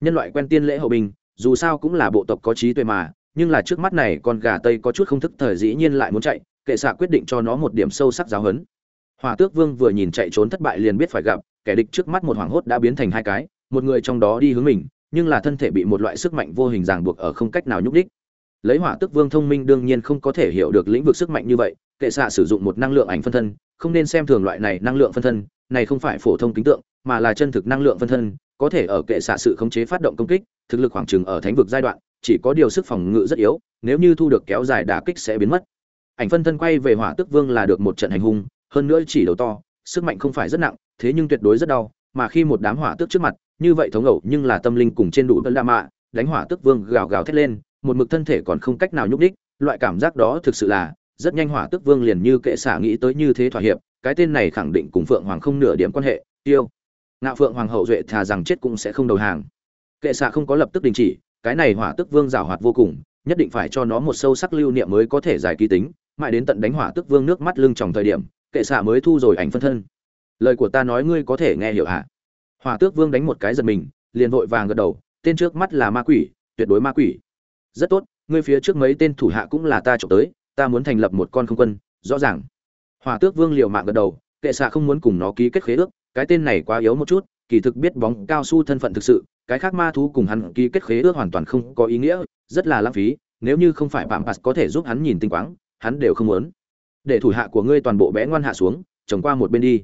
nhân loại quen tiên lễ hậu bình, dù sao cũng là bộ tộc có trí tuệ mà, nhưng là trước mắt này con gà tây có chút không thức thời dĩ nhiên lại muốn chạy, kệ xạ quyết định cho nó một điểm sâu sắc giáo hấn hỏa tước vương vừa nhìn chạy trốn thất bại liền biết phải gặp, kẻ địch trước mắt một hoảng hốt đã biến thành hai cái, một người trong đó đi hướng mình, nhưng là thân thể bị một loại sức mạnh vô hình ràng buộc ở không cách nào nhúc đích lấy hỏa tước vương thông minh đương nhiên không có thể hiểu được lĩnh vực sức mạnh như vậy, kệ xạ sử dụng một năng lượng ảnh phân thân, không nên xem thường loại này năng lượng phân thân, này không phải phổ thông kính tượng, mà là chân thực năng lượng phân thân có thể ở kệ xạ sự khống chế phát động công kích, thực lực khoảng chừng ở thánh vực giai đoạn, chỉ có điều sức phòng ngự rất yếu, nếu như thu được kéo dài đả kích sẽ biến mất. Ảnh phân thân quay về hỏa tức vương là được một trận hành hung, hơn nữa chỉ đầu to, sức mạnh không phải rất nặng, thế nhưng tuyệt đối rất đau, mà khi một đám hỏa tước trước mặt, như vậy thống ẩu nhưng là tâm linh cùng trên đủ tân đa mạ, đánh hỏa tước vương gào gào thét lên, một mực thân thể còn không cách nào nhúc đích loại cảm giác đó thực sự là rất nhanh hỏa tước vương liền như kệ xả nghĩ tới như thế thỏa hiệp, cái tên này khẳng định cùng phượng hoàng không nửa điểm quan hệ tiêu ngạo phượng hoàng hậu duệ thà rằng chết cũng sẽ không đầu hàng. Kệ xạ không có lập tức đình chỉ, cái này hỏa tức vương giảo hoạt vô cùng, nhất định phải cho nó một sâu sắc lưu niệm mới có thể giải ký tính, mãi đến tận đánh hỏa tức vương nước mắt lưng tròng thời điểm, kệ xạ mới thu rồi ảnh phân thân. Lời của ta nói ngươi có thể nghe hiểu hả? Hỏa tước vương đánh một cái giật mình, liền vội vàng gật đầu, tên trước mắt là ma quỷ, tuyệt đối ma quỷ. Rất tốt, ngươi phía trước mấy tên thủ hạ cũng là ta trộm tới, ta muốn thành lập một con không quân, rõ ràng. Hỏa tước vương liều mạng gật đầu, kệ xạ không muốn cùng nó ký kết khế ước cái tên này quá yếu một chút, kỳ thực biết bóng cao su thân phận thực sự, cái khác ma thú cùng hắn ký kết khế ước hoàn toàn không có ý nghĩa, rất là lãng phí, nếu như không phải Bạm pass có thể giúp hắn nhìn tinh quáng, hắn đều không muốn. Để thủ hạ của ngươi toàn bộ bé ngoan hạ xuống, trồng qua một bên đi.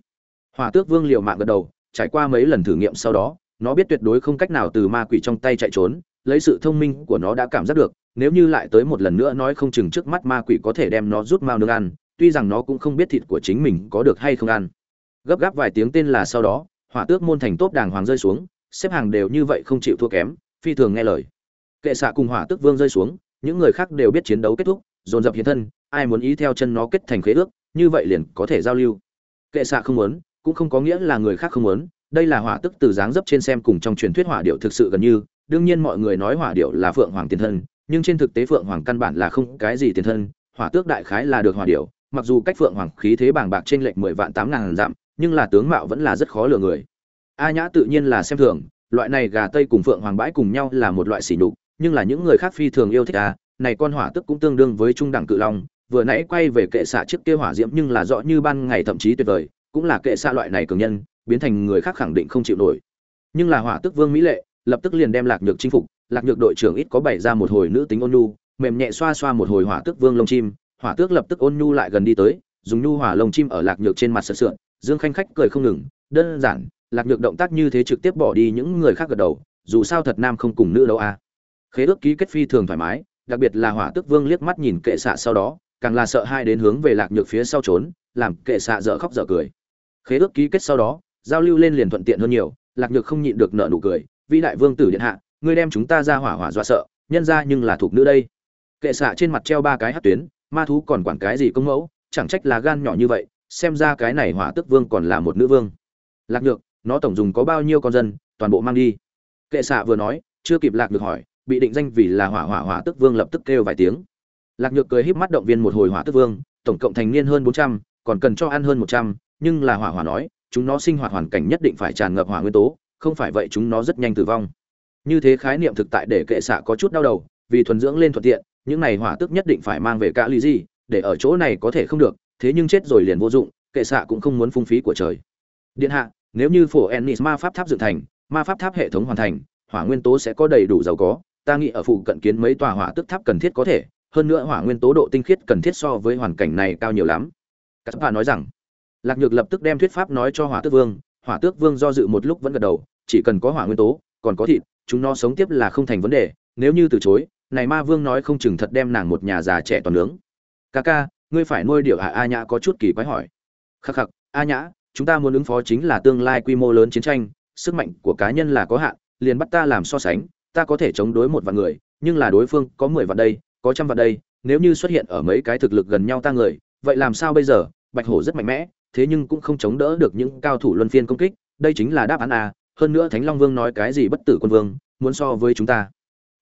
Hỏa tước vương liều mạng gật đầu, trải qua mấy lần thử nghiệm sau đó, nó biết tuyệt đối không cách nào từ ma quỷ trong tay chạy trốn, lấy sự thông minh của nó đã cảm giác được, nếu như lại tới một lần nữa nói không chừng trước mắt ma quỷ có thể đem nó rút mao nương ăn, tuy rằng nó cũng không biết thịt của chính mình có được hay không ăn gấp gáp vài tiếng tên là sau đó, hỏa tước môn thành tốt đàng hoàng rơi xuống, xếp hàng đều như vậy không chịu thua kém, phi thường nghe lời. Kệ xạ cùng hỏa tước vương rơi xuống, những người khác đều biết chiến đấu kết thúc, dồn dập hiện thân, ai muốn ý theo chân nó kết thành khế ước, như vậy liền có thể giao lưu. Kệ xạ không muốn, cũng không có nghĩa là người khác không muốn, đây là hỏa tức từ dáng dấp trên xem cùng trong truyền thuyết hỏa điệu thực sự gần như, đương nhiên mọi người nói hỏa điệu là phượng hoàng tiền thân, nhưng trên thực tế phượng hoàng căn bản là không cái gì tiền thân, hỏa tước đại khái là được hỏa điệu, mặc dù cách phượng hoàng khí thế bảng bạc trên lệch mười vạn tám ngàn dặm nhưng là tướng mạo vẫn là rất khó lừa người. A nhã tự nhiên là xem thường, loại này gà tây cùng phượng hoàng bãi cùng nhau là một loại sỉ nhục, nhưng là những người khác phi thường yêu thích a, này con hỏa tức cũng tương đương với trung đẳng cự long, vừa nãy quay về kệ xạ trước kia hỏa diễm nhưng là rõ như ban ngày thậm chí tuyệt vời, cũng là kệ xạ loại này cường nhân, biến thành người khác khẳng định không chịu nổi. Nhưng là hỏa tức vương mỹ lệ, lập tức liền đem lạc nhược chinh phục, lạc nhược đội trưởng ít có bày ra một hồi nữ tính ôn nhu, mềm nhẹ xoa xoa một hồi hỏa tức vương lông chim, hỏa tước lập tức ôn nhu lại gần đi tới, dùng nhu hỏa lông chim ở lạc nhược trên mặt sợ sượn dương khanh khách cười không ngừng, đơn giản, lạc nhược động tác như thế trực tiếp bỏ đi những người khác gật đầu, dù sao thật nam không cùng nữ đâu a à. khế ước ký kết phi thường thoải mái, đặc biệt là hỏa tước vương liếc mắt nhìn kệ xạ sau đó, càng là sợ hai đến hướng về lạc nhược phía sau trốn, làm kệ xạ dở khóc dở cười khế ước ký kết sau đó, giao lưu lên liền thuận tiện hơn nhiều, lạc nhược không nhịn được nợ nụ cười, vĩ đại vương tử điện hạ, ngươi đem chúng ta ra hỏa hỏa dọa sợ, nhân ra nhưng là thuộc nữ đây kệ xạ trên mặt treo ba cái hát tuyến, ma thú còn quản cái gì công mẫu, chẳng trách là gan nhỏ như vậy xem ra cái này hỏa tức vương còn là một nữ vương. Lạc nhược, nó tổng dùng có bao nhiêu con dân, toàn bộ mang đi. Kệ xạ vừa nói, chưa kịp lạc được hỏi, bị định danh vì là hỏa hỏa hỏa tức vương lập tức kêu vài tiếng. Lạc nhược cười híp mắt động viên một hồi hỏa tức vương, tổng cộng thành niên hơn bốn trăm, còn cần cho ăn hơn một trăm, nhưng là hỏa hỏa nói, chúng nó sinh hoạt hoàn cảnh nhất định phải tràn ngập hỏa nguyên tố, không phải vậy chúng nó rất nhanh tử vong. Như thế khái niệm thực tại để kệ xạ có chút đau đầu, vì thuần dưỡng lên thuận tiện, những này hỏa tức nhất định phải mang về cả lý gì để ở chỗ này có thể không được thế nhưng chết rồi liền vô dụng, kệ xạ cũng không muốn phung phí của trời. Điện hạ, nếu như phổ ennis ma pháp tháp dựng thành, ma pháp tháp hệ thống hoàn thành, hỏa nguyên tố sẽ có đầy đủ giàu có, ta nghĩ ở phụ cận kiến mấy tòa hỏa tức tháp cần thiết có thể, hơn nữa hỏa nguyên tố độ tinh khiết cần thiết so với hoàn cảnh này cao nhiều lắm. Các bạn nói rằng, lạc nhược lập tức đem thuyết pháp nói cho hỏa tước vương, hỏa tước vương do dự một lúc vẫn gật đầu, chỉ cần có hỏa nguyên tố, còn có thịt, chúng nó sống tiếp là không thành vấn đề, nếu như từ chối, này ma vương nói không chừng thật đem nàng một nhà già trẻ toàn nướng. Ca ca ngươi phải nuôi điệu hạ à, a nhã có chút kỳ quái hỏi. Khắc khắc, a nhã, chúng ta muốn ứng phó chính là tương lai quy mô lớn chiến tranh, sức mạnh của cá nhân là có hạn, liền bắt ta làm so sánh, ta có thể chống đối một vạn người, nhưng là đối phương có mười vạn đây, có trăm vạn đây, nếu như xuất hiện ở mấy cái thực lực gần nhau ta người, vậy làm sao bây giờ? Bạch hổ rất mạnh mẽ, thế nhưng cũng không chống đỡ được những cao thủ luân phiên công kích, đây chính là đáp án a, hơn nữa thánh long vương nói cái gì bất tử quân vương, muốn so với chúng ta.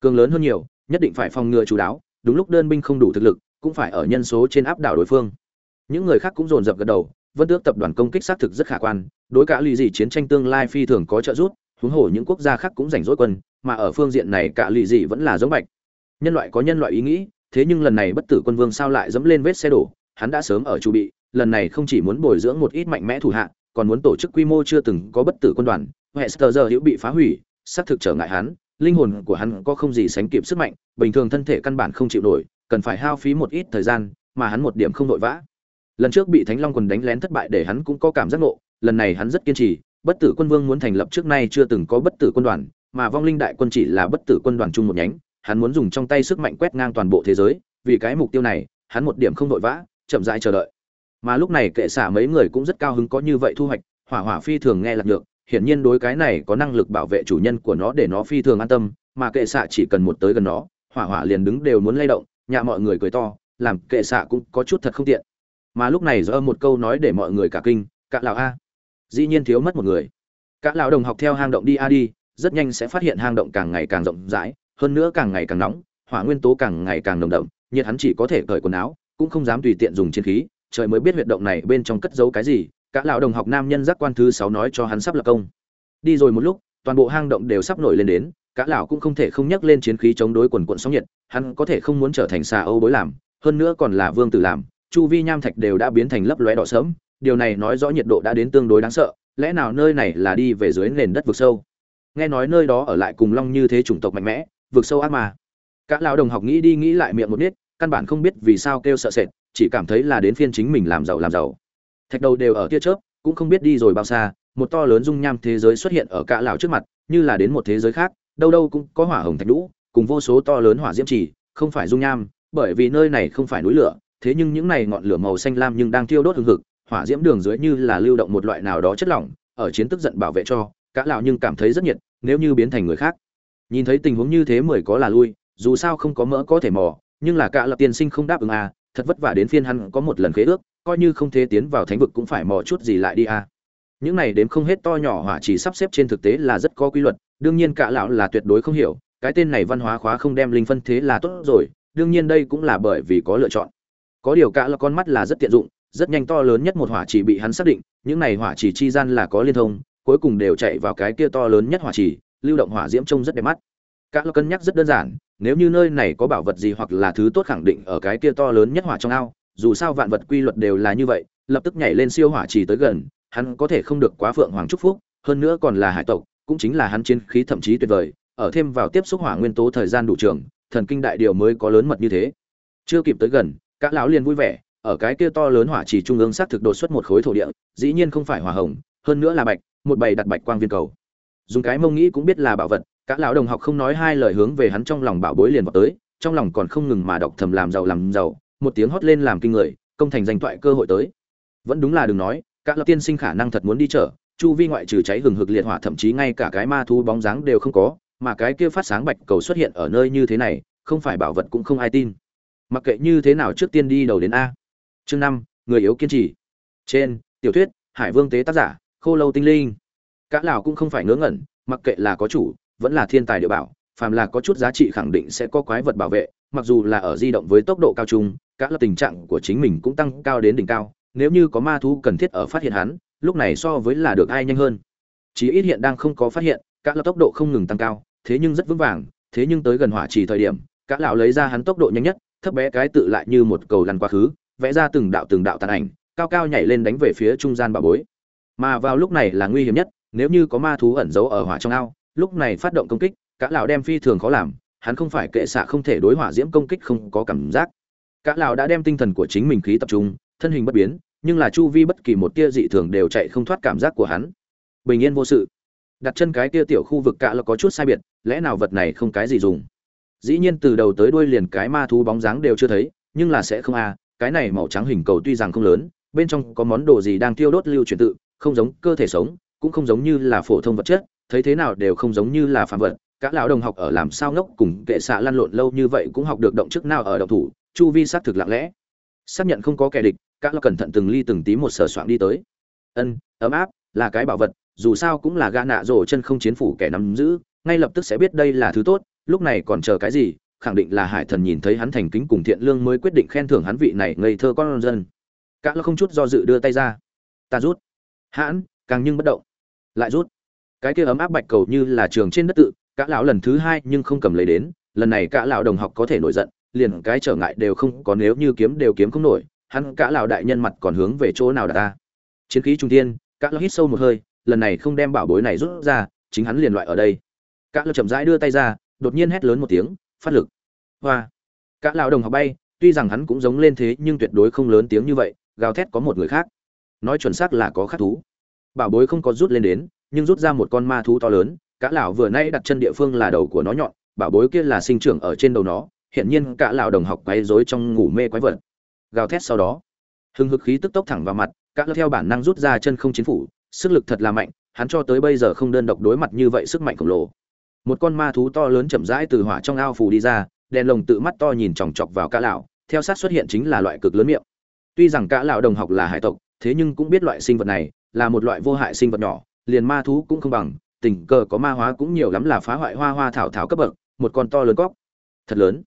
Cường lớn hơn nhiều, nhất định phải phòng ngừa chú đáo, đúng lúc đơn binh không đủ thực lực cũng phải ở nhân số trên áp đảo đối phương. Những người khác cũng dồn dập gật đầu, vân tước tập đoàn công kích xác thực rất khả quan, đối cả lì gì chiến tranh tương lai phi thường có trợ giúp, huống hồ những quốc gia khác cũng rảnh rỗi quân, mà ở phương diện này cả lì gì vẫn là giống bạch. Nhân loại có nhân loại ý nghĩ, thế nhưng lần này bất tử quân vương sao lại dẫm lên vết xe đổ, hắn đã sớm ở chu bị, lần này không chỉ muốn bồi dưỡng một ít mạnh mẽ thủ hạ, còn muốn tổ chức quy mô chưa từng có bất tử quân đoàn. Hester giờ hữu bị phá hủy, xác thực trở ngại hắn, linh hồn của hắn có không gì sánh kịp sức mạnh, bình thường thân thể căn bản không chịu nổi cần phải hao phí một ít thời gian, mà hắn một điểm không vội vã. Lần trước bị thánh long quần đánh lén thất bại để hắn cũng có cảm giác nộ lần này hắn rất kiên trì, bất tử quân vương muốn thành lập trước nay chưa từng có bất tử quân đoàn, mà vong linh đại quân chỉ là bất tử quân đoàn chung một nhánh, hắn muốn dùng trong tay sức mạnh quét ngang toàn bộ thế giới, vì cái mục tiêu này, hắn một điểm không vội vã, chậm rãi chờ đợi. Mà lúc này kệ xả mấy người cũng rất cao hứng có như vậy thu hoạch, hỏa hỏa phi thường nghe lạc được hiển nhiên đối cái này có năng lực bảo vệ chủ nhân của nó để nó phi thường an tâm, mà kệ xạ chỉ cần một tới gần nó, hỏa hỏa liền đứng đều muốn lay động nhà mọi người cười to, làm kệ xạ cũng có chút thật không tiện. Mà lúc này do một câu nói để mọi người cả kinh cả lão a. Dĩ nhiên thiếu mất một người. Cả lão đồng học theo hang động đi a đi, rất nhanh sẽ phát hiện hang động càng ngày càng rộng rãi, hơn nữa càng ngày càng nóng, hỏa nguyên tố càng ngày càng nồng đậm, nhiệt hắn chỉ có thể cởi quần áo, cũng không dám tùy tiện dùng chiến khí, trời mới biết huyệt động này bên trong cất giấu cái gì cả lão đồng học nam nhân giác quan thứ sáu nói cho hắn sắp lập công. Đi rồi một lúc, toàn bộ hang động đều sắp nổi lên đến cả lão cũng không thể không nhắc lên chiến khí chống đối quần quận sóng nhiệt, hắn có thể không muốn trở thành xà âu bối làm, hơn nữa còn là vương tử làm, chu vi nham thạch đều đã biến thành lấp lóe đỏ sớm điều này nói rõ nhiệt độ đã đến tương đối đáng sợ, lẽ nào nơi này là đi về dưới nền đất vực sâu? Nghe nói nơi đó ở lại cùng long như thế chủng tộc mạnh mẽ, vực sâu ác mà các lão đồng học nghĩ đi nghĩ lại miệng một nít căn bản không biết vì sao kêu sợ sệt, chỉ cảm thấy là đến phiên chính mình làm giàu làm giàu. Thạch đầu đều ở tia chớp, cũng không biết đi rồi bao xa, một to lớn dung nham thế giới xuất hiện ở cả lão trước mặt, như là đến một thế giới khác đâu đâu cũng có hỏa hồng thạch lũ cùng vô số to lớn hỏa diễm chỉ không phải dung nham, bởi vì nơi này không phải núi lửa, thế nhưng những này ngọn lửa màu xanh lam nhưng đang thiêu đốt hừng hực, hỏa diễm đường dưới như là lưu động một loại nào đó chất lỏng, ở chiến tức giận bảo vệ cho, cả lão nhưng cảm thấy rất nhiệt, nếu như biến thành người khác. Nhìn thấy tình huống như thế mười có là lui, dù sao không có mỡ có thể mò, nhưng là cả lập tiên sinh không đáp ứng à thật vất vả đến phiên hắn có một lần khế ước, coi như không thể tiến vào thánh vực cũng phải mò chút gì lại đi à. Những này đếm không hết to nhỏ hỏa chỉ sắp xếp trên thực tế là rất có quy luật đương nhiên cả lão là tuyệt đối không hiểu, cái tên này văn hóa khóa không đem linh phân thế là tốt rồi, đương nhiên đây cũng là bởi vì có lựa chọn. Có điều cả là con mắt là rất tiện dụng, rất nhanh to lớn nhất một hỏa chỉ bị hắn xác định, những này hỏa chỉ chi gian là có liên thông, cuối cùng đều chạy vào cái kia to lớn nhất hỏa chỉ, lưu động hỏa diễm trông rất đẹp mắt. Cả là cân nhắc rất đơn giản, nếu như nơi này có bảo vật gì hoặc là thứ tốt khẳng định ở cái kia to lớn nhất hỏa trong ao, dù sao vạn vật quy luật đều là như vậy, lập tức nhảy lên siêu hỏa chỉ tới gần, hắn có thể không được quá phượng hoàng chúc phúc, hơn nữa còn là hải tộc cũng chính là hắn chiến khí thậm chí tuyệt vời, ở thêm vào tiếp xúc hỏa nguyên tố thời gian đủ trường, thần kinh đại điều mới có lớn mật như thế. Chưa kịp tới gần, các lão liền vui vẻ, ở cái kia to lớn hỏa chỉ trung ương sát thực đột xuất một khối thổ địa, dĩ nhiên không phải hỏa hồng, hơn nữa là bạch, một bầy đặt bạch quang viên cầu. Dùng cái mông nghĩ cũng biết là bảo vật, các lão đồng học không nói hai lời hướng về hắn trong lòng bảo bối liền vào tới, trong lòng còn không ngừng mà đọc thầm làm giàu làm giàu, một tiếng hót lên làm kinh người, công thành danh toại cơ hội tới. Vẫn đúng là đừng nói, các lão tiên sinh khả năng thật muốn đi chợ chu vi ngoại trừ cháy hừng hực liệt hỏa, thậm chí ngay cả cái ma thú bóng dáng đều không có, mà cái kia phát sáng bạch cầu xuất hiện ở nơi như thế này, không phải bảo vật cũng không ai tin. Mặc kệ như thế nào trước tiên đi đầu đến a. Chương năm, người yếu kiên trì. Trên, tiểu thuyết, hải vương tế tác giả, khô lâu tinh linh. Cả lão cũng không phải ngớ ngẩn, mặc kệ là có chủ, vẫn là thiên tài địa bảo, phàm là có chút giá trị khẳng định sẽ có quái vật bảo vệ, mặc dù là ở di động với tốc độ cao trung các là tình trạng của chính mình cũng tăng cao đến đỉnh cao, nếu như có ma thú cần thiết ở phát hiện hắn lúc này so với là được ai nhanh hơn. Chí ít hiện đang không có phát hiện các lão tốc độ không ngừng tăng cao, thế nhưng rất vững vàng, thế nhưng tới gần hỏa chỉ thời điểm các lão lấy ra hắn tốc độ nhanh nhất, thấp bé cái tự lại như một cầu lăn quá khứ, vẽ ra từng đạo từng đạo tàn ảnh, cao cao nhảy lên đánh về phía trung gian bà bối. Mà vào lúc này là nguy hiểm nhất, nếu như có ma thú ẩn giấu ở hỏa trong ao, lúc này phát động công kích các lão đem phi thường khó làm, hắn không phải kệ xạ không thể đối hỏa diễm công kích không có cảm giác. Các lão đã đem tinh thần của chính mình khí tập trung, thân hình bất biến nhưng là chu vi bất kỳ một tia dị thường đều chạy không thoát cảm giác của hắn. Bình yên vô sự. Đặt chân cái tia tiểu khu vực cạ là có chút sai biệt, lẽ nào vật này không cái gì dùng? Dĩ nhiên từ đầu tới đuôi liền cái ma thú bóng dáng đều chưa thấy, nhưng là sẽ không à cái này màu trắng hình cầu tuy rằng không lớn, bên trong có món đồ gì đang tiêu đốt lưu truyền tự, không giống cơ thể sống, cũng không giống như là phổ thông vật chất, thấy thế nào đều không giống như là phàm vật. Các lão đồng học ở làm sao ngốc cùng kệ xạ lăn lộn lâu như vậy cũng học được động chức nào ở động thủ, chu vi xác thực lặng lẽ. Xác nhận không có kẻ địch các lão cẩn thận từng ly từng tí một sở soạn đi tới. Ân, ấm áp, là cái bảo vật, dù sao cũng là gã nạ rổ chân không chiến phủ kẻ nắm giữ, ngay lập tức sẽ biết đây là thứ tốt, lúc này còn chờ cái gì, khẳng định là hải thần nhìn thấy hắn thành kính cùng thiện lương mới quyết định khen thưởng hắn vị này ngây thơ con dân. Cả lo không chút do dự đưa tay ra. Ta rút. Hãn, càng nhưng bất động. Lại rút. Cái kia ấm áp bạch cầu như là trường trên đất tự, cả lão lần thứ hai nhưng không cầm lấy đến, lần này cả lão đồng học có thể nổi giận, liền cái trở ngại đều không có, nếu như kiếm đều kiếm không nổi hắn cả lão đại nhân mặt còn hướng về chỗ nào đặt ta? Chiến khí trung thiên, cả lão hít sâu một hơi, lần này không đem bảo bối này rút ra, chính hắn liền loại ở đây. Cả lão chậm rãi đưa tay ra, đột nhiên hét lớn một tiếng, phát lực. Hoa! Cả lão đồng học bay, tuy rằng hắn cũng giống lên thế, nhưng tuyệt đối không lớn tiếng như vậy, gào thét có một người khác. Nói chuẩn xác là có khắc thú. Bảo bối không có rút lên đến, nhưng rút ra một con ma thú to lớn, cả lão vừa nãy đặt chân địa phương là đầu của nó nhọn, bảo bối kia là sinh trưởng ở trên đầu nó hiện nhiên cả lão đồng học quấy rối trong ngủ mê quái vật gào thét sau đó. Hưng hực khí tức tốc thẳng vào mặt, cả theo bản năng rút ra chân không chiến phủ, sức lực thật là mạnh, hắn cho tới bây giờ không đơn độc đối mặt như vậy sức mạnh khổng lồ. Một con ma thú to lớn chậm rãi từ hỏa trong ao phù đi ra, đèn lồng tự mắt to nhìn chòng chọc vào cá lão, theo sát xuất hiện chính là loại cực lớn miệng. Tuy rằng cá lão đồng học là hải tộc, thế nhưng cũng biết loại sinh vật này là một loại vô hại sinh vật nhỏ, liền ma thú cũng không bằng, tình cờ có ma hóa cũng nhiều lắm là phá hoại hoa hoa thảo thảo cấp bậc, một con to lớn cóc. Thật lớn.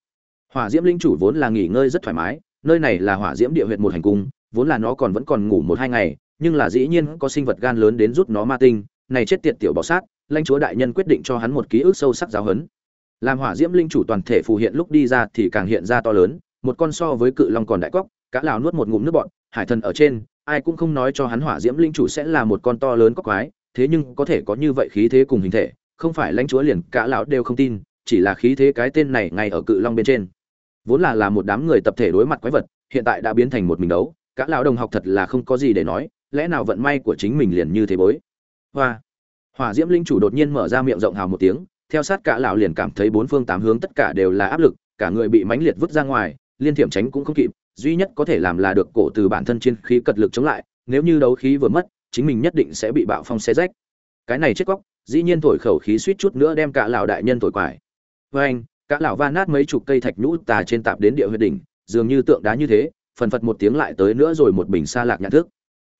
Hỏa diễm linh chủ vốn là nghỉ ngơi rất thoải mái nơi này là hỏa diễm địa huyệt một hành cung, vốn là nó còn vẫn còn ngủ một hai ngày, nhưng là dĩ nhiên có sinh vật gan lớn đến rút nó ma tinh. Này chết tiệt tiểu bỏ sát, lãnh chúa đại nhân quyết định cho hắn một ký ức sâu sắc giáo huấn. Làm hỏa diễm linh chủ toàn thể phù hiện lúc đi ra thì càng hiện ra to lớn, một con so với cự long còn đại cóc cá lào nuốt một ngụm nước bọn hải thần ở trên, ai cũng không nói cho hắn hỏa diễm linh chủ sẽ là một con to lớn cóc quái, thế nhưng có thể có như vậy khí thế cùng hình thể, không phải lãnh chúa liền cả lão đều không tin, chỉ là khí thế cái tên này ngay ở cự long bên trên vốn là là một đám người tập thể đối mặt quái vật, hiện tại đã biến thành một mình đấu. Cả lão đồng học thật là không có gì để nói, lẽ nào vận may của chính mình liền như thế bối? Hoa. Hỏa diễm linh chủ đột nhiên mở ra miệng rộng hào một tiếng, theo sát cả lão liền cảm thấy bốn phương tám hướng tất cả đều là áp lực, cả người bị mãnh liệt vứt ra ngoài, liên thiểm tránh cũng không kịp, duy nhất có thể làm là được cổ từ bản thân chiến khí cật lực chống lại, nếu như đấu khí vừa mất, chính mình nhất định sẽ bị bạo phong xé rách. Cái này chết cóc dĩ nhiên thổi khẩu khí suýt chút nữa đem cả lão đại nhân thổi quải. Với anh cả lão va nát mấy chục cây thạch nhũ tà trên tạp đến địa huyệt đỉnh, dường như tượng đá như thế, phần phật một tiếng lại tới nữa rồi một bình xa lạc nhãn thức.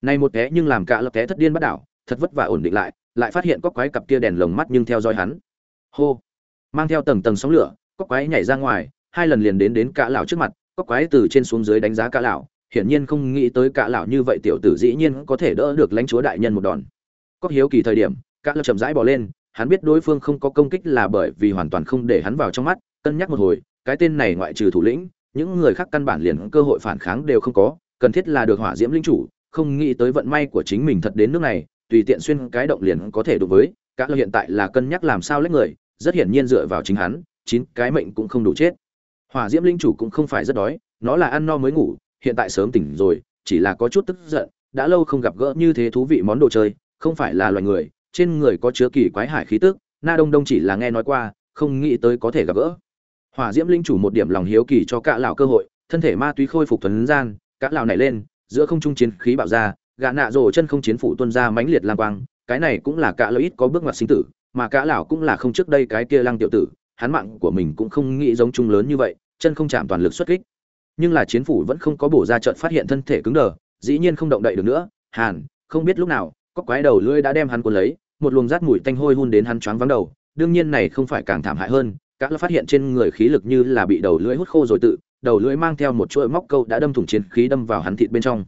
Này một té nhưng làm cả lập té thất điên bắt đảo, thật vất vả ổn định lại lại phát hiện có quái cặp kia đèn lồng mắt nhưng theo dõi hắn. Hô! Mang theo tầng tầng sóng lửa, có quái nhảy ra ngoài, hai lần liền đến đến cả lão trước mặt, có quái từ trên xuống dưới đánh giá cả lão, hiển nhiên không nghĩ tới cả lão như vậy tiểu tử dĩ nhiên có thể đỡ được lãnh chúa đại nhân một đòn. Có hiếu kỳ thời điểm, cả lão chậm rãi bò lên hắn biết đối phương không có công kích là bởi vì hoàn toàn không để hắn vào trong mắt, cân nhắc một hồi, cái tên này ngoại trừ thủ lĩnh, những người khác căn bản liền cơ hội phản kháng đều không có, cần thiết là được hỏa diễm linh chủ, không nghĩ tới vận may của chính mình thật đến nước này, tùy tiện xuyên cái động liền có thể đối với, cả lão hiện tại là cân nhắc làm sao lấy người, rất hiển nhiên dựa vào chính hắn, chín cái mệnh cũng không đủ chết. Hỏa diễm linh chủ cũng không phải rất đói, nó là ăn no mới ngủ, hiện tại sớm tỉnh rồi, chỉ là có chút tức giận, đã lâu không gặp gỡ như thế thú vị món đồ chơi, không phải là loài người trên người có chứa kỳ quái hải khí tức, na đông đông chỉ là nghe nói qua, không nghĩ tới có thể gặp gỡ. Hỏa diễm linh chủ một điểm lòng hiếu kỳ cho cả lão cơ hội, thân thể ma túy khôi phục thuần gian cả lão nảy lên, giữa không trung chiến khí bạo ra, gã nạ rồ chân không chiến phủ tuôn ra mãnh liệt lang quang, cái này cũng là cả lão ít có bước ngoặt sinh tử, mà cả lão cũng là không trước đây cái kia lăng tiểu tử, hắn mạng của mình cũng không nghĩ giống chung lớn như vậy, chân không chạm toàn lực xuất kích. Nhưng là chiến phủ vẫn không có bổ ra trận phát hiện thân thể cứng đờ, dĩ nhiên không động đậy được nữa, hàn, không biết lúc nào, có quái đầu lưỡi đã đem hắn cuốn lấy một luồng rát mùi tanh hôi hun đến hắn choáng vắng đầu. Đương nhiên này không phải càng thảm hại hơn các phát hiện trên người khí lực như là bị đầu lưỡi hút khô rồi tự, đầu lưỡi mang theo một chuỗi móc câu đã đâm thủng chiến khí đâm vào hắn thịt bên trong.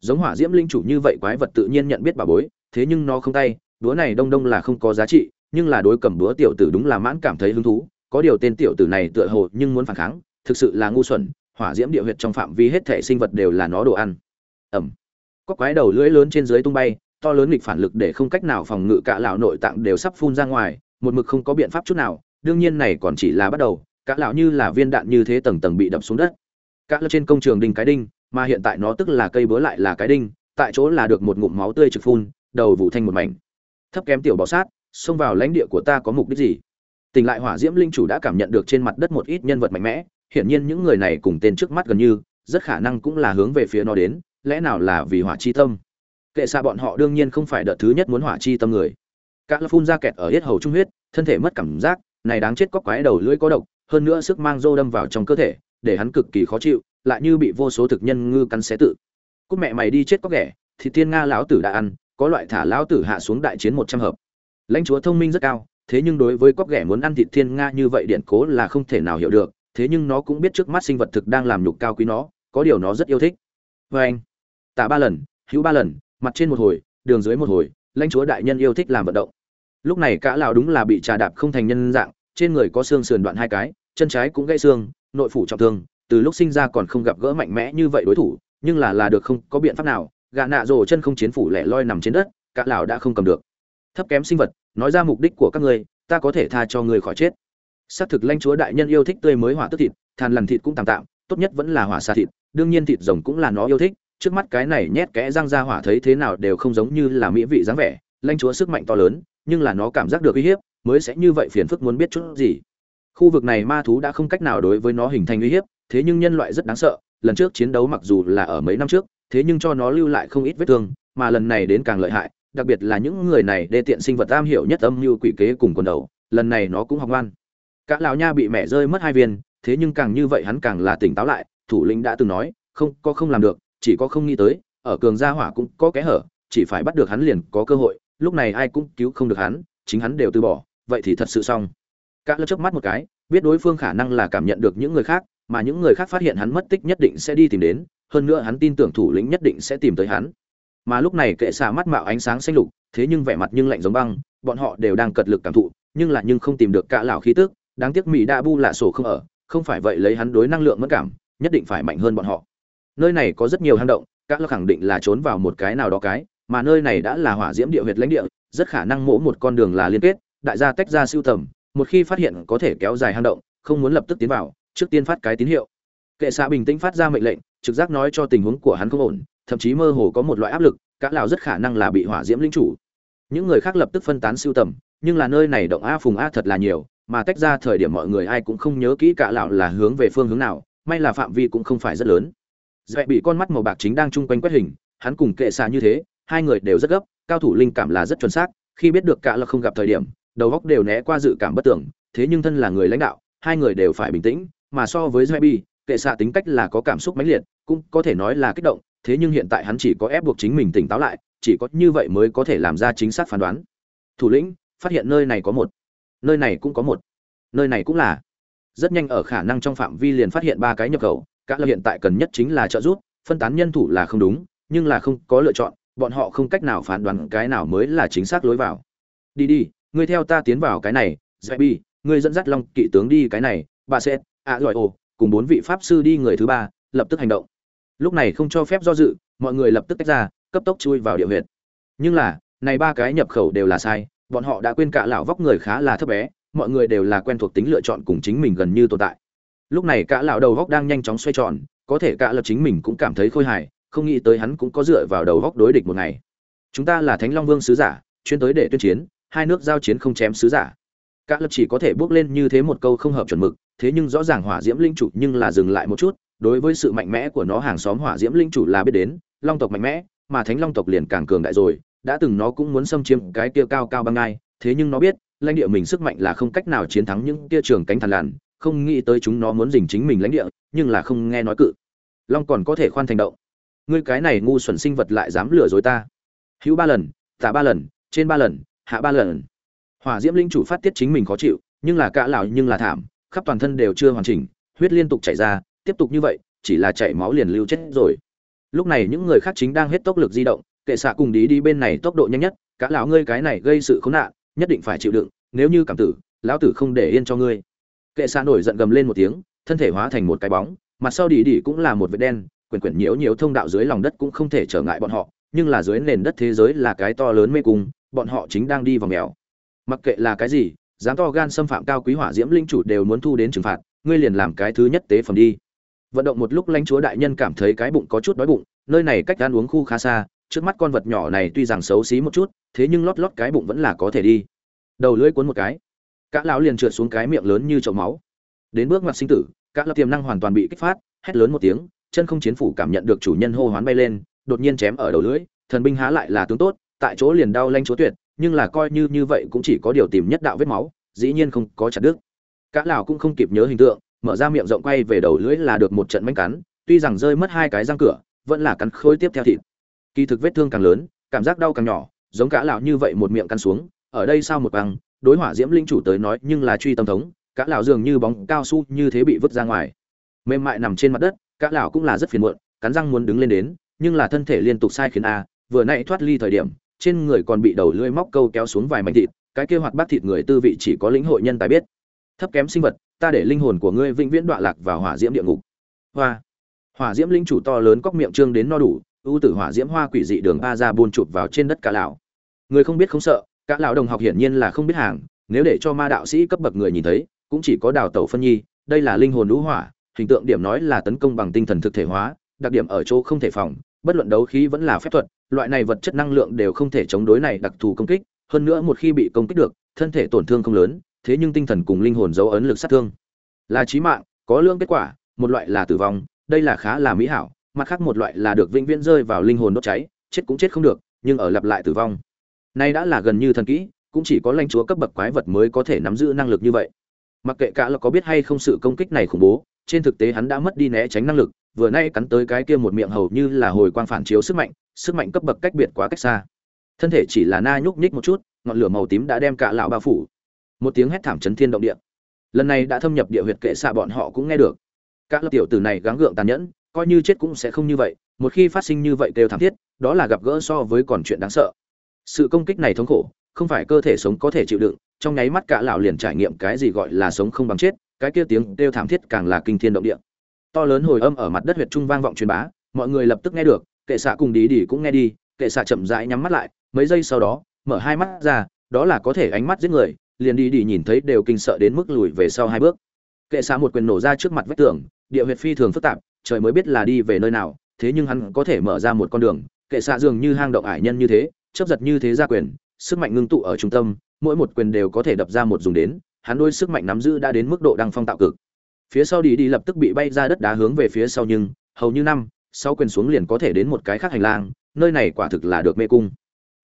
Giống hỏa diễm linh chủ như vậy quái vật tự nhiên nhận biết bà bối, thế nhưng nó không tay, đũa này đông đông là không có giá trị, nhưng là đối cầm đũa tiểu tử đúng là mãn cảm thấy hứng thú. Có điều tên tiểu tử này tựa hồ nhưng muốn phản kháng, thực sự là ngu xuẩn, hỏa diễm địa huyệt trong phạm vi hết thể sinh vật đều là nó đồ ăn. Ẩm. Có quái đầu lưỡi lớn trên dưới tung bay to lớn nghịch phản lực để không cách nào phòng ngự cả lão nội tạng đều sắp phun ra ngoài, một mực không có biện pháp chút nào, đương nhiên này còn chỉ là bắt đầu, cả lão như là viên đạn như thế tầng tầng bị đập xuống đất. Cả lão trên công trường đinh cái đinh, mà hiện tại nó tức là cây búa lại là cái đinh, tại chỗ là được một ngụm máu tươi trực phun, đầu vụ thanh một mảnh. Thấp kém tiểu bọ sát, xông vào lãnh địa của ta có mục đích gì? Tỉnh lại hỏa diễm linh chủ đã cảm nhận được trên mặt đất một ít nhân vật mạnh mẽ, hiển nhiên những người này cùng tên trước mắt gần như, rất khả năng cũng là hướng về phía nó đến, lẽ nào là vì hỏa chi tâm? Kệ xa bọn họ đương nhiên không phải đợt thứ nhất muốn hỏa chi tâm người. Cả là phun ra kẹt ở hết hầu trung huyết, thân thể mất cảm giác, này đáng chết có quái đầu lưỡi có độc, hơn nữa sức mang rô đâm vào trong cơ thể, để hắn cực kỳ khó chịu, lại như bị vô số thực nhân ngư cắn xé tự. Cúc mẹ mày đi chết có ghẻ, thì thiên nga lão tử đã ăn, có loại thả lão tử hạ xuống đại chiến một trăm hợp. Lãnh chúa thông minh rất cao, thế nhưng đối với cóc ghẻ muốn ăn thịt thiên nga như vậy điện cố là không thể nào hiểu được, thế nhưng nó cũng biết trước mắt sinh vật thực đang làm nhục cao quý nó, có điều nó rất yêu thích. Vâng. Vê anh tạ ba lần, hữu ba lần mặt trên một hồi, đường dưới một hồi, lãnh chúa đại nhân yêu thích làm vận động. Lúc này cả lão đúng là bị trà đạp không thành nhân dạng, trên người có xương sườn đoạn hai cái, chân trái cũng gãy xương, nội phủ trọng thương, từ lúc sinh ra còn không gặp gỡ mạnh mẽ như vậy đối thủ, nhưng là là được không có biện pháp nào gạ nạ rồ chân không chiến phủ lẻ loi nằm trên đất, cả lão đã không cầm được. Thấp kém sinh vật, nói ra mục đích của các ngươi, ta có thể tha cho người khỏi chết. Xác thực lãnh chúa đại nhân yêu thích tươi mới hỏa tức thịt than lằn thịt cũng tạm tạm, tốt nhất vẫn là hỏa xa thịt, đương nhiên thịt rồng cũng là nó yêu thích trước mắt cái này nhét kẽ răng ra hỏa thấy thế nào đều không giống như là mỹ vị dáng vẻ, lãnh chúa sức mạnh to lớn, nhưng là nó cảm giác được uy hiếp, mới sẽ như vậy phiền phức muốn biết chút gì. Khu vực này ma thú đã không cách nào đối với nó hình thành uy hiếp, thế nhưng nhân loại rất đáng sợ, lần trước chiến đấu mặc dù là ở mấy năm trước, thế nhưng cho nó lưu lại không ít vết thương, mà lần này đến càng lợi hại, đặc biệt là những người này đê tiện sinh vật am hiểu nhất âm mưu quỷ kế cùng quần đầu, lần này nó cũng học ngoan. Cả lão nha bị mẹ rơi mất hai viên, thế nhưng càng như vậy hắn càng là tỉnh táo lại, thủ lĩnh đã từng nói, không, có không làm được chỉ có không nghĩ tới, ở cường gia hỏa cũng có kẽ hở, chỉ phải bắt được hắn liền có cơ hội, lúc này ai cũng cứu không được hắn, chính hắn đều từ bỏ, vậy thì thật sự xong. Cả lớp chớp mắt một cái, biết đối phương khả năng là cảm nhận được những người khác, mà những người khác phát hiện hắn mất tích nhất định sẽ đi tìm đến, hơn nữa hắn tin tưởng thủ lĩnh nhất định sẽ tìm tới hắn. Mà lúc này kệ xạ mắt mạo ánh sáng xanh lục, thế nhưng vẻ mặt nhưng lạnh giống băng, bọn họ đều đang cật lực cảm thụ, nhưng là nhưng không tìm được cả lão khí tức, đáng tiếc mỹ đa bu lạ sổ không ở, không phải vậy lấy hắn đối năng lượng mất cảm, nhất định phải mạnh hơn bọn họ nơi này có rất nhiều hang động các lão khẳng định là trốn vào một cái nào đó cái, mà nơi này đã là hỏa diễm địa huyệt lãnh địa, rất khả năng mỗ một con đường là liên kết, đại gia tách ra siêu tầm, một khi phát hiện có thể kéo dài hang động, không muốn lập tức tiến vào, trước tiên phát cái tín hiệu. Kệ xạ bình tĩnh phát ra mệnh lệnh, trực giác nói cho tình huống của hắn không ổn, thậm chí mơ hồ có một loại áp lực các lão rất khả năng là bị hỏa diễm linh chủ. Những người khác lập tức phân tán siêu tầm, nhưng là nơi này động a phùng a thật là nhiều, mà tách ra thời điểm mọi người ai cũng không nhớ kỹ cả lão là hướng về phương hướng nào, may là phạm vi cũng không phải rất lớn dễ bị con mắt màu bạc chính đang chung quanh quét hình, hắn cùng kệ xạ như thế, hai người đều rất gấp, cao thủ linh cảm là rất chuẩn xác, khi biết được cả là không gặp thời điểm, đầu góc đều né qua dự cảm bất tưởng, thế nhưng thân là người lãnh đạo, hai người đều phải bình tĩnh, mà so với dễ bị, kệ xạ tính cách là có cảm xúc mãnh liệt, cũng có thể nói là kích động, thế nhưng hiện tại hắn chỉ có ép buộc chính mình tỉnh táo lại, chỉ có như vậy mới có thể làm ra chính xác phán đoán. Thủ lĩnh, phát hiện nơi này có một, nơi này cũng có một, nơi này cũng là. Rất nhanh ở khả năng trong phạm vi liền phát hiện ba cái nhập khẩu cả là hiện tại cần nhất chính là trợ giúp phân tán nhân thủ là không đúng nhưng là không có lựa chọn bọn họ không cách nào phán đoán cái nào mới là chính xác lối vào. Đi đi ngươi theo ta tiến vào cái này Zebi, ngươi dẫn dắt long kỵ tướng đi cái này bà sẽ à rồi ồ cùng bốn vị pháp sư đi người thứ ba lập tức hành động. Lúc này không cho phép do dự mọi người lập tức tách ra cấp tốc chui vào địa huyệt. Nhưng là này ba cái nhập khẩu đều là sai bọn họ đã quên cả lão vóc người khá là thấp bé mọi người đều là quen thuộc tính lựa chọn cùng chính mình gần như tồn tại lúc này cả lão đầu góc đang nhanh chóng xoay tròn, có thể cả lập chính mình cũng cảm thấy khôi hài, không nghĩ tới hắn cũng có dựa vào đầu góc đối địch một ngày. Chúng ta là thánh long vương sứ giả, chuyên tới để tuyên chiến, hai nước giao chiến không chém sứ giả. Cả lập chỉ có thể bước lên như thế một câu không hợp chuẩn mực, thế nhưng rõ ràng hỏa diễm linh chủ nhưng là dừng lại một chút, đối với sự mạnh mẽ của nó hàng xóm hỏa diễm linh chủ là biết đến, long tộc mạnh mẽ, mà thánh long tộc liền càng cường đại rồi, đã từng nó cũng muốn xâm chiếm cái kia cao cao băng ngai, thế nhưng nó biết, lãnh địa mình sức mạnh là không cách nào chiến thắng những tia trường cánh thằn lằn không nghĩ tới chúng nó muốn dình chính mình lãnh địa, nhưng là không nghe nói cự. Long còn có thể khoan thành động. Ngươi cái này ngu xuẩn sinh vật lại dám lừa dối ta. Hữu ba lần tả ba lần, trên ba lần, hạ ba lần. Hỏa diễm linh chủ phát tiết chính mình khó chịu, nhưng là cả lão nhưng là thảm, khắp toàn thân đều chưa hoàn chỉnh, huyết liên tục chảy ra, tiếp tục như vậy, chỉ là chảy máu liền lưu chết rồi. Lúc này những người khác chính đang hết tốc lực di động, kệ xạ cùng đi đi bên này tốc độ nhanh nhất, cả lão ngươi cái này gây sự khốn nạn, nhất định phải chịu đựng, nếu như cảm tử, lão tử không để yên cho ngươi kệ xạ nổi giận gầm lên một tiếng, thân thể hóa thành một cái bóng, mặt sau đi đi cũng là một vệt đen quyển quyển nhiễu nhiễu thông đạo dưới lòng đất cũng không thể trở ngại bọn họ, nhưng là dưới nền đất thế giới là cái to lớn mê cung, bọn họ chính đang đi vào mèo. Mặc kệ là cái gì dám to gan xâm phạm cao quý hỏa diễm linh chủ đều muốn thu đến trừng phạt, ngươi liền làm cái thứ nhất tế phẩm đi. Vận động một lúc lãnh chúa đại nhân cảm thấy cái bụng có chút đói bụng, nơi này cách ăn uống khu khá xa, trước mắt con vật nhỏ này tuy rằng xấu xí một chút, thế nhưng lót lót cái bụng vẫn là có thể đi. Đầu lưỡi cuốn một cái cả lão liền trượt xuống cái miệng lớn như chậu máu. Đến bước ngoặt sinh tử, cả lão tiềm năng hoàn toàn bị kích phát, hét lớn một tiếng, chân không chiến phủ cảm nhận được chủ nhân hô hoán bay lên, đột nhiên chém ở đầu lưỡi, thần binh há lại là tướng tốt, tại chỗ liền đau lanh chúa tuyệt, nhưng là coi như như vậy cũng chỉ có điều tìm nhất đạo vết máu, dĩ nhiên không có chặt đứt. Cả lão cũng không kịp nhớ hình tượng, mở ra miệng rộng quay về đầu lưỡi là được một trận manh cắn, tuy rằng rơi mất hai cái răng cửa, vẫn là cắn khối tiếp theo thịt. Kỳ thực vết thương càng lớn, cảm giác đau càng nhỏ, giống cả lão như vậy một miệng cắn xuống, ở đây sao một băng đối hỏa diễm linh chủ tới nói nhưng là truy tâm thống, cả lão dường như bóng cao su như thế bị vứt ra ngoài. Mềm mại nằm trên mặt đất, cả lão cũng là rất phiền muộn, cắn răng muốn đứng lên đến, nhưng là thân thể liên tục sai khiến a, vừa nãy thoát ly thời điểm, trên người còn bị đầu lưỡi móc câu kéo xuống vài mảnh thịt, cái kia hoạt bát thịt người tư vị chỉ có lĩnh hội nhân tài biết. Thấp kém sinh vật, ta để linh hồn của ngươi vĩnh viễn đọa lạc vào hỏa diễm địa ngục. Hoa. Hỏa diễm linh chủ to lớn cóc miệng trương đến no đủ, ưu tử hỏa diễm hoa quỷ dị đường ba ra buôn chụp vào trên đất cả lão. Người không biết không sợ cả lão đồng học hiển nhiên là không biết hàng, nếu để cho ma đạo sĩ cấp bậc người nhìn thấy, cũng chỉ có đào tẩu phân nhi, đây là linh hồn lũ hỏa, hình tượng điểm nói là tấn công bằng tinh thần thực thể hóa, đặc điểm ở chỗ không thể phòng, bất luận đấu khí vẫn là phép thuật, loại này vật chất năng lượng đều không thể chống đối này đặc thù công kích, hơn nữa một khi bị công kích được, thân thể tổn thương không lớn, thế nhưng tinh thần cùng linh hồn dấu ấn lực sát thương. Là chí mạng, có lương kết quả, một loại là tử vong, đây là khá là mỹ hảo, mặt khác một loại là được vĩnh viễn rơi vào linh hồn đốt cháy, chết cũng chết không được, nhưng ở lặp lại tử vong nay đã là gần như thần kỹ, cũng chỉ có lãnh chúa cấp bậc quái vật mới có thể nắm giữ năng lực như vậy. Mặc kệ cả là có biết hay không sự công kích này khủng bố, trên thực tế hắn đã mất đi né tránh năng lực, vừa nay cắn tới cái kia một miệng hầu như là hồi quang phản chiếu sức mạnh sức mạnh cấp bậc cách biệt quá cách xa. Thân thể chỉ là na nhúc nhích một chút, ngọn lửa màu tím đã đem cả lão bao phủ. Một tiếng hét thảm chấn thiên động địa. Lần này đã thâm nhập địa huyệt kệ xạ bọn họ cũng nghe được. Các lớp tiểu tử này gắng gượng tàn nhẫn, coi như chết cũng sẽ không như vậy, một khi phát sinh như vậy đều thảm thiết, đó là gặp gỡ so với còn chuyện đáng sợ sự công kích này thống khổ, không phải cơ thể sống có thể chịu đựng, trong nháy mắt cả lão liền trải nghiệm cái gì gọi là sống không bằng chết, cái kia tiếng kêu thảm thiết càng là kinh thiên động địa. To lớn hồi âm ở mặt đất huyệt trung vang vọng truyền bá, mọi người lập tức nghe được, kệ xạ cùng đi đi cũng nghe đi, kệ xạ chậm rãi nhắm mắt lại, mấy giây sau đó, mở hai mắt ra, đó là có thể ánh mắt giết người, liền đi đi nhìn thấy đều kinh sợ đến mức lùi về sau hai bước. Kệ xạ một quyền nổ ra trước mặt vách tường, địa huyệt phi thường phức tạp, trời mới biết là đi về nơi nào, thế nhưng hắn có thể mở ra một con đường, kệ xạ dường như hang động ải nhân như thế chấp giật như thế ra quyền, sức mạnh ngưng tụ ở trung tâm, mỗi một quyền đều có thể đập ra một dùng đến, hắn đôi sức mạnh nắm giữ đã đến mức độ đăng phong tạo cực. Phía sau đi đi lập tức bị bay ra đất đá hướng về phía sau nhưng, hầu như năm sau quyền xuống liền có thể đến một cái khác hành lang, nơi này quả thực là được mê cung.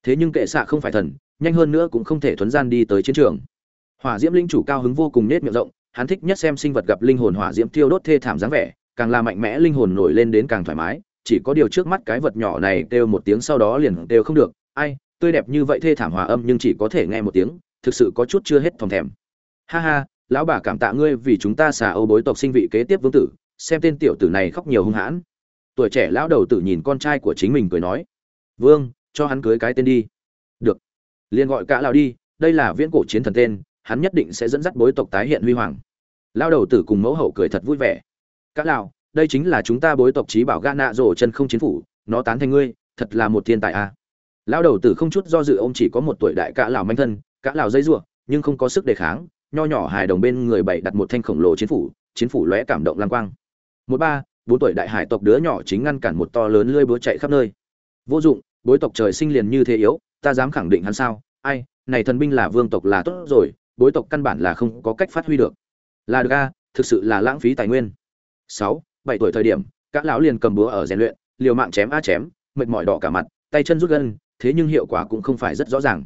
Thế nhưng kệ xạ không phải thần, nhanh hơn nữa cũng không thể thuấn gian đi tới chiến trường. Hỏa diễm linh chủ cao hứng vô cùng nết miệng rộng, hắn thích nhất xem sinh vật gặp linh hồn hỏa diễm tiêu đốt thê thảm dáng vẻ, càng là mạnh mẽ linh hồn nổi lên đến càng thoải mái, chỉ có điều trước mắt cái vật nhỏ này kêu một tiếng sau đó liền kêu không được ai, tươi đẹp như vậy thê thảm hòa âm nhưng chỉ có thể nghe một tiếng, thực sự có chút chưa hết thòng thèm. Ha ha, lão bà cảm tạ ngươi vì chúng ta xà âu bối tộc sinh vị kế tiếp vương tử, xem tên tiểu tử này khóc nhiều hung hãn. Tuổi trẻ lão đầu tử nhìn con trai của chính mình cười nói, vương, cho hắn cưới cái tên đi. Được. Liền gọi cả lão đi, đây là viễn cổ chiến thần tên, hắn nhất định sẽ dẫn dắt bối tộc tái hiện huy hoàng. Lão đầu tử cùng mẫu hậu cười thật vui vẻ. Cả lão, đây chính là chúng ta bối tộc trí bảo gã nạ rổ chân không chiến phủ, nó tán thành ngươi, thật là một thiên tài a. à lão đầu tử không chút do dự ông chỉ có một tuổi đại cả lão manh thân cả lão dây rủa, nhưng không có sức đề kháng, nho nhỏ hài đồng bên người bảy đặt một thanh khổng lồ chiến phủ chiến phủ lóe cảm động lang quang. Một ba, bốn tuổi đại hải tộc đứa nhỏ chính ngăn cản một to lớn lưỡi búa chạy khắp nơi. Vô dụng, bối tộc trời sinh liền như thế yếu, ta dám khẳng định hắn sao? Ai, này thần binh là vương tộc là tốt rồi, bối tộc căn bản là không có cách phát huy được. Là được a, thực sự là lãng phí tài nguyên. Sáu, bảy tuổi thời điểm các lão liền cầm búa ở rèn luyện, liều mạng chém a chém, mệt mỏi đỏ cả mặt, tay chân rút gân thế nhưng hiệu quả cũng không phải rất rõ ràng.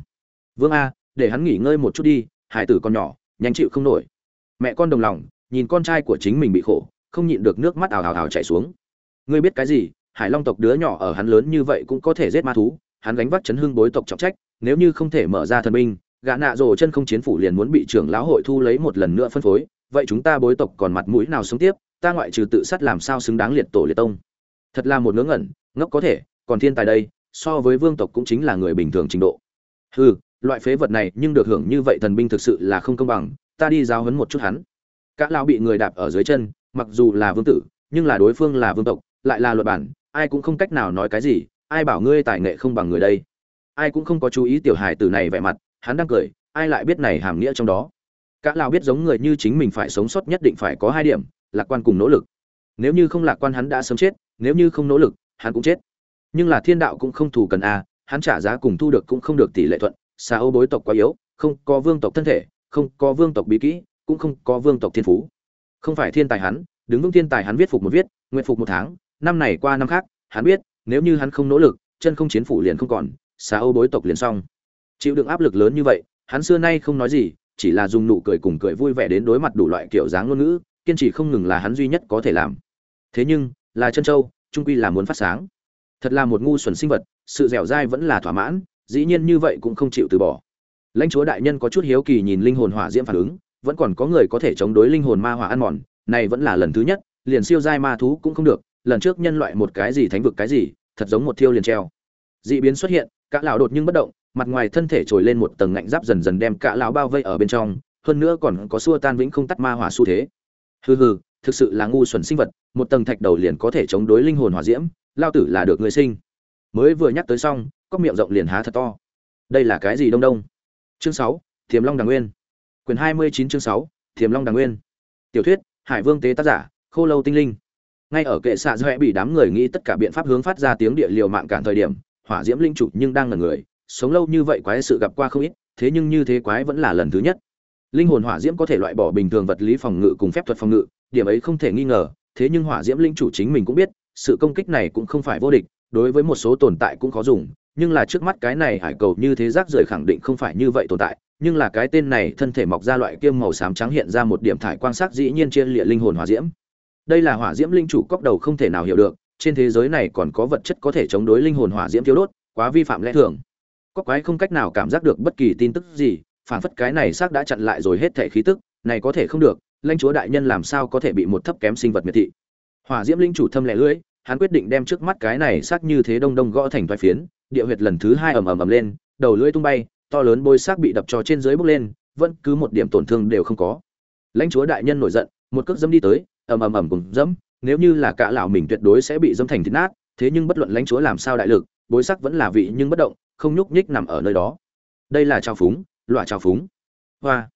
Vương a, để hắn nghỉ ngơi một chút đi, hải tử còn nhỏ, nhanh chịu không nổi. Mẹ con đồng lòng, nhìn con trai của chính mình bị khổ, không nhịn được nước mắt ào ào ào chảy xuống. Ngươi biết cái gì, hải long tộc đứa nhỏ ở hắn lớn như vậy cũng có thể giết ma thú, hắn gánh vác chấn hưng bối tộc trọng trách, nếu như không thể mở ra thần binh, gã nạ rồ chân không chiến phủ liền muốn bị trưởng lão hội thu lấy một lần nữa phân phối, vậy chúng ta bối tộc còn mặt mũi nào sống tiếp, ta ngoại trừ tự sát làm sao xứng đáng liệt tổ liệt tông. Thật là một ngớ ngẩn, ngốc có thể, còn thiên tài đây so với vương tộc cũng chính là người bình thường trình độ. Hừ, loại phế vật này nhưng được hưởng như vậy thần binh thực sự là không công bằng, ta đi giáo huấn một chút hắn. Cả lão bị người đạp ở dưới chân, mặc dù là vương tử, nhưng là đối phương là vương tộc, lại là luật bản, ai cũng không cách nào nói cái gì, ai bảo ngươi tài nghệ không bằng người đây. Ai cũng không có chú ý tiểu hài tử này vẻ mặt, hắn đang cười, ai lại biết này hàm nghĩa trong đó. Cả lão biết giống người như chính mình phải sống sót nhất định phải có hai điểm, lạc quan cùng nỗ lực. Nếu như không lạc quan hắn đã sớm chết, nếu như không nỗ lực, hắn cũng chết nhưng là thiên đạo cũng không thù cần a, hắn trả giá cùng thu được cũng không được tỷ lệ thuận xa ô bối tộc quá yếu, không có vương tộc thân thể, không có vương tộc bí kỹ, cũng không có vương tộc thiên phú. Không phải thiên tài hắn, đứng vững thiên tài hắn viết phục một viết, nguyện phục một tháng, năm này qua năm khác, hắn biết, nếu như hắn không nỗ lực, chân không chiến phủ liền không còn xa ô bối tộc liền xong. Chịu đựng áp lực lớn như vậy, hắn xưa nay không nói gì, chỉ là dùng nụ cười cùng cười vui vẻ đến đối mặt đủ loại kiểu dáng ngôn ngữ, kiên trì không ngừng là hắn duy nhất có thể làm. Thế nhưng, là chân châu, trung quy là muốn phát sáng thật là một ngu xuẩn sinh vật, sự dẻo dai vẫn là thỏa mãn, dĩ nhiên như vậy cũng không chịu từ bỏ. Lãnh chúa đại nhân có chút hiếu kỳ nhìn linh hồn hỏa diễm phản ứng, vẫn còn có người có thể chống đối linh hồn ma hỏa ăn mòn, này vẫn là lần thứ nhất, liền siêu giai ma thú cũng không được, lần trước nhân loại một cái gì thánh vực cái gì, thật giống một thiêu liền treo. Dị biến xuất hiện, cả lão đột nhưng bất động, mặt ngoài thân thể trồi lên một tầng ngạnh giáp dần dần đem cả lão bao vây ở bên trong, hơn nữa còn có xua tan vĩnh không tắt ma hỏa xu thế. Hừ hừ, thực sự là ngu xuẩn sinh vật, một tầng thạch đầu liền có thể chống đối linh hồn hỏa diễm lao tử là được người sinh. Mới vừa nhắc tới xong cóc miệng rộng liền há thật to. Đây là cái gì đông đông? Chương sáu, thiềm long đàng nguyên. Quyền hai mươi chín chương sáu, thiềm long đàng nguyên. Tiểu thuyết, hải vương tế tác giả, khô lâu tinh linh. Ngay ở kệ xạ doẹ bị đám người nghĩ tất cả biện pháp hướng phát ra tiếng địa liều mạng cản thời điểm, hỏa diễm linh chủ nhưng đang là người, sống lâu như vậy quái sự gặp qua không ít, thế nhưng như thế quái vẫn là lần thứ nhất. Linh hồn hỏa diễm có thể loại bỏ bình thường vật lý phòng ngự cùng phép thuật phòng ngự, điểm ấy không thể nghi ngờ, thế nhưng hỏa diễm linh chủ chính mình cũng biết sự công kích này cũng không phải vô địch, đối với một số tồn tại cũng khó dùng, nhưng là trước mắt cái này hải cầu như thế rác rưởi khẳng định không phải như vậy tồn tại, nhưng là cái tên này thân thể mọc ra loại kiêm màu xám trắng hiện ra một điểm thải quan sát dĩ nhiên chia lịa linh hồn hỏa diễm. Đây là hỏa diễm linh chủ cốc đầu không thể nào hiểu được, trên thế giới này còn có vật chất có thể chống đối linh hồn hỏa diễm thiếu đốt, quá vi phạm lẽ thường. Cóc quái không cách nào cảm giác được bất kỳ tin tức gì, phản phất cái này xác đã chặn lại rồi hết thể khí tức, này có thể không được, lãnh chúa đại nhân làm sao có thể bị một thấp kém sinh vật miệt thị? Hỏa diễm linh chủ thâm lẻ lưỡi, hắn quyết định đem trước mắt cái này xác như thế đông đông gõ thành toái phiến, địa huyệt lần thứ hai ầm ầm ầm lên, đầu lưỡi tung bay, to lớn bôi xác bị đập cho trên dưới bốc lên, vẫn cứ một điểm tổn thương đều không có. Lãnh chúa đại nhân nổi giận, một cước dâm đi tới, ầm ầm ầm cùng dẫm, nếu như là cả lão mình tuyệt đối sẽ bị dâm thành thịt nát, thế nhưng bất luận lãnh chúa làm sao đại lực bối sắc vẫn là vị nhưng bất động, không nhúc nhích nằm ở nơi đó. Đây là trào phúng, loại trào phúng. Hoa.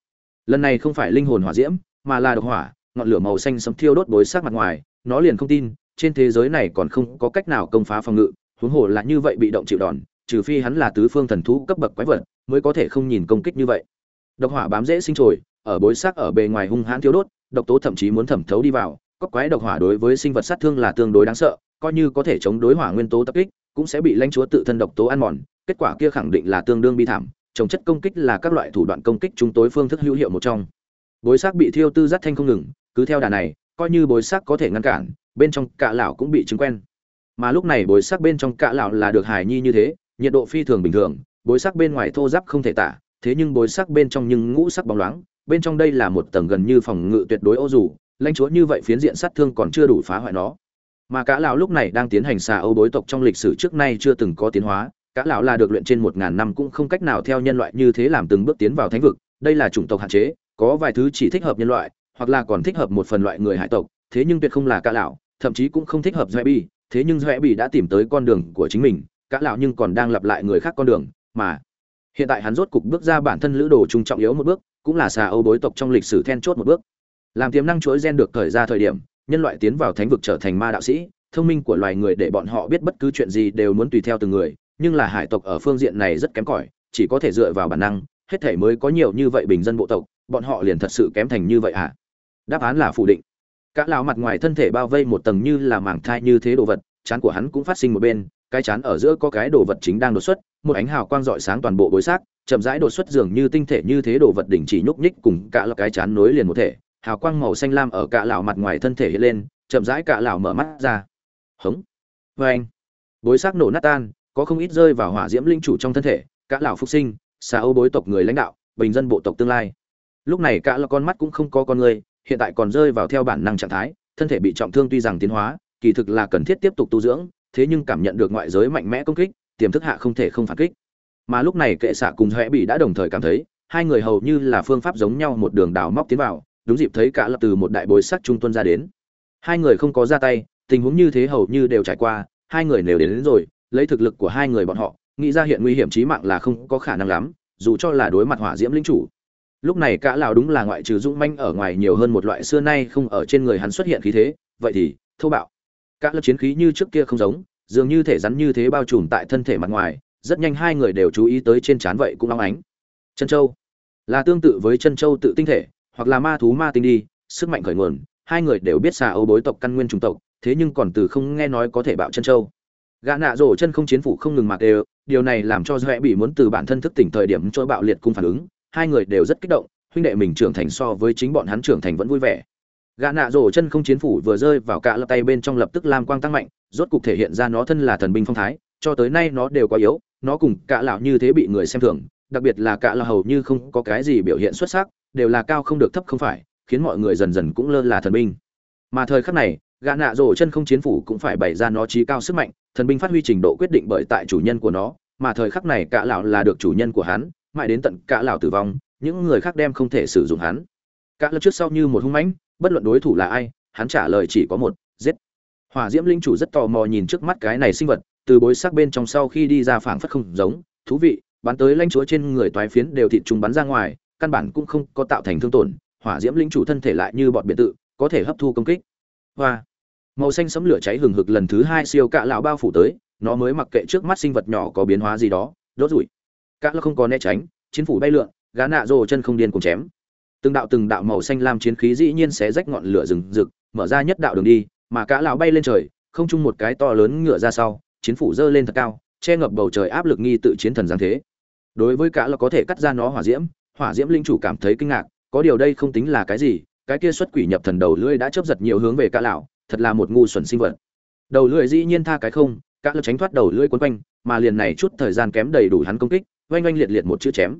Lần này không phải linh hồn hỏa diễm, mà là độc hỏa, ngọn lửa màu xanh sấm thiêu đốt bối sắc mặt ngoài nó liền không tin, trên thế giới này còn không có cách nào công phá phòng ngự, huống hồ là như vậy bị động chịu đòn, trừ phi hắn là tứ phương thần thú cấp bậc quái vật, mới có thể không nhìn công kích như vậy. Độc hỏa bám dễ sinh trồi, ở bối xác ở bề ngoài hung hãn thiêu đốt, độc tố thậm chí muốn thẩm thấu đi vào cóc quái độc hỏa đối với sinh vật sát thương là tương đối đáng sợ, coi như có thể chống đối hỏa nguyên tố tập kích, cũng sẽ bị lãnh chúa tự thân độc tố ăn mòn, kết quả kia khẳng định là tương đương bi thảm, trồng chất công kích là các loại thủ đoạn công kích chúng tối phương thức hữu hiệu một trong. Bối xác bị thiêu tư rất thanh không ngừng, cứ theo đà này coi như bối sắc có thể ngăn cản, bên trong cạ lão cũng bị chứng quen. Mà lúc này bối sắc bên trong cạ lão là được hài nhi như thế, nhiệt độ phi thường bình thường, bối sắc bên ngoài thô giáp không thể tả, thế nhưng bối sắc bên trong nhưng ngũ sắc bóng loáng, bên trong đây là một tầng gần như phòng ngự tuyệt đối ô dù, lãnh chúa như vậy phiến diện sát thương còn chưa đủ phá hoại nó. Mà cả lão lúc này đang tiến hành xà âu bối tộc trong lịch sử trước nay chưa từng có tiến hóa, cả lão là được luyện trên một ngàn năm cũng không cách nào theo nhân loại như thế làm từng bước tiến vào thánh vực, đây là chủng tộc hạn chế, có vài thứ chỉ thích hợp nhân loại hoặc là còn thích hợp một phần loại người hải tộc, thế nhưng tuyệt không là cả lão, thậm chí cũng không thích hợp doẹ bi, thế nhưng doẹ bi đã tìm tới con đường của chính mình, cả lão nhưng còn đang lặp lại người khác con đường, mà hiện tại hắn rốt cục bước ra bản thân lữ đồ trung trọng yếu một bước, cũng là xà âu bối tộc trong lịch sử then chốt một bước. Làm tiềm năng chuỗi gen được thời ra thời điểm, nhân loại tiến vào thánh vực trở thành ma đạo sĩ, thông minh của loài người để bọn họ biết bất cứ chuyện gì đều muốn tùy theo từng người, nhưng là hải tộc ở phương diện này rất kém cỏi, chỉ có thể dựa vào bản năng, hết thể mới có nhiều như vậy bình dân bộ tộc, bọn họ liền thật sự kém thành như vậy à? Đáp án là phủ định. Các lão mặt ngoài thân thể bao vây một tầng như là màng thai như thế đồ vật, chán của hắn cũng phát sinh một bên, cái chán ở giữa có cái đồ vật chính đang đột xuất, một ánh hào quang rọi sáng toàn bộ bối xác, chậm rãi đột xuất dường như tinh thể như thế đồ vật đỉnh chỉ nhúc nhích cùng cả là cái chán nối liền một thể, hào quang màu xanh lam ở cả lão mặt ngoài thân thể hiện lên, chậm rãi cả lão mở mắt ra. Hống. Vê anh bối xác nổ nát tan, có không ít rơi vào hỏa diễm linh chủ trong thân thể, cả lão phục sinh xa ô bối tộc người lãnh đạo, bình dân bộ tộc tương lai. Lúc này cả là con mắt cũng không có con người hiện tại còn rơi vào theo bản năng trạng thái thân thể bị trọng thương tuy rằng tiến hóa kỳ thực là cần thiết tiếp tục tu dưỡng thế nhưng cảm nhận được ngoại giới mạnh mẽ công kích tiềm thức hạ không thể không phản kích. Mà lúc này kệ xạ cùng huệ bị đã đồng thời cảm thấy hai người hầu như là phương pháp giống nhau một đường đào móc tiến vào đúng dịp thấy cả lập từ một đại bối sắc trung tuân ra đến. Hai người không có ra tay tình huống như thế hầu như đều trải qua hai người nếu đến, đến rồi lấy thực lực của hai người bọn họ nghĩ ra hiện nguy hiểm chí mạng là không có khả năng lắm dù cho là đối mặt hỏa diễm linh chủ lúc này cả lão đúng là ngoại trừ dũng manh ở ngoài nhiều hơn một loại xưa nay không ở trên người hắn xuất hiện khí thế, vậy thì, thô bạo. Cả lớp chiến khí như trước kia không giống, dường như thể rắn như thế bao trùm tại thân thể mặt ngoài, rất nhanh hai người đều chú ý tới trên trán vậy cũng long ánh. Chân châu. Là tương tự với chân châu tự tinh thể, hoặc là ma thú ma tinh đi, sức mạnh khởi nguồn, hai người đều biết xà âu bối tộc căn nguyên chủng tộc, thế nhưng còn từ không nghe nói có thể bạo chân châu. Gã nạ rổ chân không chiến phủ không ngừng mặc đều, điều này làm cho doẹ bị muốn từ bản thân thức tỉnh thời điểm cho bạo liệt cung phản ứng hai người đều rất kích động, huynh đệ mình trưởng thành so với chính bọn hắn trưởng thành vẫn vui vẻ. Gã nạ rổ chân không chiến phủ vừa rơi vào cạ lập tay bên trong lập tức lam quang tăng mạnh, rốt cục thể hiện ra nó thân là thần binh phong thái, cho tới nay nó đều quá yếu, nó cùng cạ lão như thế bị người xem thường, đặc biệt là cạ lão hầu như không có cái gì biểu hiện xuất sắc, đều là cao không được thấp không phải, khiến mọi người dần dần cũng lơ là thần binh. Mà thời khắc này, gã nạ rổ chân không chiến phủ cũng phải bày ra nó trí cao sức mạnh, thần binh phát huy trình độ quyết định bởi tại chủ nhân của nó, mà thời khắc này cạ lão là được chủ nhân của hắn mãi đến tận cả lão tử vong, những người khác đem không thể sử dụng hắn. Cả lớp trước sau như một hung mãnh, bất luận đối thủ là ai, hắn trả lời chỉ có một, giết. Hỏa diễm linh chủ rất tò mò nhìn trước mắt cái này sinh vật, từ bối sắc bên trong sau khi đi ra phảng phất không giống, thú vị, bắn tới lãnh chúa trên người toái phiến đều thịt trùng bắn ra ngoài, căn bản cũng không có tạo thành thương tổn, hỏa diễm linh chủ thân thể lại như bọn biển tự, có thể hấp thu công kích. Hoa. Màu xanh sấm lửa cháy hừng hực lần thứ hai siêu cạ lão bao phủ tới, nó mới mặc kệ trước mắt sinh vật nhỏ có biến hóa gì đó, đốt rủi. Cả lão không có né tránh, chiến phủ bay lượn gã nạ rồ chân không điên cùng chém. Từng đạo từng đạo màu xanh lam chiến khí dĩ nhiên sẽ rách ngọn lửa rừng rực, mở ra nhất đạo đường đi, mà cả lão bay lên trời, không chung một cái to lớn ngựa ra sau, chiến phủ dơ lên thật cao, che ngập bầu trời áp lực nghi tự chiến thần giáng thế. Đối với cả là có thể cắt ra nó hỏa diễm hỏa diễm linh chủ cảm thấy kinh ngạc, có điều đây không tính là cái gì, cái kia xuất quỷ nhập thần đầu lưỡi đã chớp giật nhiều hướng về cả lão, thật là một ngu xuẩn sinh vật. Đầu lưỡi dĩ nhiên tha cái không, cả là tránh thoát đầu lưỡi quấn quanh, mà liền này chút thời gian kém đầy đủ hắn công kích oanh oanh liệt liệt một chữ chém.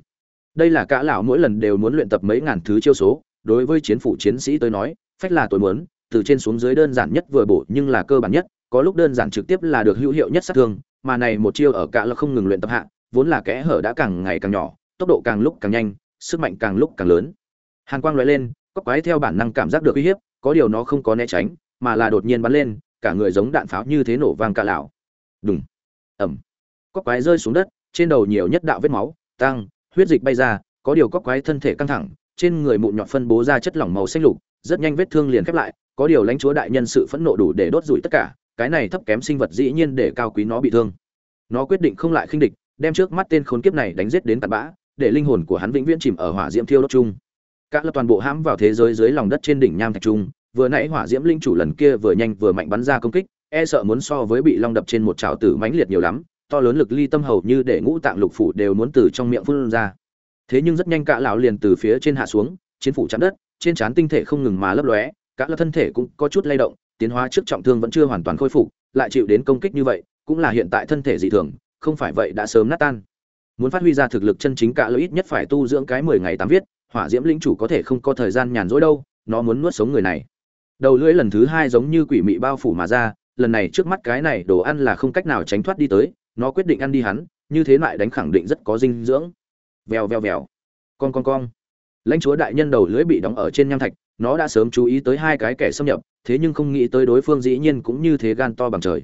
Đây là cả lão mỗi lần đều muốn luyện tập mấy ngàn thứ chiêu số, đối với chiến phủ chiến sĩ tới nói, phách là tôi muốn, từ trên xuống dưới đơn giản nhất vừa bổ nhưng là cơ bản nhất, có lúc đơn giản trực tiếp là được hữu hiệu nhất sát thương, mà này một chiêu ở cả là không ngừng luyện tập hạ, vốn là kẽ hở đã càng ngày càng nhỏ, tốc độ càng lúc càng nhanh, sức mạnh càng lúc càng lớn. Hàn quang lóe lên cóc quái theo bản năng cảm giác được uy hiếp, có điều nó không có né tránh, mà là đột nhiên bắn lên, cả người giống đạn pháo như thế nổ vang cả lão. Đùng. Ẩm cóc quái rơi xuống đất trên đầu nhiều nhất đạo vết máu, tăng, huyết dịch bay ra, có điều cóc quái thân thể căng thẳng, trên người mụn nhọt phân bố ra chất lỏng màu xanh lục, rất nhanh vết thương liền khép lại, có điều lãnh chúa đại nhân sự phẫn nộ đủ để đốt rủi tất cả, cái này thấp kém sinh vật dĩ nhiên để cao quý nó bị thương. Nó quyết định không lại khinh địch, đem trước mắt tên khốn kiếp này đánh giết đến tận bã, để linh hồn của hắn vĩnh viễn chìm ở hỏa diễm thiêu đốt chung. Cả lập toàn bộ hãm vào thế giới dưới lòng đất trên đỉnh nham thạch trung vừa nãy hỏa diễm linh chủ lần kia vừa nhanh vừa mạnh bắn ra công kích e sợ muốn so với bị long đập trên một trào tử mãnh liệt nhiều lắm to lớn lực ly tâm hầu như để ngũ tạng lục phủ đều muốn từ trong miệng phun ra. Thế nhưng rất nhanh cả lão liền từ phía trên hạ xuống, chiến phủ chạm đất, trên trán tinh thể không ngừng mà lấp lóe, cả lão thân thể cũng có chút lay động, tiến hóa trước trọng thương vẫn chưa hoàn toàn khôi phục, lại chịu đến công kích như vậy, cũng là hiện tại thân thể dị thường, không phải vậy đã sớm nát tan. Muốn phát huy ra thực lực chân chính cả lão ít nhất phải tu dưỡng cái mười ngày tám viết, hỏa diễm linh chủ có thể không có thời gian nhàn rỗi đâu, nó muốn nuốt sống người này. Đầu lưỡi lần thứ hai giống như quỷ mị bao phủ mà ra, lần này trước mắt cái này đồ ăn là không cách nào tránh thoát đi tới nó quyết định ăn đi hắn, như thế lại đánh khẳng định rất có dinh dưỡng. Vèo vèo vèo. Con con con lãnh chúa đại nhân đầu lưỡi bị đóng ở trên nham thạch, nó đã sớm chú ý tới hai cái kẻ xâm nhập, thế nhưng không nghĩ tới đối phương dĩ nhiên cũng như thế gan to bằng trời.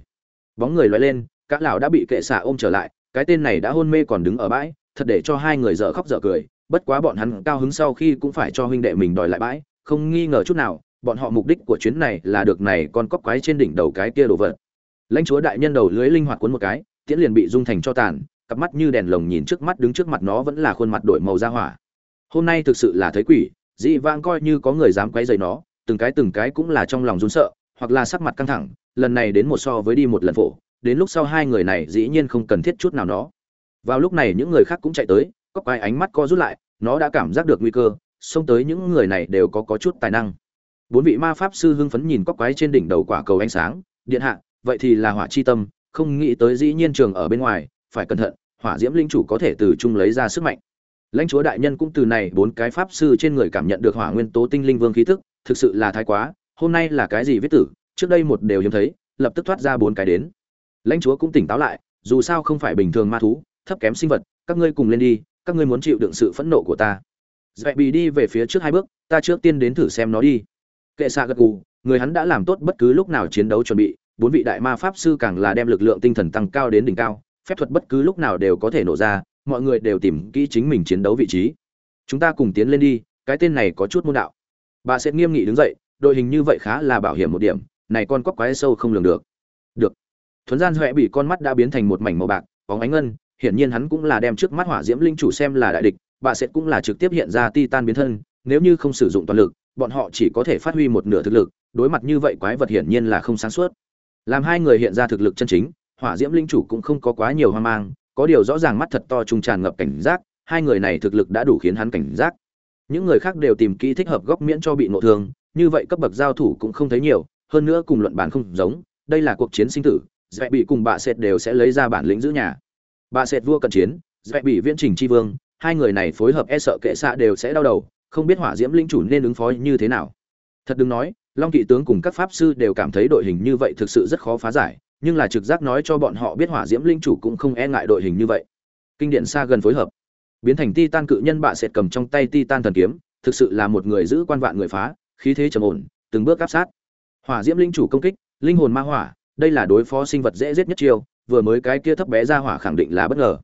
Bóng người loại lên, cả lão đã bị kệ xạ ôm trở lại, cái tên này đã hôn mê còn đứng ở bãi, thật để cho hai người dở khóc dở cười, bất quá bọn hắn cao hứng sau khi cũng phải cho huynh đệ mình đòi lại bãi, không nghi ngờ chút nào, bọn họ mục đích của chuyến này là được này con cóc quái trên đỉnh đầu cái kia đồ vật. Lãnh chúa đại nhân đầu lưới linh hoạt cuốn một cái tiễn liền bị dung thành cho tàn, cặp mắt như đèn lồng nhìn trước mắt đứng trước mặt nó vẫn là khuôn mặt đổi màu ra hỏa. Hôm nay thực sự là thấy quỷ, dị vãng coi như có người dám quấy dày nó, từng cái từng cái cũng là trong lòng run sợ, hoặc là sắc mặt căng thẳng, lần này đến một so với đi một lần phổ, đến lúc sau hai người này dĩ nhiên không cần thiết chút nào nó. Vào lúc này những người khác cũng chạy tới, có quái ánh mắt co rút lại, nó đã cảm giác được nguy cơ, xông tới những người này đều có có chút tài năng. Bốn vị ma pháp sư hưng phấn nhìn cóc quái trên đỉnh đầu quả cầu ánh sáng, điện hạ, vậy thì là hỏa chi tâm không nghĩ tới dĩ nhiên trường ở bên ngoài, phải cẩn thận, hỏa diễm linh chủ có thể từ chung lấy ra sức mạnh. Lãnh chúa đại nhân cũng từ này bốn cái pháp sư trên người cảm nhận được hỏa nguyên tố tinh linh vương khí tức, thực sự là thái quá, hôm nay là cái gì viết tử, trước đây một đều hiếm thấy, lập tức thoát ra bốn cái đến. Lãnh chúa cũng tỉnh táo lại, dù sao không phải bình thường ma thú, thấp kém sinh vật, các ngươi cùng lên đi, các ngươi muốn chịu đựng sự phẫn nộ của ta. Dạy bị đi về phía trước hai bước, ta trước tiên đến thử xem nó đi. Kệ xạ gật gù, người hắn đã làm tốt bất cứ lúc nào chiến đấu chuẩn bị bốn vị đại ma pháp sư càng là đem lực lượng tinh thần tăng cao đến đỉnh cao, phép thuật bất cứ lúc nào đều có thể nổ ra, mọi người đều tìm kỹ chính mình chiến đấu vị trí. Chúng ta cùng tiến lên đi, cái tên này có chút môn đạo. Bà sẽ nghiêm nghị đứng dậy, đội hình như vậy khá là bảo hiểm một điểm, này con cóc quái sâu không lường được. Được. Thuấn gian huệ bị con mắt đã biến thành một mảnh màu bạc, bóng ánh ngân, hiển nhiên hắn cũng là đem trước mắt hỏa diễm linh chủ xem là đại địch, bà sẽ cũng là trực tiếp hiện ra titan biến thân, nếu như không sử dụng toàn lực, bọn họ chỉ có thể phát huy một nửa thực lực, đối mặt như vậy quái vật hiển nhiên là không sáng suốt làm hai người hiện ra thực lực chân chính, hỏa diễm linh chủ cũng không có quá nhiều hoang mang, có điều rõ ràng mắt thật to trung tràn ngập cảnh giác, hai người này thực lực đã đủ khiến hắn cảnh giác. Những người khác đều tìm kỹ thích hợp góc miễn cho bị nội thương, như vậy cấp bậc giao thủ cũng không thấy nhiều, hơn nữa cùng luận bản không giống, đây là cuộc chiến sinh tử dễ bị cùng bà sệt đều sẽ lấy ra bản lĩnh giữ nhà. Bà sệt vua cận chiến dễ bị viễn trình tri vương, hai người này phối hợp e sợ kệ xạ đều sẽ đau đầu, không biết hỏa diễm linh chủ nên ứng phó như thế nào. Thật đừng nói long kỵ tướng cùng các pháp sư đều cảm thấy đội hình như vậy thực sự rất khó phá giải, nhưng là trực giác nói cho bọn họ biết hỏa diễm linh chủ cũng không e ngại đội hình như vậy. Kinh điển xa gần phối hợp. Biến thành titan cự nhân bạ sệt cầm trong tay titan thần kiếm, thực sự là một người giữ quan vạn người phá, khí thế trầm ổn, từng bước áp sát. Hỏa diễm linh chủ công kích, linh hồn ma hỏa, đây là đối phó sinh vật dễ giết nhất chiêu, vừa mới cái kia thấp bé ra hỏa khẳng định là bất ngờ.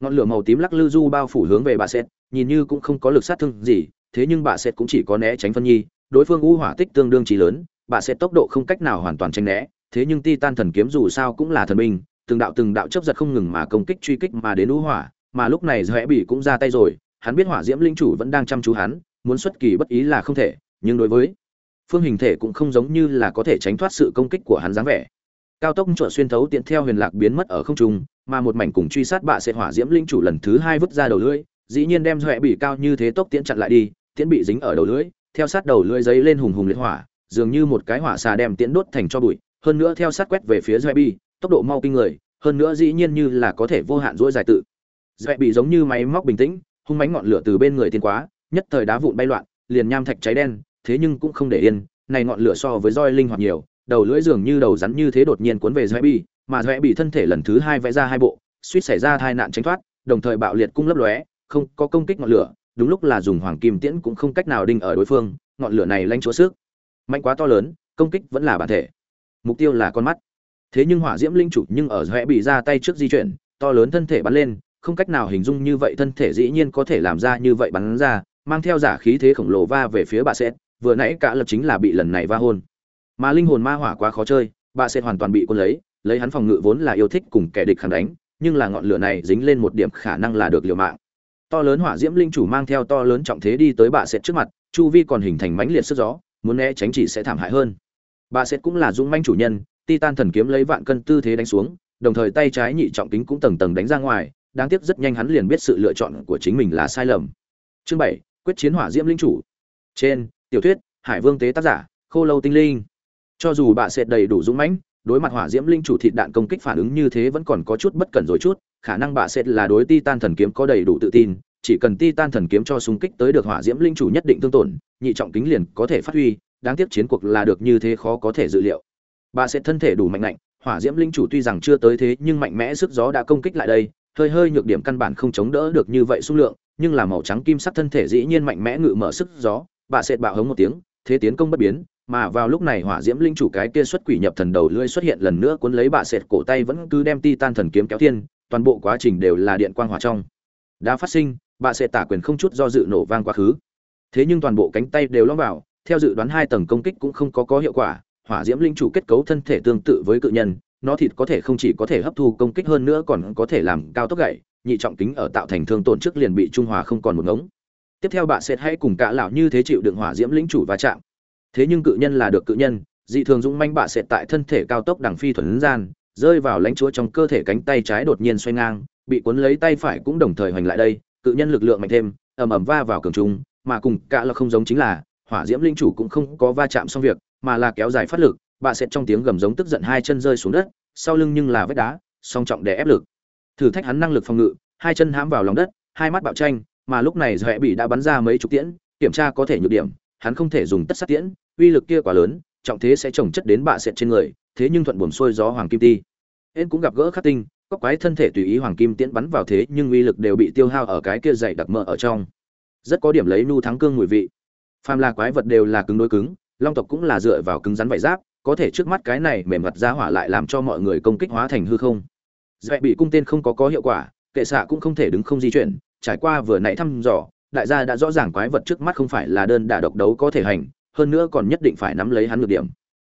Ngọn lửa màu tím lắc lư du bao phủ hướng về bà sệt nhìn như cũng không có lực sát thương gì, thế nhưng bà sệt cũng chỉ có né tránh phân nhi đối phương u hỏa tích tương đương trí lớn, bà sẽ tốc độ không cách nào hoàn toàn tránh né, thế nhưng titan thần kiếm dù sao cũng là thần binh, từng đạo từng đạo chấp giật không ngừng mà công kích truy kích mà đến u hỏa, mà lúc này dõe bị cũng ra tay rồi, hắn biết hỏa diễm linh chủ vẫn đang chăm chú hắn, muốn xuất kỳ bất ý là không thể, nhưng đối với phương hình thể cũng không giống như là có thể tránh thoát sự công kích của hắn dáng vẻ. Cao tốc chuột xuyên thấu tiện theo huyền lạc biến mất ở không trung, mà một mảnh cùng truy sát bạ sẽ hỏa diễm linh chủ lần thứ hai vứt ra đầu lưỡi, dĩ nhiên đem dọa bị cao như thế tốc tiễn chặn lại đi, tiễn bị dính ở đầu lưỡi theo sát đầu lưỡi giấy lên hùng hùng liệt hỏa dường như một cái hỏa xà đem tiễn đốt thành cho bụi hơn nữa theo sát quét về phía Zebi, tốc độ mau kinh người hơn nữa dĩ nhiên như là có thể vô hạn duỗi dài tự. Zebi giống như máy móc bình tĩnh hung mãnh ngọn lửa từ bên người tiến quá nhất thời đá vụn bay loạn liền nham thạch cháy đen thế nhưng cũng không để yên này ngọn lửa so với roi linh hoạt nhiều đầu lưỡi dường như đầu rắn như thế đột nhiên cuốn về Zebi, mà Zebi thân thể lần thứ hai vẽ ra hai bộ suýt xảy ra tai nạn tránh thoát đồng thời bạo liệt cung lấp lóe không có công kích ngọn lửa đúng lúc là dùng hoàng kim tiễn cũng không cách nào đinh ở đối phương, ngọn lửa này lanh chúa sức. Mạnh quá to lớn, công kích vẫn là bản thể. Mục tiêu là con mắt. Thế nhưng hỏa diễm linh chủ nhưng ở rẽ bị ra tay trước di chuyển, to lớn thân thể bắn lên, không cách nào hình dung như vậy thân thể dĩ nhiên có thể làm ra như vậy bắn ra, mang theo giả khí thế khổng lồ va về phía bà sét. vừa nãy cả lập chính là bị lần này va hôn. Mà linh hồn ma hỏa quá khó chơi, bà sét hoàn toàn bị quân lấy lấy hắn phòng ngự vốn là yêu thích cùng kẻ địch khẳng đánh, nhưng là ngọn lửa này dính lên một điểm khả năng là được liều mạng to lớn hỏa diễm linh chủ mang theo to lớn trọng thế đi tới bà sệt trước mặt, chu vi còn hình thành mãnh liệt sức gió, muốn né tránh chỉ sẽ thảm hại hơn. Bà sệt cũng là dũng manh chủ nhân, titan thần kiếm lấy vạn cân tư thế đánh xuống, đồng thời tay trái nhị trọng kính cũng tầng tầng đánh ra ngoài, đáng tiếc rất nhanh hắn liền biết sự lựa chọn của chính mình là sai lầm. Chương bảy, quyết chiến hỏa diễm linh chủ. Trên, tiểu thuyết, hải vương tế tác giả, khô lâu tinh linh. Cho dù bà sệt đầy đủ dũng mãnh, đối mặt hỏa diễm linh chủ thịt đạn công kích phản ứng như thế vẫn còn có chút bất cẩn rồi chút khả năng bà sẽ là đối titan thần kiếm có đầy đủ tự tin, chỉ cần titan thần kiếm cho xung kích tới được hỏa diễm linh chủ nhất định tương tổn, nhị trọng kính liền có thể phát huy, đáng tiếc chiến cuộc là được như thế khó có thể dự liệu. Bà sẽ thân thể đủ mạnh mạnh hỏa diễm linh chủ tuy rằng chưa tới thế nhưng mạnh mẽ sức gió đã công kích lại đây, hơi hơi nhược điểm căn bản không chống đỡ được như vậy xung lượng, nhưng là màu trắng kim sắc thân thể dĩ nhiên mạnh mẽ ngự mở sức gió bà sẽ bạo hống một tiếng, thế tiến công bất biến, mà vào lúc này hỏa diễm linh chủ cái kia xuất quỷ nhập thần đầu lưỡi xuất hiện lần nữa cuốn lấy bà sệt cổ tay vẫn cứ đem titan thần kiếm kéo thiên toàn bộ quá trình đều là điện quang hỏa trong. Đã phát sinh, bà sẽ tả quyền không chút do dự nổ vang quá khứ. Thế nhưng toàn bộ cánh tay đều lõm vào, theo dự đoán hai tầng công kích cũng không có có hiệu quả, hỏa diễm linh chủ kết cấu thân thể tương tự với cự nhân, nó thịt có thể không chỉ có thể hấp thu công kích hơn nữa còn có thể làm cao tốc gậy, nhị trọng kính ở tạo thành thương tổn trước liền bị trung hòa không còn một ngống. Tiếp theo bà sẽ hãy cùng cả lão như thế chịu đựng hỏa diễm linh chủ va chạm. Thế nhưng cự nhân là được cự nhân, dị thường dũng manh bà sẽ tại thân thể cao tốc đằng phi thuần gian rơi vào lãnh chúa trong cơ thể cánh tay trái đột nhiên xoay ngang, bị cuốn lấy tay phải cũng đồng thời hoành lại đây, cự nhân lực lượng mạnh thêm, ầm ầm va vào cường trung mà cùng cả là không giống chính là, hỏa diễm linh chủ cũng không có va chạm xong việc, mà là kéo dài phát lực, bà sệt trong tiếng gầm giống tức giận hai chân rơi xuống đất, sau lưng nhưng là vết đá, song trọng để ép lực. Thử thách hắn năng lực phòng ngự, hai chân hãm vào lòng đất, hai mắt bạo tranh, mà lúc này dọa bị đã bắn ra mấy chục tiễn, kiểm tra có thể nhược điểm, hắn không thể dùng tất sát tiễn, uy lực kia quá lớn, trọng thế sẽ trồng chất đến bạ sệt trên người thế nhưng thuận buồm xuôi gió hoàng kim ti. Hết cũng gặp gỡ khắc tinh, có quái thân thể tùy ý hoàng kim tiễn bắn vào thế nhưng uy lực đều bị tiêu hao ở cái kia dày đặc mỡ ở trong. Rất có điểm lấy nu thắng cương mùi vị. Phàm là quái vật đều là cứng đối cứng, long tộc cũng là dựa vào cứng rắn vải giáp, có thể trước mắt cái này mềm mặt ra hỏa lại làm cho mọi người công kích hóa thành hư không. Dạy bị cung tên không có có hiệu quả, kệ xạ cũng không thể đứng không di chuyển, trải qua vừa nãy thăm dò, đại gia đã rõ ràng quái vật trước mắt không phải là đơn đả độc đấu có thể hành, hơn nữa còn nhất định phải nắm lấy hắn ngược điểm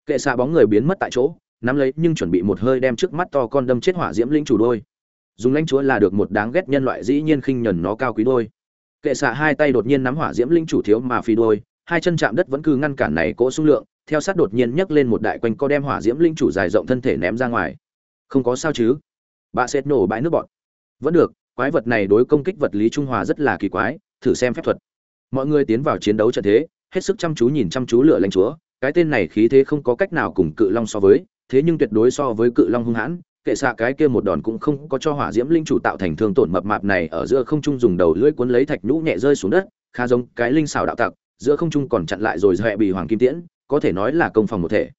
kệ xạ bóng người biến mất tại chỗ, nắm lấy nhưng chuẩn bị một hơi đem trước mắt to con đâm chết hỏa diễm linh chủ đôi. Dùng lãnh chúa là được một đáng ghét nhân loại dĩ nhiên khinh nhẫn nó cao quý đôi. Kệ xạ hai tay đột nhiên nắm hỏa diễm linh chủ thiếu mà phi đôi, hai chân chạm đất vẫn cứ ngăn cản này cỗ xung lượng, theo sát đột nhiên nhấc lên một đại quanh co đem hỏa diễm linh chủ dài rộng thân thể ném ra ngoài. Không có sao chứ? Bà sẽ nổ bãi nước bọt. Vẫn được, quái vật này đối công kích vật lý trung hòa rất là kỳ quái, thử xem phép thuật. Mọi người tiến vào chiến đấu trận thế, hết sức chăm chú nhìn chăm chú lửa lãnh chúa cái tên này khí thế không có cách nào cùng cự long so với, thế nhưng tuyệt đối so với cự long hung hãn, kệ xạ cái kia một đòn cũng không có cho hỏa diễm linh chủ tạo thành thương tổn mập mạp này ở giữa không trung dùng đầu lưỡi cuốn lấy thạch nhũ nhẹ rơi xuống đất, khá giống cái linh xảo đạo tặc, giữa không trung còn chặn lại rồi dọa bị hoàng kim tiễn, có thể nói là công phòng một thể.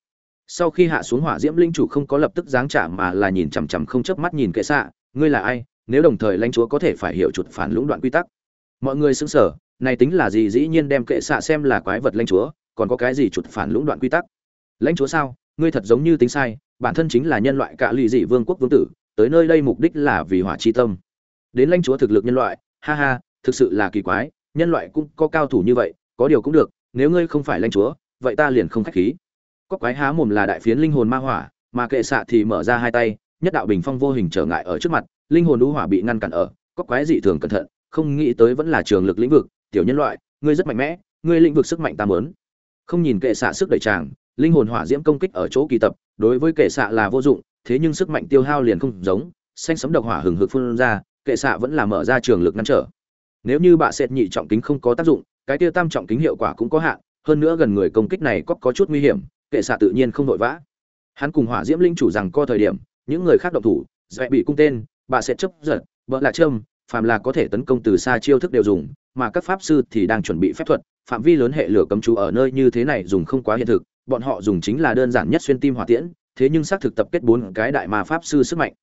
Sau khi hạ xuống hỏa diễm linh chủ không có lập tức giáng trả mà là nhìn chằm chằm không chớp mắt nhìn kệ xạ, ngươi là ai? Nếu đồng thời lãnh chúa có thể phải hiểu chuột phản lũng đoạn quy tắc. Mọi người xứng sở này tính là gì? Dĩ nhiên đem kệ xạ xem là quái vật lãnh chúa còn có cái gì chuột phản lũng đoạn quy tắc? Lãnh chúa sao? Ngươi thật giống như tính sai, bản thân chính là nhân loại cả lì dị vương quốc vương tử, tới nơi đây mục đích là vì hỏa chi tâm. Đến lãnh chúa thực lực nhân loại, ha ha, thực sự là kỳ quái, nhân loại cũng có cao thủ như vậy, có điều cũng được, nếu ngươi không phải lãnh chúa, vậy ta liền không khách khí. Có quái há mồm là đại phiến linh hồn ma hỏa, mà kệ xạ thì mở ra hai tay, nhất đạo bình phong vô hình trở ngại ở trước mặt, linh hồn đũ hỏa bị ngăn cản ở, có quái dị thường cẩn thận, không nghĩ tới vẫn là trường lực lĩnh vực, tiểu nhân loại, ngươi rất mạnh mẽ, ngươi lĩnh vực sức mạnh ta mớn không nhìn kệ xạ sức đẩy tràng linh hồn hỏa diễm công kích ở chỗ kỳ tập, đối với kệ xạ là vô dụng, thế nhưng sức mạnh tiêu hao liền không giống, xanh sấm độc hỏa hừng hực phun ra, kệ xạ vẫn là mở ra trường lực ngăn trở. Nếu như bạ sệt nhị trọng kính không có tác dụng, cái tiêu tam trọng kính hiệu quả cũng có hạn, hơn nữa gần người công kích này có có chút nguy hiểm, kệ xạ tự nhiên không vội vã. Hắn cùng hỏa diễm linh chủ rằng co thời điểm, những người khác động thủ, dễ bị cung tên bà sẽ chấp giật vợ là trâm phàm là có thể tấn công từ xa chiêu thức đều dùng, mà các pháp sư thì đang chuẩn bị phép thuật phạm vi lớn hệ lửa cấm chú ở nơi như thế này dùng không quá hiện thực, bọn họ dùng chính là đơn giản nhất xuyên tim hỏa tiễn, thế nhưng xác thực tập kết bốn cái đại ma pháp sư sức mạnh.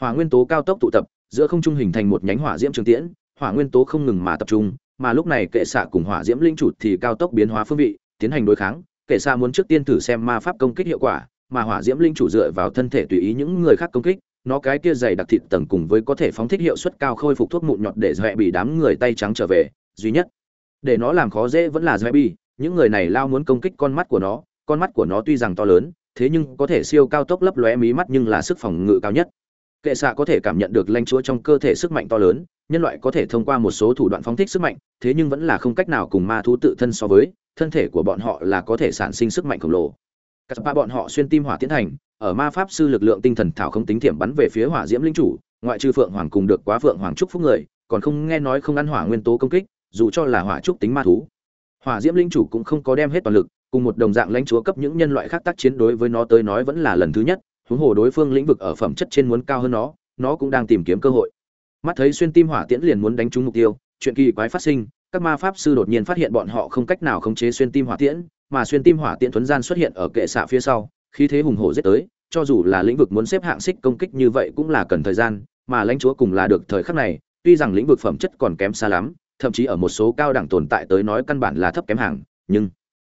Hỏa nguyên tố cao tốc tụ tập, giữa không trung hình thành một nhánh hỏa diễm trường tiễn, hỏa nguyên tố không ngừng mà tập trung, mà lúc này kệ xạ cùng hỏa diễm linh chủ thì cao tốc biến hóa phương vị, tiến hành đối kháng. Kệ xạ muốn trước tiên thử xem ma pháp công kích hiệu quả, mà hỏa diễm linh chủ dựa vào thân thể tùy ý những người khác công kích, nó cái kia dày đặc thịt tầng cùng với có thể phóng thích hiệu suất cao khôi phục thuốc mụn nhọt để dọa bị đám người tay trắng trở về. Duy nhất để nó làm khó dễ vẫn là dễ bị những người này lao muốn công kích con mắt của nó, con mắt của nó tuy rằng to lớn, thế nhưng có thể siêu cao tốc lấp lóe mí mắt nhưng là sức phòng ngự cao nhất. Kệ xạ có thể cảm nhận được lanh chúa trong cơ thể sức mạnh to lớn, nhân loại có thể thông qua một số thủ đoạn phóng thích sức mạnh, thế nhưng vẫn là không cách nào cùng ma thú tự thân so với, thân thể của bọn họ là có thể sản sinh sức mạnh khổng lồ. Các ba bọn họ xuyên tim hỏa tiến hành ở ma pháp sư lực lượng tinh thần thảo không tính thiểm bắn về phía hỏa diễm linh chủ, ngoại trừ phượng hoàng cùng được quá phượng hoàng trúc phúc người, còn không nghe nói không ăn hỏa nguyên tố công kích dù cho là hỏa trúc tính ma thú. Hỏa diễm linh chủ cũng không có đem hết toàn lực, cùng một đồng dạng lãnh chúa cấp những nhân loại khác tác chiến đối với nó tới nói vẫn là lần thứ nhất, huống hồ đối phương lĩnh vực ở phẩm chất trên muốn cao hơn nó nó cũng đang tìm kiếm cơ hội. Mắt thấy xuyên tim hỏa tiễn liền muốn đánh trúng mục tiêu, chuyện kỳ quái phát sinh, các ma pháp sư đột nhiên phát hiện bọn họ không cách nào khống chế xuyên tim hỏa tiễn, mà xuyên tim hỏa tiễn thuấn gian xuất hiện ở kệ xạ phía sau, khí thế hùng hổ giết tới, cho dù là lĩnh vực muốn xếp hạng xích công kích như vậy cũng là cần thời gian, mà lãnh chúa cùng là được thời khắc này, tuy rằng lĩnh vực phẩm chất còn kém xa lắm thậm chí ở một số cao đẳng tồn tại tới nói căn bản là thấp kém hàng, nhưng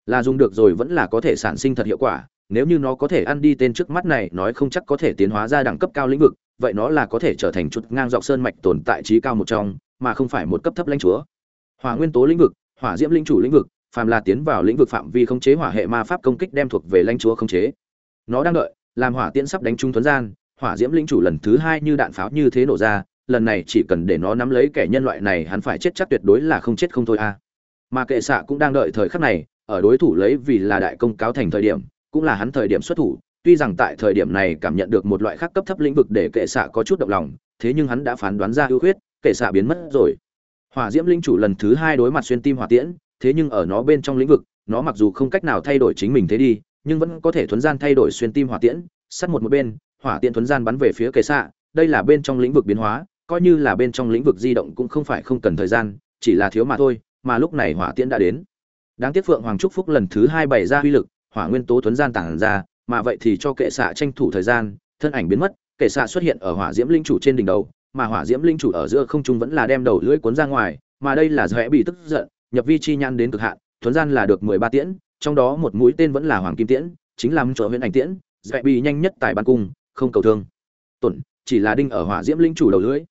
là dùng được rồi vẫn là có thể sản sinh thật hiệu quả. Nếu như nó có thể ăn đi tên trước mắt này, nói không chắc có thể tiến hóa ra đẳng cấp cao lĩnh vực, vậy nó là có thể trở thành chút ngang dọc sơn mạch tồn tại trí cao một trong, mà không phải một cấp thấp lãnh chúa. Hỏa nguyên tố lĩnh vực, hỏa diễm lĩnh chủ lĩnh vực, phàm là tiến vào lĩnh vực phạm vi khống chế hỏa hệ ma pháp công kích đem thuộc về lãnh chúa khống chế. Nó đang đợi, làm hỏa tiễn sắp đánh trúng thuấn gian, hỏa diễm lĩnh chủ lần thứ hai như đạn pháo như thế nổ ra lần này chỉ cần để nó nắm lấy kẻ nhân loại này, hắn phải chết chắc tuyệt đối là không chết không thôi a. Mà kệ xạ cũng đang đợi thời khắc này, ở đối thủ lấy vì là đại công cáo thành thời điểm, cũng là hắn thời điểm xuất thủ. Tuy rằng tại thời điểm này cảm nhận được một loại khác cấp thấp lĩnh vực để kệ xạ có chút động lòng, thế nhưng hắn đã phán đoán ra ưu khuyết, kệ xạ biến mất rồi. Hỏa diễm linh chủ lần thứ hai đối mặt xuyên tim hỏa tiễn, thế nhưng ở nó bên trong lĩnh vực, nó mặc dù không cách nào thay đổi chính mình thế đi, nhưng vẫn có thể thuấn gian thay đổi xuyên tim hỏa tiễn, sắt một một bên, hỏa tiễn thuấn gian bắn về phía kệ xạ, đây là bên trong lĩnh vực biến hóa coi như là bên trong lĩnh vực di động cũng không phải không cần thời gian, chỉ là thiếu mà thôi, mà lúc này hỏa tiễn đã đến. Đáng tiếc phượng hoàng trúc phúc lần thứ hai bày ra uy lực, hỏa nguyên tố thuấn gian tản ra, mà vậy thì cho kệ xạ tranh thủ thời gian, thân ảnh biến mất, kệ xạ xuất hiện ở hỏa diễm linh chủ trên đỉnh đầu, mà hỏa diễm linh chủ ở giữa không trung vẫn là đem đầu lưỡi cuốn ra ngoài, mà đây là dõe bị tức giận, nhập vi chi nhan đến cực hạn, thuấn gian là được mười ba tiễn, trong đó một mũi tên vẫn là hoàng kim tiễn, chính là chỗ huyện ảnh tiễn dõe bị nhanh nhất tại ban cung, không cầu thương. Tổn, chỉ là đinh ở hỏa diễm linh chủ đầu lưỡi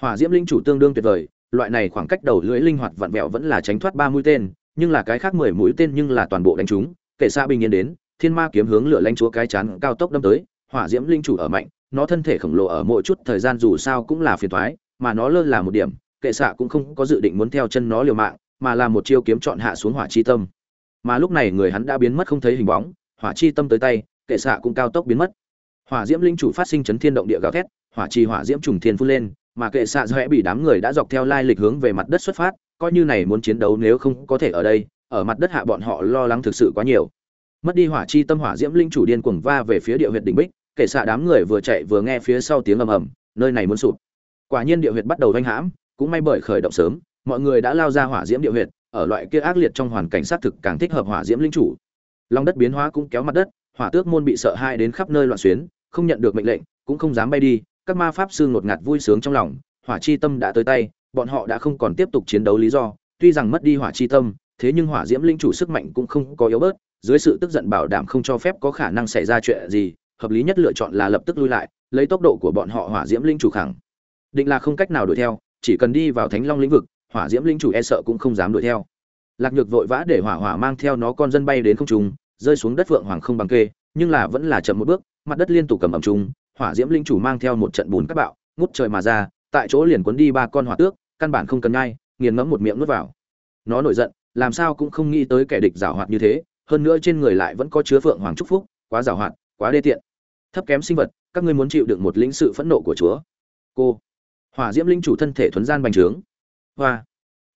hỏa diễm linh chủ tương đương tuyệt vời, loại này khoảng cách đầu lưỡi linh hoạt vặn vẹo vẫn là tránh thoát ba mũi tên, nhưng là cái khác mười mũi tên nhưng là toàn bộ đánh trúng. Kể xa bình yên đến, thiên ma kiếm hướng lửa lanh chúa cái chán cao tốc đâm tới, hỏa diễm linh chủ ở mạnh, nó thân thể khổng lồ ở mỗi chút thời gian dù sao cũng là phiền thoái mà nó lơ là một điểm, kệ xạ cũng không có dự định muốn theo chân nó liều mạng, mà là một chiêu kiếm chọn hạ xuống hỏa chi tâm. Mà lúc này người hắn đã biến mất không thấy hình bóng, hỏa chi tâm tới tay, kệ xạ cũng cao tốc biến mất. Hỏa diễm linh chủ phát sinh chấn thiên động địa gào thét, hỏa chi hỏa diễm trùng thiên phun lên mà kệ xạ dõe bị đám người đã dọc theo lai lịch hướng về mặt đất xuất phát, coi như này muốn chiến đấu nếu không có thể ở đây, ở mặt đất hạ bọn họ lo lắng thực sự quá nhiều. Mất đi hỏa chi tâm hỏa diễm linh chủ điên cuồng va về phía địa huyệt đỉnh bích kể xạ đám người vừa chạy vừa nghe phía sau tiếng ầm ầm, nơi này muốn sụp. Quả nhiên địa huyệt bắt đầu vanh hãm, cũng may bởi khởi động sớm, mọi người đã lao ra hỏa diễm địa huyệt, ở loại kia ác liệt trong hoàn cảnh xác thực càng thích hợp hỏa diễm linh chủ. Lòng đất biến hóa cũng kéo mặt đất, hỏa tước môn bị sợ hãi đến khắp nơi loạn xuyến, không nhận được mệnh lệnh, cũng không dám bay đi các ma pháp sư ngột ngạt vui sướng trong lòng, hỏa chi tâm đã tới tay, bọn họ đã không còn tiếp tục chiến đấu lý do, tuy rằng mất đi hỏa chi tâm, thế nhưng hỏa diễm linh chủ sức mạnh cũng không có yếu bớt, dưới sự tức giận bảo đảm không cho phép có khả năng xảy ra chuyện gì, hợp lý nhất lựa chọn là lập tức lui lại, lấy tốc độ của bọn họ hỏa diễm linh chủ khẳng định là không cách nào đuổi theo, chỉ cần đi vào thánh long lĩnh vực, hỏa diễm linh chủ e sợ cũng không dám đuổi theo. Lạc nhược vội vã để hỏa hỏa mang theo nó con dân bay đến không trung, rơi xuống đất vượng hoàng không bằng kê, nhưng là vẫn là chậm một bước, mặt đất liên tục cầm ẩm trung hỏa diễm linh chủ mang theo một trận bùn các bạo, ngút trời mà ra, tại chỗ liền cuốn đi ba con hỏa tước, căn bản không cần ngay nghiền ngẫm một miệng nuốt vào. Nó nổi giận, làm sao cũng không nghĩ tới kẻ địch giảo hoạt như thế, hơn nữa trên người lại vẫn có chứa phượng hoàng trúc phúc, quá giảo hoạt, quá đê tiện. Thấp kém sinh vật, các ngươi muốn chịu đựng một lĩnh sự phẫn nộ của chúa. Cô. Hỏa diễm linh chủ thân thể thuấn gian bành trướng. Hoa.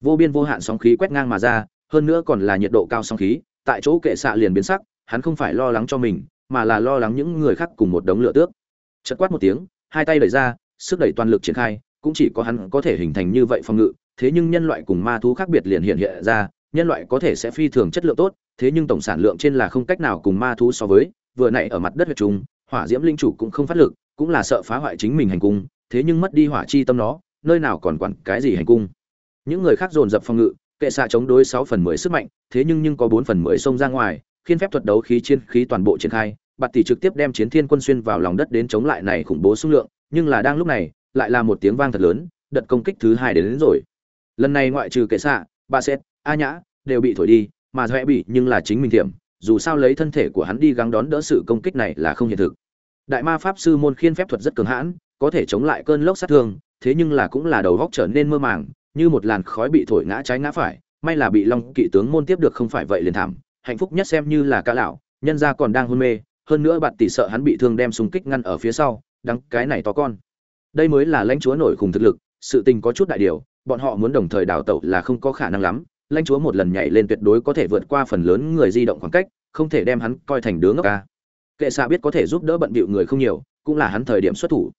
Vô biên vô hạn sóng khí quét ngang mà ra, hơn nữa còn là nhiệt độ cao sóng khí, tại chỗ kệ xạ liền biến sắc, hắn không phải lo lắng cho mình, mà là lo lắng những người khác cùng một đống lửa tước chật quát một tiếng, hai tay đẩy ra, sức đẩy toàn lực triển khai, cũng chỉ có hắn có thể hình thành như vậy phòng ngự, thế nhưng nhân loại cùng ma thú khác biệt liền hiện hiện ra, nhân loại có thể sẽ phi thường chất lượng tốt, thế nhưng tổng sản lượng trên là không cách nào cùng ma thú so với, vừa nãy ở mặt đất huyệt trùng, hỏa diễm linh chủ cũng không phát lực, cũng là sợ phá hoại chính mình hành cung, thế nhưng mất đi hỏa chi tâm nó, nơi nào còn quản cái gì hành cung. Những người khác dồn dập phòng ngự, kệ xạ chống đối sáu phần mười sức mạnh, thế nhưng nhưng có bốn phần mười xông ra ngoài, khiên phép thuật đấu khí chiến khí toàn bộ triển khai bạt tỷ trực tiếp đem chiến thiên quân xuyên vào lòng đất đến chống lại này khủng bố số lượng nhưng là đang lúc này lại là một tiếng vang thật lớn đợt công kích thứ hai đến, đến rồi. Lần này ngoại trừ kệ xạ ba xét a nhã đều bị thổi đi mà dọa bị nhưng là chính mình thiểm dù sao lấy thân thể của hắn đi gắng đón đỡ sự công kích này là không hiện thực. Đại ma pháp sư môn khiên phép thuật rất cường hãn có thể chống lại cơn lốc sát thương thế nhưng là cũng là đầu góc trở nên mơ màng như một làn khói bị thổi ngã trái ngã phải may là bị long kỵ tướng môn tiếp được không phải vậy liền thảm. Hạnh phúc nhất xem như là ca lão nhân gia còn đang hôn mê hơn nữa bạn tỷ sợ hắn bị thương đem xung kích ngăn ở phía sau, đắng cái này to con. Đây mới là lãnh chúa nổi khủng thực lực, sự tình có chút đại điều, bọn họ muốn đồng thời đào tẩu là không có khả năng lắm, lãnh chúa một lần nhảy lên tuyệt đối có thể vượt qua phần lớn người di động khoảng cách, không thể đem hắn coi thành đứa ngốc ca. Kệ xạ biết có thể giúp đỡ bận bịu người không nhiều, cũng là hắn thời điểm xuất thủ.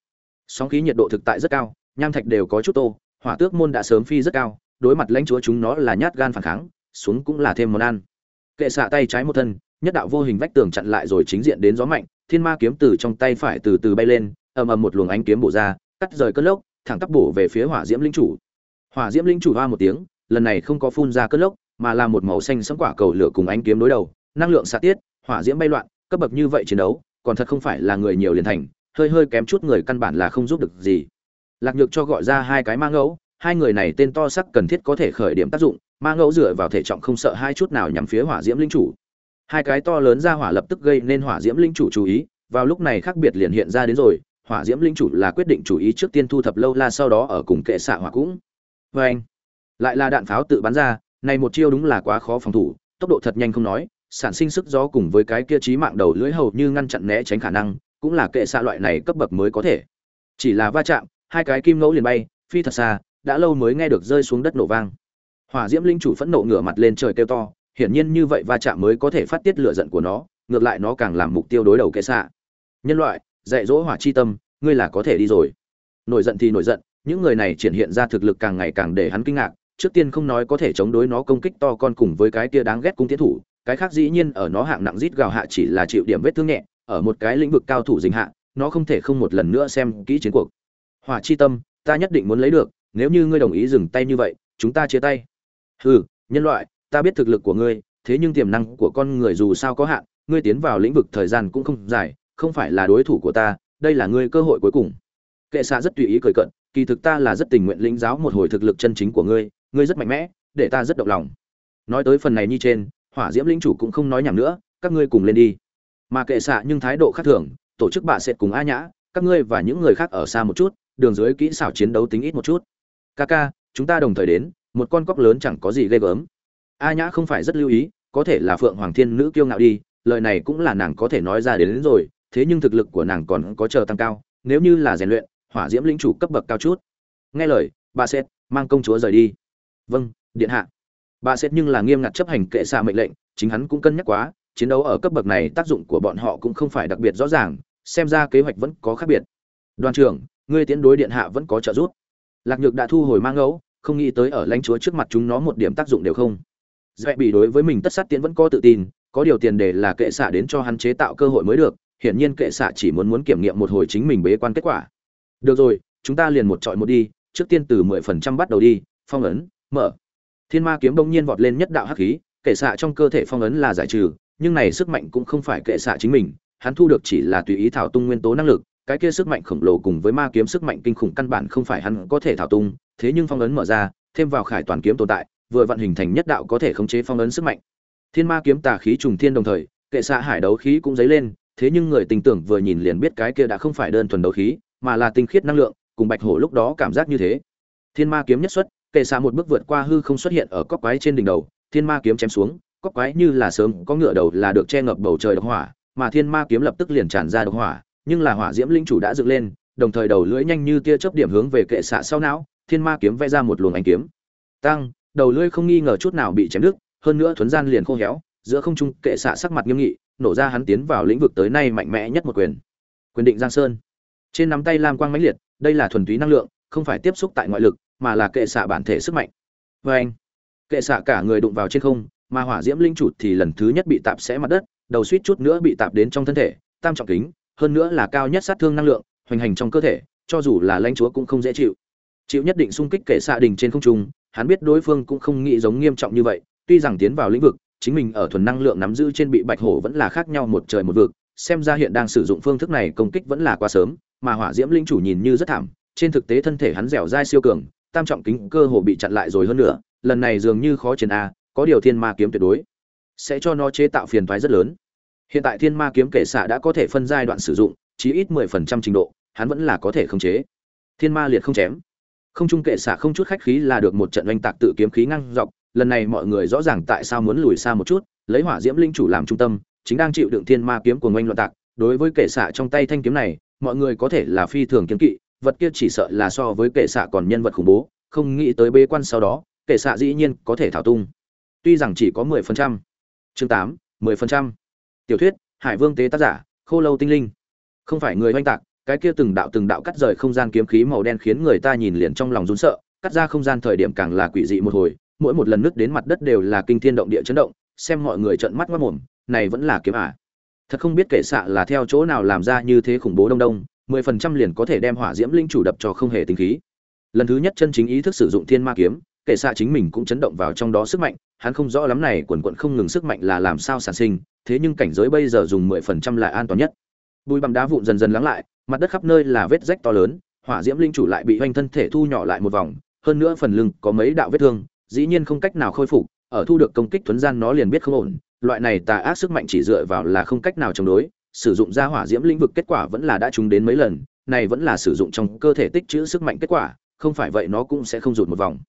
Sóng khí nhiệt độ thực tại rất cao, nham thạch đều có chút tô, hỏa tước môn đã sớm phi rất cao, đối mặt lãnh chúa chúng nó là nhát gan phản kháng, xuống cũng là thêm món ăn. Kệ xạ tay trái một thân nhất đạo vô hình vách tường chặn lại rồi chính diện đến gió mạnh, thiên ma kiếm từ trong tay phải từ từ bay lên, ầm ầm một luồng ánh kiếm bổ ra, cắt rời cơn lốc, thẳng tắp bổ về phía hỏa diễm linh chủ. Hỏa diễm linh chủ hoa một tiếng, lần này không có phun ra cơn lốc, mà là một màu xanh sẫm quả cầu lửa cùng ánh kiếm đối đầu, năng lượng xạ tiết, hỏa diễm bay loạn, cấp bậc như vậy chiến đấu, còn thật không phải là người nhiều liền thành, hơi hơi kém chút người căn bản là không giúp được gì. Lạc nhược cho gọi ra hai cái ma ngẫu, hai người này tên to sắc cần thiết có thể khởi điểm tác dụng, ma ngẫu dựa vào thể trọng không sợ hai chút nào nhằm phía hỏa diễm linh chủ hai cái to lớn ra hỏa lập tức gây nên hỏa diễm linh chủ chú ý, vào lúc này khác biệt liền hiện ra đến rồi, hỏa diễm linh chủ là quyết định chủ ý trước tiên thu thập lâu la sau đó ở cùng kệ xạ hỏa cũng. Vê anh, lại là đạn pháo tự bắn ra, này một chiêu đúng là quá khó phòng thủ, tốc độ thật nhanh không nói, sản sinh sức gió cùng với cái kia trí mạng đầu lưỡi hầu như ngăn chặn né tránh khả năng, cũng là kệ xạ loại này cấp bậc mới có thể. Chỉ là va chạm, hai cái kim ngẫu liền bay, phi thật xa, đã lâu mới nghe được rơi xuống đất nổ vang. Hỏa diễm linh chủ phẫn nộ ngửa mặt lên trời kêu to hiển nhiên như vậy va chạm mới có thể phát tiết lửa giận của nó, ngược lại nó càng làm mục tiêu đối đầu kệ xạ. Nhân loại, dạy dỗ hỏa chi tâm, ngươi là có thể đi rồi. Nổi giận thì nổi giận, những người này triển hiện ra thực lực càng ngày càng để hắn kinh ngạc, trước tiên không nói có thể chống đối nó công kích to con cùng với cái kia đáng ghét cung tiến thủ, cái khác dĩ nhiên ở nó hạng nặng rít gào hạ chỉ là chịu điểm vết thương nhẹ, ở một cái lĩnh vực cao thủ dình hạ, nó không thể không một lần nữa xem kỹ chiến cuộc. Hỏa chi tâm, ta nhất định muốn lấy được, nếu như ngươi đồng ý dừng tay như vậy, chúng ta chia tay. Hừ, nhân loại ta biết thực lực của ngươi, thế nhưng tiềm năng của con người dù sao có hạn, ngươi tiến vào lĩnh vực thời gian cũng không dài, không phải là đối thủ của ta, đây là ngươi cơ hội cuối cùng. Kệ xạ rất tùy ý cười cận kỳ thực ta là rất tình nguyện lĩnh giáo một hồi thực lực chân chính của ngươi ngươi rất mạnh mẽ, để ta rất động lòng. Nói tới phần này như trên, hỏa diễm lĩnh chủ cũng không nói nhảm nữa, các ngươi cùng lên đi. Mà kệ xạ nhưng thái độ khác thường, tổ chức bạ sẽ cùng a nhã, các ngươi và những người khác ở xa một chút, đường dưới kỹ xảo chiến đấu tính ít một chút. Ca ca chúng ta đồng thời đến, một con cóc lớn chẳng có gì ghê gớm a nhã không phải rất lưu ý có thể là phượng hoàng thiên nữ kiêu ngạo đi lời này cũng là nàng có thể nói ra đến, đến rồi thế nhưng thực lực của nàng còn có chờ tăng cao nếu như là rèn luyện hỏa diễm lĩnh chủ cấp bậc cao chút. Nghe lời bà sẽ mang công chúa rời đi. Vâng điện hạ. Bà sẽ nhưng là nghiêm ngặt chấp hành kệ xạ mệnh lệnh chính hắn cũng cân nhắc quá chiến đấu ở cấp bậc này tác dụng của bọn họ cũng không phải đặc biệt rõ ràng xem ra kế hoạch vẫn có khác biệt. Đoàn trưởng ngươi tiến đối điện hạ vẫn có trợ giúp. Lạc nhược đã thu hồi mang ngẫu không nghĩ tới ở lãnh chúa trước mặt chúng nó một điểm tác dụng đều không dễ bị đối với mình tất sát tiến vẫn có tự tin, có điều tiền đề là kệ xạ đến cho hắn chế tạo cơ hội mới được, hiển nhiên kệ xạ chỉ muốn muốn kiểm nghiệm một hồi chính mình bế quan kết quả. Được rồi, chúng ta liền một trọi một đi, trước tiên từ mười phần trăm bắt đầu đi, phong ấn, mở. Thiên ma kiếm đông nhiên vọt lên nhất đạo hắc khí, kệ xạ trong cơ thể phong ấn là giải trừ, nhưng này sức mạnh cũng không phải kệ xạ chính mình, hắn thu được chỉ là tùy ý thảo tung nguyên tố năng lực, cái kia sức mạnh khổng lồ cùng với ma kiếm sức mạnh kinh khủng căn bản không phải hắn có thể thảo tung, thế nhưng phong ấn mở ra, thêm vào khải toàn kiếm tồn tại vừa vận hình thành nhất đạo có thể khống chế phong ấn sức mạnh. Thiên ma kiếm tà khí trùng thiên đồng thời, kệ xạ hải đấu khí cũng dấy lên, thế nhưng người tình tưởng vừa nhìn liền biết cái kia đã không phải đơn thuần đấu khí, mà là tinh khiết năng lượng, cùng bạch hổ lúc đó cảm giác như thế. Thiên ma kiếm nhất xuất, kệ xạ một bước vượt qua hư không xuất hiện ở cốc quái trên đỉnh đầu, thiên ma kiếm chém xuống, cốc quái như là sớm có ngựa đầu là được che ngập bầu trời độc hỏa, mà thiên ma kiếm lập tức liền tràn ra độc hỏa, nhưng là hỏa diễm linh chủ đã dựng lên, đồng thời đầu lưỡi nhanh như tia chớp điểm hướng về kệ xạ sau não, thiên ma kiếm vẽ ra một luồng ánh kiếm. Tăng đầu lưỡi không nghi ngờ chút nào bị chém đứt, hơn nữa thuấn gian liền khô héo, giữa không trung kệ xạ sắc mặt nghiêm nghị, nổ ra hắn tiến vào lĩnh vực tới nay mạnh mẽ nhất một quyền. Quyền định giang sơn. Trên nắm tay lam quang mãnh liệt, đây là thuần túy năng lượng, không phải tiếp xúc tại ngoại lực, mà là kệ xạ bản thể sức mạnh. Và anh, kệ xạ cả người đụng vào trên không, mà hỏa diễm linh chủ thì lần thứ nhất bị tạp sẽ mặt đất, đầu suýt chút nữa bị tạp đến trong thân thể, tam trọng kính, hơn nữa là cao nhất sát thương năng lượng, hoành hành trong cơ thể, cho dù là lãnh chúa cũng không dễ chịu. Chịu nhất định xung kích kệ xạ đỉnh trên không trung hắn biết đối phương cũng không nghĩ giống nghiêm trọng như vậy, tuy rằng tiến vào lĩnh vực, chính mình ở thuần năng lượng nắm giữ trên bị bạch hổ vẫn là khác nhau một trời một vực, xem ra hiện đang sử dụng phương thức này công kích vẫn là quá sớm, mà hỏa diễm linh chủ nhìn như rất thảm, trên thực tế thân thể hắn dẻo dai siêu cường, tam trọng kính cơ hồ bị chặn lại rồi hơn nữa, lần này dường như khó chiến a, có điều thiên ma kiếm tuyệt đối sẽ cho nó chế tạo phiền toái rất lớn. Hiện tại thiên ma kiếm kể xạ đã có thể phân giai đoạn sử dụng, chí ít mười phần trăm trình độ, hắn vẫn là có thể khống chế. Thiên ma liệt không chém không trung kệ xạ không chút khách khí là được một trận oanh tạc tự kiếm khí ngăn dọc, lần này mọi người rõ ràng tại sao muốn lùi xa một chút, lấy hỏa diễm linh chủ làm trung tâm, chính đang chịu đựng thiên ma kiếm của ngoanh loạn tạc. Đối với kệ xạ trong tay thanh kiếm này, mọi người có thể là phi thường kiếm kỵ, vật kia chỉ sợ là so với kệ xạ còn nhân vật khủng bố, không nghĩ tới bế quan sau đó kệ xạ dĩ nhiên có thể thảo tung. Tuy rằng chỉ có mười phần trăm. Chương tám, mười phần trăm. Tiểu thuyết, hải vương tế tác giả, khô lâu tinh linh. Không phải người oanh tạc cái kia từng đạo từng đạo cắt rời không gian kiếm khí màu đen khiến người ta nhìn liền trong lòng run sợ, cắt ra không gian thời điểm càng là quỷ dị một hồi, mỗi một lần nứt đến mặt đất đều là kinh thiên động địa chấn động, xem mọi người trợn mắt ngất mồm này vẫn là kiếm à. Thật không biết kệ xạ là theo chỗ nào làm ra như thế khủng bố đông đông, mười phần trăm liền có thể đem hỏa diễm linh chủ đập cho không hề tính khí. Lần thứ nhất chân chính ý thức sử dụng thiên ma kiếm kệ xạ chính mình cũng chấn động vào trong đó sức mạnh, hắn không rõ lắm này quần quận không ngừng sức mạnh là làm sao sản sinh, thế nhưng cảnh giới bây giờ dùng mười phần trăm là an toàn nhất. Bùi bằng đá vụn dần dần lắng lại mặt đất khắp nơi là vết rách to lớn, hỏa diễm linh chủ lại bị hoành thân thể thu nhỏ lại một vòng, hơn nữa phần lưng có mấy đạo vết thương, dĩ nhiên không cách nào khôi phục, ở thu được công kích thuấn gian nó liền biết không ổn, loại này tà ác sức mạnh chỉ dựa vào là không cách nào chống đối, sử dụng ra hỏa diễm lĩnh vực kết quả vẫn là đã trúng đến mấy lần, này vẫn là sử dụng trong cơ thể tích trữ sức mạnh kết quả, không phải vậy nó cũng sẽ không rụt một vòng.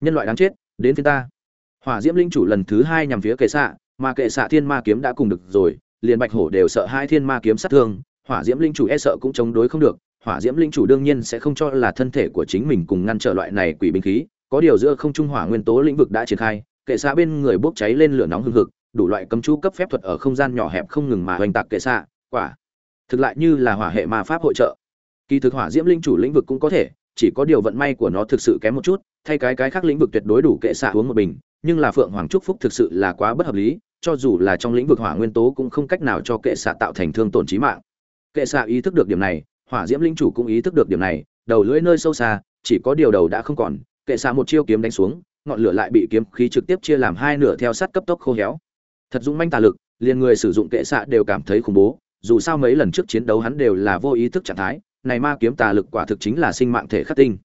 Nhân loại đáng chết, đến phía ta. Hỏa diễm linh chủ lần thứ hai nhằm phía kệ xạ, mà kệ xạ thiên ma kiếm đã cùng được rồi, liền bạch hổ đều sợ hai thiên ma kiếm sát thương hỏa diễm linh chủ e sợ cũng chống đối không được, hỏa diễm linh chủ đương nhiên sẽ không cho là thân thể của chính mình cùng ngăn trở loại này quỷ binh khí, có điều giữa không trung hỏa nguyên tố lĩnh vực đã triển khai, kệ xạ bên người bốc cháy lên lửa nóng hừng hực, đủ loại cấm chú cấp phép thuật ở không gian nhỏ hẹp không ngừng mà hoành tạc kệ xạ, quả. Thực lại như là hỏa hệ ma pháp hội trợ. Kỳ thực hỏa diễm linh chủ lĩnh vực cũng có thể, chỉ có điều vận may của nó thực sự kém một chút, thay cái cái khác lĩnh vực tuyệt đối đủ kệ xạ uống một bình, nhưng là phượng hoàng trúc phúc thực sự là quá bất hợp lý, cho dù là trong lĩnh vực hỏa nguyên tố cũng không cách nào cho kệ xạ tạo thành thương tổn trí mạng kệ xạ ý thức được điểm này, hỏa diễm linh chủ cũng ý thức được điểm này, đầu lưỡi nơi sâu xa, chỉ có điều đầu đã không còn, kệ xạ một chiêu kiếm đánh xuống, ngọn lửa lại bị kiếm khí trực tiếp chia làm hai nửa theo sát cấp tốc khô héo. Thật dũng manh tà lực, liền người sử dụng kệ xạ đều cảm thấy khủng bố, dù sao mấy lần trước chiến đấu hắn đều là vô ý thức trạng thái, này ma kiếm tà lực quả thực chính là sinh mạng thể khắc tinh.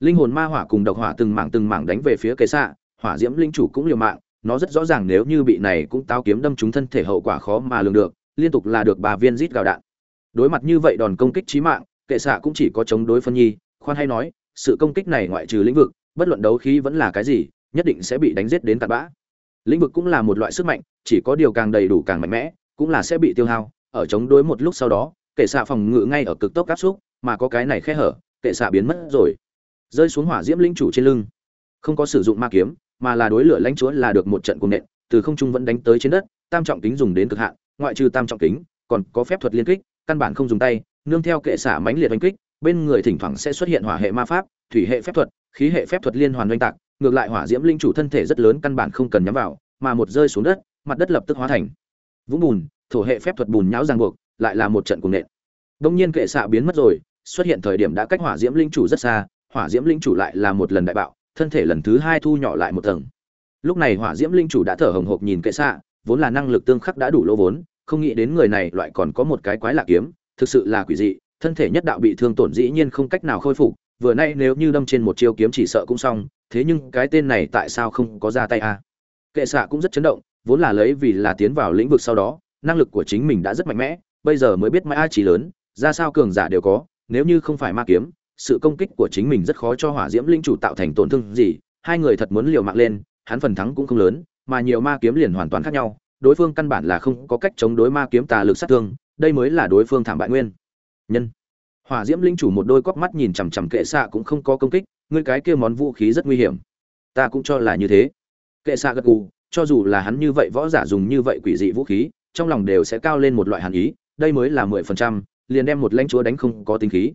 Linh hồn ma hỏa cùng độc hỏa từng mảng từng mảng đánh về phía kệ xạ hỏa diễm linh chủ cũng liều mạng, nó rất rõ ràng nếu như bị này cũng tao kiếm đâm trúng thân thể hậu quả khó mà lường được, liên tục là được bà viên rít gào đạn đối mặt như vậy đòn công kích chí mạng, kệ xạ cũng chỉ có chống đối phân nhi, khoan hay nói, sự công kích này ngoại trừ lĩnh vực, bất luận đấu khí vẫn là cái gì, nhất định sẽ bị đánh giết đến tạt bã. Lĩnh vực cũng là một loại sức mạnh, chỉ có điều càng đầy đủ càng mạnh mẽ, cũng là sẽ bị tiêu hao. Ở chống đối một lúc sau đó, kệ xạ phòng ngự ngay ở cực tốc áp xúc, mà có cái này khe hở, kệ xạ biến mất rồi. Rơi xuống hỏa diễm linh chủ trên lưng. Không có sử dụng ma kiếm, mà là đối lửa lãnh chúa là được một trận cuồng nện, từ không trung vẫn đánh tới trên đất, tam trọng kính dùng đến cực hạn, ngoại trừ tam trọng kính, còn có phép thuật liên kích căn bản không dùng tay, nương theo kệ xả mãnh liệt oanh kích, bên người thỉnh thoảng sẽ xuất hiện hỏa hệ ma pháp, thủy hệ phép thuật, khí hệ phép thuật liên hoàn oanh tạc, ngược lại hỏa diễm linh chủ thân thể rất lớn căn bản không cần nhắm vào, mà một rơi xuống đất, mặt đất lập tức hóa thành vũng bùn, thổ hệ phép thuật bùn nhão ràng buộc, lại là một trận cuồng nện. Đông nhiên kệ xạ biến mất rồi, xuất hiện thời điểm đã cách hỏa diễm linh chủ rất xa, hỏa diễm linh chủ lại là một lần đại bạo, thân thể lần thứ hai thu nhỏ lại một tầng. Lúc này hỏa diễm linh chủ đã thở hồng hộc nhìn kệ xạ, vốn là năng lực tương khắc đã đủ lỗ vốn không nghĩ đến người này loại còn có một cái quái lạ kiếm, thực sự là quỷ dị, thân thể nhất đạo bị thương tổn dĩ nhiên không cách nào khôi phục, vừa nay nếu như đâm trên một chiêu kiếm chỉ sợ cũng xong, thế nhưng cái tên này tại sao không có ra tay a à? kệ xạ cũng rất chấn động, vốn là lấy vì là tiến vào lĩnh vực sau đó, năng lực của chính mình đã rất mạnh mẽ, bây giờ mới biết mãi chỉ lớn, ra sao cường giả đều có, nếu như không phải ma kiếm, sự công kích của chính mình rất khó cho hỏa diễm linh chủ tạo thành tổn thương gì, hai người thật muốn liều mạng lên, hắn phần thắng cũng không lớn, mà nhiều ma kiếm liền hoàn toàn khác nhau đối phương căn bản là không có cách chống đối ma kiếm tà lực sát thương, đây mới là đối phương thảm bại nguyên. Nhân. Hỏa diễm linh chủ một đôi cóc mắt nhìn chằm chằm kệ xạ cũng không có công kích, ngươi cái kia món vũ khí rất nguy hiểm. Ta cũng cho là như thế. Kệ xạ gật gù, cho dù là hắn như vậy võ giả dùng như vậy quỷ dị vũ khí, trong lòng đều sẽ cao lên một loại hàn ý, đây mới là mười phần trăm, liền đem một lãnh chúa đánh không có tính khí.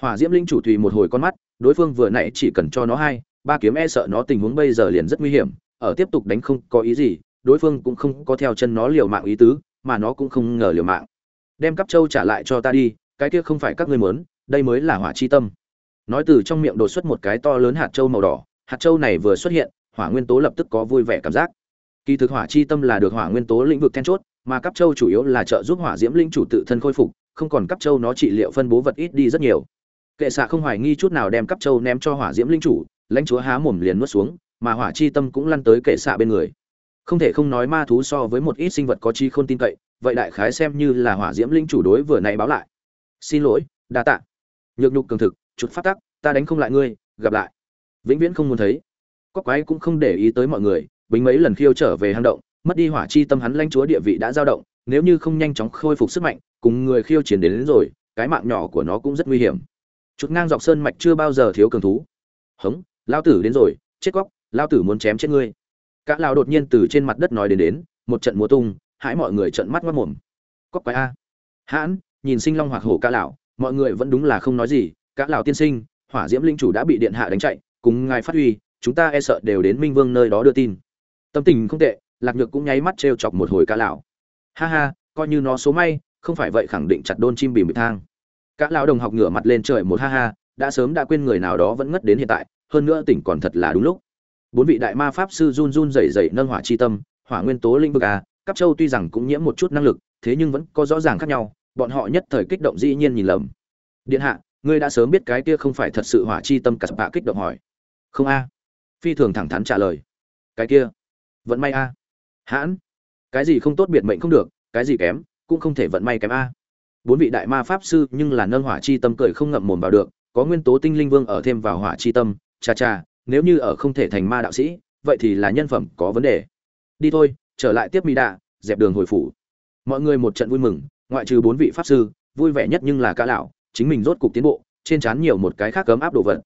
Hỏa diễm linh chủ tùy một hồi con mắt, đối phương vừa nãy chỉ cần cho nó hai, ba kiếm e sợ nó tình huống bây giờ liền rất nguy hiểm, ở tiếp tục đánh không có ý gì đối phương cũng không có theo chân nó liều mạng ý tứ, mà nó cũng không ngờ liều mạng. Đem cắp châu trả lại cho ta đi, cái kia không phải các ngươi muốn, đây mới là hỏa chi tâm. Nói từ trong miệng đột xuất một cái to lớn hạt châu màu đỏ, hạt châu này vừa xuất hiện, hỏa nguyên tố lập tức có vui vẻ cảm giác. Kỳ thực hỏa chi tâm là được hỏa nguyên tố lĩnh vực then chốt, mà cắp châu chủ yếu là trợ giúp hỏa diễm linh chủ tự thân khôi phục, không còn cắp châu nó trị liệu phân bố vật ít đi rất nhiều. Kệ xạ không hoài nghi chút nào đem cắp châu ném cho hỏa diễm linh chủ, lãnh chúa há mồm liền nuốt xuống, mà hỏa chi tâm cũng lăn tới kệ xạ bên người không thể không nói ma thú so với một ít sinh vật có chi không tin cậy vậy đại khái xem như là hỏa diễm linh chủ đối vừa nãy báo lại. Xin lỗi đa tạ. Nhược nhục cường thực chút phát tắc ta đánh không lại ngươi gặp lại. Vĩnh viễn không muốn thấy. Cóc quái cũng không để ý tới mọi người bính mấy lần khiêu trở về hang động mất đi hỏa chi tâm hắn lãnh chúa địa vị đã dao động nếu như không nhanh chóng khôi phục sức mạnh cùng người khiêu chiến đến, đến rồi cái mạng nhỏ của nó cũng rất nguy hiểm. Chút ngang dọc sơn mạch chưa bao giờ thiếu cường thú. Hống lao tử đến rồi chết cóc lao tử muốn chém chết ngươi cả lão đột nhiên từ trên mặt đất nói đến đến, một trận múa tung, hãi mọi người trợn mắt ngoạm mồm cóc quái a. Hãn, nhìn sinh long hoặc hổ cả lão, mọi người vẫn đúng là không nói gì. Cả lão tiên sinh, hỏa diễm linh chủ đã bị điện hạ đánh chạy, cùng ngài phát huy, chúng ta e sợ đều đến minh vương nơi đó đưa tin. Tâm tình không tệ, lạc nhược cũng nháy mắt trêu chọc một hồi cả lão. Ha ha, coi như nó số may, không phải vậy khẳng định chặt đôn chim bìm bịch thang. Cả lão đồng học ngửa mặt lên trời một ha ha, đã sớm đã quên người nào đó vẫn ngất đến hiện tại, hơn nữa tỉnh còn thật là đúng lúc bốn vị đại ma pháp sư run run rẩy rẩy nâng hỏa chi tâm, hỏa nguyên tố linh vực à, a cấp châu tuy rằng cũng nhiễm một chút năng lực, thế nhưng vẫn có rõ ràng khác nhau, bọn họ nhất thời kích động dĩ nhiên nhìn lầm. Điện hạ, ngươi đã sớm biết cái kia không phải thật sự hỏa chi tâm cả bạ kích động hỏi. Không a. Phi thường thẳng thắn trả lời. Cái kia, vận may a. Hãn, cái gì không tốt biệt mệnh không được, cái gì kém, cũng không thể vận may kém a. Bốn vị đại ma pháp sư nhưng là nâng hỏa chi tâm cười không ngậm mồm vào được, có nguyên tố tinh linh vương ở thêm vào hỏa chi tâm, cha cha nếu như ở không thể thành ma đạo sĩ, vậy thì là nhân phẩm có vấn đề. Đi thôi, trở lại tiếp mỹ đạ, dẹp đường hồi phủ. Mọi người một trận vui mừng, ngoại trừ bốn vị pháp sư, vui vẻ nhất nhưng là ca lão, chính mình rốt cục tiến bộ, trên trán nhiều một cái khác cấm áp đồ vật.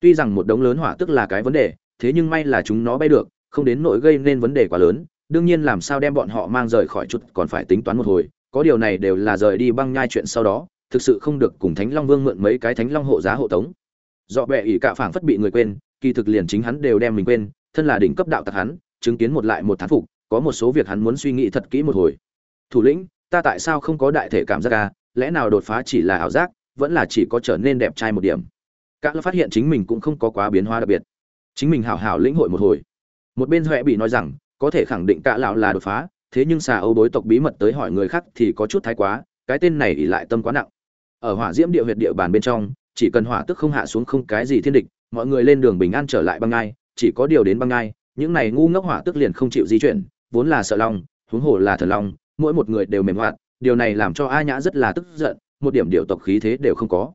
Tuy rằng một đống lớn hỏa tức là cái vấn đề, thế nhưng may là chúng nó bay được, không đến nỗi gây nên vấn đề quá lớn, đương nhiên làm sao đem bọn họ mang rời khỏi chút còn phải tính toán một hồi, có điều này đều là rời đi băng nhai chuyện sau đó, thực sự không được cùng thánh long vương mượn mấy cái thánh long hộ giá hộ tống. Dọ bẹ ỷ cạ phảng phất bị người quên kỳ thực liền chính hắn đều đem mình quên thân là đỉnh cấp đạo tặc hắn chứng kiến một lại một thán phục có một số việc hắn muốn suy nghĩ thật kỹ một hồi. Thủ lĩnh ta tại sao không có đại thể cảm giác a, lẽ nào đột phá chỉ là ảo giác vẫn là chỉ có trở nên đẹp trai một điểm? Các phát hiện chính mình cũng không có quá biến hóa đặc biệt. Chính mình hảo hảo lĩnh hội một hồi. Một bên huệ bị nói rằng có thể khẳng định cả lão là đột phá thế nhưng xà âu bối tộc bí mật tới hỏi người khác thì có chút thái quá cái tên này lại tâm quá nặng. Ở hỏa diễm địa huyệt địa bàn bên trong chỉ cần hỏa tức không hạ xuống không cái gì thiên địch mọi người lên đường bình an trở lại băng ngai, chỉ có điều đến băng ngai, những này ngu ngốc hỏa tức liền không chịu di chuyển, vốn là sợ long, huống hồ là thần long, mỗi một người đều mềm hoạt, điều này làm cho a nhã rất là tức giận, một điểm điều tộc khí thế đều không có.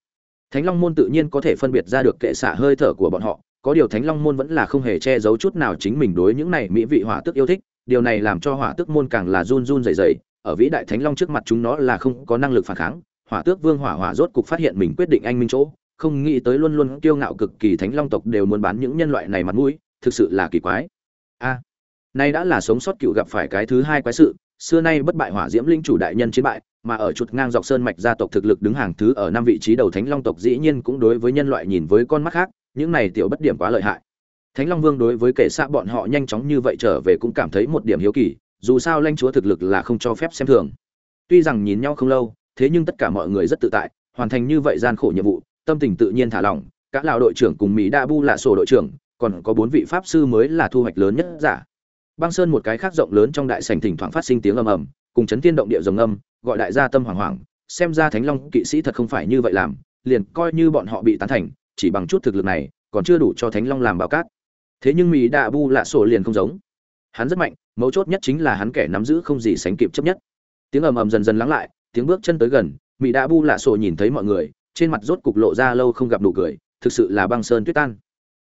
Thánh long môn tự nhiên có thể phân biệt ra được kệ xạ hơi thở của bọn họ, có điều thánh long môn vẫn là không hề che giấu chút nào chính mình đối những này mỹ vị hỏa tức yêu thích, điều này làm cho hỏa tức môn càng là run run rẩy rẩy, ở vĩ đại thánh long trước mặt chúng nó là không có năng lực phản kháng hỏa tước vương hỏa hỏa rốt cục phát hiện mình quyết định anh minh chỗ không nghĩ tới luôn luôn kiêu ngạo cực kỳ thánh long tộc đều muốn bán những nhân loại này mặt mũi, thực sự là kỳ quái. A, nay đã là sống sót cựu gặp phải cái thứ hai quái sự, xưa nay bất bại hỏa diễm linh chủ đại nhân chiến bại, mà ở chuột ngang dọc sơn mạch gia tộc thực lực đứng hàng thứ ở năm vị trí đầu thánh long tộc dĩ nhiên cũng đối với nhân loại nhìn với con mắt khác, những này tiểu bất điểm quá lợi hại. Thánh long vương đối với kẻ xạ bọn họ nhanh chóng như vậy trở về cũng cảm thấy một điểm hiếu kỳ, dù sao lãnh chúa thực lực là không cho phép xem thường. Tuy rằng nhìn nhau không lâu, thế nhưng tất cả mọi người rất tự tại, hoàn thành như vậy gian khổ nhiệm vụ tâm tình tự nhiên thả lỏng các lão đội trưởng cùng mỹ đa bu là sổ đội trưởng, còn có bốn vị pháp sư mới là thu hoạch lớn nhất giả. Băng sơn một cái khác rộng lớn trong đại sảnh thỉnh thoảng phát sinh tiếng ầm ầm, cùng chấn thiên động địa rồng âm, gọi đại gia tâm hoảng hoảng, xem ra thánh long kỵ sĩ thật không phải như vậy làm, liền coi như bọn họ bị tán thành, chỉ bằng chút thực lực này, còn chưa đủ cho thánh long làm báo cát. Thế nhưng mỹ đa bu lạ sổ liền không giống. Hắn rất mạnh, mấu chốt nhất chính là hắn kẻ nắm giữ không gì sánh kịp chấp nhất. Tiếng ầm ầm dần dần lắng lại, tiếng bước chân tới gần, mỹ đa bu lạ sổ nhìn thấy mọi người trên mặt rốt cục lộ ra lâu không gặp nụ cười, thực sự là băng sơn tuyết tan.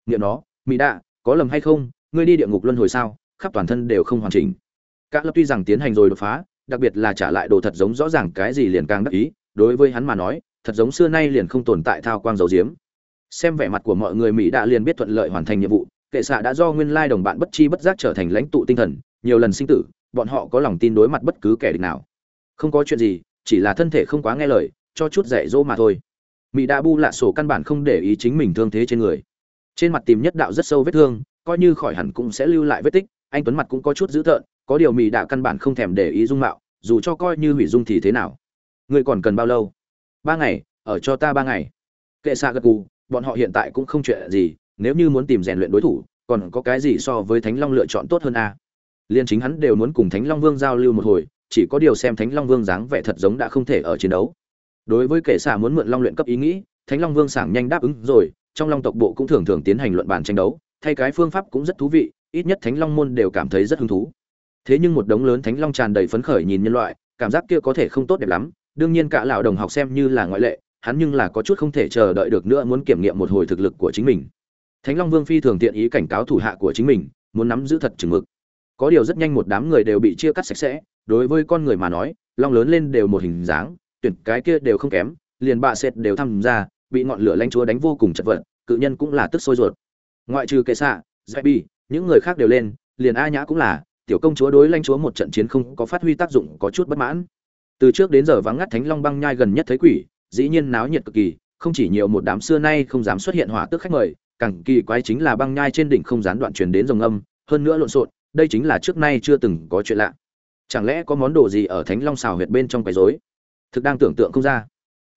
Nghĩa nó, mỹ đạ, có lầm hay không, ngươi đi địa ngục luân hồi sao, khắp toàn thân đều không hoàn chỉnh. Các lập tuy rằng tiến hành rồi đột phá, đặc biệt là trả lại đồ thật giống rõ ràng cái gì liền càng đắc ý, đối với hắn mà nói, thật giống xưa nay liền không tồn tại thao quang dầu diếm. Xem vẻ mặt của mọi người, mỹ đã liền biết thuận lợi hoàn thành nhiệm vụ, kệ xạ đã do nguyên lai đồng bạn bất chi bất giác trở thành lãnh tụ tinh thần, nhiều lần sinh tử, bọn họ có lòng tin đối mặt bất cứ kẻ địch nào. Không có chuyện gì, chỉ là thân thể không quá nghe lời, cho chút dạy dỗ mà thôi mỹ đã bu lạ sổ căn bản không để ý chính mình thương thế trên người. Trên mặt tìm nhất đạo rất sâu vết thương, coi như khỏi hẳn cũng sẽ lưu lại vết tích, anh tuấn mặt cũng có chút dữ tợn, có điều mỹ đã căn bản không thèm để ý dung mạo, dù cho coi như hủy dung thì thế nào. Ngươi còn cần bao lâu? Ba ngày, ở cho ta ba ngày. Kệ xạ gật gù, bọn họ hiện tại cũng không chuyện gì, nếu như muốn tìm rèn luyện đối thủ, còn có cái gì so với thánh long lựa chọn tốt hơn a à? liên chính hắn đều muốn cùng thánh long vương giao lưu một hồi, chỉ có điều xem thánh long vương dáng vẻ thật giống đã không thể ở chiến đấu đối với kệ xạ muốn mượn long luyện cấp ý nghĩ, thánh long vương sảng nhanh đáp ứng rồi, trong long tộc bộ cũng thường thường tiến hành luận bàn tranh đấu, thay cái phương pháp cũng rất thú vị, ít nhất thánh long môn đều cảm thấy rất hứng thú. Thế nhưng một đống lớn thánh long tràn đầy phấn khởi nhìn nhân loại, cảm giác kia có thể không tốt đẹp lắm, đương nhiên cả lão đồng học xem như là ngoại lệ, hắn nhưng là có chút không thể chờ đợi được nữa muốn kiểm nghiệm một hồi thực lực của chính mình. Thánh long vương phi thường tiện ý cảnh cáo thủ hạ của chính mình, muốn nắm giữ thật chừng mực. Có điều rất nhanh một đám người đều bị chia cắt sạch sẽ, đối với con người mà nói, long lớn lên đều một hình dáng tuyển cái kia đều không kém, liền bạ sệt đều tham gia, bị ngọn lửa lanh chúa đánh vô cùng chật vật, cự nhân cũng là tức sôi ruột. Ngoại trừ kệ xạ dạy bi, những người khác đều lên, liền a nhã cũng là, tiểu công chúa đối lanh chúa một trận chiến không có phát huy tác dụng có chút bất mãn. Từ trước đến giờ vắng ngắt thánh long băng nhai gần nhất thấy quỷ, dĩ nhiên náo nhiệt cực kỳ, không chỉ nhiều một đám xưa nay không dám xuất hiện hỏa tức khách mời, càng kỳ quái chính là băng nhai trên đỉnh không gián đoạn truyền đến rồng âm, hơn nữa lộn xộn, đây chính là trước nay chưa từng có chuyện lạ. Chẳng lẽ có món đồ gì ở thánh long xào huyệt bên trong cái rối? Thực đang tưởng tượng không ra.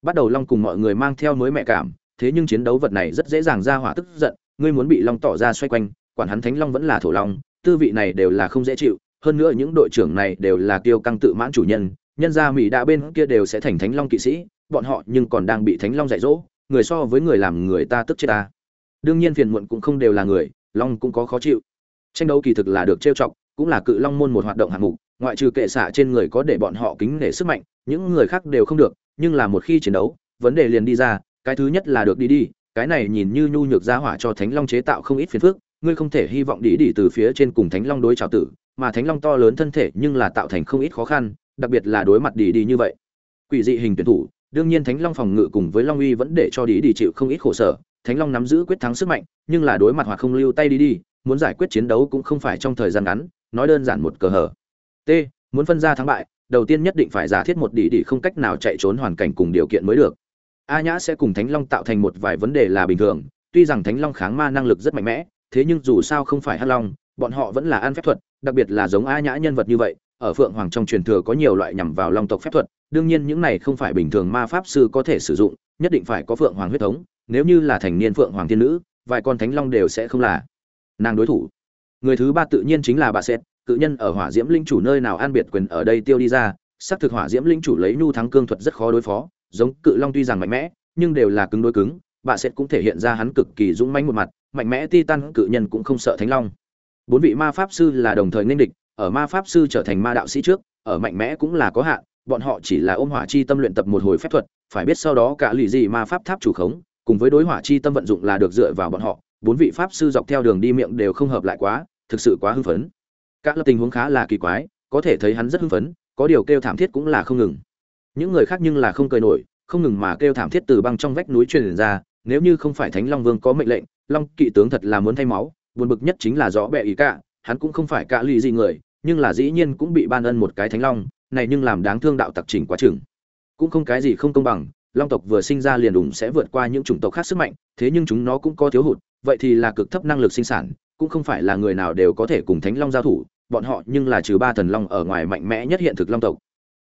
Bắt đầu long cùng mọi người mang theo mới mẹ cảm, thế nhưng chiến đấu vật này rất dễ dàng ra hỏa tức giận, ngươi muốn bị long tỏ ra xoay quanh, quản hắn thánh long vẫn là thổ long, tư vị này đều là không dễ chịu, hơn nữa những đội trưởng này đều là tiêu căng tự mãn chủ nhân nhân gia mỹ đã bên kia đều sẽ thành thánh long kỵ sĩ, bọn họ nhưng còn đang bị thánh long dạy dỗ, người so với người làm người ta tức chết ta. Đương nhiên phiền muộn cũng không đều là người, long cũng có khó chịu. Tranh đấu kỳ thực là được trêu chọc, cũng là cự long môn một hoạt động hạng mục ngoại trừ kệ xạ trên người có để bọn họ kính nể sức mạnh, những người khác đều không được, nhưng là một khi chiến đấu, vấn đề liền đi ra, cái thứ nhất là được đi đi, cái này nhìn như nhu nhược ra hỏa cho thánh long chế tạo không ít phiền phức, ngươi không thể hy vọng đi đi từ phía trên cùng thánh long đối trào tử, mà thánh long to lớn thân thể nhưng là tạo thành không ít khó khăn, đặc biệt là đối mặt đi đi như vậy. Quỷ dị hình tuyển thủ, đương nhiên thánh long phòng ngự cùng với long uy vẫn để cho đi đi chịu không ít khổ sở, thánh long nắm giữ quyết thắng sức mạnh, nhưng là đối mặt hoặc không lưu tay đi đi, muốn giải quyết chiến đấu cũng không phải trong thời gian ngắn, nói đơn giản một cờ hở t, muốn phân ra thắng bại, đầu tiên nhất định phải giả thiết một đỉ đỉ không cách nào chạy trốn hoàn cảnh cùng điều kiện mới được. A nhã sẽ cùng thánh long tạo thành một vài vấn đề là bình thường, tuy rằng thánh long kháng ma năng lực rất mạnh mẽ, thế nhưng dù sao không phải hắc long, bọn họ vẫn là ăn phép thuật, đặc biệt là giống a nhã nhân vật như vậy, ở phượng hoàng trong truyền thừa có nhiều loại nhằm vào long tộc phép thuật, đương nhiên những này không phải bình thường ma pháp sư có thể sử dụng, nhất định phải có phượng hoàng huyết thống, nếu như là thành niên phượng hoàng thiên nữ, vài con thánh long đều sẽ không là nàng đối thủ. Người thứ ba tự nhiên chính là bà xét cự nhân ở hỏa diễm linh chủ nơi nào an biệt quyền ở đây tiêu đi ra, xác thực hỏa diễm linh chủ lấy nhu thắng cương thuật rất khó đối phó, giống cự long tuy rằng mạnh mẽ, nhưng đều là cứng đối cứng, bà sẽ cũng thể hiện ra hắn cực kỳ dũng mãnh một mặt, mạnh mẽ titan cự nhân cũng không sợ thánh long. Bốn vị ma pháp sư là đồng thời nên địch, ở ma pháp sư trở thành ma đạo sĩ trước, ở mạnh mẽ cũng là có hạn, bọn họ chỉ là ôm hỏa chi tâm luyện tập một hồi phép thuật, phải biết sau đó cả lì gì ma pháp tháp chủ khống, cùng với đối hỏa chi tâm vận dụng là được dựa vào bọn họ, bốn vị pháp sư dọc theo đường đi miệng đều không hợp lại quá, thực sự quá hưng phấn. Cả lập tình huống khá là kỳ quái, có thể thấy hắn rất hưng phấn, có điều kêu thảm thiết cũng là không ngừng. Những người khác nhưng là không cười nổi, không ngừng mà kêu thảm thiết từ băng trong vách núi truyền ra, nếu như không phải thánh long vương có mệnh lệnh, long kỵ tướng thật là muốn thay máu, buồn bực nhất chính là rõ bẹ ý cả, hắn cũng không phải cả lì gì người, nhưng là dĩ nhiên cũng bị ban ân một cái thánh long, này nhưng làm đáng thương đạo tặc chỉnh quá chừng. Cũng không cái gì không công bằng, long tộc vừa sinh ra liền đủng sẽ vượt qua những chủng tộc khác sức mạnh, thế nhưng chúng nó cũng có thiếu hụt, vậy thì là cực thấp năng lực sinh sản cũng không phải là người nào đều có thể cùng thánh long giao thủ, bọn họ nhưng là trừ ba thần long ở ngoài mạnh mẽ nhất hiện thực long tộc.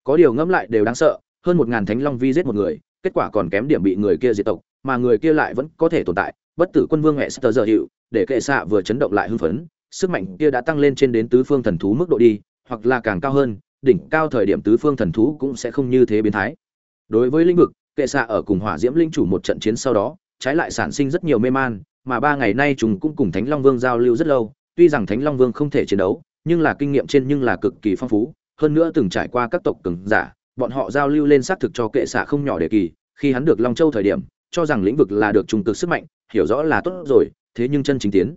Có điều ngẫm lại đều đáng sợ, hơn một ngàn thánh long vi giết một người, kết quả còn kém điểm bị người kia diệt tộc, mà người kia lại vẫn có thể tồn tại, bất tử quân vương hệ sơ giờ hiệu để kệ xạ vừa chấn động lại hưng phấn, sức mạnh kia đã tăng lên trên đến tứ phương thần thú mức độ đi, hoặc là càng cao hơn, đỉnh cao thời điểm tứ phương thần thú cũng sẽ không như thế biến thái. Đối với lĩnh vực, kệ xạ ở cùng hỏa diễm linh chủ một trận chiến sau đó, trái lại sản sinh rất nhiều mê man mà ba ngày nay chúng cũng cùng thánh long vương giao lưu rất lâu, tuy rằng thánh long vương không thể chiến đấu, nhưng là kinh nghiệm trên nhưng là cực kỳ phong phú, hơn nữa từng trải qua các tộc cường giả, bọn họ giao lưu lên xác thực cho kệ xạ không nhỏ để kỳ, khi hắn được long châu thời điểm, cho rằng lĩnh vực là được trung cực sức mạnh, hiểu rõ là tốt rồi, thế nhưng chân chính tiến.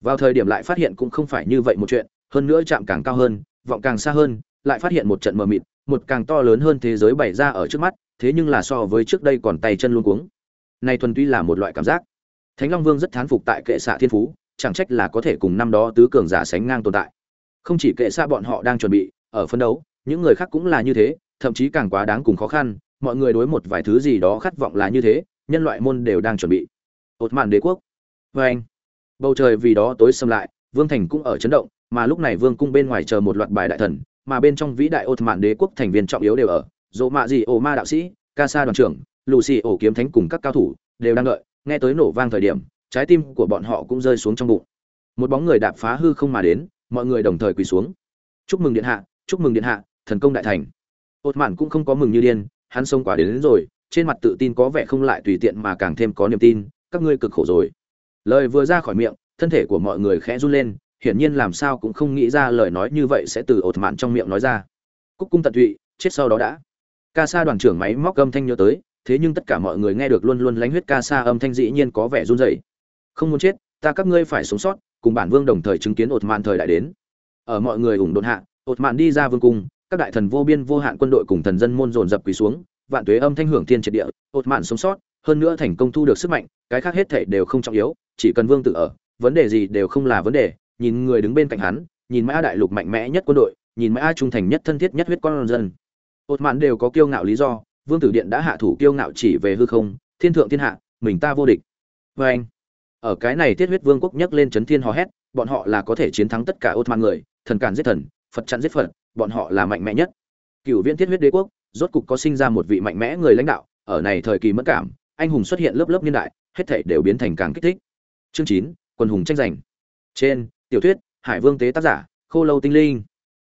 Vào thời điểm lại phát hiện cũng không phải như vậy một chuyện, hơn nữa chạm càng cao hơn, vọng càng xa hơn, lại phát hiện một trận mờ mịt, một càng to lớn hơn thế giới bày ra ở trước mắt, thế nhưng là so với trước đây còn tay chân luôn cuống. Này thuần túy là một loại cảm giác thánh long vương rất thán phục tại kệ xạ thiên phú, chẳng trách là có thể cùng năm đó tứ cường giả sánh ngang tồn tại. Không chỉ kệ xạ bọn họ đang chuẩn bị, ở phân đấu, những người khác cũng là như thế, thậm chí càng quá đáng cùng khó khăn, mọi người đối một vài thứ gì đó khát vọng là như thế, nhân loại môn đều đang chuẩn bị. Ột mạn đế quốc. Vê anh, bầu trời vì đó tối xâm lại, vương thành cũng ở chấn động, mà lúc này vương cung bên ngoài chờ một loạt bài đại thần, mà bên trong vĩ đại ột mạn đế quốc thành viên trọng yếu đều ở, dỗ mạ gì ổ ma đạo sĩ, ca sa đoàn trưởng lù xì ổ kiếm thánh cùng các cao thủ, đều đang đợi nghe tới nổ vang thời điểm trái tim của bọn họ cũng rơi xuống trong bụng. Một bóng người đạp phá hư không mà đến mọi người đồng thời quỳ xuống. Chúc mừng điện hạ chúc mừng điện hạ thần công đại thành. Ột mạn cũng không có mừng như điên hắn xông quả đến, đến rồi trên mặt tự tin có vẻ không lại tùy tiện mà càng thêm có niềm tin các ngươi cực khổ rồi. Lời vừa ra khỏi miệng thân thể của mọi người khẽ run lên hiển nhiên làm sao cũng không nghĩ ra lời nói như vậy sẽ từ ột mạn trong miệng nói ra. Cúc cung tận tụy chết sau đó đã. Ca sa đoàn trưởng máy móc âm thanh nhớ tới thế nhưng tất cả mọi người nghe được luôn luôn lánh huyết ca sa âm thanh dĩ nhiên có vẻ run rẩy. Không muốn chết, ta các ngươi phải sống sót, cùng bản vương đồng thời chứng kiến ột mạn thời đại đến. Ở mọi người ủng đột hạ, ột mạn đi ra vương cung, các đại thần vô biên vô hạn quân đội cùng thần dân môn dồn dập quỳ xuống, vạn tuế âm thanh hưởng thiên triệt địa, ột mạn sống sót, hơn nữa thành công thu được sức mạnh, cái khác hết thảy đều không trọng yếu, chỉ cần vương tự ở, vấn đề gì đều không là vấn đề, nhìn người đứng bên cạnh hắn, nhìn mã đại lục mạnh mẽ nhất quân đội, nhìn mã trung thành nhất thân thiết nhất huyết con dân. Ột mạn đều có kiêu ngạo lý do vương tử điện đã hạ thủ kiêu ngạo chỉ về hư không, thiên thượng thiên hạ, mình ta vô địch. Vê anh, ở cái này tiết huyết vương quốc nhấc lên chấn thiên hò hét, bọn họ là có thể chiến thắng tất cả ốt man người, thần cản giết thần, phật chặn giết phật, bọn họ là mạnh mẽ nhất. Cựu viên tiết huyết đế quốc, rốt cục có sinh ra một vị mạnh mẽ người lãnh đạo, ở này thời kỳ mất cảm, anh hùng xuất hiện lớp lớp niên đại, hết thảy đều biến thành càng kích thích. Chương chín, quân hùng tranh giành. Trên, tiểu thuyết, hải vương tế tác giả, khô lâu tinh linh.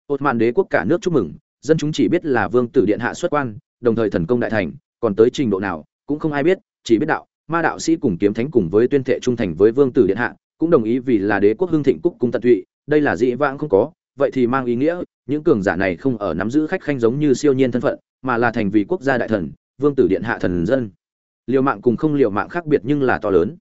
Ột mạn đế quốc cả nước chúc mừng, dân chúng chỉ biết là vương tử điện hạ xuất quan đồng thời thần công đại thành, còn tới trình độ nào cũng không ai biết, chỉ biết đạo, ma đạo sĩ cùng kiếm thánh cùng với tuyên thệ trung thành với vương tử điện hạ, cũng đồng ý vì là đế quốc hưng thịnh cúc cung tận tụy, đây là dị vãng không có, vậy thì mang ý nghĩa, những cường giả này không ở nắm giữ khách khanh giống như siêu nhiên thân phận, mà là thành vì quốc gia đại thần, vương tử điện hạ thần dân. Liều mạng cùng không liều mạng khác biệt nhưng là to lớn.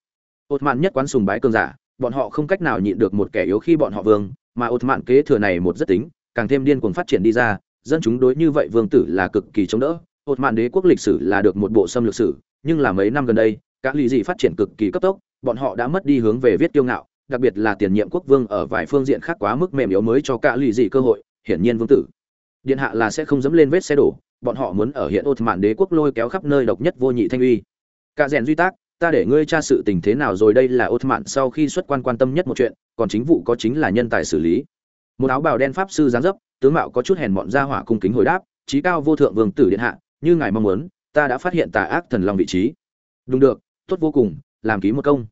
Ột mạn nhất quán sùng bái cường giả, bọn họ không cách nào nhịn được một kẻ yếu khi bọn họ vương, mà ột mạn kế thừa này một rất tính, càng thêm điên cuồng phát triển đi ra, dân chúng đối như vậy vương tử là cực kỳ chống đỡ hột mạn đế quốc lịch sử là được một bộ xâm lược sử, nhưng là mấy năm gần đây, các lý dị phát triển cực kỳ cấp tốc, bọn họ đã mất đi hướng về viết kiêu ngạo, đặc biệt là tiền nhiệm quốc vương ở vài phương diện khác quá mức mềm yếu mới cho cả lì dị cơ hội, hiển nhiên vương tử. Điện hạ là sẽ không dẫm lên vết xe đổ, bọn họ muốn ở hiện ột mạn đế quốc lôi kéo khắp nơi độc nhất vô nhị thanh uy. Cả rèn duy tác, ta để ngươi tra sự tình thế nào rồi đây là ột mạn sau khi xuất quan quan tâm nhất một chuyện, còn chính vụ có chính là nhân tài xử lý. Một áo bào đen pháp sư giáng dấp, tướng mạo có chút hèn mọn ra hỏa cung kính hồi đáp, trí cao vô thượng vương tử điện hạ như ngài mong muốn, ta đã phát hiện tà ác thần long vị trí. Đúng được, tốt vô cùng, làm ký một công.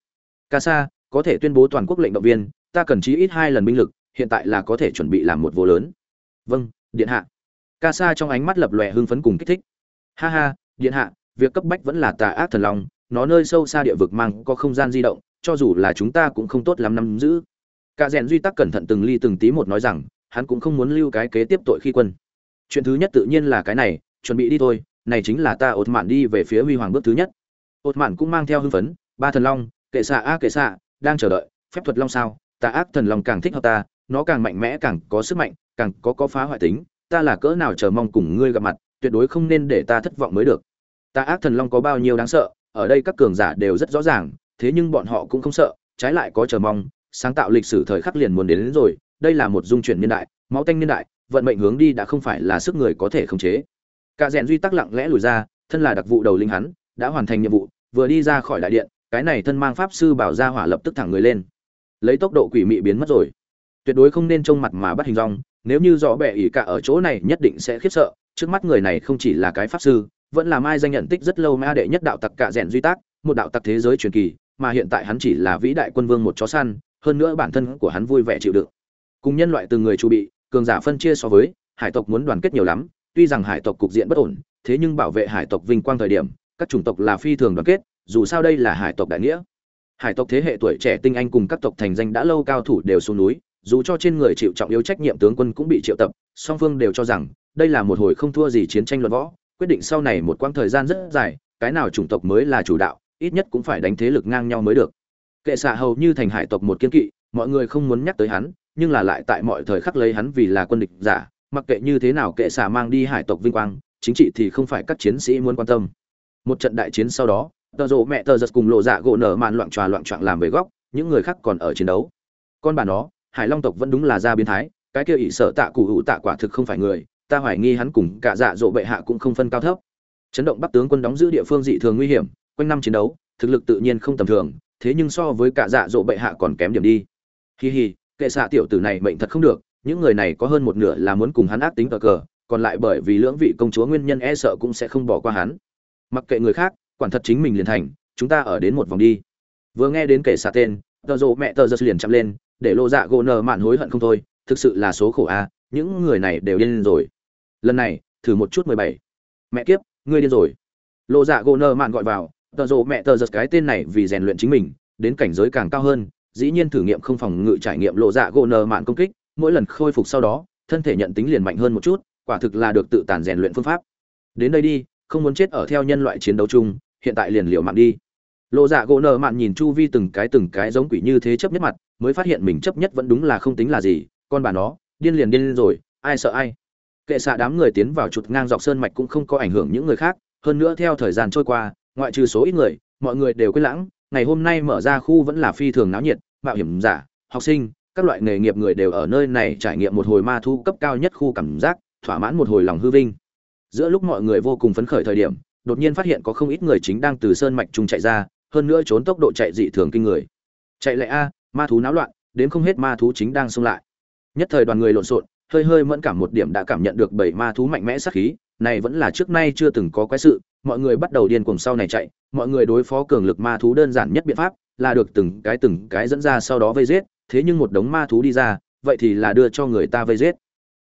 Ca sa, có thể tuyên bố toàn quốc lệnh động viên, ta cần chí ít hai lần binh lực, hiện tại là có thể chuẩn bị làm một vô lớn. Vâng điện hạ. Ca sa trong ánh mắt lập lòe hưng phấn cùng kích thích. Ha ha, điện hạ, việc cấp bách vẫn là tà ác thần long, nó nơi sâu xa địa vực mang có không gian di động, cho dù là chúng ta cũng không tốt lắm nắm giữ. Cả rèn duy tắc cẩn thận từng ly từng tí một nói rằng, hắn cũng không muốn lưu cái kế tiếp tội khi quân. Chuyện thứ nhất tự nhiên là cái này chuẩn bị đi thôi này chính là ta ột mạn đi về phía huy hoàng bước thứ nhất. Ột mạn cũng mang theo hưng phấn ba thần long kệ xạ a kệ xạ đang chờ đợi phép thuật long sao ta ác thần long càng thích hợp ta nó càng mạnh mẽ càng có sức mạnh càng có có phá hoại tính ta là cỡ nào chờ mong cùng ngươi gặp mặt tuyệt đối không nên để ta thất vọng mới được. Ta ác thần long có bao nhiêu đáng sợ ở đây các cường giả đều rất rõ ràng thế nhưng bọn họ cũng không sợ trái lại có chờ mong sáng tạo lịch sử thời khắc liền muốn đến, đến rồi đây là một dung chuyển niên đại máu tanh niên đại vận mệnh hướng đi đã không phải là sức người có thể khống chế cả rèn duy tắc lặng lẽ lùi ra, thân là đặc vụ đầu linh hắn, đã hoàn thành nhiệm vụ, vừa đi ra khỏi đại điện, cái này thân mang pháp sư bảo ra hỏa lập tức thẳng người lên. Lấy tốc độ quỷ mị biến mất rồi. Tuyệt đối không nên trông mặt mà bắt hình rong nếu như rõ bẻ ỉ cả ở chỗ này nhất định sẽ khiếp sợ, trước mắt người này không chỉ là cái pháp sư, vẫn là mai danh nhận tích rất lâu ma đệ nhất đạo tặc cả rèn duy tác một đạo tặc thế giới truyền kỳ, mà hiện tại hắn chỉ là vĩ đại quân vương một chó săn, hơn nữa bản thân của hắn vui vẻ chịu đựng. Cùng nhân loại từng người chu bị, cường giả phân chia so với, hải tộc muốn đoàn kết nhiều lắm tuy rằng hải tộc cục diện bất ổn, thế nhưng bảo vệ hải tộc vinh quang thời điểm, các chủng tộc là phi thường đoàn kết, dù sao đây là hải tộc đại nghĩa. Hải tộc thế hệ tuổi trẻ tinh anh cùng các tộc thành danh đã lâu cao thủ đều xuống núi, dù cho trên người chịu trọng yếu trách nhiệm tướng quân cũng bị triệu tập, song phương đều cho rằng, đây là một hồi không thua gì chiến tranh luận võ, quyết định sau này một quãng thời gian rất dài, cái nào chủng tộc mới là chủ đạo, ít nhất cũng phải đánh thế lực ngang nhau mới được. Kệ xạ hầu như thành hải tộc một kiên kỵ, mọi người không muốn nhắc tới hắn, nhưng là lại tại mọi thời khắc lấy hắn vì là quân địch giả mặc kệ như thế nào kệ xả mang đi hải tộc vinh quang, chính trị thì không phải các chiến sĩ muốn quan tâm. Một trận đại chiến sau đó, tờ rộ mẹ tờ giật cùng lộ dạ gỗ nở màn loạn tròa loạn trọn làm về góc, những người khác còn ở chiến đấu. Con bà nó, hải long tộc vẫn đúng là ra biến thái, cái kia ỷ sợ tạ cụ hữu tạ quả thực không phải người, ta hoài nghi hắn cùng cả dạ dỗ bệ hạ cũng không phân cao thấp. Chấn động bắc tướng quân đóng giữ địa phương dị thường nguy hiểm, quanh năm chiến đấu, thực lực tự nhiên không tầm thường, thế nhưng so với cả dạ dỗ bệ hạ còn kém điểm đi. Hi hi, kệ xạ tiểu tử này mệnh thật không được những người này có hơn một nửa là muốn cùng hắn ác tính cờ cờ, còn lại bởi vì lưỡng vị công chúa nguyên nhân e sợ cũng sẽ không bỏ qua hắn. Mặc kệ người khác, quản thật chính mình liền thành, chúng ta ở đến một vòng đi. Vừa nghe đến kể xả tên, tờ rộ mẹ tờ giật liền chậm lên, để lộ dạ gỗ nờ mạn hối hận không thôi, thực sự là số khổ a, những người này đều điên rồi. Lần này, thử một chút mười bảy. Mẹ kiếp, ngươi điên rồi. Lộ dạ gỗ nờ mạn gọi vào, tờ rộ mẹ tờ giật cái tên này vì rèn luyện chính mình, đến cảnh giới càng cao hơn, dĩ nhiên thử nghiệm không phòng ngự trải nghiệm lộ dạ gỗ nờ mạn công kích mỗi lần khôi phục sau đó, thân thể nhận tính liền mạnh hơn một chút, quả thực là được tự tàn rèn luyện phương pháp. Đến đây đi, không muốn chết ở theo nhân loại chiến đấu chung, hiện tại liền liều mạng đi. Lộ dạ gỗ nợ mạn nhìn chu vi từng cái từng cái giống quỷ như thế chấp nhất mặt, mới phát hiện mình chấp nhất vẫn đúng là không tính là gì, con bà nó, điên liền điên rồi, ai sợ ai. Kệ xạ đám người tiến vào chụt ngang dọc sơn mạch cũng không có ảnh hưởng những người khác, hơn nữa theo thời gian trôi qua, ngoại trừ số ít người, mọi người đều quên lãng, ngày hôm nay mở ra khu vẫn là phi thường náo nhiệt, mạo hiểm giả, học sinh các loại nghề nghiệp người đều ở nơi này trải nghiệm một hồi ma thu cấp cao nhất khu cảm giác, thỏa mãn một hồi lòng hư vinh. Giữa lúc mọi người vô cùng phấn khởi thời điểm, đột nhiên phát hiện có không ít người chính đang từ sơn mạch trung chạy ra, hơn nữa trốn tốc độ chạy dị thường kinh người. Chạy lại a, ma thú náo loạn, đến không hết ma thú chính đang xông lại. Nhất thời đoàn người lộn xộn, hơi hơi mẫn cảm một điểm đã cảm nhận được bảy ma thú mạnh mẽ sát khí, này vẫn là trước nay chưa từng có quái sự, mọi người bắt đầu điên cuồng sau này chạy, mọi người đối phó cường lực ma thú đơn giản nhất biện pháp là được từng cái từng cái dẫn ra sau đó vây giết, thế nhưng một đống ma thú đi ra, vậy thì là đưa cho người ta vây giết.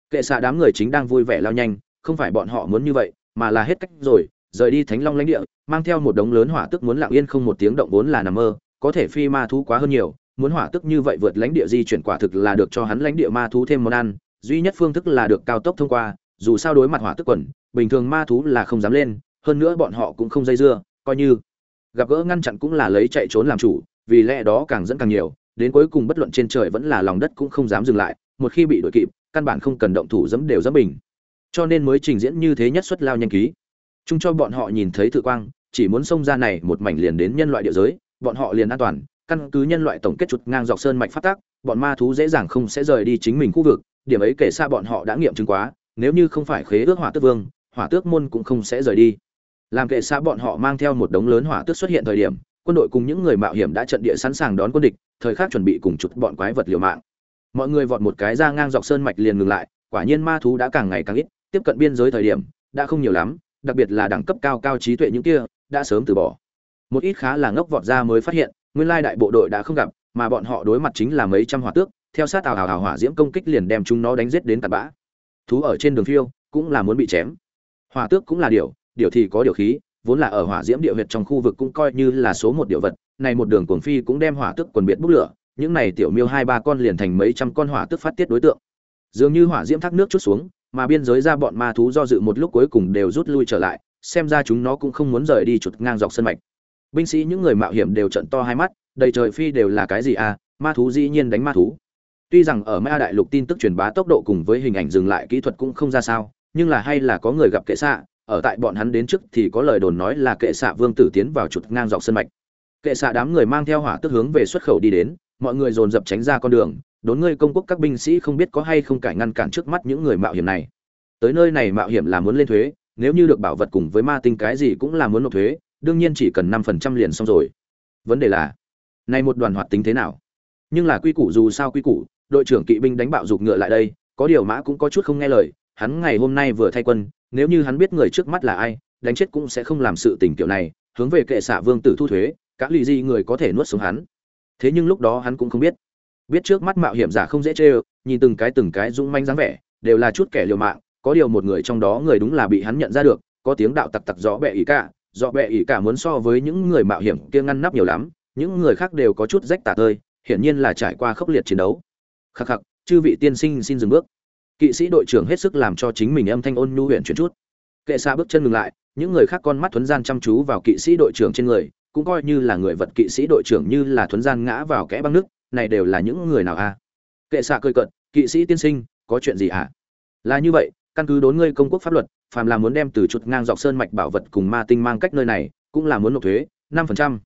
Kệ xạ đám người chính đang vui vẻ lao nhanh, không phải bọn họ muốn như vậy, mà là hết cách rồi, rời đi thánh long lãnh địa, mang theo một đống lớn hỏa tức muốn lặng yên không một tiếng động vốn là nằm mơ, có thể phi ma thú quá hơn nhiều, muốn hỏa tức như vậy vượt lãnh địa di chuyển quả thực là được cho hắn lãnh địa ma thú thêm món ăn, duy nhất phương thức là được cao tốc thông qua, dù sao đối mặt hỏa tức quần, bình thường ma thú là không dám lên, hơn nữa bọn họ cũng không dây dưa, coi như gặp gỡ ngăn chặn cũng là lấy chạy trốn làm chủ, vì lẽ đó càng dẫn càng nhiều, đến cuối cùng bất luận trên trời vẫn là lòng đất cũng không dám dừng lại, một khi bị đuổi kịp, căn bản không cần động thủ dẫm đều dẫm bình. Cho nên mới trình diễn như thế nhất suất lao nhanh ký. Chung cho bọn họ nhìn thấy thự quang, chỉ muốn xông ra này một mảnh liền đến nhân loại địa giới, bọn họ liền an toàn, căn cứ nhân loại tổng kết chuột ngang dọc sơn mạch phát tác, bọn ma thú dễ dàng không sẽ rời đi chính mình khu vực, điểm ấy kể xa bọn họ đã nghiệm chứng quá, nếu như không phải khế ước hỏa tước vương, hỏa tước môn cũng không sẽ rời đi làm kệ xa bọn họ mang theo một đống lớn hỏa tước xuất hiện thời điểm, quân đội cùng những người mạo hiểm đã trận địa sẵn sàng đón quân địch, thời khắc chuẩn bị cùng chụp bọn quái vật liều mạng. Mọi người vọt một cái ra ngang dọc sơn mạch liền ngừng lại, quả nhiên ma thú đã càng ngày càng ít, tiếp cận biên giới thời điểm, đã không nhiều lắm, đặc biệt là đẳng cấp cao cao trí tuệ những kia, đã sớm từ bỏ. Một ít khá là ngốc vọt ra mới phát hiện, nguyên lai đại bộ đội đã không gặp, mà bọn họ đối mặt chính là mấy trăm hỏa tước, theo sát tào hào hào hỏa diễm công kích liền đem chúng nó đánh giết đến tạt bã. Thú ở trên đường phiêu, cũng là muốn bị chém. Hỏa tước cũng là điều điều thì có điều khí, vốn là ở hỏa diễm địa huyệt trong khu vực cũng coi như là số một điều vật, này một đường cuồng phi cũng đem hỏa tước quần biệt bốc lửa, những này tiểu miêu hai ba con liền thành mấy trăm con hỏa tước phát tiết đối tượng. Dường như hỏa diễm thác nước chút xuống, mà biên giới ra bọn ma thú do dự một lúc cuối cùng đều rút lui trở lại, xem ra chúng nó cũng không muốn rời đi chuột ngang dọc sân mạch. Binh sĩ những người mạo hiểm đều trận to hai mắt, đầy trời phi đều là cái gì à ma thú dĩ nhiên đánh ma thú. Tuy rằng ở ma đại lục tin tức truyền bá tốc độ cùng với hình ảnh dừng lại kỹ thuật cũng không ra sao, nhưng là hay là có người gặp kệ xạ ở tại bọn hắn đến trước thì có lời đồn nói là kệ xạ vương tử tiến vào chuột ngang dọc sân mạch. Kệ xạ đám người mang theo hỏa tức hướng về xuất khẩu đi đến, mọi người dồn dập tránh ra con đường, đốn ngươi công quốc các binh sĩ không biết có hay không cải ngăn cản trước mắt những người mạo hiểm này. Tới nơi này mạo hiểm là muốn lên thuế, nếu như được bảo vật cùng với ma tinh cái gì cũng là muốn nộp thuế, đương nhiên chỉ cần năm phần trăm liền xong rồi. Vấn đề là nay một đoàn hoạt tính thế nào? Nhưng là quy củ dù sao quy củ, đội trưởng kỵ binh đánh bạo dục ngựa lại đây, có điều mã cũng có chút không nghe lời hắn ngày hôm nay vừa thay quân, nếu như hắn biết người trước mắt là ai, đánh chết cũng sẽ không làm sự tình kiểu này, hướng về kệ xạ vương tử thu thuế các lì di người có thể nuốt xuống hắn. Thế nhưng lúc đó hắn cũng không biết. Biết trước mắt mạo hiểm giả không dễ chê nhìn từng cái từng cái dũng manh dáng vẻ, đều là chút kẻ liều mạng, có điều một người trong đó người đúng là bị hắn nhận ra được, có tiếng đạo tặc tặc rõ bẹ ý cả, rõ bẹ ý cả muốn so với những người mạo hiểm kia ngăn nắp nhiều lắm, những người khác đều có chút rách tả tơi, hiển nhiên là trải qua khốc liệt chiến đấu. Khắc khắc, chư vị tiên sinh xin dừng bước kỵ sĩ đội trưởng hết sức làm cho chính mình âm thanh ôn nhu huyện chuyển chút. Kệ xa bước chân ngừng lại, những người khác con mắt thuấn gian chăm chú vào kỵ sĩ đội trưởng trên người, cũng coi như là người vật kỵ sĩ đội trưởng như là thuấn gian ngã vào kẽ băng nước, này đều là những người nào a kệ xạ cười cận kỵ sĩ tiên sinh, có chuyện gì ạ à? là như vậy, căn cứ đốn ngươi công quốc pháp luật, phàm là muốn đem từ chuột ngang dọc sơn mạch bảo vật cùng ma tinh mang cách nơi này, cũng là muốn nộp thuế, năm phần trăm.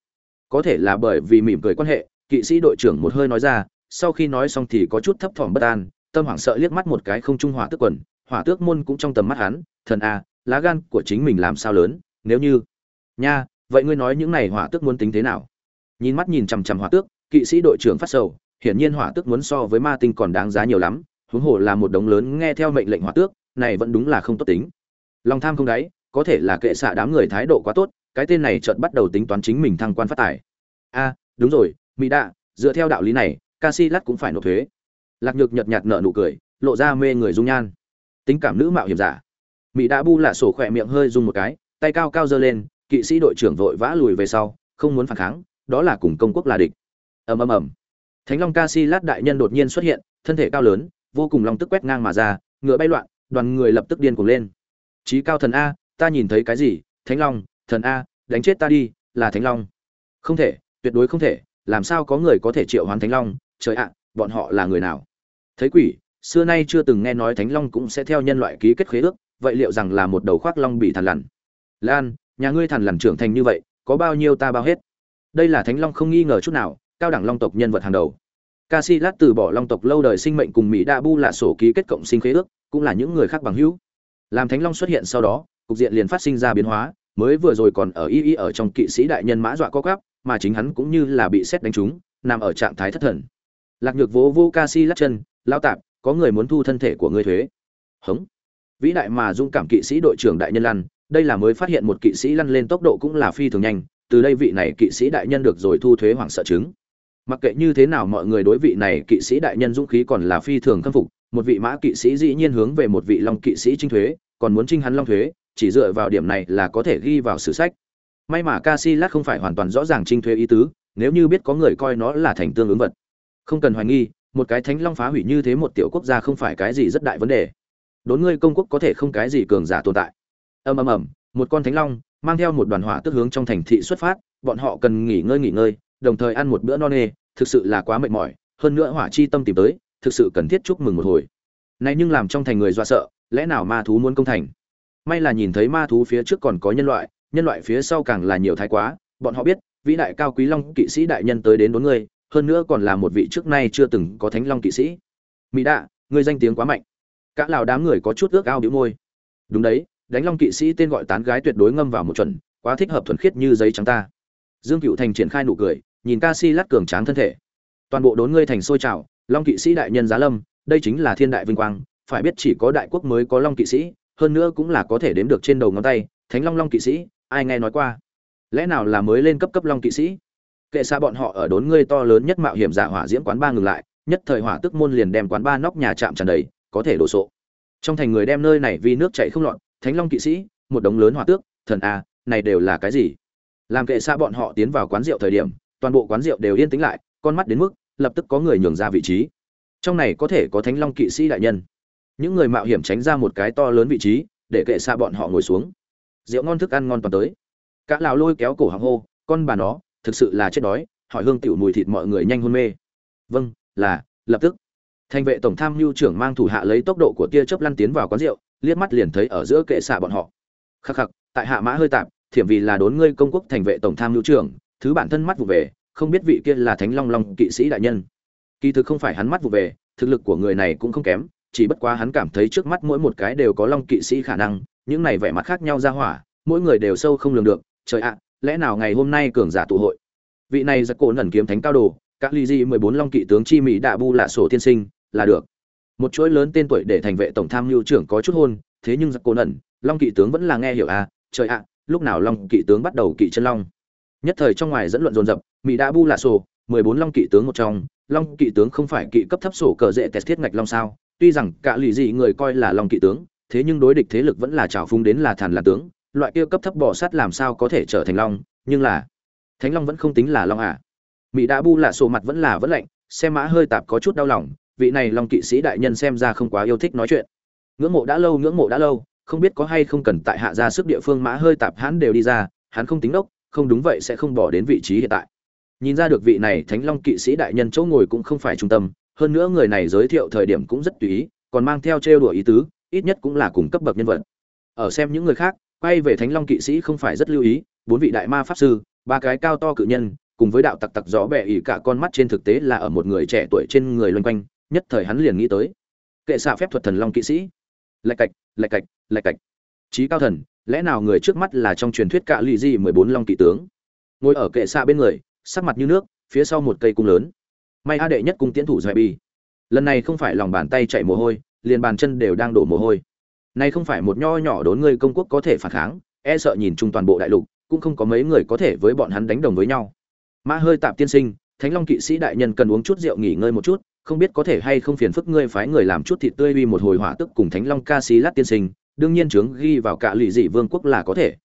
Có thể là bởi vì mỉm cười quan hệ, kỵ sĩ đội trưởng một hơi nói ra, sau khi nói xong thì có chút thấp thỏm bất an tâm hoảng sợ liếc mắt một cái không trung hỏa tước quần, hỏa tước môn cũng trong tầm mắt hắn, thần a lá gan của chính mình làm sao lớn, nếu như, nha, vậy ngươi nói những này hỏa tước muốn tính thế nào? Nhìn mắt nhìn chằm chằm hỏa tước, kỵ sĩ đội trưởng phát sầu, hiển nhiên hỏa tước muốn so với ma tinh còn đáng giá nhiều lắm, huống hồ là một đống lớn nghe theo mệnh lệnh hỏa tước, này vẫn đúng là không tốt tính. Lòng tham không đáy, có thể là kệ xạ đám người thái độ quá tốt, cái tên này chợt bắt đầu tính toán chính mình thăng quan phát tài. A đúng rồi mỹ đạ, dựa theo đạo lý này Casilat cũng phải nộp thuế. Lạc Nhược nhợt nhạt nở nụ cười, lộ ra mê người dung nhan. Tính cảm nữ mạo hiểm giả. Mỹ đã Bu lạ sổ khỏe miệng hơi rung một cái, tay cao cao giơ lên, kỵ sĩ đội trưởng vội vã lùi về sau, không muốn phản kháng, đó là cùng công quốc là địch. Ầm ầm ầm. Thánh Long Casillas đại nhân đột nhiên xuất hiện, thân thể cao lớn, vô cùng long tức quét ngang mà ra, ngựa bay loạn, đoàn người lập tức điên cuồng lên. Chí cao thần a, ta nhìn thấy cái gì? Thánh Long, thần a, đánh chết ta đi, là Thánh Long. Không thể, tuyệt đối không thể, làm sao có người có thể triệu hoán Thánh Long, trời ạ bọn họ là người nào thấy quỷ xưa nay chưa từng nghe nói thánh long cũng sẽ theo nhân loại ký kết khế ước vậy liệu rằng là một đầu khoác long bị thằn lằn? Lan nhà ngươi thằn lằn trưởng thành như vậy có bao nhiêu ta bao hết? Đây là thánh long không nghi ngờ chút nào cao đẳng long tộc nhân vật hàng đầu. Casillas từ bỏ long tộc lâu đời sinh mệnh cùng Mỹ Đa Bu là sổ ký kết cộng sinh khế ước, cũng là những người khác bằng hữu. Làm Thánh Long xuất hiện sau đó, cục diện liền phát sinh ra biến hóa, mới vừa rồi còn ở y y ở trong kỵ sĩ đại nhân mã dọa co quắp, mà chính hắn cũng như là bị xét đánh trúng, nằm ở trạng thái thất thần. Lạc nhược vỗ vô ca si lắc chân lao tạp, có người muốn thu thân thể của ngươi thuế. Hống. Vĩ đại mà dũng cảm kỵ sĩ đội trưởng đại nhân lăn, đây là mới phát hiện một kỵ sĩ lăn lên tốc độ cũng là phi thường nhanh, từ đây vị này kỵ sĩ đại nhân được rồi thu thuế hoảng sợ chứng. Mặc kệ như thế nào mọi người đối vị này kỵ sĩ đại nhân dũng khí còn là phi thường khâm phục, một vị mã kỵ sĩ dĩ nhiên hướng về một vị long kỵ sĩ trinh thuế, còn muốn trinh hắn long thuế, chỉ dựa vào điểm này là có thể ghi vào sử sách. May mà Casillas không phải hoàn toàn rõ ràng trinh thuế ý tứ, nếu như biết có người coi nó là thành tương ứng vật. Không cần hoài nghi một cái thánh long phá hủy như thế một tiểu quốc gia không phải cái gì rất đại vấn đề. Đốn ngươi công quốc có thể không cái gì cường giả tồn tại. Ầm ầm ầm, một con thánh long mang theo một đoàn hỏa tức hướng trong thành thị xuất phát, bọn họ cần nghỉ ngơi nghỉ ngơi, đồng thời ăn một bữa no nê, thực sự là quá mệt mỏi, hơn nữa hỏa chi tâm tìm tới, thực sự cần thiết chúc mừng một hồi. Này nhưng làm trong thành người do sợ, lẽ nào ma thú muốn công thành? May là nhìn thấy ma thú phía trước còn có nhân loại nhân loại phía sau càng là nhiều thái quá, bọn họ biết, vĩ đại cao quý long kỵ sĩ đại nhân tới đến đốn ngươi hơn nữa còn là một vị trước nay chưa từng có thánh long kỵ sĩ. Mỹ đạ người danh tiếng quá mạnh. Cả lào đám người có chút ước ao đĩu môi. Đúng đấy đánh long kỵ sĩ tên gọi tán gái tuyệt đối ngâm vào một chuẩn, quá thích hợp thuần khiết như giấy trắng ta. Dương cựu thành triển khai nụ cười, nhìn ca si lát cường tráng thân thể. Toàn bộ đốn ngươi thành sôi trào, long kỵ sĩ đại nhân giá lâm, đây chính là thiên đại vinh quang, phải biết chỉ có đại quốc mới có long kỵ sĩ, hơn nữa cũng là có thể đếm được trên đầu ngón tay, thánh long long kỵ sĩ, ai nghe nói qua? Lẽ nào là mới lên cấp cấp long kỵ sĩ? Kệ xa bọn họ ở đốn ngươi to lớn nhất mạo hiểm giả hỏa diễm quán ba ngừng lại, nhất thời hỏa tức môn liền đem quán ba nóc nhà chạm tràn đầy, có thể đổ sộ. Trong thành người đem nơi này vì nước chảy không lọt, thánh long kỵ sĩ, một đống lớn hỏa tước, thần a, này đều là cái gì? Làm kệ xa bọn họ tiến vào quán rượu thời điểm, toàn bộ quán rượu đều yên tĩnh lại, con mắt đến mức, lập tức có người nhường ra vị trí. Trong này có thể có thánh long kỵ sĩ đại nhân. Những người mạo hiểm tránh ra một cái to lớn vị trí, để kệ xa bọn họ ngồi xuống. Rượu ngon thức ăn ngon toàn tới. Cả lào lôi kéo cổ hàng hô, con bà nó thực sự là chết đói, hỏi hương tiểu mùi thịt mọi người nhanh hôn mê. Vâng là, lập tức. Thành vệ tổng tham mưu trưởng mang thủ hạ lấy tốc độ của tia chớp lăn tiến vào quán rượu, liếc mắt liền thấy ở giữa kệ xạ bọn họ. Khắc khắc, tại hạ mã hơi tạm, thiểm vì là đốn ngươi công quốc thành vệ tổng tham mưu trưởng, thứ bản thân mắt vụ về, không biết vị kia là thánh long long kỵ sĩ đại nhân. Kỳ thực không phải hắn mắt vụ về, thực lực của người này cũng không kém, chỉ bất quá hắn cảm thấy trước mắt mỗi một cái đều có long kỵ sĩ khả năng, những này vẻ mặt khác nhau ra hỏa, mỗi người đều sâu không lường được, trời ạ lẽ nào ngày hôm nay cường giả tụ hội? Vị này giặc cổ nẩn kiếm thánh cao đồ, các ly di mười bốn long kỵ tướng chi mỹ đạ bu lạ sổ tiên sinh, là được. Một chuỗi lớn tên tuổi để thành vệ tổng tham mưu trưởng có chút hôn, thế nhưng giặc cô nẩn, long kỵ tướng vẫn là nghe hiểu à trời ạ, lúc nào long kỵ tướng bắt đầu kỵ chân long? Nhất thời trong ngoài dẫn luận dồn dập mỹ đạ bu lạ sổ, mười bốn long kỵ tướng một trong, long kỵ tướng không phải kỵ cấp thấp sổ cờ dễ test thiết ngạch long sao? Tuy rằng cả lì dị người coi là long kỵ tướng, thế nhưng đối địch thế lực vẫn là trào phung đến là thàn là tướng loại kia cấp thấp bò sát làm sao có thể trở thành long, nhưng là, thánh long vẫn không tính là long à. Mỹ đã bu lạ sổ mặt vẫn là vẫn lạnh, xem mã hơi tạp có chút đau lòng, vị này long kỵ sĩ đại nhân xem ra không quá yêu thích nói chuyện. Ngưỡng mộ đã lâu, ngưỡng mộ đã lâu, không biết có hay không cần tại hạ ra sức địa phương mã hơi tạp hắn đều đi ra, hắn không tính đốc, không đúng vậy sẽ không bỏ đến vị trí hiện tại. Nhìn ra được vị này thánh long kỵ sĩ đại nhân chỗ ngồi cũng không phải trung tâm, hơn nữa người này giới thiệu thời điểm cũng rất tùy ý, còn mang theo trêu đùa ý tứ, ít nhất cũng là cùng cấp bậc nhân vật. Ở xem những người khác quay về thánh long kỵ sĩ không phải rất lưu ý, bốn vị đại ma pháp sư, ba cái cao to cự nhân, cùng với đạo tặc tặc gió bẹ ỉ cả con mắt trên thực tế là ở một người trẻ tuổi trên người loanh quanh, nhất thời hắn liền nghĩ tới. Kệ xạ phép thuật thần long kỵ sĩ. Lạch cạch lạch cạch lạch cạch. Trí cao thần, lẽ nào người trước mắt là trong truyền thuyết cạ lụy di mười bốn long kỵ tướng? Ngồi ở kệ xạ bên người, sắc mặt như nước, phía sau một cây cung lớn. May a đệ nhất cung tiến thủ dạy bi. Lần này không phải lòng bàn tay chạy mồ hôi, liền bàn chân đều đang đổ mồ hôi này không phải một nho nhỏ đốn người công quốc có thể phản kháng e sợ nhìn chung toàn bộ đại lục cũng không có mấy người có thể với bọn hắn đánh đồng với nhau. Mã hơi tạm tiên sinh thánh long kỵ sĩ đại nhân cần uống chút rượu nghỉ ngơi một chút không biết có thể hay không phiền phức ngươi phái người làm chút thịt tươi uy một hồi hỏa tức cùng thánh long ca sĩ lát tiên sinh đương nhiên chướng ghi vào cả lụy dị vương quốc là có thể.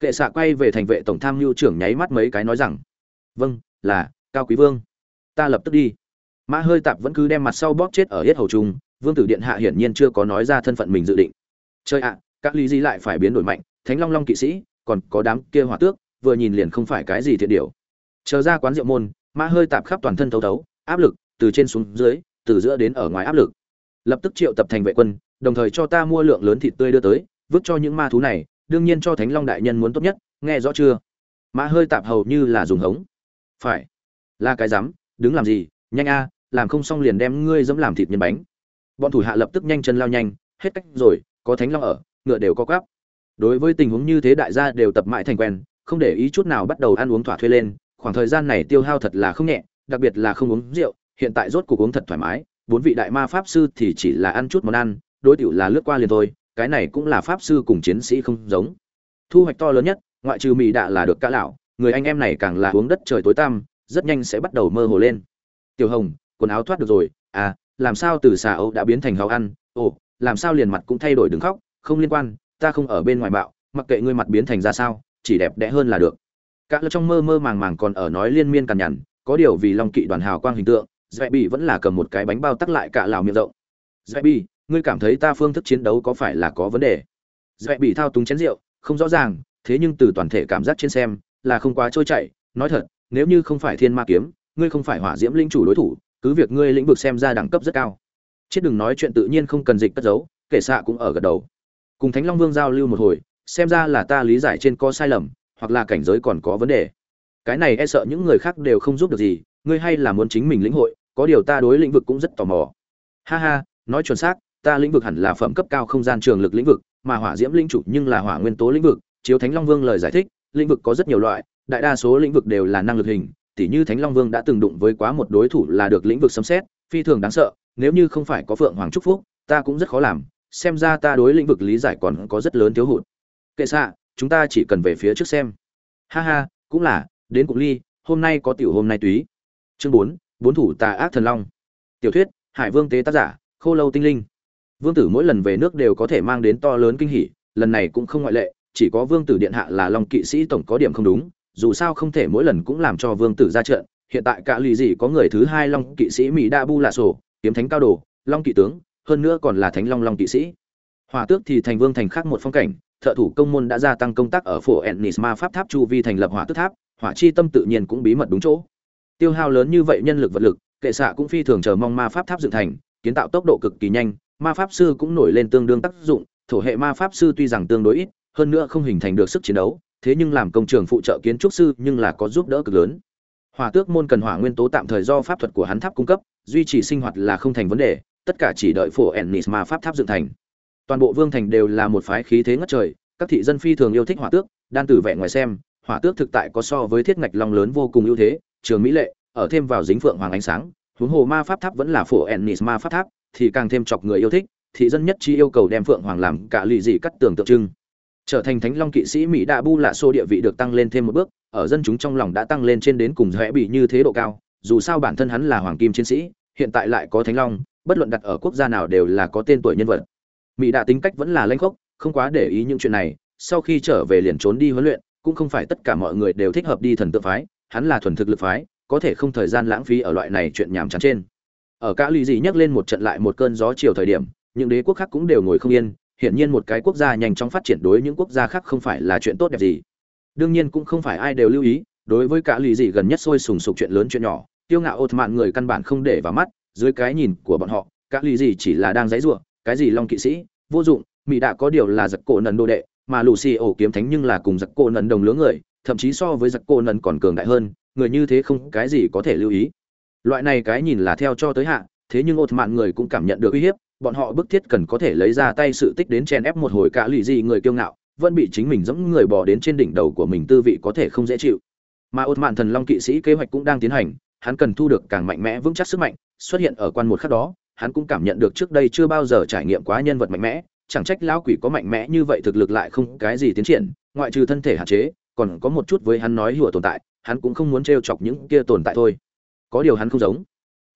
Kệ xạ quay về thành vệ tổng tham mưu trưởng nháy mắt mấy cái nói rằng vâng là cao quý vương ta lập tức đi. Mã hơi tạp vẫn cứ đem mặt sau bóp chết ở hết hầu trùng, vương tử điện hạ hiển nhiên chưa có nói ra thân phận mình dự định chơi ạ, các lý di lại phải biến đổi mạnh, thánh long long kỵ sĩ, còn có đám kia hỏa tước, vừa nhìn liền không phải cái gì thiện điều. Chờ ra quán rượu môn, mã hơi tạp khắp toàn thân thấu thấu, áp lực từ trên xuống dưới, từ giữa đến ở ngoài áp lực. Lập tức triệu tập thành vệ quân, đồng thời cho ta mua lượng lớn thịt tươi đưa tới, vứt cho những ma thú này, đương nhiên cho thánh long đại nhân muốn tốt nhất, nghe rõ chưa? Mã hơi tạp hầu như là dùng hống. Phải. Là cái dám, đứng làm gì? Nhanh a, làm không xong liền đem ngươi dẫm làm thịt nhân bánh. Bọn thủ hạ lập tức nhanh chân lao nhanh, hết cách rồi có thánh long ở, ngựa đều có quáp đối với tình huống như thế đại gia đều tập mãi thành quen, không để ý chút nào bắt đầu ăn uống thỏa thuê lên, khoảng thời gian này tiêu hao thật là không nhẹ, đặc biệt là không uống rượu, hiện tại rốt cuộc uống thật thoải mái, bốn vị đại ma pháp sư thì chỉ là ăn chút món ăn, đối tiểu là lướt qua liền thôi, cái này cũng là pháp sư cùng chiến sĩ không giống. Thu hoạch to lớn nhất, ngoại trừ mỹ đạ là được cả lão, người anh em này càng là uống đất trời tối tăm, rất nhanh sẽ bắt đầu mơ hồ lên. Tiểu hồng, quần áo thoát được rồi à làm sao từ xà âu đã biến thành hào ăn? Ồ làm sao liền mặt cũng thay đổi đứng khóc, không liên quan, ta không ở bên ngoài bạo mặc kệ ngươi mặt biến thành ra sao, chỉ đẹp đẽ hơn là được. Cả trong mơ mơ màng màng còn ở nói liên miên cằn nhằn, có điều vì long kỵ đoàn hào quang hình tượng dễ bị vẫn là cầm một cái bánh bao tắc lại cả lào miệng rộng. Dễ bị ngươi cảm thấy ta phương thức chiến đấu có phải là có vấn đề? Dễ bị thao túng chén rượu, không rõ ràng, thế nhưng từ toàn thể cảm giác trên xem, là không quá trôi chảy. Nói thật, nếu như không phải thiên ma kiếm, ngươi không phải hỏa diễm linh chủ đối thủ, cứ việc ngươi lĩnh vực xem ra đẳng cấp rất cao chết đừng nói chuyện tự nhiên không cần dịch cất giấu, kể xạ cũng ở gật đầu. Cùng thánh long vương giao lưu một hồi, xem ra là ta lý giải trên có sai lầm, hoặc là cảnh giới còn có vấn đề. Cái này e sợ những người khác đều không giúp được gì, ngươi hay là muốn chính mình lĩnh hội, có điều ta đối lĩnh vực cũng rất tò mò. Ha ha, nói chuẩn xác, ta lĩnh vực hẳn là phẩm cấp cao không gian trường lực lĩnh vực, mà hỏa diễm linh chủ nhưng là hỏa nguyên tố lĩnh vực, chiếu thánh long vương lời giải thích, lĩnh vực có rất nhiều loại, đại đa số lĩnh vực đều là năng lực hình, tỉ như thánh long vương đã từng đụng với quá một đối thủ là được lĩnh vực xâm xét phi thường đáng sợ nếu như không phải có phượng hoàng trúc phúc, ta cũng rất khó làm, xem ra ta đối lĩnh vực lý giải còn có rất lớn thiếu hụt. Kệ xạ, chúng ta chỉ cần về phía trước xem. Ha ha, cũng là, đến cục ly, hôm nay có tiểu hôm nay túy. Chương bốn bốn thủ tà ác thần long. Tiểu thuyết, hải vương tế tác giả, khô lâu tinh linh. Vương tử mỗi lần về nước đều có thể mang đến to lớn kinh hỉ, lần này cũng không ngoại lệ, chỉ có vương tử điện hạ là long kỵ sĩ tổng có điểm không đúng, dù sao không thể mỗi lần cũng làm cho vương tử ra trận. Hiện tại cả lì gì có người thứ hai long kỵ sĩ mỹ đa bu lạ sổ kiếm thánh cao đồ, long kỵ tướng, hơn nữa còn là thánh long long kỵ sĩ. Hòa tước thì thành vương thành khác một phong cảnh, thợ thủ công môn đã gia tăng công tác ở phủ ennis ma pháp tháp chu vi thành lập hỏa tước tháp, hỏa chi tâm tự nhiên cũng bí mật đúng chỗ. Tiêu hao lớn như vậy nhân lực vật lực, kệ xạ cũng phi thường chờ mong ma pháp tháp dựng thành, kiến tạo tốc độ cực kỳ nhanh, ma pháp sư cũng nổi lên tương đương tác dụng, thổ hệ ma pháp sư tuy rằng tương đối ít, hơn nữa không hình thành được sức chiến đấu, thế nhưng làm công trường phụ trợ kiến trúc sư nhưng là có giúp đỡ cực lớn. Hỏa tước môn cần hỏa nguyên tố tạm thời do pháp thuật của hắn tháp cung cấp duy trì sinh hoạt là không thành vấn đề, tất cả chỉ đợi phổ ennis mà pháp tháp dựng thành. Toàn bộ vương thành đều là một phái khí thế ngất trời, các thị dân phi thường yêu thích hỏa tước, đan từ vẻ ngoài xem, hỏa tước thực tại có so với thiết ngạch long lớn vô cùng ưu thế, trường mỹ lệ, ở thêm vào dính phượng hoàng ánh sáng, huống hồ ma pháp tháp vẫn là phổ ennis ma pháp tháp, thì càng thêm chọc người yêu thích, thị dân nhất chi yêu cầu đem phượng hoàng làm cả lì dị cắt tường tượng trưng. Trở thành thánh long kỵ sĩ mỹ đạ bu lạ xô địa vị được tăng lên thêm một bước, ở dân chúng trong lòng đã tăng lên trên đến cùng rẽ bị như thế độ cao, dù sao bản thân hắn là hoàng kim chiến sĩ hiện tại lại có thánh long, bất luận đặt ở quốc gia nào đều là có tên tuổi nhân vật. Mỹ đã tính cách vẫn là lanh khốc, không quá để ý những chuyện này, sau khi trở về liền trốn đi huấn luyện, cũng không phải tất cả mọi người đều thích hợp đi thần tượng phái, hắn là thuần thực lực phái, có thể không thời gian lãng phí ở loại này chuyện nhảm chán trên. Ở cả lì dị nhắc lên một trận lại một cơn gió chiều thời điểm, những đế quốc khác cũng đều ngồi không yên, hiển nhiên một cái quốc gia nhanh chóng phát triển đối những quốc gia khác không phải là chuyện tốt đẹp gì. Đương nhiên cũng không phải ai đều lưu ý, đối với cả lì dị gần nhất sôi sùng sục chuyện lớn chuyện nhỏ tiêu ngạo ột mạn người căn bản không để vào mắt, dưới cái nhìn của bọn họ các lì gì chỉ là đang giấy rủa cái gì long kỵ sĩ, vô dụng mỹ đã có điều là giặc cổ nần đồ đệ, mà lù xì ổ kiếm thánh nhưng là cùng giặc cổ nần đồng lứa người, thậm chí so với giặc cổ nần còn cường đại hơn, người như thế không cái gì có thể lưu ý. Loại này cái nhìn là theo cho tới hạ, thế nhưng ột mạn người cũng cảm nhận được uy hiếp, bọn họ bức thiết cần có thể lấy ra tay sự tích đến chen ép một hồi cả lì gì người kiêu ngạo, vẫn bị chính mình dẫm người bò đến trên đỉnh đầu của mình tư vị có thể không dễ chịu. Mà ột mạn thần long kỵ sĩ kế hoạch cũng đang tiến hành hắn cần thu được càng mạnh mẽ vững chắc sức mạnh, xuất hiện ở quan một khắc đó, hắn cũng cảm nhận được trước đây chưa bao giờ trải nghiệm quá nhân vật mạnh mẽ, chẳng trách lão quỷ có mạnh mẽ như vậy thực lực lại không cái gì tiến triển, ngoại trừ thân thể hạn chế, còn có một chút với hắn nói hùa tồn tại, hắn cũng không muốn trêu chọc những kia tồn tại thôi. Có điều hắn không giống.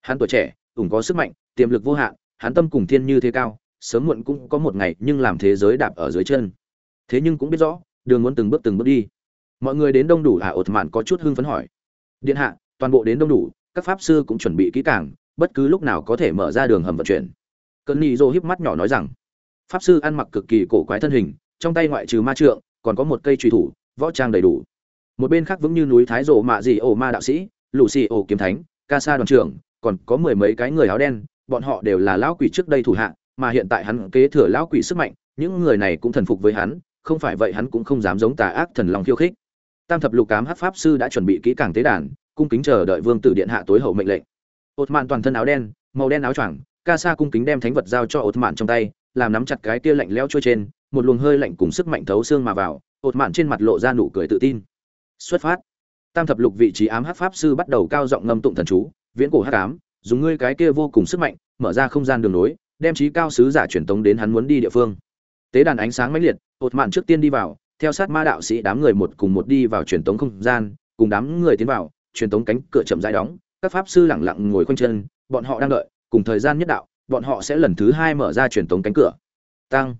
Hắn tuổi trẻ, ủng có sức mạnh, tiềm lực vô hạn, hắn tâm cùng thiên như thế cao, sớm muộn cũng có một ngày nhưng làm thế giới đạp ở dưới chân. Thế nhưng cũng biết rõ, đường muốn từng bước từng bước đi. Mọi người đến đông đủ à ột mạn có chút hưng phấn hỏi. Điện hạ toàn bộ đến đông đủ, các pháp sư cũng chuẩn bị kỹ càng, bất cứ lúc nào có thể mở ra đường hầm vận chuyển. Cơn nỉ dô híp mắt nhỏ nói rằng, pháp sư ăn mặc cực kỳ cổ quái thân hình, trong tay ngoại trừ ma trượng, còn có một cây truy thủ, võ trang đầy đủ. Một bên khác vững như núi thái rộ mạ dị ổ ma đạo sĩ lù xì ổ kiếm thánh, ca sa đoàn trưởng, còn có mười mấy cái người áo đen, bọn họ đều là lão quỷ trước đây thủ hạ, mà hiện tại hắn kế thừa lão quỷ sức mạnh, những người này cũng thần phục với hắn, không phải vậy hắn cũng không dám giống tà ác thần lòng khiêu khích. Tam thập lục cám hát pháp sư đã chuẩn bị kỹ càng tế đàn cung kính chờ đợi vương tử điện hạ tối hậu mệnh lệnh. Ột mạn toàn thân áo đen, màu đen áo choàng ca sa cung kính đem thánh vật giao cho ột mạn trong tay, làm nắm chặt cái tia lạnh leo trôi trên, một luồng hơi lạnh cùng sức mạnh thấu xương mà vào ột mạn trên mặt lộ ra nụ cười tự tin. Xuất phát. Tam thập lục vị trí ám hắc pháp sư bắt đầu cao giọng ngâm tụng thần chú, viễn cổ hắc ám, dùng ngươi cái kia vô cùng sức mạnh, mở ra không gian đường nối đem trí cao sứ giả truyền tống đến hắn muốn đi địa phương. Tế đàn ánh sáng mãnh liệt ột mạn trước tiên đi vào, theo sát ma đạo sĩ đám người một cùng một đi vào truyền tống không gian, cùng đám người tiến vào truyền tống cánh cửa chậm rãi đóng, các pháp sư lặng lặng ngồi khoanh chân, bọn họ đang đợi, cùng thời gian nhất đạo, bọn họ sẽ lần thứ hai mở ra truyền tống cánh cửa. Tăng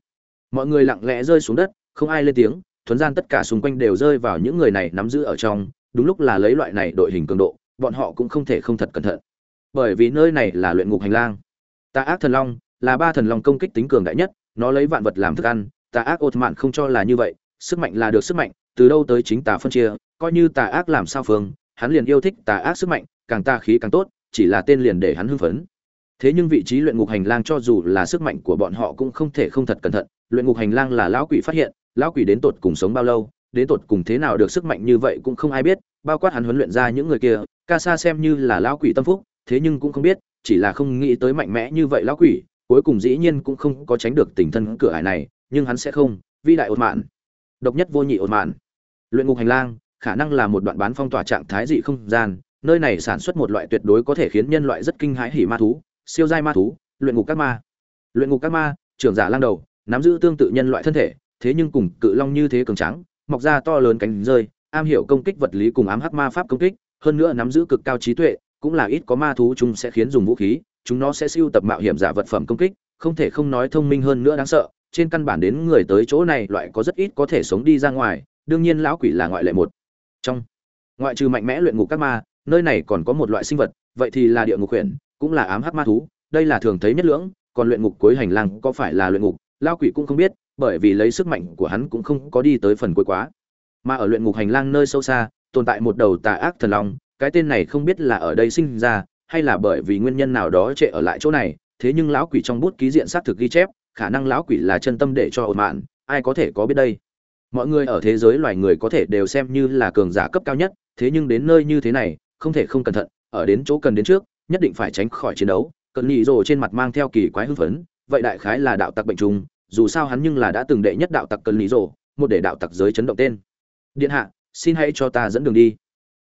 mọi người lặng lẽ rơi xuống đất, không ai lên tiếng, thuấn gian tất cả xung quanh đều rơi vào những người này nắm giữ ở trong, đúng lúc là lấy loại này đội hình cường độ, bọn họ cũng không thể không thật cẩn thận. Bởi vì nơi này là luyện ngục hành lang. Tà ác thần long là ba thần long công kích tính cường đại nhất, nó lấy vạn vật làm thức ăn, tà ác ột mạn không cho là như vậy, sức mạnh là được sức mạnh, từ đâu tới chính tà phân chia, coi như tà ác làm sao phương hắn liền yêu thích tà ác sức mạnh, càng tà khí càng tốt, chỉ là tên liền để hắn hưng phấn. Thế nhưng vị trí luyện ngục hành lang cho dù là sức mạnh của bọn họ cũng không thể không thật cẩn thận, luyện ngục hành lang là lão quỷ phát hiện, lão quỷ đến tột cùng sống bao lâu, đến tột cùng thế nào được sức mạnh như vậy cũng không ai biết, bao quát hắn huấn luyện ra những người kia ca sa xem như là lão quỷ tâm phúc, thế nhưng cũng không biết, chỉ là không nghĩ tới mạnh mẽ như vậy lão quỷ, cuối cùng dĩ nhiên cũng không có tránh được tình thân cửa ải này, nhưng hắn sẽ không vi đại ột mạn. Độc nhất vô nhị ột mạn. Luyện ngục hành lang khả năng là một đoạn bán phong tỏa trạng thái dị không gian, nơi này sản xuất một loại tuyệt đối có thể khiến nhân loại rất kinh hãi hỉ ma thú, siêu giai ma thú, luyện ngục các ma. Luyện ngục các ma, trưởng giả lang đầu, nắm giữ tương tự nhân loại thân thể, thế nhưng cùng cự long như thế cường tráng, mọc ra to lớn cánh rơi, am hiểu công kích vật lý cùng ám hắc ma pháp công kích, hơn nữa nắm giữ cực cao trí tuệ, cũng là ít có ma thú chúng sẽ khiến dùng vũ khí, chúng nó sẽ siêu tập mạo hiểm giả vật phẩm công kích, không thể không nói thông minh hơn nữa đáng sợ, trên căn bản đến người tới chỗ này loại có rất ít có thể sống đi ra ngoài, đương nhiên lão quỷ là ngoại lệ một trong. Ngoại trừ mạnh mẽ luyện ngục các ma, nơi này còn có một loại sinh vật, vậy thì là địa ngục huyền, cũng là ám hắc ma thú, đây là thường thấy nhất lưỡng, còn luyện ngục cuối hành lang có phải là luyện ngục lão quỷ cũng không biết, bởi vì lấy sức mạnh của hắn cũng không có đi tới phần cuối quá. Mà ở luyện ngục hành lang nơi sâu xa, tồn tại một đầu tà ác thần long, cái tên này không biết là ở đây sinh ra, hay là bởi vì nguyên nhân nào đó trệ ở lại chỗ này, thế nhưng lão quỷ trong bút ký diện xác thực ghi chép, khả năng lão quỷ là chân tâm để cho ổn mạn, ai có thể có biết đây? Mọi người ở thế giới loài người có thể đều xem như là cường giả cấp cao nhất, thế nhưng đến nơi như thế này, không thể không cẩn thận, ở đến chỗ cần đến trước, nhất định phải tránh khỏi chiến đấu. Cần nhị rồ trên mặt mang theo kỳ quái hưng phấn, vậy đại khái là đạo tặc bệnh trùng, dù sao hắn nhưng là đã từng đệ nhất đạo tặc cần nhị rồ một để đạo tặc giới chấn động tên. Điện hạ, xin hãy cho ta dẫn đường đi.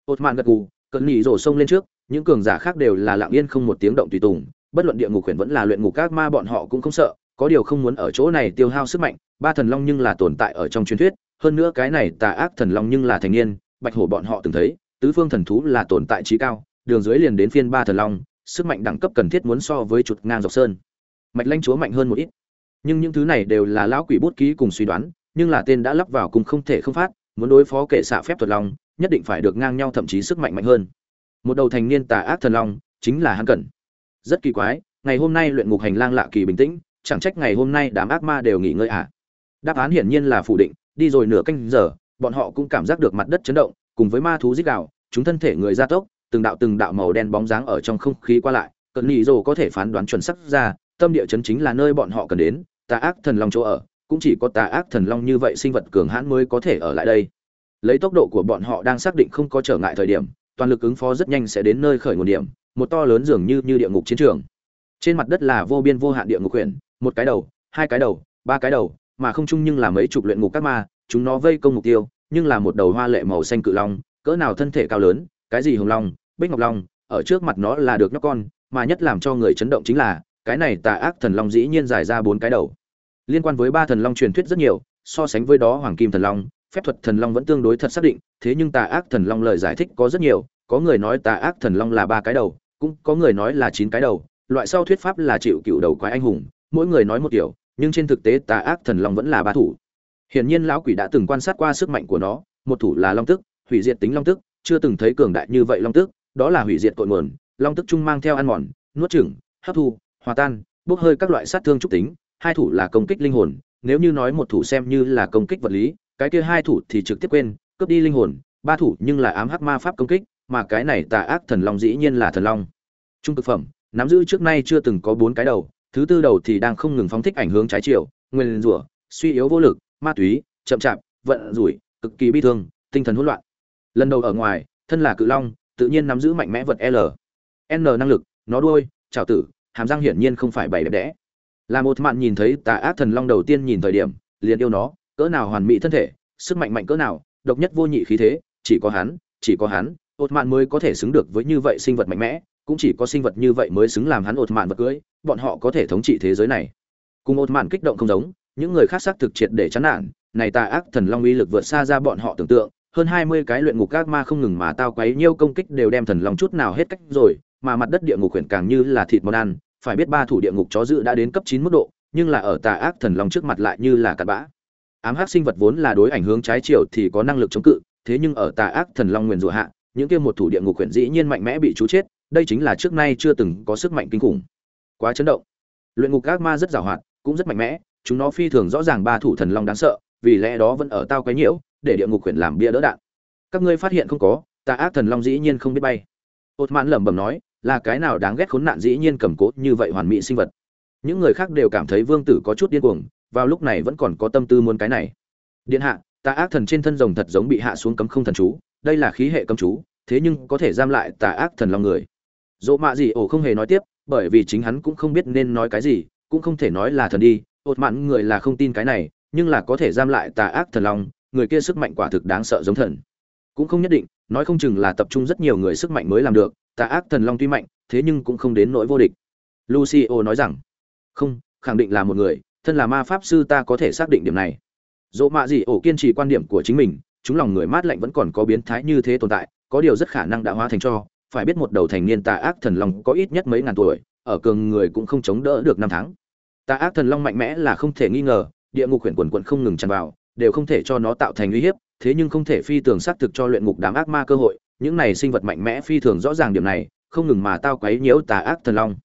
Ột mạn gật gù cần nhị rồ xông lên trước, những cường giả khác đều là lặng yên không một tiếng động tùy tùng, bất luận địa ngục huyền vẫn là luyện ngục các ma bọn họ cũng không sợ có điều không muốn ở chỗ này tiêu hao sức mạnh, ba thần long nhưng là tồn tại ở trong truyền thuyết, hơn nữa cái này tà ác thần long nhưng là thành niên, bạch hổ bọn họ từng thấy, tứ phương thần thú là tồn tại trí cao, đường dưới liền đến phiên ba thần long, sức mạnh đẳng cấp cần thiết muốn so với chuột ngang dọc sơn. Mạch lanh chúa mạnh hơn một ít. Nhưng những thứ này đều là lão quỷ bút ký cùng suy đoán, nhưng là tên đã lắp vào cùng không thể không phát, muốn đối phó kệ xạ phép thuật long, nhất định phải được ngang nhau thậm chí sức mạnh mạnh hơn. Một đầu thành niên tà ác thần long, chính là hắn cần. Rất kỳ quái, ngày hôm nay luyện ngục hành lang lạ kỳ bình tĩnh chẳng trách ngày hôm nay đám ác ma đều nghỉ ngơi à? Đáp án hiển nhiên là phủ định, đi rồi nửa canh giờ, bọn họ cũng cảm giác được mặt đất chấn động, cùng với ma thú rít gào, chúng thân thể người ra tốc, từng đạo từng đạo màu đen bóng dáng ở trong không khí qua lại. Cận nhị rồ có thể phán đoán chuẩn sắc ra, tâm địa chấn chính là nơi bọn họ cần đến, tà ác thần long chỗ ở, cũng chỉ có tà ác thần long như vậy sinh vật cường hãn mới có thể ở lại đây. Lấy tốc độ của bọn họ đang xác định không có trở ngại thời điểm, toàn lực ứng phó rất nhanh sẽ đến nơi khởi nguồn điểm, một to lớn dường như như địa ngục chiến trường. Trên mặt đất là vô biên vô hạn địa ngục quyển một cái đầu, hai cái đầu, ba cái đầu, mà không chung nhưng là mấy chục luyện ngục các ma, chúng nó vây công mục tiêu, nhưng là một đầu hoa lệ màu xanh cự long, cỡ nào thân thể cao lớn, cái gì hồng long, bích ngọc long, ở trước mặt nó là được nhóc con, mà nhất làm cho người chấn động chính là, cái này tà ác thần long dĩ nhiên dài ra bốn cái đầu. Liên quan với ba thần long truyền thuyết rất nhiều, so sánh với đó hoàng kim thần long, phép thuật thần long vẫn tương đối thật xác định, thế nhưng tà ác thần long lời giải thích có rất nhiều, có người nói tà ác thần long là ba cái đầu, cũng có người nói là chín cái đầu, loại sau thuyết pháp là chịu cựu đầu quái anh hùng mỗi người nói một kiểu, nhưng trên thực tế tà ác thần long vẫn là ba thủ. Hiển nhiên lão quỷ đã từng quan sát qua sức mạnh của nó, một thủ là long tức, hủy diệt tính long tức, chưa từng thấy cường đại như vậy long tức, đó là hủy diệt cội nguồn, long tức chung mang theo ăn mòn, nuốt chửng, hấp thu, hòa tan, bốc hơi các loại sát thương trúc tính, hai thủ là công kích linh hồn, nếu như nói một thủ xem như là công kích vật lý, cái kia hai thủ thì trực tiếp quên, cướp đi linh hồn, ba thủ nhưng là ám hắc ma pháp công kích, mà cái này tà ác thần long dĩ nhiên là thần long. Trung cực phẩm, nắm giữ trước nay chưa từng có bốn cái đầu thứ tư đầu thì đang không ngừng phóng thích ảnh hướng trái chiều, nguyên rủa, suy yếu vô lực, ma túy, chậm chạp, vận rủi, cực kỳ bi thương, tinh thần hỗn loạn. Lần đầu ở ngoài, thân là cự long, tự nhiên nắm giữ mạnh mẽ vật l. N năng lực, nó đuôi trào tử, hàm răng hiển nhiên không phải bảy đẹp đẽ. Là một mạn nhìn thấy tà ác thần long đầu tiên nhìn thời điểm, liền yêu nó, cỡ nào hoàn mỹ thân thể, sức mạnh mạnh cỡ nào, độc nhất vô nhị khí thế, chỉ có hắn, chỉ có hắn ột mạn mới có thể xứng được với như vậy sinh vật mạnh mẽ cũng chỉ có sinh vật như vậy mới xứng làm hắn ột mạn vật cưới, bọn họ có thể thống trị thế giới này. Cùng ột mạn kích động không giống, những người khác xác thực triệt để chán nản, này tà ác thần long uy lực vượt xa ra bọn họ tưởng tượng, hơn hai mươi cái luyện ngục ác ma không ngừng mà tao quấy nhiêu công kích đều đem thần long chút nào hết cách rồi, mà mặt đất địa ngục huyền càng như là thịt món ăn, phải biết ba thủ địa ngục chó dự đã đến cấp chín mức độ, nhưng là ở tà ác thần long trước mặt lại như là cặn bã. Ám hắc sinh vật vốn là đối ảnh hướng trái chiều thì có năng lực chống cự, thế nhưng ở tà ác thần long nguyền rủa hạ, những kia một thủ địa ngục quyển dĩ nhiên mạnh mẽ bị chú chết đây chính là trước nay chưa từng có sức mạnh kinh khủng. Quá chấn động. Luyện ngục ác ma rất giàu hoạt, cũng rất mạnh mẽ, chúng nó phi thường rõ ràng ba thủ thần long đáng sợ, vì lẽ đó vẫn ở tao quấy nhiễu, để địa ngục quyển làm bia đỡ đạn. Các ngươi phát hiện không có tà ác thần long dĩ nhiên không biết bay. Ột mãn lẩm bẩm nói, là cái nào đáng ghét khốn nạn dĩ nhiên cầm cố như vậy hoàn mỹ sinh vật? Những người khác đều cảm thấy vương tử có chút điên cuồng, vào lúc này vẫn còn có tâm tư muốn cái này. Điện hạ tà ác thần trên thân rồng thật giống bị hạ xuống cấm không thần chú, đây là khí hệ cấm chú, thế nhưng có thể giam lại tà ác thần long người dỗ mạ gì ổ không hề nói tiếp, bởi vì chính hắn cũng không biết nên nói cái gì, cũng không thể nói là thần đi, ột mạn người là không tin cái này, nhưng là có thể giam lại tà ác thần long, người kia sức mạnh quả thực đáng sợ giống thần. Cũng không nhất định, nói không chừng là tập trung rất nhiều người sức mạnh mới làm được, tà ác thần long tuy mạnh, thế nhưng cũng không đến nỗi vô địch. Lucio nói rằng, không, khẳng định là một người, thân là ma pháp sư ta có thể xác định điểm này. Dỗ mạ gì ổ kiên trì quan điểm của chính mình, chúng lòng người mát lạnh vẫn còn có biến thái như thế tồn tại, có điều rất khả năng đã hóa thành cho phải biết một đầu thành niên tà ác thần long có ít nhất mấy ngàn tuổi, ở cường người cũng không chống đỡ được năm tháng. Tà ác thần long mạnh mẽ là không thể nghi ngờ, địa ngục huyền quần quần không ngừng tràn vào, đều không thể cho nó tạo thành uy hiếp, thế nhưng không thể phi thường xác thực cho luyện ngục đám ác ma cơ hội, những này sinh vật mạnh mẽ phi thường rõ ràng điểm này, không ngừng mà tao quấy nhiễu tà ác thần long.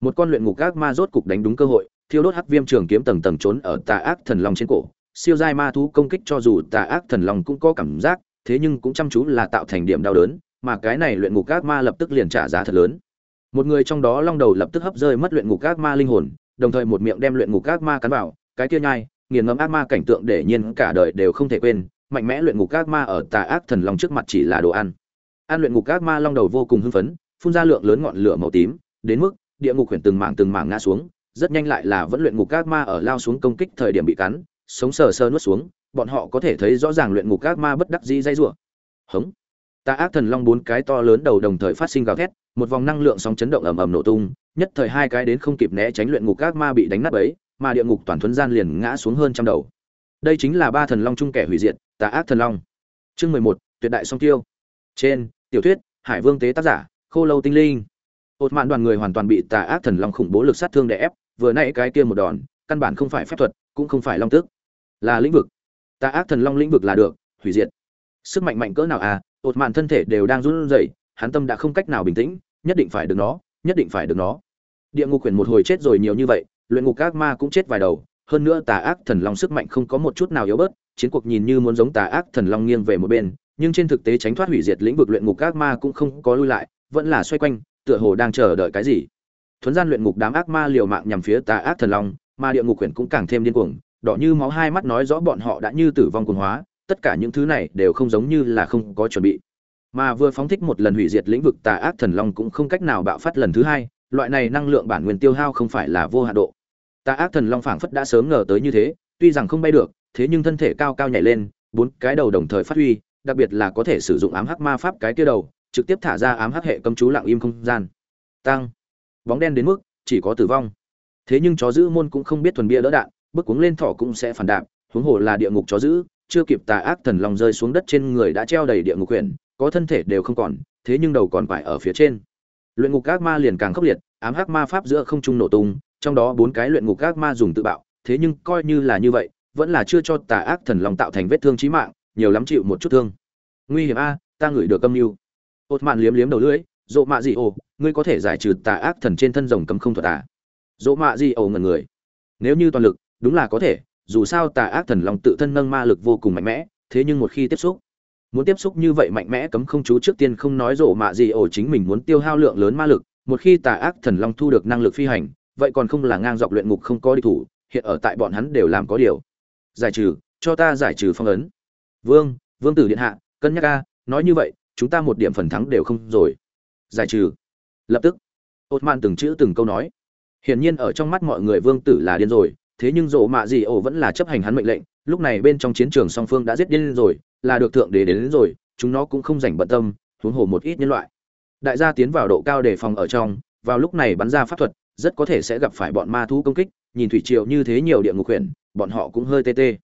Một con luyện ngục ác ma rốt cục đánh đúng cơ hội, thiêu đốt hắc viêm trường kiếm tầng tầng trốn ở tà ác thần long trên cổ. Siêu giai ma thú công kích cho dù tà ác thần long cũng có cảm giác, thế nhưng cũng chăm chú là tạo thành điểm đau đớn mà cái này luyện ngục ác ma lập tức liền trả giá thật lớn. Một người trong đó long đầu lập tức hấp rơi mất luyện ngục ác ma linh hồn, đồng thời một miệng đem luyện ngục ác ma cắn vào, cái kia nhai, nghiền ngẫm ác ma cảnh tượng để nhiên cả đời đều không thể quên, mạnh mẽ luyện ngục ác ma ở tà ác thần long trước mặt chỉ là đồ ăn. An luyện ngục ác ma long đầu vô cùng hưng phấn, phun ra lượng lớn ngọn lửa màu tím, đến mức địa ngục huyền từng mảng từng mảng ngã xuống, rất nhanh lại là vẫn luyện ngục ác ma ở lao xuống công kích thời điểm bị cắn, sống sờ sờ nuốt xuống, bọn họ có thể thấy rõ ràng luyện ngục ác ma bất đắc dĩ dây rủa. Hống tà ác thần long bốn cái to lớn đầu đồng thời phát sinh gào thét một vòng năng lượng sóng chấn động ầm ầm nổ tung nhất thời hai cái đến không kịp né tránh luyện ngục các ma bị đánh nát bấy, mà địa ngục toàn thuần gian liền ngã xuống hơn trăm đầu. Đây chính là ba thần long chung kẻ hủy diệt tà ác thần long. Chương mười một tuyệt đại song tiêu. Trên tiểu thuyết hải vương tế tác giả khô lâu tinh linh. Hột mạn đoàn người hoàn toàn bị tà ác thần long khủng bố lực sát thương đè ép vừa nãy cái kia một đòn căn bản không phải phép thuật cũng không phải long tức là lĩnh vực. Tà ác thần long lĩnh vực là được hủy diệt. Sức mạnh mạnh cỡ nào à ột mạn thân thể đều đang run rẩy, hắn tâm đã không cách nào bình tĩnh, nhất định phải được nó, nhất định phải được nó. Địa ngục quyển một hồi chết rồi nhiều như vậy, luyện ngục ác ma cũng chết vài đầu, hơn nữa tà ác thần long sức mạnh không có một chút nào yếu bớt, chiến cuộc nhìn như muốn giống tà ác thần long nghiêng về một bên, nhưng trên thực tế tránh thoát hủy diệt lĩnh vực luyện ngục ác ma cũng không có lui lại, vẫn là xoay quanh, tựa hồ đang chờ đợi cái gì. Thuấn gian luyện ngục đám ác ma liều mạng nhằm phía tà ác thần long, mà địa ngục quyển cũng càng thêm điên cuồng, đỏ như máu hai mắt nói rõ bọn họ đã như tử vong cuồng hóa tất cả những thứ này đều không giống như là không có chuẩn bị. Mà vừa phóng thích một lần hủy diệt lĩnh vực tà ác thần long cũng không cách nào bạo phát lần thứ hai, loại này năng lượng bản nguyên tiêu hao không phải là vô hạn độ. Tà ác thần long phảng phất đã sớm ngờ tới như thế, tuy rằng không bay được, thế nhưng thân thể cao cao nhảy lên, bốn cái đầu đồng thời phát huy, đặc biệt là có thể sử dụng ám hắc ma pháp cái kia đầu, trực tiếp thả ra ám hắc hệ cấm chú lặng im không gian. Tăng. Bóng đen đến mức chỉ có tử vong. Thế nhưng chó giữ môn cũng không biết thuần bia đỡ đạn, bước cuống lên thỏ cũng sẽ phản đạp, huống hồ là địa ngục chó giữ chưa kịp tà ác thần long rơi xuống đất trên người đã treo đầy địa ngục quyển có thân thể đều không còn, thế nhưng đầu còn phải ở phía trên. Luyện ngục ác ma liền càng khốc liệt, ám hắc ma pháp giữa không trung nổ tung, trong đó bốn cái luyện ngục ác ma dùng tự bạo, thế nhưng coi như là như vậy, vẫn là chưa cho tà ác thần long tạo thành vết thương chí mạng, nhiều lắm chịu một chút thương. Nguy hiểm a, ta ngửi được âm mưu. Ột mạn liếm liếm đầu lưỡi, dỗ mạ gì ồ ngươi có thể giải trừ tà ác thần trên thân rồng cấm không thuật à? Dỗ mạ gì ồ ngần người. Nếu như toàn lực, đúng là có thể dù sao tà ác thần long tự thân nâng ma lực vô cùng mạnh mẽ, thế nhưng một khi tiếp xúc, muốn tiếp xúc như vậy mạnh mẽ cấm không chú trước tiên không nói rộ mạ gì ổ chính mình muốn tiêu hao lượng lớn ma lực, một khi tà ác thần long thu được năng lực phi hành, vậy còn không là ngang dọc luyện ngục không có đi thủ, hiện ở tại bọn hắn đều làm có điều. Giải trừ, cho ta giải trừ phong ấn. Vương vương tử điện hạ, cân nhắc ca nói như vậy, chúng ta một điểm phần thắng đều không rồi. Giải trừ. Lập tức. Ột man từng chữ từng câu nói. Hiển nhiên ở trong mắt mọi người vương tử là điên rồi thế nhưng rộ mạ gì ổ vẫn là chấp hành hắn mệnh lệnh lúc này bên trong chiến trường song phương đã giết điên rồi là được thượng đế đến, đến rồi chúng nó cũng không dành bận tâm huống hồ một ít nhân loại. Đại gia tiến vào độ cao để phòng ở trong vào lúc này bắn ra pháp thuật rất có thể sẽ gặp phải bọn ma thú công kích nhìn thủy triều như thế nhiều địa ngục huyện bọn họ cũng hơi tê tê.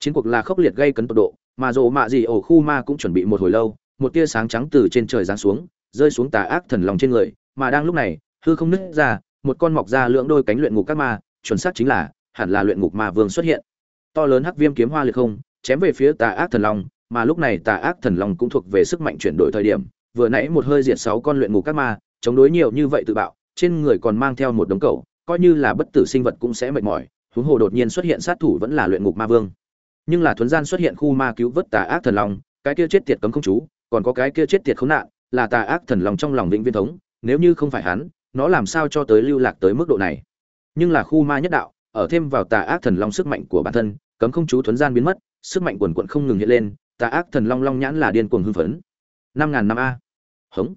Chiến cuộc là khốc liệt gây cấn tột độ mà rộ mạ gì ổ khu ma cũng chuẩn bị một hồi lâu một tia sáng trắng từ trên trời giáng xuống rơi xuống tà ác thần lòng trên người mà đang lúc này hư không nứt ra một con mọc ra lưỡng đôi cánh luyện ngục các ma chuẩn xác chính là hẳn là luyện ngục ma vương xuất hiện. To lớn hắc viêm kiếm hoa liệt không, chém về phía tà ác thần long, mà lúc này tà ác thần long cũng thuộc về sức mạnh chuyển đổi thời điểm, vừa nãy một hơi diệt sáu con luyện ngục các ma, chống đối nhiều như vậy tự bạo, trên người còn mang theo một đống cầu, coi như là bất tử sinh vật cũng sẽ mệt mỏi, huống hồ đột nhiên xuất hiện sát thủ vẫn là luyện ngục ma vương. Nhưng là thuấn gian xuất hiện khu ma cứu vớt tà ác thần long, cái kia chết tiệt cấm không chú, còn có cái kia chết tiệt khốn nạn, là tà ác thần long trong lòng vĩnh viên thống, nếu như không phải hắn, nó làm sao cho tới lưu lạc tới mức độ này? Nhưng là khu ma nhất đạo ở thêm vào tà ác thần long sức mạnh của bản thân, cấm không chú thuấn gian biến mất, sức mạnh quần quận không ngừng hiện lên, tà ác thần long long nhãn là điên cuồng hưng phấn. Năm ngàn năm a. Hống.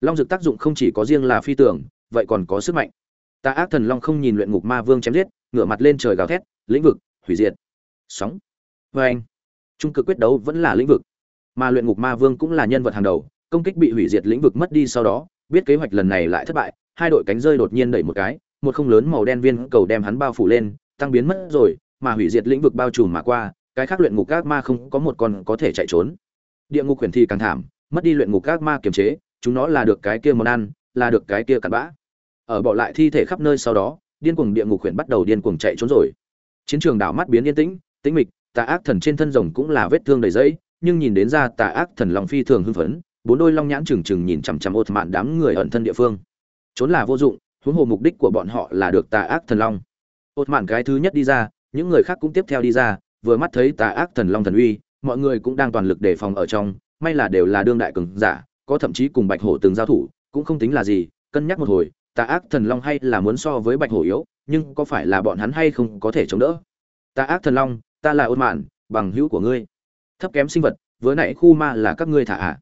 Long dược tác dụng không chỉ có riêng là phi tưởng, vậy còn có sức mạnh. Tà ác thần long không nhìn luyện ngục ma vương chém giết, ngửa mặt lên trời gào thét, lĩnh vực, hủy diệt. Sóng. Vê anh. Trung cực quyết đấu vẫn là lĩnh vực. Mà luyện ngục ma vương cũng là nhân vật hàng đầu, công kích bị hủy diệt lĩnh vực mất đi sau đó, biết kế hoạch lần này lại thất bại, hai đội cánh rơi đột nhiên đẩy một cái một không lớn màu đen viên cầu đem hắn bao phủ lên, tăng biến mất rồi, mà hủy diệt lĩnh vực bao trùm mà qua, cái khác luyện ngục ác ma không có một con có thể chạy trốn. Địa ngục huyền thì càng thảm, mất đi luyện ngục ác ma kiềm chế, chúng nó là được cái kia món ăn, là được cái kia cặn bã. Ở bỏ lại thi thể khắp nơi sau đó, điên cuồng địa ngục huyền bắt đầu điên cuồng chạy trốn rồi. Chiến trường đảo mắt biến yên tĩnh tĩnh mịch, tà ác thần trên thân rồng cũng là vết thương đầy dẫy nhưng nhìn đến ra tà ác thần lòng phi thường hưng phấn, bốn đôi long nhãn trừng trừng nhìn chằm chằm ột mạn đám người ẩn thân địa phương. Trốn là vô dụng huống hồ mục đích của bọn họ là được tà ác thần long. Ột mạn cái thứ nhất đi ra, những người khác cũng tiếp theo đi ra, vừa mắt thấy tà ác thần long thần uy, mọi người cũng đang toàn lực đề phòng ở trong, may là đều là đương đại cường giả, có thậm chí cùng bạch hổ từng giao thủ, cũng không tính là gì, cân nhắc một hồi, tà ác thần long hay là muốn so với bạch hổ yếu, nhưng có phải là bọn hắn hay không có thể chống đỡ? Tà ác thần long, ta là ôn mạn, bằng hữu của ngươi. Thấp kém sinh vật, vừa nãy khu ma là các ngươi thả ạ à.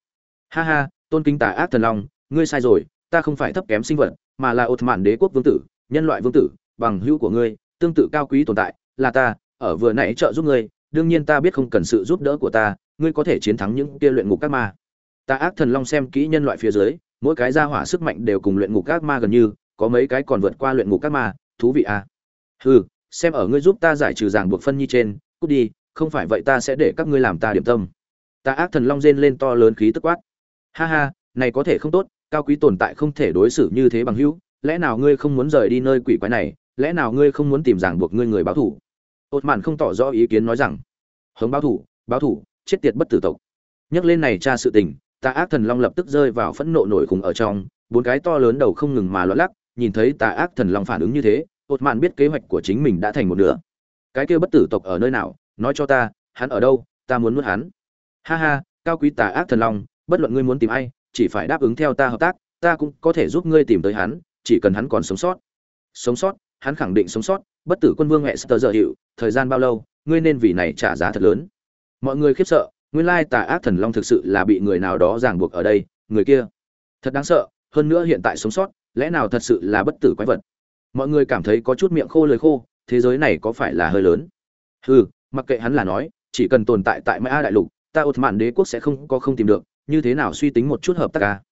ha ha, tôn kính tà ác thần long, ngươi sai rồi ta không phải thấp kém sinh vật, mà là ột mạn đế quốc vương tử, nhân loại vương tử, bằng hữu của ngươi, tương tự cao quý tồn tại, là ta, ở vừa nãy trợ giúp ngươi, đương nhiên ta biết không cần sự giúp đỡ của ta, ngươi có thể chiến thắng những kia luyện ngục các ma. Ta ác thần long xem kỹ nhân loại phía dưới, mỗi cái gia hỏa sức mạnh đều cùng luyện ngục các ma gần như, có mấy cái còn vượt qua luyện ngục các ma, thú vị à. Hừ, xem ở ngươi giúp ta giải trừ ràng buộc phân nhi trên, cút đi, không phải vậy ta sẽ để các ngươi làm ta điểm tâm. Ta ác thần long rên lên to lớn khí tức quát. Ha ha, này có thể không tốt cao quý tồn tại không thể đối xử như thế bằng hữu, lẽ nào ngươi không muốn rời đi nơi quỷ quái này, lẽ nào ngươi không muốn tìm ràng buộc ngươi người báo thủ? Ột mạn không tỏ rõ ý kiến nói rằng hướng báo thủ báo thủ, chết tiệt bất tử tộc. Nhắc lên này tra sự tình tà ác thần long lập tức rơi vào phẫn nộ nổi khùng ở trong, bốn cái to lớn đầu không ngừng mà loạn lắc, nhìn thấy tà ác thần long phản ứng như thế ột mạn biết kế hoạch của chính mình đã thành một nửa. Cái kia bất tử tộc ở nơi nào? Nói cho ta, hắn ở đâu? Ta muốn nuốt hắn. Ha ha, cao quý tà ác thần long, bất luận ngươi muốn tìm ai chỉ phải đáp ứng theo ta hợp tác, ta cũng có thể giúp ngươi tìm tới hắn, chỉ cần hắn còn sống sót. Sống sót, hắn khẳng định sống sót, bất tử quân vương hệ sơ giờ hiệu thời gian bao lâu, ngươi nên vì này trả giá thật lớn. Mọi người khiếp sợ, nguyên lai tà ác thần long thực sự là bị người nào đó ràng buộc ở đây, người kia. Thật đáng sợ, hơn nữa hiện tại sống sót, lẽ nào thật sự là bất tử quái vật? Mọi người cảm thấy có chút miệng khô lời khô, thế giới này có phải là hơi lớn? Hừ, mặc kệ hắn là nói, chỉ cần tồn tại tại mã đại lục, ta ột mạn đế quốc sẽ không có không tìm được như thế nào suy tính một chút hợp tác ca à?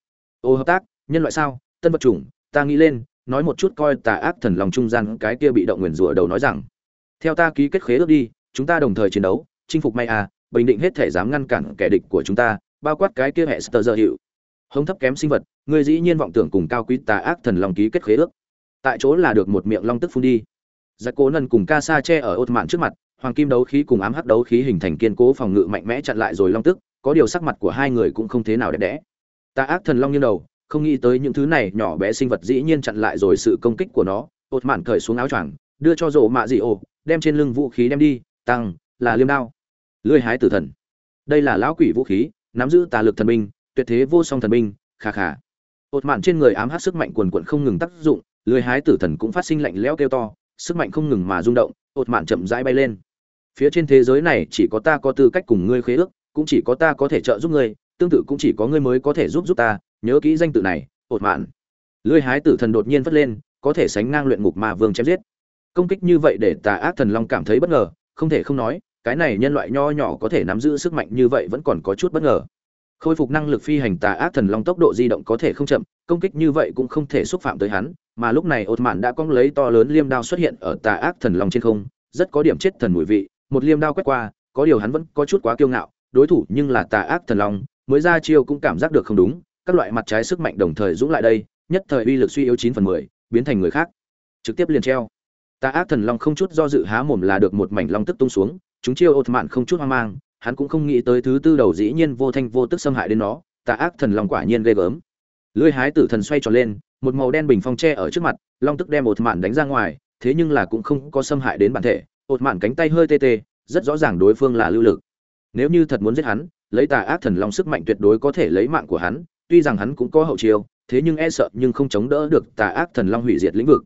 ô, hợp tác, nhân loại sao? Tân vật chủng, ta nghĩ lên, nói một chút coi tà ác thần lòng trung gian cái kia bị động nguyền rủa đầu nói rằng, theo ta ký kết khế ước đi, chúng ta đồng thời chiến đấu, chinh phục may à bình định hết thể dám ngăn cản kẻ địch của chúng ta, bao quát cái kia hệ sơ giờ hiệu. Hống thấp kém sinh vật người dĩ nhiên vọng tưởng cùng cao quý tà ác thần lòng ký kết khế ước. Tại chỗ là được một miệng long tức phun đi. Giặc cố nần cùng ca sa che ở ột mạn trước mặt, hoàng kim đấu khí cùng ám hắc đấu khí hình thành kiên cố phòng ngự mạnh mẽ chặn lại rồi long tức có điều sắc mặt của hai người cũng không thế nào đẹp đẽ. Ta ác thần long như đầu, không nghĩ tới những thứ này nhỏ bé sinh vật dĩ nhiên chặn lại rồi sự công kích của nó. Ột mạn cởi xuống áo choàng, đưa cho rỗ mạ dị ồ đem trên lưng vũ khí đem đi. Tăng, là liêm đao. Lưỡi hái tử thần. Đây là lão quỷ vũ khí, nắm giữ tà lực thần binh, tuyệt thế vô song thần binh khà khà ột mạn trên người ám hát sức mạnh quần quận không ngừng tác dụng, lưỡi hái tử thần cũng phát sinh lạnh lẽo kêu to, sức mạnh không ngừng mà rung động ột mạn chậm rãi bay lên. Phía trên thế giới này chỉ có ta có tư cách cùng ngươi khế ước cũng chỉ có ta có thể trợ giúp ngươi, tương tự cũng chỉ có ngươi mới có thể giúp giúp ta, nhớ kỹ danh tự này, ột mạn. Lưỡi hái tử thần đột nhiên vất lên, có thể sánh ngang luyện ngục mà vương chém giết. Công kích như vậy để tà ác thần long cảm thấy bất ngờ, không thể không nói, cái này nhân loại nho nhỏ có thể nắm giữ sức mạnh như vậy vẫn còn có chút bất ngờ. Khôi phục năng lực phi hành tà ác thần long tốc độ di động có thể không chậm, công kích như vậy cũng không thể xúc phạm tới hắn, mà lúc này ột mạn đã cong lấy to lớn liêm đao xuất hiện ở tà ác thần long trên không, rất có điểm chết thần mùi vị, một liêm đao quét qua, có điều hắn vẫn có chút quá kiêu ngạo đối thủ nhưng là tà ác thần long, mới ra chiêu cũng cảm giác được không đúng, các loại mặt trái sức mạnh đồng thời dũng lại đây, nhất thời uy lực suy yếu chín phần mười, biến thành người khác. Trực tiếp liền treo. Tà ác thần long không chút do dự há mồm là được một mảnh long tức tung xuống, chúng chiêu ột mạn không chút hoang mang, hắn cũng không nghĩ tới thứ tư đầu dĩ nhiên vô thanh vô tức xâm hại đến nó, tà ác thần long quả nhiên ghê gớm. Lưỡi hái tử thần xoay tròn lên, một màu đen bình phong tre ở trước mặt, long tức đem ột mạn đánh ra ngoài, thế nhưng là cũng không có xâm hại đến bản thể, ột mạn cánh tay hơi tê tê, rất rõ ràng đối phương là lưu lực nếu như thật muốn giết hắn, lấy tà ác thần long sức mạnh tuyệt đối có thể lấy mạng của hắn, tuy rằng hắn cũng có hậu chiêu, thế nhưng e sợ nhưng không chống đỡ được tà ác thần long hủy diệt lĩnh vực.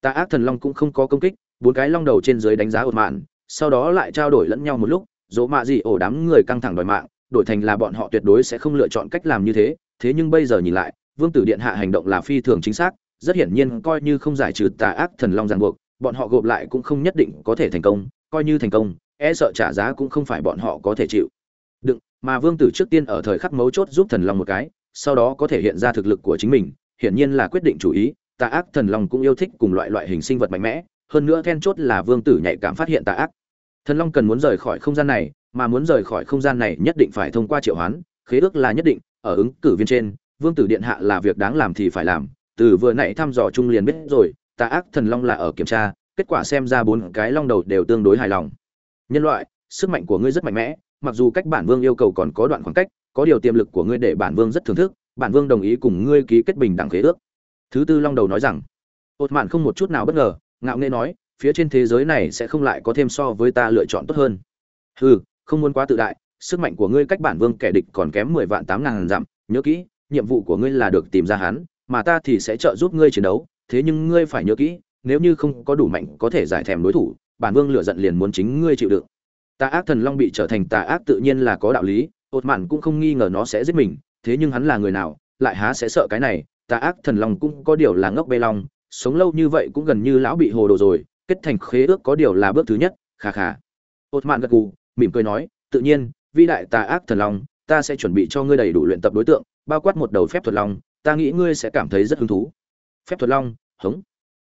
Tà ác thần long cũng không có công kích, bốn cái long đầu trên dưới đánh giá ột mạn, sau đó lại trao đổi lẫn nhau một lúc, dỗ mạ gì ổ đám người căng thẳng đòi mạng, đổi thành là bọn họ tuyệt đối sẽ không lựa chọn cách làm như thế thế nhưng bây giờ nhìn lại, vương tử điện hạ hành động là phi thường chính xác, rất hiển nhiên coi như không giải trừ tà ác thần long ràng buộc, bọn họ gộp lại cũng không nhất định có thể thành công, coi như thành công e sợ trả giá cũng không phải bọn họ có thể chịu. Đựng mà vương tử trước tiên ở thời khắc mấu chốt giúp thần long một cái, sau đó có thể hiện ra thực lực của chính mình, hiển nhiên là quyết định chủ ý, tà ác thần long cũng yêu thích cùng loại loại hình sinh vật mạnh mẽ, hơn nữa then chốt là vương tử nhạy cảm phát hiện tà ác. Thần long cần muốn rời khỏi không gian này, mà muốn rời khỏi không gian này nhất định phải thông qua triệu hoán, khế ước là nhất định, ở ứng cử viên trên, vương tử điện hạ là việc đáng làm thì phải làm, từ vừa nãy thăm dò trung liền biết rồi, tà ác thần long là ở kiểm tra, kết quả xem ra bốn cái long đầu đều tương đối hài lòng nhân loại, sức mạnh của ngươi rất mạnh mẽ, mặc dù cách bản vương yêu cầu còn có đoạn khoảng cách, có điều tiềm lực của ngươi để bản vương rất thưởng thức, bản vương đồng ý cùng ngươi ký kết bình đẳng khế ước. Thứ tư long đầu nói rằng. Ột mạn không một chút nào bất ngờ, ngạo nghễ nói, phía trên thế giới này sẽ không lại có thêm so với ta lựa chọn tốt hơn. Hừ, không muốn quá tự đại, sức mạnh của ngươi cách bản vương kẻ địch còn kém mười vạn tám ngàn dặm, nhớ kỹ, nhiệm vụ của ngươi là được tìm ra hắn, mà ta thì sẽ trợ giúp ngươi chiến đấu, thế nhưng ngươi phải nhớ kỹ, nếu như không có đủ mạnh có thể giải thèm đối thủ bản vương lửa giận liền muốn chính ngươi chịu đựng. Tà ác thần long bị trở thành tà ác tự nhiên là có đạo lý ột mạn cũng không nghi ngờ nó sẽ giết mình, thế nhưng hắn là người nào, lại há sẽ sợ cái này, tà ác thần long cũng có điều là ngốc bê long, sống lâu như vậy cũng gần như lão bị hồ đồ rồi, kết thành khế ước có điều là bước thứ nhất khà khà ột mạn gật gù, mỉm cười nói, tự nhiên, vĩ đại tà ác thần long, ta sẽ chuẩn bị cho ngươi đầy đủ luyện tập đối tượng, bao quát một đầu phép thuật long, ta nghĩ ngươi sẽ cảm thấy rất hứng thú. Phép thuật long, hống.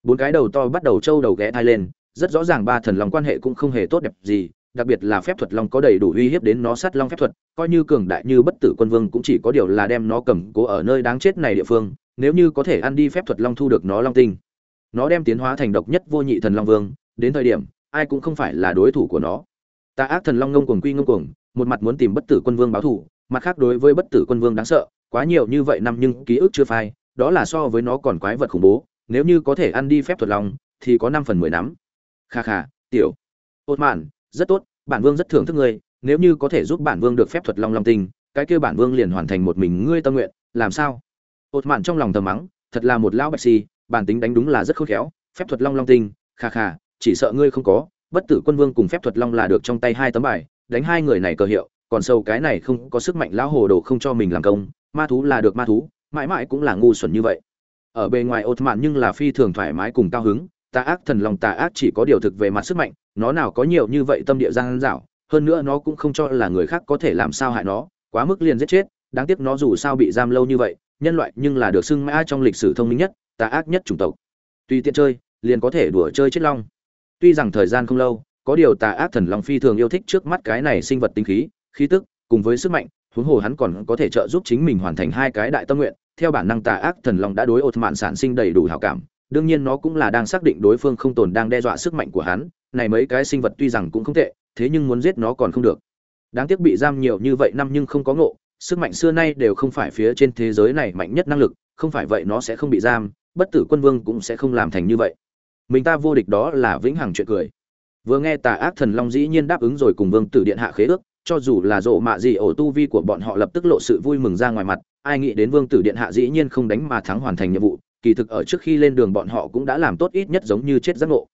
Bốn cái đầu to bắt đầu trâu đầu ghé thai lên rất rõ ràng ba thần long quan hệ cũng không hề tốt đẹp gì, đặc biệt là phép thuật long có đầy đủ uy hiếp đến nó sát long phép thuật, coi như cường đại như bất tử quân vương cũng chỉ có điều là đem nó cầm cố ở nơi đáng chết này địa phương, nếu như có thể ăn đi phép thuật long thu được nó long tinh. Nó đem tiến hóa thành độc nhất vô nhị thần long vương, đến thời điểm, ai cũng không phải là đối thủ của nó. Ta ác thần long ngông cuồng quy ngông cuồng, một mặt muốn tìm bất tử quân vương báo thù, mặt khác đối với bất tử quân vương đáng sợ, quá nhiều như vậy năm nhưng ký ức chưa phai, đó là so với nó còn quái vật khủng bố, nếu như có thể ăn đi phép thuật long, thì có năm phần mười nắm kha kha, tiểu. Ột mạn, rất tốt, bản vương rất thưởng thức ngươi, nếu như có thể giúp bản vương được phép thuật long long tinh, cái kia bản vương liền hoàn thành một mình ngươi tâm nguyện, làm sao? Ột mạn trong lòng tầm mắng, thật là một lão bạch si, bản tính đánh đúng là rất khôn khéo, phép thuật long long tinh, kha kha, chỉ sợ ngươi không có, bất tử quân vương cùng phép thuật long là được trong tay hai tấm bài, đánh hai người này cờ hiệu, còn sâu cái này không có sức mạnh lão hồ đồ không cho mình làm công, ma thú là được ma thú, mãi mãi cũng là ngu xuẩn như vậy. Ở bề ngoài ột mạn nhưng là phi thường thoải mái cùng cao hứng tà ác thần lòng tà ác chỉ có điều thực về mặt sức mạnh, nó nào có nhiều như vậy tâm địa giang dảo, hơn nữa nó cũng không cho là người khác có thể làm sao hại nó, quá mức liền giết chết, đáng tiếc nó dù sao bị giam lâu như vậy, nhân loại nhưng là được xưng mã trong lịch sử thông minh nhất, tà ác nhất chủng tộc. Tuy tiện chơi, liền có thể đùa chơi chết long. Tuy rằng thời gian không lâu, có điều tà ác thần long phi thường yêu thích trước mắt cái này sinh vật tinh khí khí tức, cùng với sức mạnh, huống hồ hắn còn có thể trợ giúp chính mình hoàn thành hai cái đại tâm nguyện, theo bản năng tà ác thần long đã đối ột mạn sản sinh đầy đủ hảo cảm đương nhiên nó cũng là đang xác định đối phương không tồn đang đe dọa sức mạnh của hắn, này mấy cái sinh vật tuy rằng cũng không tệ, thế nhưng muốn giết nó còn không được. Đáng tiếc bị giam nhiều như vậy năm nhưng không có ngộ, sức mạnh xưa nay đều không phải phía trên thế giới này mạnh nhất năng lực, không phải vậy nó sẽ không bị giam, bất tử quân vương cũng sẽ không làm thành như vậy. Mình ta vô địch đó là vĩnh hằng chuyện cười. Vừa nghe tà ác thần long dĩ nhiên đáp ứng rồi cùng vương tử điện hạ khế ước, cho dù là rộ mạ gì ổ tu vi của bọn họ lập tức lộ sự vui mừng ra ngoài mặt, ai nghĩ đến vương tử điện hạ dĩ nhiên không đánh mà thắng hoàn thành nhiệm vụ kỳ thực ở trước khi lên đường bọn họ cũng đã làm tốt ít nhất giống như chết giác ngộ.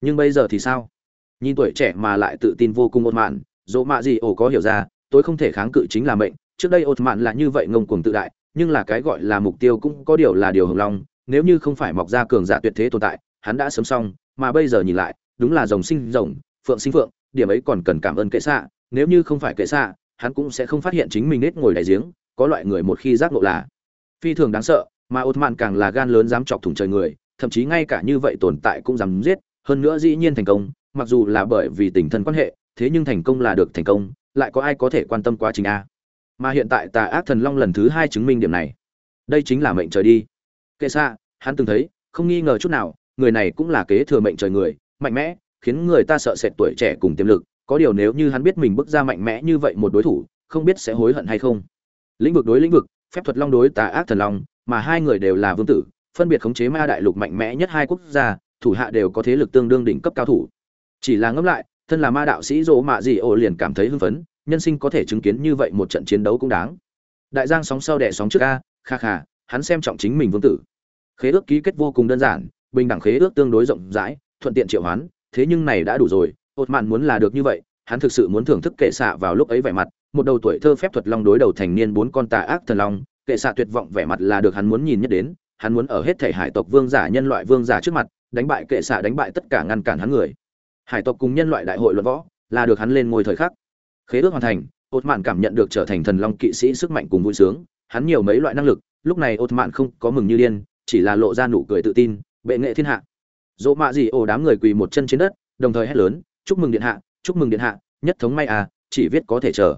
Nhưng bây giờ thì sao? Nhìn tuổi trẻ mà lại tự tin vô cùng ột mạn dỗ mạ gì ổ có hiểu ra, tôi không thể kháng cự chính là mệnh. Trước đây ột mạn là như vậy ngông cuồng tự đại, nhưng là cái gọi là mục tiêu cũng có điều là điều hồng long. Nếu như không phải mọc ra cường giả tuyệt thế tồn tại, hắn đã sớm xong. Mà bây giờ nhìn lại, đúng là rồng sinh rồng, phượng sinh phượng, điểm ấy còn cần cảm ơn kệ xạ. Nếu như không phải kệ xạ, hắn cũng sẽ không phát hiện chính mình nết ngồi đại giếng, có loại người một khi giác ngộ là phi thường đáng sợ mà ột mạn càng là gan lớn dám chọc thủng trời người, thậm chí ngay cả như vậy tồn tại cũng dám giết, hơn nữa dĩ nhiên thành công, mặc dù là bởi vì tình thân quan hệ, thế nhưng thành công là được thành công, lại có ai có thể quan tâm quá trình a. Mà hiện tại tà ác thần long lần thứ hai chứng minh điểm này. Đây chính là mệnh trời đi. Kệ xa, hắn từng thấy, không nghi ngờ chút nào, người này cũng là kế thừa mệnh trời người, mạnh mẽ, khiến người ta sợ sệt tuổi trẻ cùng tiềm lực, có điều nếu như hắn biết mình bước ra mạnh mẽ như vậy một đối thủ, không biết sẽ hối hận hay không. Lĩnh vực đối lĩnh vực, phép thuật long đối tà ác thần long mà hai người đều là vương tử, phân biệt khống chế ma đại lục mạnh mẽ nhất hai quốc gia, thủ hạ đều có thế lực tương đương đỉnh cấp cao thủ. Chỉ là ngẫm lại, thân là ma đạo sĩ dỗ mạ gì ổ liền cảm thấy hưng phấn, nhân sinh có thể chứng kiến như vậy một trận chiến đấu cũng đáng. Đại giang sóng sau đẻ sóng trước a, kha kha, hắn xem trọng chính mình vương tử. Khế ước ký kết vô cùng đơn giản, bình đẳng khế ước tương đối rộng rãi, thuận tiện triệu hoán, thế nhưng này đã đủ rồi ột mạn muốn là được như vậy, hắn thực sự muốn thưởng thức kệ xạ vào lúc ấy vẻ mặt, một đầu tuổi thơ phép thuật long đối đầu thành niên bốn con tà ác thần long kệ xạ tuyệt vọng vẻ mặt là được hắn muốn nhìn nhất đến, hắn muốn ở hết thể hải tộc vương giả nhân loại vương giả trước mặt, đánh bại kệ xạ đánh bại tất cả ngăn cản hắn người. Hải tộc cùng nhân loại đại hội luận võ, là được hắn lên ngôi thời khắc. Khế ước hoàn thành ột mạn cảm nhận được trở thành thần long kỵ sĩ sức mạnh cùng vui sướng, hắn nhiều mấy loại năng lực, lúc này ột mạn không có mừng như điên, chỉ là lộ ra nụ cười tự tin, bệ nghệ thiên hạ. Dỗ mạ gì ồ đám người quỳ một chân trên đất, đồng thời hét lớn, chúc mừng điện hạ, chúc mừng điện hạ, nhất thống may à chỉ viết có thể chờ.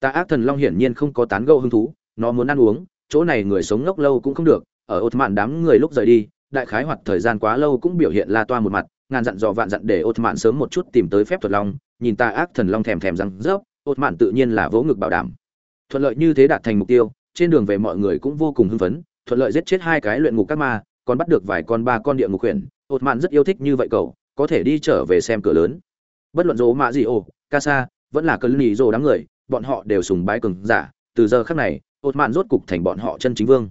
Ta ác thần long hiển nhiên không có tán gẫu hứng thú nó muốn ăn uống, chỗ này người sống ngốc lâu cũng không được, ở ột mạn đám người lúc rời đi, đại khái hoạt thời gian quá lâu cũng biểu hiện la toa một mặt, ngàn dặn dò vạn dặn để ột mạn sớm một chút tìm tới phép thuật long, nhìn ta ác thần long thèm thèm răng rớp ột mạn tự nhiên là vỗ ngực bảo đảm thuận lợi như thế đạt thành mục tiêu, trên đường về mọi người cũng vô cùng hưng phấn, thuận lợi giết chết hai cái luyện ngục các ma, còn bắt được vài con ba con địa ngục khuyển. ột mạn rất yêu thích như vậy cậu, có thể đi trở về xem cửa lớn bất luận dỗ mạ gì ồ, ca sa, vẫn là cơn lì rồ đám người, bọn họ đều sùng bái cường giả, từ giờ khác này ột mạn rốt cục thành bọn họ chân chính vương.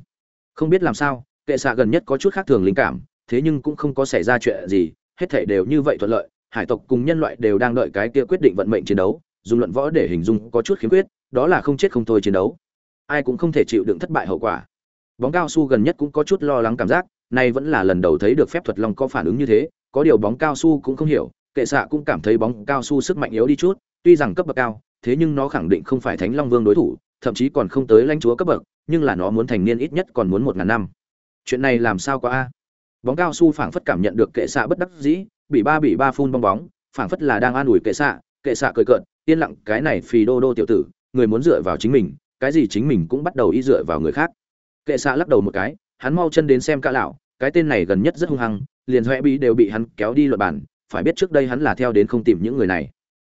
Không biết làm sao, kệ xạ gần nhất có chút khác thường linh cảm, thế nhưng cũng không có xảy ra chuyện gì, hết thể đều như vậy thuận lợi, hải tộc cùng nhân loại đều đang đợi cái kia quyết định vận mệnh chiến đấu, dùng luận võ để hình dung có chút khiếm khuyết, đó là không chết không thôi chiến đấu. Ai cũng không thể chịu đựng thất bại hậu quả. Bóng cao su gần nhất cũng có chút lo lắng cảm giác, nay vẫn là lần đầu thấy được phép thuật long có phản ứng như thế, có điều bóng cao su cũng không hiểu, kệ xạ cũng cảm thấy bóng cao su sức mạnh yếu đi chút, tuy rằng cấp bậc cao, thế nhưng nó khẳng định không phải thánh long vương đối thủ thậm chí còn không tới lãnh chúa cấp bậc, nhưng là nó muốn thành niên ít nhất còn muốn một ngàn năm. Chuyện này làm sao có a? Bóng cao su phảng phất cảm nhận được kệ xạ bất đắc dĩ, bị ba bị ba phun bong bóng, phảng phất là đang an ủi kệ xạ kệ xạ cười cợt, yên lặng, cái này phì đô đô tiểu tử, người muốn dựa vào chính mình, cái gì chính mình cũng bắt đầu y dựa vào người khác. Kệ xạ lắc đầu một cái, hắn mau chân đến xem cả lão, cái tên này gần nhất rất hung hăng, liền huệ bí đều bị hắn kéo đi luật bản phải biết trước đây hắn là theo đến không tìm những người này.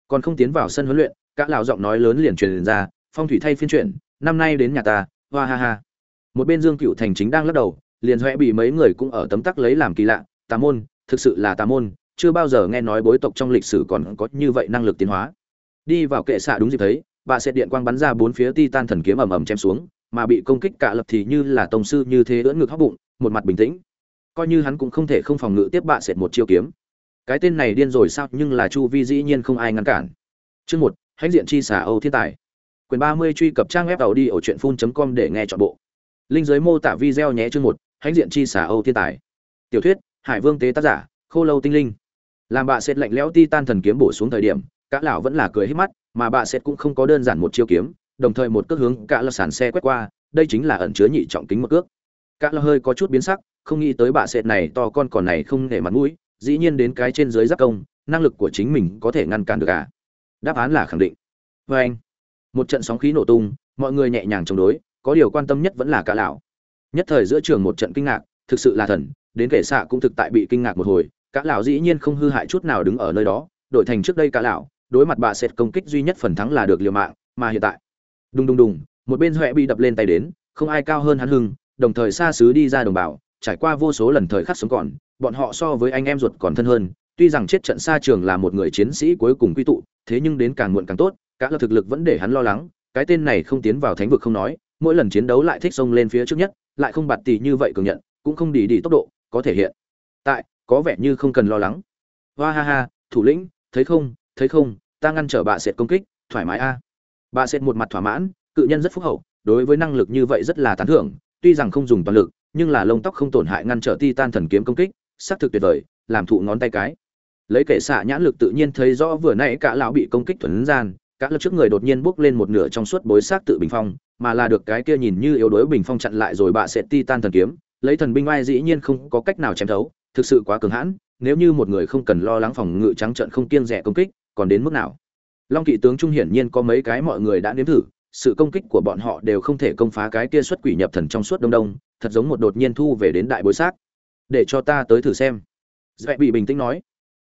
Còn không tiến vào sân huấn luyện cả lão giọng nói lớn liền truyền ra phong thủy thay phiên chuyển, năm nay đến nhà ta, hoa ha ha. Một bên dương cựu thành chính đang lắc đầu, liền huệ bị mấy người cũng ở tấm tắc lấy làm kỳ lạ, tà môn, thực sự là tà môn, chưa bao giờ nghe nói bối tộc trong lịch sử còn có như vậy năng lực tiến hóa. Đi vào kệ xạ đúng dịp thấy, bà sẽ điện quang bắn ra bốn phía titan thần kiếm ầm ầm chém xuống, mà bị công kích cả lập thì như là tổng sư như thế ưỡn ngực hóc bụng, một mặt bình tĩnh. Coi như hắn cũng không thể không phòng ngự tiếp bạ sệt một chiêu kiếm. Cái tên này điên rồi sao, nhưng là chu vi dĩ nhiên không ai ngăn cản. Chương một, hãnh diện chi xả âu thiên tài quyền ba mươi truy cập trang web tàu đi ở truyện phun com để nghe chọn bộ. Linh dưới mô tả video nhé chương một, hãnh diện chi xả âu thiên tài. Tiểu thuyết, hải vương tế tác giả, khô lâu tinh linh. Làm bạ sệt lạnh lẽo titan thần kiếm bổ xuống thời điểm, cả lão vẫn là cười hết mắt, mà bạ sệt cũng không có đơn giản một chiêu kiếm, đồng thời một cước hướng cả là sàn xe quét qua, đây chính là ẩn chứa nhị trọng kính một cước. Cả lão hơi có chút biến sắc, không nghĩ tới bạ sệt này to con còn này không để mặt mũi, dĩ nhiên đến cái trên dưới giáp công, năng lực của chính mình có thể ngăn cản được à? Đáp án là khẳng định. Với anh một trận sóng khí nổ tung, mọi người nhẹ nhàng chống đối, có điều quan tâm nhất vẫn là cả lão. Nhất thời giữa trường một trận kinh ngạc, thực sự là thần, đến kể xạ cũng thực tại bị kinh ngạc một hồi, cả lão dĩ nhiên không hư hại chút nào đứng ở nơi đó, đổi thành trước đây cả lão, đối mặt bà sệt công kích duy nhất phần thắng là được liều mạng, mà hiện tại, đùng đùng đùng, một bên huệ bị đập lên tay đến, không ai cao hơn hắn hưng, đồng thời xa xứ đi ra đồng bào, trải qua vô số lần thời khắc sống còn, bọn họ so với anh em ruột còn thân hơn, tuy rằng chết trận xa trường là một người chiến sĩ cuối cùng quy tụ, thế nhưng đến càng muộn càng tốt các lực thực lực vẫn để hắn lo lắng, cái tên này không tiến vào thánh vực không nói, mỗi lần chiến đấu lại thích xông lên phía trước nhất, lại không bạt tỷ như vậy cường nhận, cũng không đi đi tốc độ, có thể hiện. Tại, có vẻ như không cần lo lắng. Hoa ha ha, thủ lĩnh, thấy không thấy không, ta ngăn trở bà sệt công kích, thoải mái a. Bà sệt một mặt thỏa mãn, cự nhân rất phúc hậu, đối với năng lực như vậy rất là tán thưởng, tuy rằng không dùng toàn lực, nhưng là lông tóc không tổn hại ngăn trở titan thần kiếm công kích xác thực tuyệt vời, làm thụ ngón tay cái. Lấy kệ xạ nhãn lực tự nhiên thấy rõ vừa nãy cả lão bị công kích thuần gian các lớp trước người đột nhiên bước lên một nửa trong suốt bối xác tự bình phong, mà là được cái kia nhìn như yếu đuối bình phong chặn lại rồi bạ sẽ titan thần kiếm, lấy thần binh oai dĩ nhiên không có cách nào chém thấu, thực sự quá cường hãn, nếu như một người không cần lo lắng phòng ngự trắng trận không kiêng rẻ công kích, còn đến mức nào? Long kỵ tướng trung hiển nhiên có mấy cái mọi người đã nếm thử, sự công kích của bọn họ đều không thể công phá cái kia xuất quỷ nhập thần trong suốt đông đông, thật giống một đột nhiên thu về đến đại bối xác. Để cho ta tới thử xem. Dễ bị bình tĩnh nói.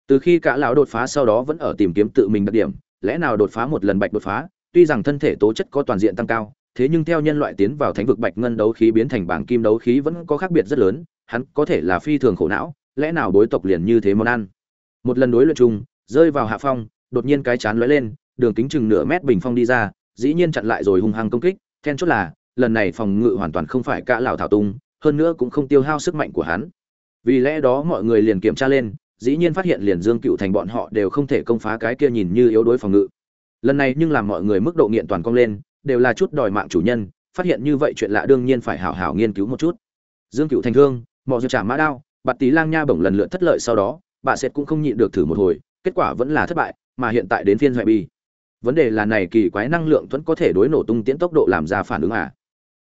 Từ khi cả lão đột phá sau đó vẫn ở tìm kiếm tự mình đặc điểm lẽ nào đột phá một lần bạch đột phá, tuy rằng thân thể tố chất có toàn diện tăng cao, thế nhưng theo nhân loại tiến vào thánh vực bạch ngân đấu khí biến thành bảng kim đấu khí vẫn có khác biệt rất lớn, hắn có thể là phi thường khổ não, lẽ nào bối tộc liền như thế món ăn? Một lần đối luyện chung, rơi vào hạ phong, đột nhiên cái chán lóe lên, đường kính chừng nửa mét bình phong đi ra, dĩ nhiên chặn lại rồi hung hăng công kích, then chốt là, lần này phòng ngự hoàn toàn không phải cả lão thảo tung, hơn nữa cũng không tiêu hao sức mạnh của hắn. Vì lẽ đó mọi người liền kiểm tra lên dĩ nhiên phát hiện liền dương cựu thành bọn họ đều không thể công phá cái kia nhìn như yếu đối phòng ngự. Lần này nhưng làm mọi người mức độ nghiện toàn cong lên, đều là chút đòi mạng chủ nhân, phát hiện như vậy chuyện lạ đương nhiên phải hảo hảo nghiên cứu một chút. Dương cựu thành thương mọi người trả mã đao, bạt tí lang nha bổng lần lượt thất lợi sau đó, bà sệt cũng không nhịn được thử một hồi, kết quả vẫn là thất bại, mà hiện tại đến phiên hoại bi vấn đề là này kỳ quái năng lượng vẫn có thể đối nổ tung tiến tốc độ làm ra phản ứng à?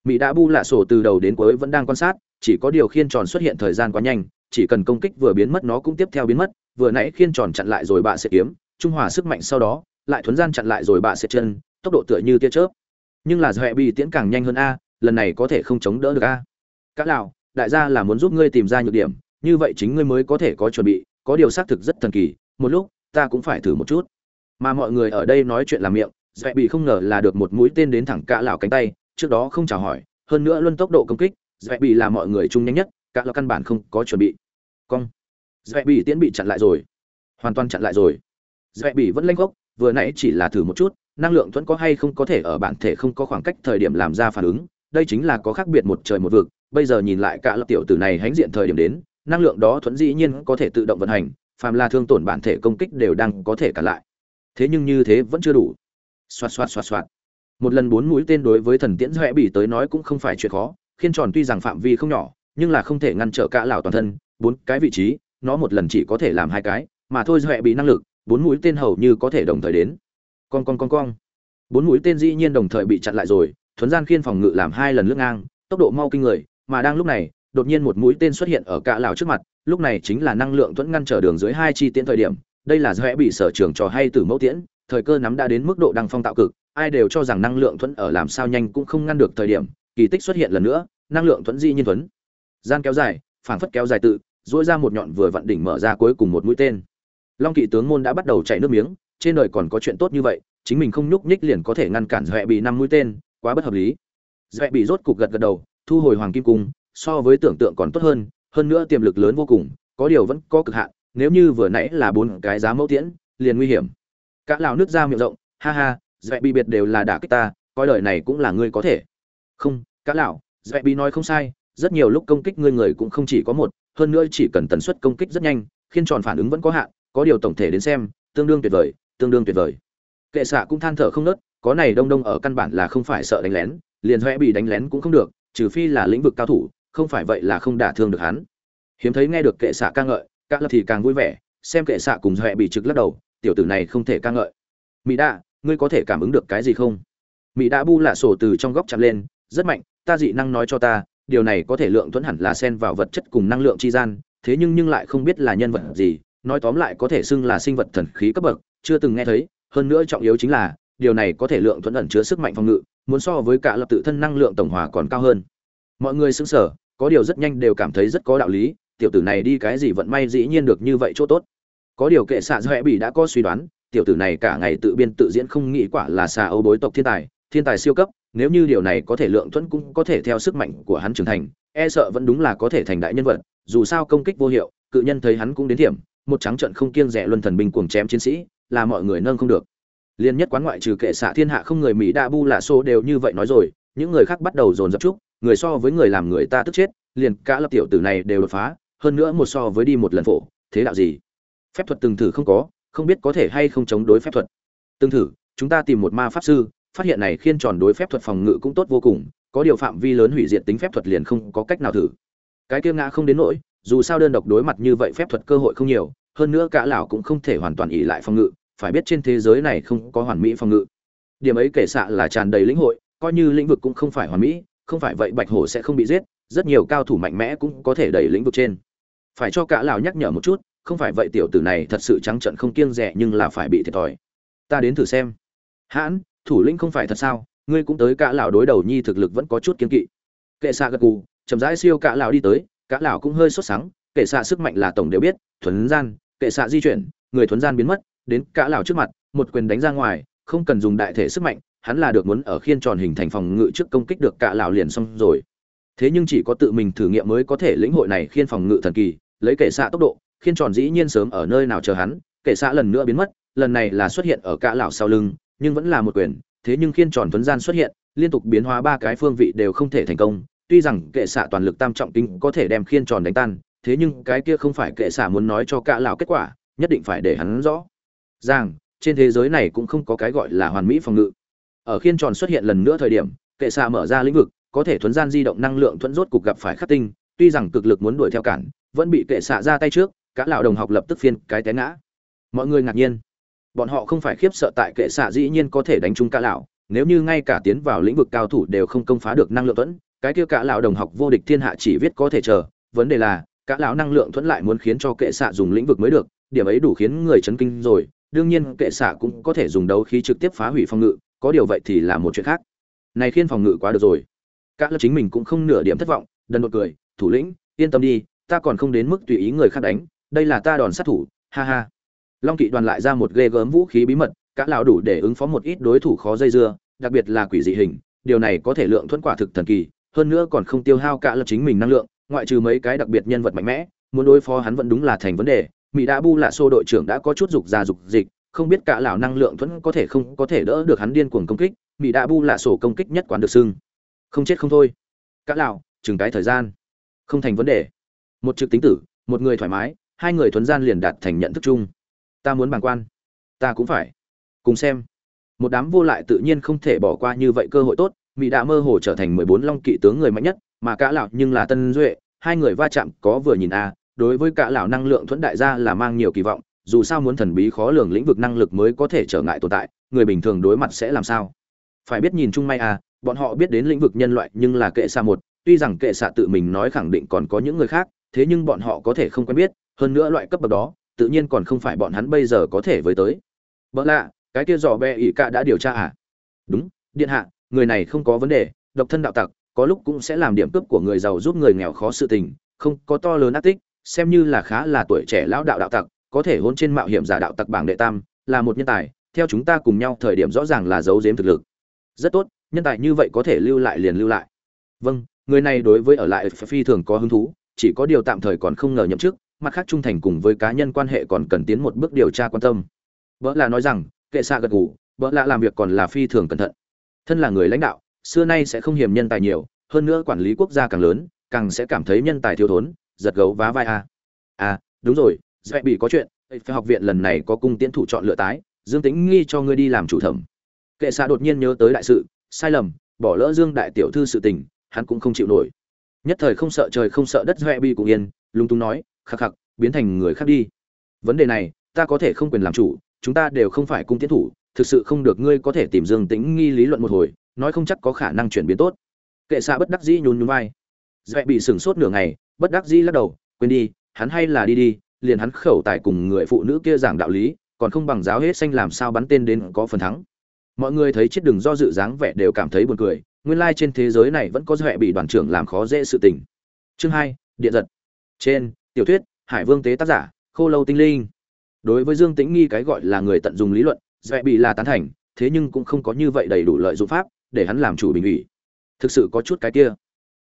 Mỹ đã bu lạ sổ từ đầu đến cuối vẫn đang quan sát, chỉ có điều khiên tròn xuất hiện thời gian quá nhanh chỉ cần công kích vừa biến mất nó cũng tiếp theo biến mất, vừa nãy khiên tròn chặn lại rồi bạ sẽ kiếm, trung hòa sức mạnh sau đó, lại thuấn gian chặn lại rồi bạ sẽ chân, tốc độ tựa như tia chớp. Nhưng là dọa bị tiễn càng nhanh hơn a, lần này có thể không chống đỡ được a. Cá lão đại gia là muốn giúp ngươi tìm ra nhược điểm, như vậy chính ngươi mới có thể có chuẩn bị, có điều xác thực rất thần kỳ, một lúc, ta cũng phải thử một chút. Mà mọi người ở đây nói chuyện làm miệng dọa bị không ngờ là được một mũi tên đến thẳng cá lão cánh tay, trước đó không chào hỏi, hơn nữa luân tốc độ công kích dọa bị là mọi người chung nhanh nhất cả là căn bản không có chuẩn bị. Cong. Dọa bị tiễn bị chặn lại rồi. Hoàn toàn chặn lại rồi. Dọa bị vẫn lanh gốc vừa nãy chỉ là thử một chút, năng lượng thuẫn có hay không có thể ở bản thể không có khoảng cách thời điểm làm ra phản ứng, đây chính là có khác biệt một trời một vực. Bây giờ nhìn lại cả lập tiểu tử này hãnh diện thời điểm đến, năng lượng đó thuẫn dĩ nhiên có thể tự động vận hành, phàm là thương tổn bản thể công kích đều đang có thể cả lại. Thế nhưng như thế vẫn chưa đủ. Xoạt xoạt xoạt xoạt. Một lần bốn mũi tên đối với thần tiễn huệ bỉ tới nói cũng không phải chuyện khó, khiên tròn tuy rằng phạm vi không nhỏ nhưng là không thể ngăn trở cả lão toàn thân, bốn cái vị trí, nó một lần chỉ có thể làm hai cái, mà thôi huệ bị năng lực, bốn mũi tên hầu như có thể đồng thời đến. Con con con con bốn mũi tên dĩ nhiên đồng thời bị chặn lại rồi, thuấn gian khiên phòng ngự làm hai lần lướt ngang, tốc độ mau kinh người, mà đang lúc này, đột nhiên một mũi tên xuất hiện ở cả lão trước mặt, lúc này chính là năng lượng thuẫn ngăn trở đường dưới hai chi tiễn thời điểm, đây là do bị sở trường trò hay từ mẫu tiễn, thời cơ nắm đã đến mức độ đăng phong tạo cực, ai đều cho rằng năng lượng thuẫn ở làm sao nhanh cũng không ngăn được thời điểm, kỳ tích xuất hiện lần nữa, năng lượng thuẫn dĩ nhiên thuẫn gian kéo dài, phảng phất kéo dài tự dỗi ra một nhọn vừa vặn đỉnh mở ra cuối cùng một mũi tên. Long kỵ tướng môn đã bắt đầu chạy nước miếng, trên đời còn có chuyện tốt như vậy, chính mình không nhúc nhích liền có thể ngăn cản dọa bị năm mũi tên, quá bất hợp lý. Dọa bị rốt cục gật gật đầu, thu hồi hoàng kim cung, so với tưởng tượng còn tốt hơn hơn nữa tiềm lực lớn vô cùng, có điều vẫn có cực hạn, nếu như vừa nãy là bốn cái giá mẫu tiễn, liền nguy hiểm. Cả lão nước ra miệng rộng, ha ha dọa bị biệt đều là đả kích ta, coi đời này cũng là ngươi có thể. Không, cả lão dọa bị nói không sai rất nhiều lúc công kích ngươi người cũng không chỉ có một, hơn nữa chỉ cần tần suất công kích rất nhanh, khiên tròn phản ứng vẫn có hạn, có điều tổng thể đến xem, tương đương tuyệt vời, tương đương tuyệt vời. Kệ xạ cũng than thở không nớt, có này đông đông ở căn bản là không phải sợ đánh lén, liền hoẹ bị đánh lén cũng không được, trừ phi là lĩnh vực cao thủ, không phải vậy là không đả thương được hắn. Hiếm thấy nghe được kệ xạ ca ngợi các lập thì càng vui vẻ, xem kệ xạ cùng hoẹ bị trực lắc đầu, tiểu tử này không thể ca ngợi. Mỹ đa ngươi có thể cảm ứng được cái gì không? Mỹ đa bu lạ sổ từ trong góc chặt lên, rất mạnh, ta dị năng nói cho ta điều này có thể lượng thuẫn hẳn là xen vào vật chất cùng năng lượng chi gian, thế nhưng nhưng lại không biết là nhân vật gì, nói tóm lại có thể xưng là sinh vật thần khí cấp bậc, chưa từng nghe thấy, hơn nữa trọng yếu chính là, điều này có thể lượng thuẫn ẩn chứa sức mạnh phòng ngự, muốn so với cả lập tự thân năng lượng tổng hòa còn cao hơn. Mọi người xứng sở có điều rất nhanh đều cảm thấy rất có đạo lý, tiểu tử này đi cái gì vận may dĩ nhiên được như vậy chỗ tốt. Có điều kệ xạ dõe bị đã có suy đoán, tiểu tử này cả ngày tự biên tự diễn không nghĩ quả là xà âu bối tộc thiên tài thiên tài siêu cấp nếu như điều này có thể lượng thuẫn cũng có thể theo sức mạnh của hắn trưởng thành e sợ vẫn đúng là có thể thành đại nhân vật, dù sao công kích vô hiệu, cự nhân thấy hắn cũng đến thiểm một trắng trận không kiêng rẻ luân thần binh cuồng chém chiến sĩ, là mọi người nâng không được. Liên nhất quán ngoại trừ kệ xạ thiên hạ không người mỹ đa bu là xô đều như vậy nói rồi, những người khác bắt đầu dồn dập chúc, người so với người làm người ta tức chết, liền cả lập tiểu tử này đều đột phá, hơn nữa một so với đi một lần phổ, thế đạo gì? Phép thuật từng thử không có, không biết có thể hay không chống đối phép thuật. Từng thử, chúng ta tìm một ma pháp sư phát hiện này khiên tròn đối phép thuật phòng ngự cũng tốt vô cùng, có điều phạm vi lớn hủy diệt tính phép thuật liền không có cách nào thử. Cái kia ngã không đến nỗi, dù sao đơn độc đối mặt như vậy phép thuật cơ hội không nhiều, hơn nữa cả lão cũng không thể hoàn toàn ỉ lại phòng ngự, phải biết trên thế giới này không có hoàn mỹ phòng ngự. Điểm ấy kể xạ là tràn đầy lĩnh hội, coi như lĩnh vực cũng không phải hoàn mỹ, không phải vậy bạch hổ sẽ không bị giết, rất nhiều cao thủ mạnh mẽ cũng có thể đẩy lĩnh vực trên. Phải cho cả lão nhắc nhở một chút, không phải vậy tiểu tử này thật sự trắng trợn không kiêng rẻ nhưng là phải bị thiệt thòi. Ta đến thử xem. Hãn thủ lĩnh không phải thật sao? Ngươi cũng tới cả lão đối đầu nhi thực lực vẫn có chút kiên kỵ. Kệ xạ gật gù, chậm rãi siêu cả lão đi tới, cả lão cũng hơi sốt sắng, kệ xạ sức mạnh là tổng đều biết thuấn gian, kệ xạ di chuyển, người thuấn gian biến mất, đến cả lão trước mặt, một quyền đánh ra ngoài, không cần dùng đại thể sức mạnh, hắn là được muốn ở khiên tròn hình thành phòng ngự trước công kích được cả lão liền xong rồi. Thế nhưng chỉ có tự mình thử nghiệm mới có thể lĩnh hội này khiên phòng ngự thần kỳ, lấy kệ xạ tốc độ, khiên tròn dĩ nhiên sớm ở nơi nào chờ hắn, kệ xạ lần nữa biến mất, lần này là xuất hiện ở cả lão sau lưng nhưng vẫn là một quyền, thế nhưng khiên tròn thuấn gian xuất hiện, liên tục biến hóa ba cái phương vị đều không thể thành công. Tuy rằng kệ xạ toàn lực tam trọng kinh có thể đem khiên tròn đánh tan, thế nhưng cái kia không phải kệ xạ muốn nói cho cả lão kết quả, nhất định phải để hắn rõ rằng trên thế giới này cũng không có cái gọi là hoàn mỹ phòng ngự. Ở khiên tròn xuất hiện lần nữa thời điểm, kệ xạ mở ra lĩnh vực, có thể thuấn gian di động năng lượng thuẫn rốt cục gặp phải khắc tinh, tuy rằng cực lực muốn đuổi theo cản, vẫn bị kệ xạ ra tay trước, cả lão đồng học lập tức phiên cái té ngã. Mọi người ngạc nhiên bọn họ không phải khiếp sợ tại kệ xạ dĩ nhiên có thể đánh trúng cả lão, nếu như ngay cả tiến vào lĩnh vực cao thủ đều không công phá được năng lượng thuẫn, cái kia cả lão đồng học vô địch thiên hạ chỉ viết có thể chờ. Vấn đề là, cả lão năng lượng thuẫn lại muốn khiến cho kệ xạ dùng lĩnh vực mới được, điểm ấy đủ khiến người chấn kinh rồi, đương nhiên kệ xạ cũng có thể dùng đấu khí trực tiếp phá hủy phòng ngự, có điều vậy thì là một chuyện khác. Này khiến phòng ngự quá được rồi. Cả lão chính mình cũng không nửa điểm thất vọng, đần đột cười, thủ lĩnh, yên tâm đi, ta còn không đến mức tùy ý người khác đánh, đây là ta đòn sát thủ, ha ha long kỵ đoàn lại ra một ghê gớm vũ khí bí mật, cả lão đủ để ứng phó một ít đối thủ khó dây dưa, đặc biệt là quỷ dị hình, điều này có thể lượng thuẫn quả thực thần kỳ, hơn nữa còn không tiêu hao cả lập chính mình năng lượng, ngoại trừ mấy cái đặc biệt nhân vật mạnh mẽ, muốn đối phó hắn vẫn đúng là thành vấn đề. Mỹ đã bu lạ xô đội trưởng đã có chút dục già dục dịch, không biết cả lão năng lượng thuẫn có thể không có thể đỡ được hắn điên cuồng công kích, mỹ đã bu lạ sổ công kích nhất quán được xưng. Không chết không thôi. Cả lão, chừng cái thời gian. Không thành vấn đề. Một trực tính tử, một người thoải mái, hai người thuấn gian liền đạt thành nhận thức chung ta muốn bàng quan. Ta cũng phải. Cùng xem. Một đám vô lại tự nhiên không thể bỏ qua như vậy cơ hội tốt mỹ đã mơ hồ trở thành mười bốn long kỵ tướng người mạnh nhất, mà cả lão nhưng là tân duệ, hai người va chạm có vừa nhìn a đối với cả lão năng lượng thuẫn đại gia là mang nhiều kỳ vọng, dù sao muốn thần bí khó lường lĩnh vực năng lực mới có thể trở ngại tồn tại, người bình thường đối mặt sẽ làm sao? Phải biết nhìn chung may a bọn họ biết đến lĩnh vực nhân loại nhưng là kệ xa một, tuy rằng kệ xạ tự mình nói khẳng định còn có những người khác, thế nhưng bọn họ có thể không quen biết, hơn nữa loại cấp bậc đó tự nhiên còn không phải bọn hắn bây giờ có thể với tới. Vợ lạ, cái kia dò bẹ ỉ cả đã điều tra à? Đúng, điện hạ, người này không có vấn đề, độc thân đạo tặc, có lúc cũng sẽ làm điểm cướp của người giàu giúp người nghèo khó sự tình, không có to lớn ác tích, xem như là khá là tuổi trẻ lão đạo đạo tặc, có thể hôn trên mạo hiểm giả đạo tặc bảng đệ tam, là một nhân tài, theo chúng ta cùng nhau thời điểm rõ ràng là giấu giếm thực lực. Rất tốt, nhân tài như vậy có thể lưu lại liền lưu lại. Vâng người này đối với ở lại phi thường có hứng thú, chỉ có điều tạm thời còn không ngờ nhậm chức mặt khác trung thành cùng với cá nhân quan hệ còn cần tiến một bước điều tra quan tâm. Vợ là nói rằng, kệ xạ gật gù vợ lạ làm việc còn là phi thường cẩn thận. Thân là người lãnh đạo, xưa nay sẽ không hiểm nhân tài nhiều, hơn nữa quản lý quốc gia càng lớn, càng sẽ cảm thấy nhân tài thiếu thốn, giật gấu vá vai a. À. à đúng rồi dạy bị có chuyện phải học viện lần này có cung tiến thủ chọn lựa tái, dương tính nghi cho ngươi đi làm chủ thẩm. Kệ xạ đột nhiên nhớ tới đại sự, sai lầm, bỏ lỡ dương đại tiểu thư sự tình, hắn cũng không chịu nổi. Nhất thời không sợ trời không sợ đất doẹ bị cũng yên, lúng túng nói khắc khắc, biến thành người khác đi. Vấn đề này, ta có thể không quyền làm chủ, chúng ta đều không phải cung tiến thủ, thực sự không được ngươi có thể tìm dương tĩnh nghi lý luận một hồi, nói không chắc có khả năng chuyển biến tốt. Kệ xạ bất đắc dĩ nhún nhún vai. Dẹ bị sửng sốt nửa ngày, bất đắc dĩ lắc đầu, quên đi, hắn hay là đi đi, liền hắn khẩu tài cùng người phụ nữ kia giảng đạo lý, còn không bằng giáo hết xanh làm sao bắn tên đến có phần thắng. Mọi người thấy chết đừng do dự dáng vẻ đều cảm thấy buồn cười, nguyên lai trên thế giới này vẫn có dẹ bị đoàn trưởng làm khó dễ sự tình. Chương hai, điện giật. Trên tiểu thuyết, hải vương tế tác giả, khô lâu tinh linh. Đối với dương tĩnh nghi cái gọi là người tận dụng lý luận, dễ bị là tán thành, thế nhưng cũng không có như vậy đầy đủ lợi dụng pháp để hắn làm chủ bình ủy. Thực sự có chút cái kia.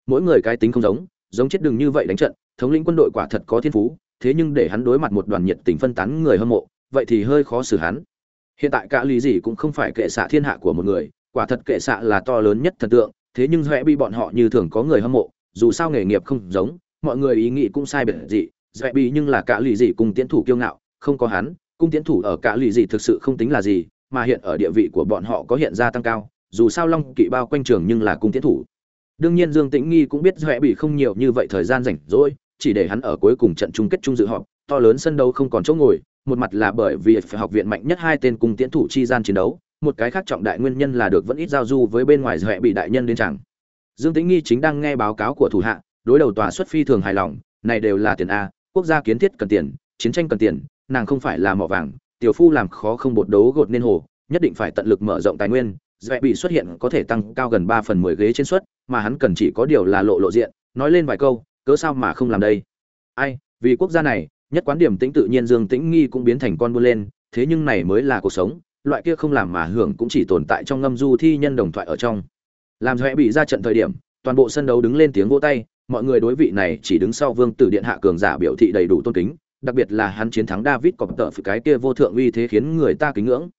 Mỗi người cái tính không giống giống chết đừng như vậy đánh trận, thống lĩnh quân đội quả thật có thiên phú, thế nhưng để hắn đối mặt một đoàn nhiệt tình phân tán người hâm mộ, vậy thì hơi khó xử hắn. Hiện tại cả lý gì cũng không phải kệ xạ thiên hạ của một người, quả thật kệ xạ là to lớn nhất thần tượng, thế nhưng dễ bị bọn họ như thường có người hâm mộ, dù sao nghề nghiệp không giống mọi người ý nghĩ cũng sai biệt gì huệ bị nhưng là cả lì gì cùng tiến thủ kiêu ngạo, không có hắn, cung tiến thủ ở cả lì gì thực sự không tính là gì, mà hiện ở địa vị của bọn họ có hiện ra tăng cao, dù sao long kỵ bao quanh trường nhưng là cung tiến thủ. Đương nhiên dương tĩnh nghi cũng biết huệ bị không nhiều như vậy thời gian rảnh rỗi, chỉ để hắn ở cuối cùng trận chung kết chung dự họp, to lớn sân đấu không còn chỗ ngồi, một mặt là bởi vì phải học viện mạnh nhất hai tên cung tiến thủ chi gian chiến đấu, một cái khác trọng đại nguyên nhân là được vẫn ít giao du với bên ngoài huệ bị đại nhân đến chẳng. Dương tĩnh nghi chính đang nghe báo cáo của thủ hạ đối đầu tòa xuất phi thường hài lòng, này đều là tiền a, quốc gia kiến thiết cần tiền, chiến tranh cần tiền, nàng không phải là mỏ vàng, tiểu phu làm khó không bột đấu gột nên hồ, nhất định phải tận lực mở rộng tài nguyên dễ bị xuất hiện có thể tăng cao gần ba phần mười ghế trên suất, mà hắn cần chỉ có điều là lộ lộ diện, nói lên vài câu, cớ sao mà không làm đây? Ai, vì quốc gia này, nhất quán điểm tĩnh tự nhiên dương tĩnh nghi cũng biến thành con buôn lên, thế nhưng này mới là cuộc sống, loại kia không làm mà hưởng cũng chỉ tồn tại trong ngâm du thi nhân đồng thoại ở trong. Làm dễ bị ra trận thời điểm, toàn bộ sân đấu đứng lên tiếng vỗ tay mọi người đối vị này chỉ đứng sau vương tử điện hạ cường giả biểu thị đầy đủ tôn kính đặc biệt là hắn chiến thắng David cọp tợ cái kia vô thượng uy thế khiến người ta kính ngưỡng.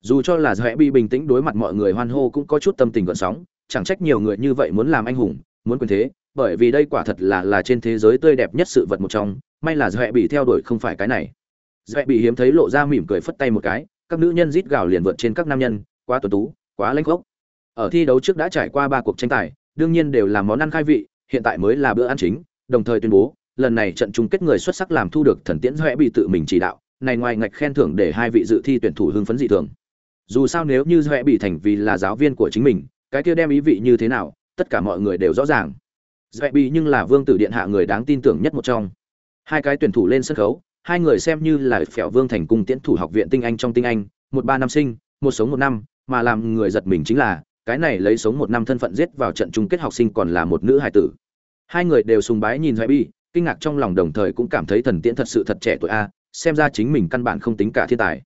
Dù cho là dễ bị bình tĩnh đối mặt mọi người hoan hô cũng có chút tâm tình gợn sóng, chẳng trách nhiều người như vậy muốn làm anh hùng, muốn quyền thế, bởi vì đây quả thật là là trên thế giới tươi đẹp nhất sự vật một trong, may là dễ Bị theo đuổi không phải cái này. dễ Bị hiếm thấy lộ ra mỉm cười phất tay một cái, các nữ nhân rít gào liền vượt trên các nam nhân, quá tuấn tú, quá lãnh khốc. Ở thi đấu trước đã trải qua ba cuộc tranh tài, đương nhiên đều là món ăn khai vị, hiện tại mới là bữa ăn chính, đồng thời tuyên bố, lần này trận chung kết người xuất sắc làm thu được thần tiễn doẹ bị tự mình chỉ đạo này ngoài ngạch khen thưởng để hai vị dự thi tuyển thủ hưng phấn dị thường. Dù sao nếu như doẹ bị thành vì là giáo viên của chính mình cái kia đem ý vị như thế nào tất cả mọi người đều rõ ràng. Doẹ bị nhưng là vương tử điện hạ người đáng tin tưởng nhất một trong. Hai cái tuyển thủ lên sân khấu hai người xem như là phèo vương thành cung tiễn thủ học viện tinh anh trong tinh anh một ba năm sinh một sống một năm mà làm người giật mình chính là cái này lấy sống một năm thân phận giết vào trận chung kết học sinh còn là một nữ hài tử. Hai người đều sùng bái nhìn doẹ bi, kinh ngạc trong lòng đồng thời cũng cảm thấy thần tiễn thật sự thật trẻ tuổi a, xem ra chính mình căn bản không tính cả thiên tài.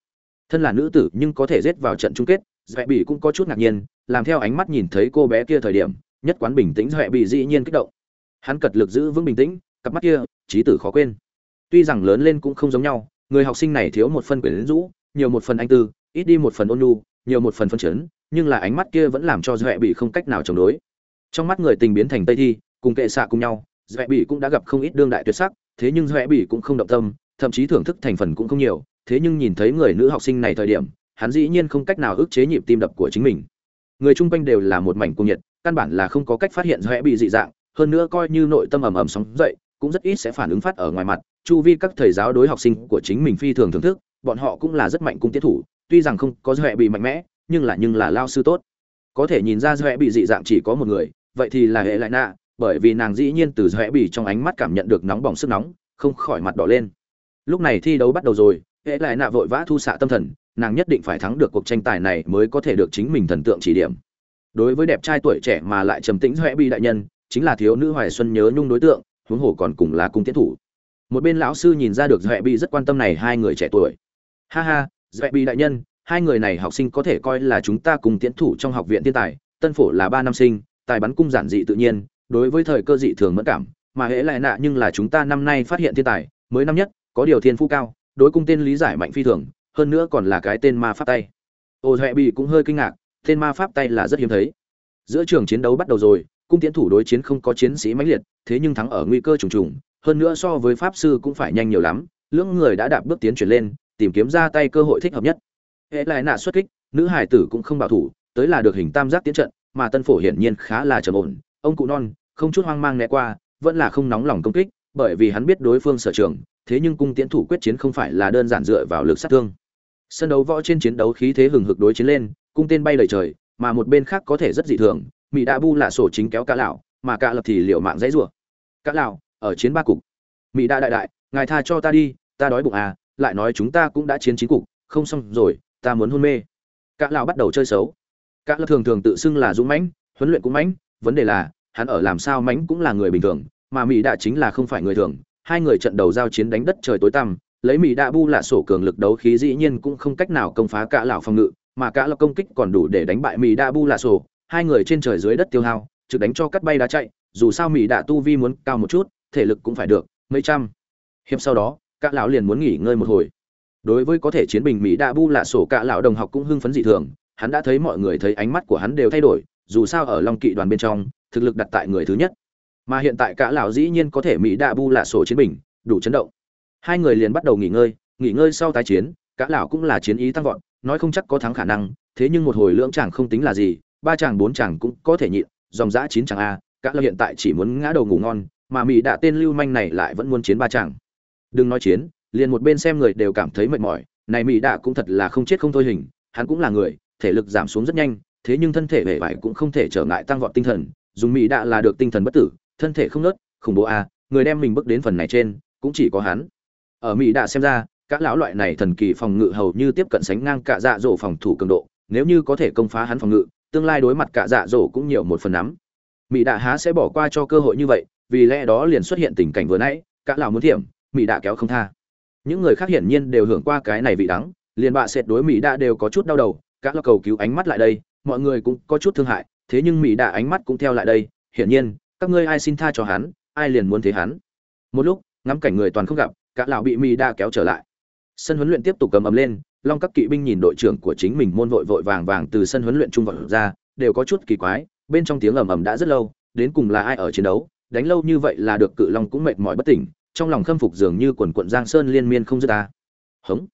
Thân là nữ tử nhưng có thể giết vào trận chung kết dễ bị cũng có chút ngạc nhiên, làm theo ánh mắt nhìn thấy cô bé kia thời điểm, nhất quán bình tĩnh dễ bị dĩ nhiên kích động. Hắn cật lực giữ vững bình tĩnh, cặp mắt kia, trí tử khó quên. Tuy rằng lớn lên cũng không giống nhau, người học sinh này thiếu một phần quyển rũ nhiều một phần anh tư, ít đi một phần ôn nhu, nhiều một phần phân chấn nhưng là ánh mắt kia vẫn làm cho dễ bị không cách nào chống đối. Trong mắt người tình biến thành tây thi, cùng kệ xạ cùng nhau dễ bị cũng đã gặp không ít đương đại tuyệt sắc, thế nhưng dễ bị cũng không động tâm, thậm chí thưởng thức thành phần cũng không nhiều, thế nhưng nhìn thấy người nữ học sinh này thời điểm, hắn dĩ nhiên không cách nào ức chế nhịp tim đập của chính mình. Người chung quanh đều là một mảnh cung nhiệt, căn bản là không có cách phát hiện dễ bị dị dạng, hơn nữa coi như nội tâm ầm ầm sóng dậy, cũng rất ít sẽ phản ứng phát ở ngoài mặt, chu vi các thầy giáo đối học sinh của chính mình phi thường thưởng thức, bọn họ cũng là rất mạnh cung tiết thủ, tuy rằng không có dễ bị mạnh mẽ nhưng là nhưng là lao sư tốt. Có thể nhìn ra dõe bị dị dạng chỉ có một người, vậy thì là hệ lại nạ, bởi vì nàng dĩ nhiên từ dõe bị trong ánh mắt cảm nhận được nóng bỏng sức nóng, không khỏi mặt đỏ lên. Lúc này thi đấu bắt đầu rồi, hệ lại nạ vội vã thu xạ tâm thần, nàng nhất định phải thắng được cuộc tranh tài này mới có thể được chính mình thần tượng chỉ điểm. Đối với đẹp trai tuổi trẻ mà lại trầm tĩnh dõe bị đại nhân, chính là thiếu nữ hoài xuân nhớ nhung đối tượng, huống hồ còn cùng là cung tiến thủ. Một bên lão sư nhìn ra được dõe bị rất quan tâm này hai người trẻ tuổi. Ha ha dõe bị đại nhân hai người này học sinh có thể coi là chúng ta cùng tiến thủ trong học viện thiên tài, tân phổ là ba năm sinh, tài bắn cung giản dị tự nhiên, đối với thời cơ dị thường mất cảm, mà hễ lại nạ nhưng là chúng ta năm nay phát hiện thiên tài, mới năm nhất, có điều thiên phú cao, đối cung tên lý giải mạnh phi thường, hơn nữa còn là cái tên ma pháp tay. Ô huệ bị cũng hơi kinh ngạc, tên ma pháp tay là rất hiếm thấy. Giữa trường chiến đấu bắt đầu rồi, cung tiến thủ đối chiến không có chiến sĩ mãnh liệt, thế nhưng thắng ở nguy cơ trùng trùng, hơn nữa so với pháp sư cũng phải nhanh nhiều lắm, lưỡng người đã đạp bước tiến chuyển lên, tìm kiếm ra tay cơ hội thích hợp nhất hệ lại nạ xuất kích, nữ hải tử cũng không bảo thủ, tới là được hình tam giác tiến trận, mà tân phổ hiển nhiên khá là trầm ổn. Ông cụ non, không chút hoang mang né qua, vẫn là không nóng lòng công kích, bởi vì hắn biết đối phương sở trường, thế nhưng cung tiến thủ quyết chiến không phải là đơn giản dựa vào lực sát thương. Sân đấu võ trên chiến đấu khí thế hừng hực đối chiến lên, cung tên bay lời trời, mà một bên khác có thể rất dị thường mỹ đa bu là sổ chính kéo cả lão, mà cả lập thì liệu mạng dãy rủa. Cả lão, ở chiến ba cục. Mỹ đa đại đại, ngài tha cho ta đi, ta đói bụng à lại nói chúng ta cũng đã chiến chín cục, không xong rồi ta muốn hôn mê. Cả lão bắt đầu chơi xấu. Cả lão thường thường tự xưng là dũng mãnh, huấn luyện cũng mãnh, vấn đề là, hắn ở làm sao mãnh cũng là người bình thường, mà mỹ đã chính là không phải người thường. Hai người trận đầu giao chiến đánh đất trời tối tăm, lấy mỹ đã bu là sổ cường lực đấu khí dĩ nhiên cũng không cách nào công phá cả lão phòng ngự, mà cả lão công kích còn đủ để đánh bại mỹ đã bu là sổ. Hai người trên trời dưới đất tiêu hao, trực đánh cho cắt bay đá chạy, dù sao mỹ đã tu vi muốn cao một chút, thể lực cũng phải được mấy trăm. Hiệp sau đó, cả lão liền muốn nghỉ ngơi một hồi đối với có thể chiến bình mỹ đa bu là sổ cả lão đồng học cũng hưng phấn dị thường, hắn đã thấy mọi người thấy ánh mắt của hắn đều thay đổi, dù sao ở long kỵ đoàn bên trong, thực lực đặt tại người thứ nhất. Mà hiện tại cả lão dĩ nhiên có thể mỹ đa bu là sổ chiến bình, đủ chấn động. Hai người liền bắt đầu nghỉ ngơi nghỉ ngơi sau tái chiến cả lão cũng là chiến ý tăng vọt, nói không chắc có thắng khả năng, thế nhưng một hồi lưỡng chàng không tính là gì, ba chàng bốn chàng cũng có thể nhịn, dòng dã chín chàng a cả lão hiện tại chỉ muốn ngã đầu ngủ ngon, mà mỹ đã tên lưu manh này lại vẫn muốn chiến ba chàng. Đừng nói chiến liền một bên xem người đều cảm thấy mệt mỏi, này mỹ đạ cũng thật là không chết không thôi hình, hắn cũng là người, thể lực giảm xuống rất nhanh, thế nhưng thân thể vẻ vải cũng không thể trở ngại tăng vọt tinh thần, dùng mỹ đạ là được tinh thần bất tử, thân thể không nớt, khủng bố a người đem mình bước đến phần này trên, cũng chỉ có hắn. Ở mỹ đạ xem ra, các lão loại này thần kỳ phòng ngự hầu như tiếp cận sánh ngang cả dạ dỗ phòng thủ cường độ, nếu như có thể công phá hắn phòng ngự, tương lai đối mặt cả dạ dỗ cũng nhiều một phần nắm. Mỹ đạ há sẽ bỏ qua cho cơ hội như vậy, vì lẽ đó liền xuất hiện tình cảnh vừa nãy cả lão muốn thiểm, mỹ đạ kéo không tha những người khác hiển nhiên đều hưởng qua cái này vị đắng, liền bạ sệt đối mỹ đã đều có chút đau đầu các lão cầu cứu ánh mắt lại đây, mọi người cũng có chút thương hại, thế nhưng mỹ đã ánh mắt cũng theo lại đây, hiển nhiên, các ngươi ai xin tha cho hắn, ai liền muốn thế hắn. Một lúc, ngắm cảnh người toàn không gặp, cả lão bị mỹ đã kéo trở lại. Sân huấn luyện tiếp tục cầm ầm lên, long các kỵ binh nhìn đội trưởng của chính mình môn vội vội vàng vàng từ sân huấn luyện trung vật ra, đều có chút kỳ quái, bên trong tiếng ầm ầm đã rất lâu, đến cùng là ai ở chiến đấu, đánh lâu như vậy là được cự long cũng mệt mỏi bất tỉnh trong lòng khâm phục dường như quần quận giang sơn liên miên không dứt ta. Hống.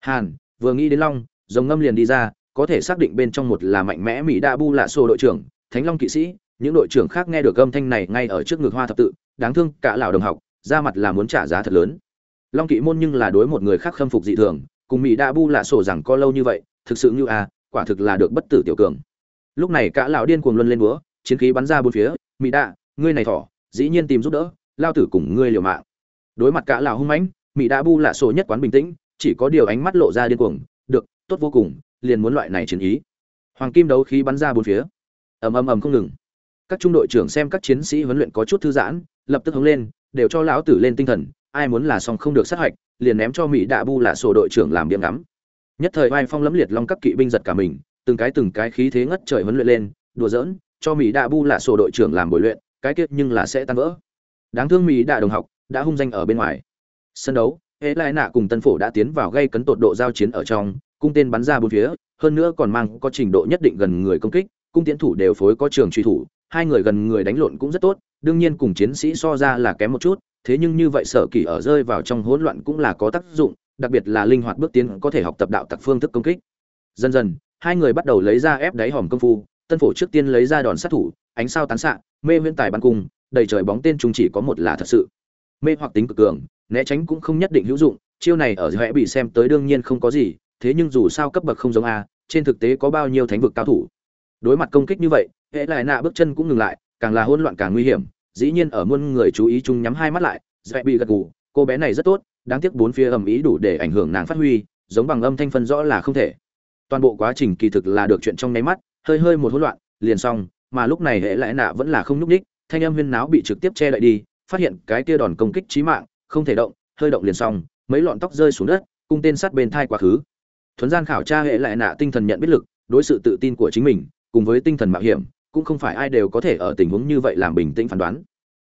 Hàn, vừa nghĩ đến long, rồng ngâm liền đi ra, có thể xác định bên trong một là mạnh mẽ mỹ đa bu lạ xô đội trưởng, thánh long kỵ sĩ, những đội trưởng khác nghe được âm thanh này ngay ở trước ngực hoa thập tự, đáng thương cả lão đồng học, ra mặt là muốn trả giá thật lớn. Long kỵ môn nhưng là đối một người khác khâm phục dị thường, cùng mỹ đa bu lạ sổ rằng có lâu như vậy, thực sự như a quả thực là được bất tử tiểu cường. Lúc này cả lão điên cuồng luân lên búa, chiến khí bắn ra bốn phía, mỹ đa, ngươi này thỏ, dĩ nhiên tìm giúp đỡ, lao tử cùng ngươi liều mạng đối mặt cả lào hung mãnh mỹ đã bu lạ sổ nhất quán bình tĩnh, chỉ có điều ánh mắt lộ ra điên cuồng, được, tốt vô cùng, liền muốn loại này chiến ý. Hoàng kim đấu khí bắn ra bốn phía. Ầm ầm ầm không ngừng. Các trung đội trưởng xem các chiến sĩ huấn luyện có chút thư giãn, lập tức hứng lên, đều cho lão tử lên tinh thần, ai muốn là xong không được sát hạch, liền ném cho mỹ đạ bu là sổ đội trưởng làm điểm ngắm. Nhất thời vai phong lẫm liệt long các kỵ binh giật cả mình, từng cái từng cái khí thế ngất trời huấn luyện lên, đùa giỡn, cho mỹ đạ bu là sổ đội trưởng làm buổi luyện, cái kết nhưng là sẽ tan vỡ. Đáng thương mỹ đạ đồng học đã hung danh ở bên ngoài. Sân đấu hễ lại nạ cùng tân phổ đã tiến vào gây cấn tột độ giao chiến ở trong, cung tên bắn ra bốn phía, hơn nữa còn mang có trình độ nhất định gần người công kích, cung tiến thủ đều phối có trường truy thủ, hai người gần người đánh lộn cũng rất tốt, đương nhiên cùng chiến sĩ so ra là kém một chút, thế nhưng như vậy sở kỳ ở rơi vào trong hỗn loạn cũng là có tác dụng, đặc biệt là linh hoạt bước tiến có thể học tập đạo tặc phương thức công kích. Dần dần, hai người bắt đầu lấy ra ép đáy hòm công phu, tân phổ trước tiên lấy ra đòn sát thủ, ánh sao tán xạ, mê huyễn tài bắn cung, đầy trời bóng tên chúng chỉ có một là thật sự mê hoặc tính cực cường, né tránh cũng không nhất định hữu dụng, chiêu này ở hệ bị xem tới đương nhiên không có gì, thế nhưng dù sao cấp bậc không giống a, trên thực tế có bao nhiêu thánh vực cao thủ. Đối mặt công kích như vậy hệ lại nạ bước chân cũng ngừng lại, càng là hỗn loạn càng nguy hiểm, dĩ nhiên ở muôn người chú ý chung nhắm hai mắt lại dễ bị gật gù, cô bé này rất tốt, đáng tiếc bốn phía ầm ý đủ để ảnh hưởng nàng phát huy, giống bằng âm thanh phân rõ là không thể. Toàn bộ quá trình kỳ thực là được chuyện trong nháy mắt, hơi hơi một hỗn loạn, liền xong, mà lúc này hệ lại nạ vẫn là không nhúc ních thanh âm huyên náo bị trực tiếp che đậy đi phát hiện cái kia đòn công kích chí mạng, không thể động, hơi động liền xong, mấy lọn tóc rơi xuống đất, cung tên sát bên thai quá khứ. Thuấn gian khảo tra hệ lại nạ tinh thần nhận biết lực, đối sự tự tin của chính mình, cùng với tinh thần mạo hiểm, cũng không phải ai đều có thể ở tình huống như vậy làm bình tĩnh phán đoán.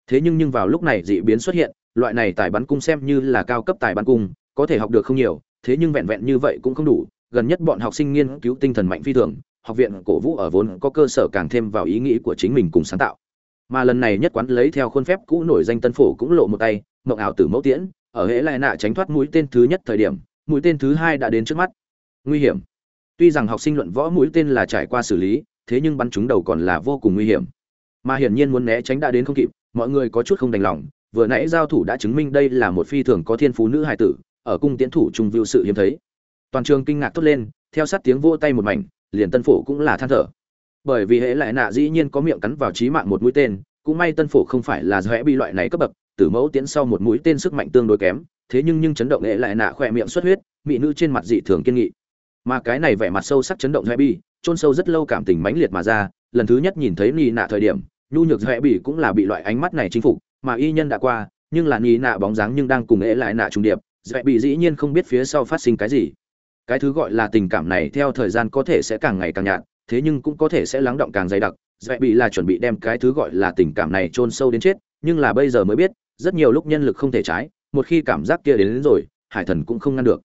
Thế nhưng nhưng vào lúc này dị biến xuất hiện, loại này tài bắn cung xem như là cao cấp tài bắn cung, có thể học được không nhiều, thế nhưng vẹn vẹn như vậy cũng không đủ, gần nhất bọn học sinh nghiên cứu tinh thần mạnh phi thường, học viện cổ vũ ở vốn có cơ sở càng thêm vào ý nghĩ của chính mình cùng sáng tạo mà lần này nhất quán lấy theo khuôn phép cũ nổi danh tân phổ cũng lộ một tay, mộng ảo tử mẫu tiễn, ở hễ lại nạ tránh thoát mũi tên thứ nhất thời điểm, mũi tên thứ hai đã đến trước mắt. Nguy hiểm. Tuy rằng học sinh luận võ mũi tên là trải qua xử lý, thế nhưng bắn chúng đầu còn là vô cùng nguy hiểm. Mà hiển nhiên muốn né tránh đã đến không kịp, mọi người có chút không đành lòng, vừa nãy giao thủ đã chứng minh đây là một phi thường có thiên phú nữ hài tử, ở cung tiến thủ trung vưu sự hiếm thấy. Toàn trường kinh ngạc thốt lên, theo sát tiếng vô tay một mảnh, liền tân phổ cũng là than thở bởi vì hễ lại nạ dĩ nhiên có miệng cắn vào trí mạng một mũi tên, cũng may tân phổ không phải là dõe bị loại này cấp bậc, tử mẫu tiến sau một mũi tên sức mạnh tương đối kém, thế nhưng nhưng chấn động hễ lại nạ khỏe miệng xuất huyết, mỹ nữ trên mặt dị thường kiên nghị. Mà cái này vẻ mặt sâu sắc chấn động dõe bi, chôn sâu rất lâu cảm tình mãnh liệt mà ra, lần thứ nhất nhìn thấy nì nạ thời điểm, nhu nhược dõe bị cũng là bị loại ánh mắt này chinh phục, mà y nhân đã qua, nhưng là nì nạ bóng dáng nhưng đang cùng hễ lại nạ trùng điệp dõe bị dĩ nhiên không biết phía sau phát sinh cái gì. Cái thứ gọi là tình cảm này theo thời gian có thể sẽ càng ngày càng nhạt thế nhưng cũng có thể sẽ lắng động càng dày đặc. Dễ bị là chuẩn bị đem cái thứ gọi là tình cảm này chôn sâu đến chết nhưng là bây giờ mới biết rất nhiều lúc nhân lực không thể trái một khi cảm giác kia đến, đến rồi hải thần cũng không ngăn được.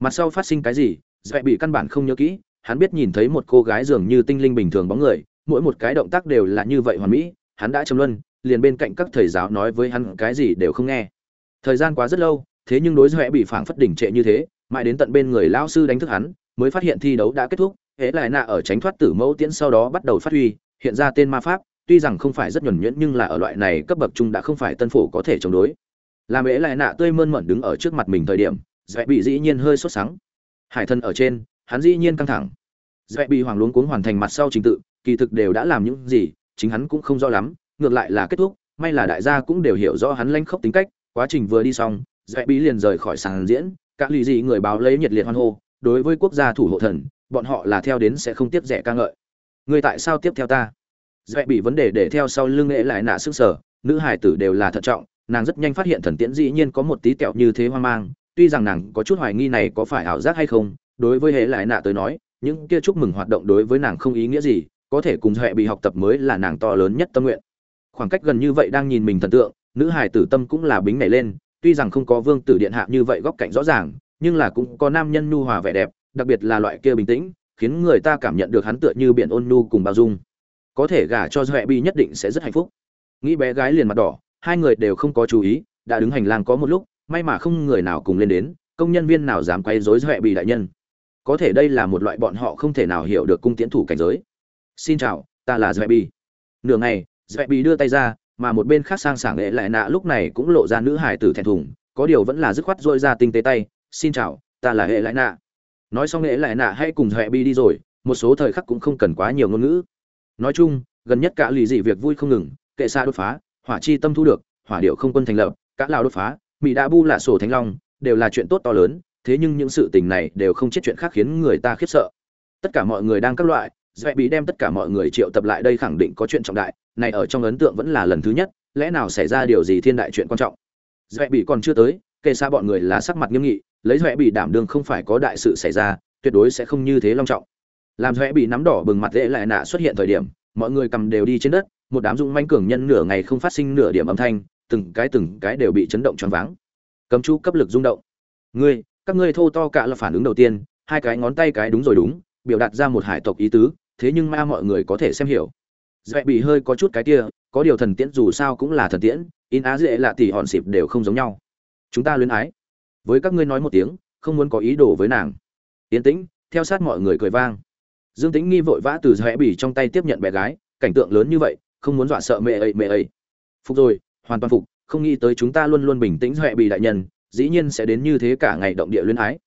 Mặt sau phát sinh cái gì dễ bị căn bản không nhớ kỹ hắn biết nhìn thấy một cô gái dường như tinh linh bình thường bóng người mỗi một cái động tác đều là như vậy hoàn mỹ hắn đã châm luân liền bên cạnh các thầy giáo nói với hắn cái gì đều không nghe. Thời gian quá rất lâu thế nhưng đối dễ bị phảng phất đỉnh trệ như thế mãi đến tận bên người lão sư đánh thức hắn mới phát hiện thi đấu đã kết thúc hễ lại nạ ở tránh thoát tử mẫu tiễn sau đó bắt đầu phát huy, hiện ra tên ma pháp, tuy rằng không phải rất nhuẩn nhuyễn nhưng là ở loại này cấp bậc trung đã không phải tân phổ có thể chống đối. Làm hễ lại nạ tươi mơn mận đứng ở trước mặt mình thời điểm dễ bị dĩ nhiên hơi sốt sắng. Hải thân ở trên, hắn dĩ nhiên căng thẳng. Dễ bị hoàng luống cuống hoàn thành mặt sau trình tự, kỳ thực đều đã làm những gì, chính hắn cũng không rõ lắm, ngược lại là kết thúc, may là đại gia cũng đều hiểu rõ hắn lanh khốc tính cách, quá trình vừa đi xong dễ bị liền rời khỏi sàn diễn các lì gì người báo lấy nhiệt liệt hoan hô, đối với quốc gia thủ hộ thần bọn họ là theo đến sẽ không tiếp rẻ ca ngợi. Người tại sao tiếp theo ta? Dễ bị vấn đề để theo sau lưng lễ lại nạ sức sở, nữ hải tử đều là thận trọng, nàng rất nhanh phát hiện thần tiễn dĩ nhiên có một tí tẹo như thế hoang mang, tuy rằng nàng có chút hoài nghi này có phải ảo giác hay không, đối với hệ lại nạ tới nói, những kia chúc mừng hoạt động đối với nàng không ý nghĩa gì, có thể cùng hệ bị học tập mới là nàng to lớn nhất tâm nguyện. Khoảng cách gần như vậy đang nhìn mình thần tượng, nữ hải tử tâm cũng là bính nảy lên, tuy rằng không có vương tử điện hạ như vậy góc cạnh rõ ràng, nhưng là cũng có nam nhân nhu hòa vẻ đẹp đặc biệt là loại kia bình tĩnh, khiến người ta cảm nhận được hắn tựa như biển ôn nhu cùng bao dung. Có thể gả cho huệ bi nhất định sẽ rất hạnh phúc. Nghĩ bé gái liền mặt đỏ, hai người đều không có chú ý, đã đứng hành lang có một lúc, may mà không người nào cùng lên đến, công nhân viên nào dám quay rối huệ bị đại nhân. Có thể đây là một loại bọn họ không thể nào hiểu được cung tiến thủ cảnh giới. Xin chào, ta là huệ bi. Nửa ngày huệ bi đưa tay ra, mà một bên khác sang sảng lệ lại nạ lúc này cũng lộ ra nữ hải tử thẹn thùng, có điều vẫn là dứt khoát dội ra tinh tế tay, xin chào, ta là hệ lại nạ nói xong nghệ lại nạ hãy cùng huệ bi đi rồi, một số thời khắc cũng không cần quá nhiều ngôn ngữ. Nói chung, gần nhất cả lì dị việc vui không ngừng, kệ xa đột phá, hỏa chi tâm thu được, hỏa điệu không quân thành lập các lao đột phá, mỹ đã bu là sổ thánh long, đều là chuyện tốt to lớn, thế nhưng những sự tình này đều không chết chuyện khác khiến người ta khiếp sợ. Tất cả mọi người đang các loại dạy bị đem tất cả mọi người triệu tập lại đây khẳng định có chuyện trọng đại, này ở trong ấn tượng vẫn là lần thứ nhất, lẽ nào xảy ra điều gì thiên đại chuyện quan trọng? Dạy bị còn chưa tới, kệ xa bọn người là sắc mặt nghiêm nghị lấy dạy bị đảm đương không phải có đại sự xảy ra, tuyệt đối sẽ không như thế long trọng. Làm dạy bị nắm đỏ bừng mặt dễ lại nạ xuất hiện thời điểm, mọi người cầm đều đi trên đất, một đám dũng manh cường nhân nửa ngày không phát sinh nửa điểm âm thanh, từng cái từng cái đều bị chấn động choáng váng. Cấm chú cấp lực rung động. Ngươi, các ngươi thô to cả là phản ứng đầu tiên, hai cái ngón tay cái đúng rồi đúng, biểu đạt ra một hải tộc ý tứ, thế nhưng ma mọi người có thể xem hiểu. Dễ bị hơi có chút cái kia, có điều thần tiễn dù sao cũng là thần tiễn, in á dễ lạ tỷ hòn xịp đều không giống nhau. Chúng ta luyến ái với các ngươi nói một tiếng, không muốn có ý đồ với nàng. Yên tĩnh, theo sát mọi người cười vang. Dương tĩnh nghi vội vã từ rẽ bỉ trong tay tiếp nhận bé gái, cảnh tượng lớn như vậy, không muốn dọa sợ mẹ ấy mẹ ấy. Phục rồi, hoàn toàn phục, không nghĩ tới chúng ta luôn luôn bình tĩnh rẽ bỉ đại nhân, dĩ nhiên sẽ đến như thế cả ngày động địa luyến ái.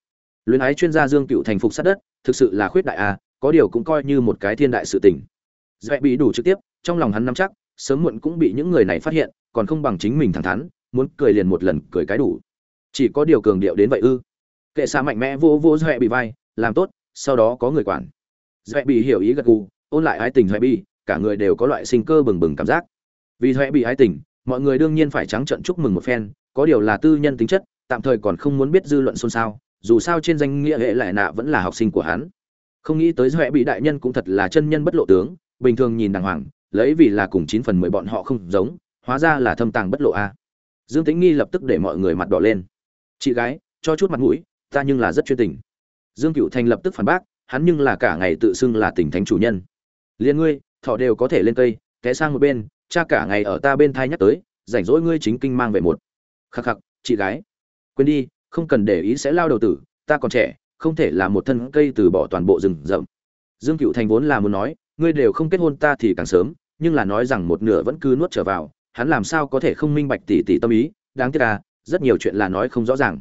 Luyến ái chuyên gia dương cựu thành phục sát đất, thực sự là khuyết đại a có điều cũng coi như một cái thiên đại sự tình. Dễ bị đủ trực tiếp, trong lòng hắn nắm chắc, sớm muộn cũng bị những người này phát hiện, còn không bằng chính mình thẳng thắn, muốn cười liền một lần, cười cái đủ chỉ có điều cường điệu đến vậy ư. Kệ xa mạnh mẽ vô vô dễ bị vai, làm tốt, sau đó có người quản. Dễ bị hiểu ý gật gù, ôn lại ái tình dễ bị cả người đều có loại sinh cơ bừng bừng cảm giác. Vì dễ bị ái tình, mọi người đương nhiên phải trắng trận chúc mừng một phen, có điều là tư nhân tính chất, tạm thời còn không muốn biết dư luận xôn xao, dù sao trên danh nghĩa hệ lại nạ vẫn là học sinh của hắn. Không nghĩ tới dễ bị đại nhân cũng thật là chân nhân bất lộ tướng, bình thường nhìn đàng hoàng, lấy vì là cùng chín phần mười bọn họ không giống, hóa ra là thâm tàng bất lộ a. Dương tính nghi lập tức để mọi người mặt đỏ lên chị gái, cho chút mặt mũi, ta nhưng là rất chuyên tình. Dương cựu thành lập tức phản bác, hắn nhưng là cả ngày tự xưng là tỉnh thánh chủ nhân. Liên ngươi, thọ đều có thể lên cây, té sang một bên, cha cả ngày ở ta bên thai nhắc tới, rảnh rỗi ngươi chính kinh mang về một. Khắc khắc, chị gái. Quên đi, không cần để ý sẽ lao đầu tử, ta còn trẻ, không thể là một thân cây từ bỏ toàn bộ rừng rậm. Dương cựu thành vốn là muốn nói, ngươi đều không kết hôn ta thì càng sớm, nhưng là nói rằng một nửa vẫn cứ nuốt trở vào, hắn làm sao có thể không minh bạch tỉ tỉ tâm ý, đáng tiếc à rất nhiều chuyện là nói không rõ ràng.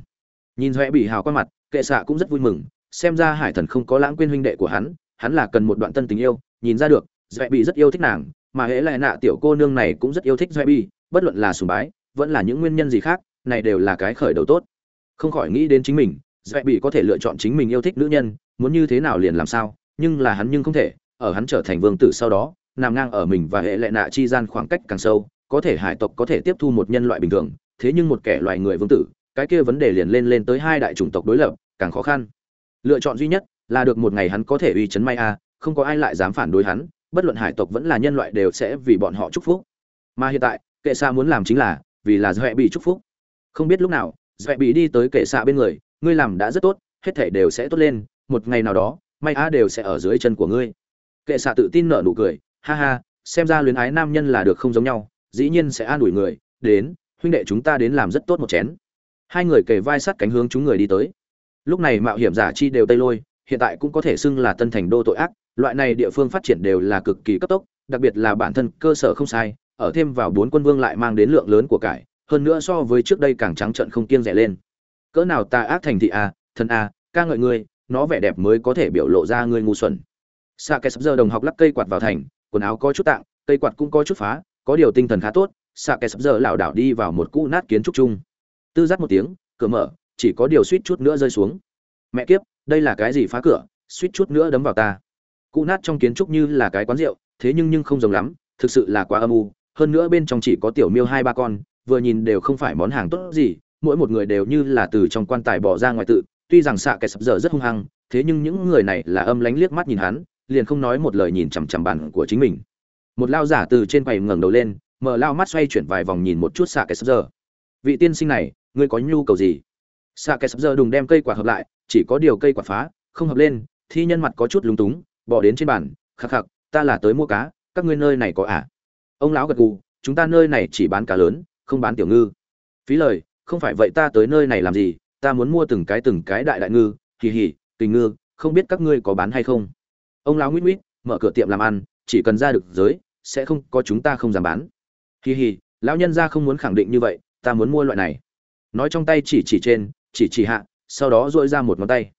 Nhìn huệ bị hào qua mặt, kệ xạ cũng rất vui mừng, xem ra hải thần không có lãng quên huynh đệ của hắn hắn là cần một đoạn tân tình yêu, nhìn ra được huệ bị rất yêu thích nàng, mà hễ lại nạ tiểu cô nương này cũng rất yêu thích huệ bị bất luận là sùng bái, vẫn là những nguyên nhân gì khác, này đều là cái khởi đầu tốt. Không khỏi nghĩ đến chính mình huệ bị có thể lựa chọn chính mình yêu thích nữ nhân, muốn như thế nào liền làm sao, nhưng là hắn nhưng không thể, ở hắn trở thành vương tử sau đó, nằm ngang ở mình và hệ lệ nạ chi gian khoảng cách càng sâu, có thể hải tộc có thể tiếp thu một nhân loại bình thường thế nhưng một kẻ loài người vương tử, cái kia vấn đề liền lên lên tới hai đại chủng tộc đối lập, càng khó khăn. Lựa chọn duy nhất là được một ngày hắn có thể uy chấn may a, không có ai lại dám phản đối hắn, bất luận hải tộc vẫn là nhân loại đều sẽ vì bọn họ chúc phúc. Mà hiện tại, kệ xa muốn làm chính là, vì là dọa bị chúc phúc. Không biết lúc nào dọa bị đi tới kệ xạ bên người, ngươi làm đã rất tốt, hết thể đều sẽ tốt lên, một ngày nào đó may a đều sẽ ở dưới chân của ngươi. Kệ xạ tự tin nở nụ cười, ha ha, xem ra luyến ái nam nhân là được không giống nhau, dĩ nhiên sẽ an ủi người, đến huynh đệ chúng ta đến làm rất tốt một chén. Hai người kề vai sát cánh hướng chúng người đi tới. Lúc này mạo hiểm giả chi đều tây lôi, hiện tại cũng có thể xưng là tân thành đô tội ác, loại này địa phương phát triển đều là cực kỳ cấp tốc, đặc biệt là bản thân cơ sở không sai, ở thêm vào bốn quân vương lại mang đến lượng lớn của cải, hơn nữa so với trước đây càng trắng trận không kiêng rẻ lên. Cỡ nào ta ác thành thị a thân a, ca ngợi ngươi, nó vẻ đẹp mới có thể biểu lộ ra ngươi ngu xuẩn. Sa kẻ sắp giờ đồng học lắc cây quạt vào thành, quần áo có chút tạng, cây quạt cũng có chút phá, có điều tinh thần khá tốt xạ kẻ sập giờ lảo đảo đi vào một cũ nát kiến trúc chung. Tư dắt một tiếng, cửa mở, chỉ có điều suýt chút nữa rơi xuống. Mẹ kiếp, đây là cái gì phá cửa? Suýt chút nữa đấm vào ta. Cũ nát trong kiến trúc như là cái quán rượu, thế nhưng nhưng không giống lắm, thực sự là quá âm u. Hơn nữa bên trong chỉ có tiểu miêu hai ba con, vừa nhìn đều không phải món hàng tốt gì, mỗi một người đều như là từ trong quan tài bỏ ra ngoài tự. Tuy rằng xạ kẻ sập giờ rất hung hăng, thế nhưng những người này là âm lánh liếc mắt nhìn hắn, liền không nói một lời nhìn chằm chằm bản của chính mình. Một lao giả từ trên quầy ngẩng đầu lên mở lao mắt xoay chuyển vài vòng nhìn một chút xạ kẻ sắp giờ. Vị tiên sinh này, ngươi có nhu cầu gì? Xạ kẻ sắp giờ đùng đem cây quạt hợp lại, chỉ có điều cây quạt phá, không hợp lên, thi nhân mặt có chút lúng túng, bỏ đến trên bàn khạc khạc ta là tới mua cá, các ngươi nơi này có à? Ông lão gật gù, chúng ta nơi này chỉ bán cá lớn, không bán tiểu ngư. Phí lời, không phải vậy ta tới nơi này làm gì? Ta muốn mua từng cái từng cái đại đại ngư, hì hì, tình ngư, không biết các ngươi có bán hay không? Ông lão nguyễn nguyễn mở cửa tiệm làm ăn, chỉ cần ra được giới, sẽ không có chúng ta không dám bán hì hì lão nhân gia không muốn khẳng định như vậy, ta muốn mua loại này. Nói trong tay chỉ chỉ trên, chỉ chỉ hạ, sau đó dội ra một ngón tay.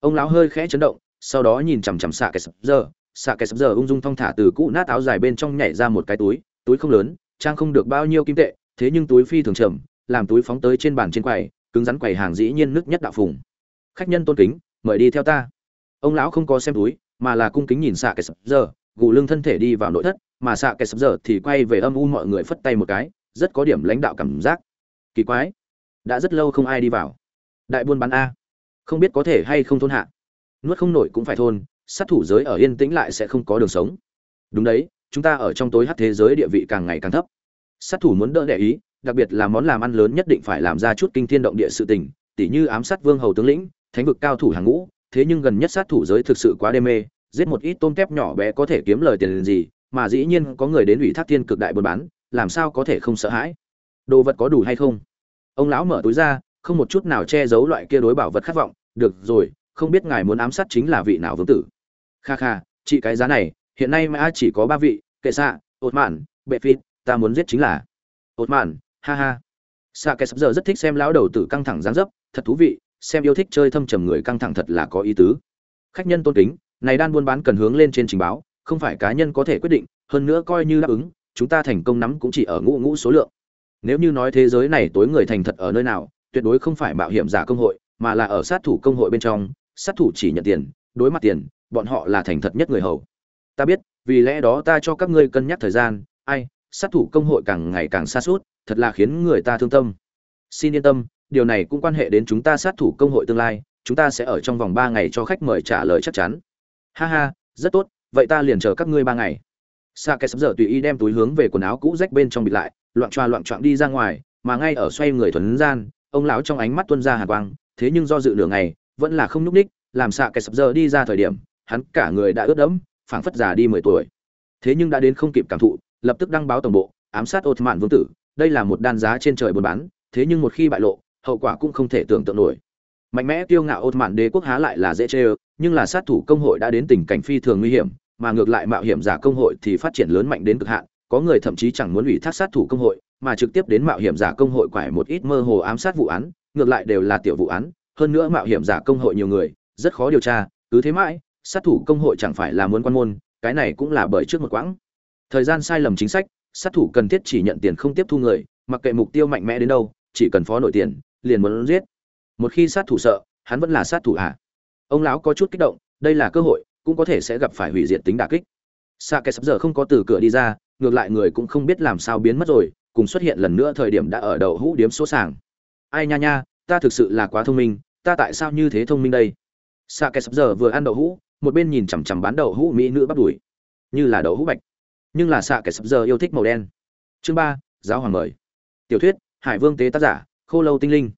Ông lão hơi khẽ chấn động, sau đó nhìn chằm chằm xạ kẻ sập giờ. Xạ kẻ sập giờ ung dung thong thả từ cũ nát áo dài bên trong nhảy ra một cái túi túi không lớn, trang không được bao nhiêu kim tệ, thế nhưng túi phi thường trầm làm túi phóng tới trên bàn trên quầy, cứng rắn quầy hàng dĩ nhiên nước nhất đạo phùng. Khách nhân tôn kính, mời đi theo ta. Ông lão không có xem túi, mà là cung kính nhìn xạ kẻ sập giờ, gù lưng thân thể đi vào nội thất mà xạ kẻ sập giờ thì quay về âm u mọi người phất tay một cái, rất có điểm lãnh đạo cảm giác. Kỳ quái, đã rất lâu không ai đi vào. Đại buôn bán a. Không biết có thể hay không thôn hạ. Nuốt không nổi cũng phải thôn, sát thủ giới ở yên tĩnh lại sẽ không có đường sống. Đúng đấy, chúng ta ở trong tối hát thế giới địa vị càng ngày càng thấp. Sát thủ muốn đỡ đẻ ý, đặc biệt là món làm ăn lớn nhất định phải làm ra chút kinh thiên động địa sự tình, tỉ như ám sát vương hầu tướng lĩnh, thánh vực cao thủ hàng ngũ, thế nhưng gần nhất sát thủ giới thực sự quá đê mê, giết một ít tôm tép nhỏ bé có thể kiếm lời tiền gì mà dĩ nhiên có người đến ủy thác thiên cực đại buôn bán, làm sao có thể không sợ hãi? Đồ vật có đủ hay không? Ông lão mở túi ra, không một chút nào che giấu loại kia đối bảo vật khát vọng. Được rồi, không biết ngài muốn ám sát chính là vị nào vương tử. Kha kha, chị cái giá này, hiện nay mã chỉ có ba vị, kệ xạ, ột mạn, bệ phi ta muốn giết chính là. Ột mạn, ha ha. Xạ kệ sắp giờ rất thích xem lão đầu tử căng thẳng dáng dấp, thật thú vị, xem yêu thích chơi thâm trầm người căng thẳng thật là có ý tứ. Khách nhân tôn kính, này đan buôn bán cần hướng lên trên trình báo không phải cá nhân có thể quyết định, hơn nữa coi như đáp ứng, chúng ta thành công nắm cũng chỉ ở ngũ ngũ số lượng. Nếu như nói thế giới này tối người thành thật ở nơi nào, tuyệt đối không phải mạo hiểm giả công hội, mà là ở sát thủ công hội bên trong, sát thủ chỉ nhận tiền, đối mặt tiền, bọn họ là thành thật nhất người hầu. Ta biết, vì lẽ đó ta cho các ngươi cân nhắc thời gian, ai, sát thủ công hội càng ngày càng xa suốt, thật là khiến người ta thương tâm. Xin yên tâm, điều này cũng quan hệ đến chúng ta sát thủ công hội tương lai, chúng ta sẽ ở trong vòng ba ngày cho khách mời trả lời chắc chắn. Ha ha, rất tốt vậy ta liền chờ các ngươi ba ngày. Xa kẻ sắp giờ tùy ý đem túi hướng về quần áo cũ rách bên trong bịt lại, loạn choa loạn choạng đi ra ngoài, mà ngay ở xoay người thuần gian, ông lão trong ánh mắt tuân ra hà quang, thế nhưng do dự nửa ngày, vẫn là không nhúc ních, làm xạ kẻ sập giờ đi ra thời điểm, hắn cả người đã ướt đẫm, phảng phất già đi mười tuổi. Thế nhưng đã đến không kịp cảm thụ, lập tức đăng báo tổng bộ, ám sát ột mạn vương tử, đây là một đan giá trên trời buôn bán, thế nhưng một khi bại lộ, hậu quả cũng không thể tưởng tượng nổi mạnh mẽ kiêu ngạo ột mạn đế quốc há lại là dễ chê nhưng là sát thủ công hội đã đến tình cảnh phi thường nguy hiểm, mà ngược lại mạo hiểm giả công hội thì phát triển lớn mạnh đến cực hạn, có người thậm chí chẳng muốn ủy thác sát thủ công hội, mà trực tiếp đến mạo hiểm giả công hội quải một ít mơ hồ ám sát vụ án, ngược lại đều là tiểu vụ án, hơn nữa mạo hiểm giả công hội nhiều người, rất khó điều tra, cứ thế mãi, sát thủ công hội chẳng phải là muốn quan môn, cái này cũng là bởi trước một quãng. Thời gian sai lầm chính sách, sát thủ cần thiết chỉ nhận tiền không tiếp thu người, mặc kệ mục tiêu mạnh mẽ đến đâu, chỉ cần phó nội tiền, liền muốn giết một khi sát thủ sợ, hắn vẫn là sát thủ à? Ông lão có chút kích động, đây là cơ hội, cũng có thể sẽ gặp phải hủy diệt tính đả kích. Xa kẻ sắp giờ không có từ cửa đi ra, ngược lại người cũng không biết làm sao biến mất rồi, cùng xuất hiện lần nữa thời điểm đã ở đầu hũ điếm số sàng. Ai nha nha, ta thực sự là quá thông minh, ta tại sao như thế thông minh đây? Xa kẻ sắp giờ vừa ăn đậu hũ, một bên nhìn chằm chằm bán đậu hũ mỹ nữ bắt đuổi. Như là đậu hũ bạch. Nhưng là xạ kẻ sập giờ yêu thích màu đen. Chương ba, giáo hoàng mời. Tiểu thuyết, hải vương tế tác giả, khô lâu tinh linh.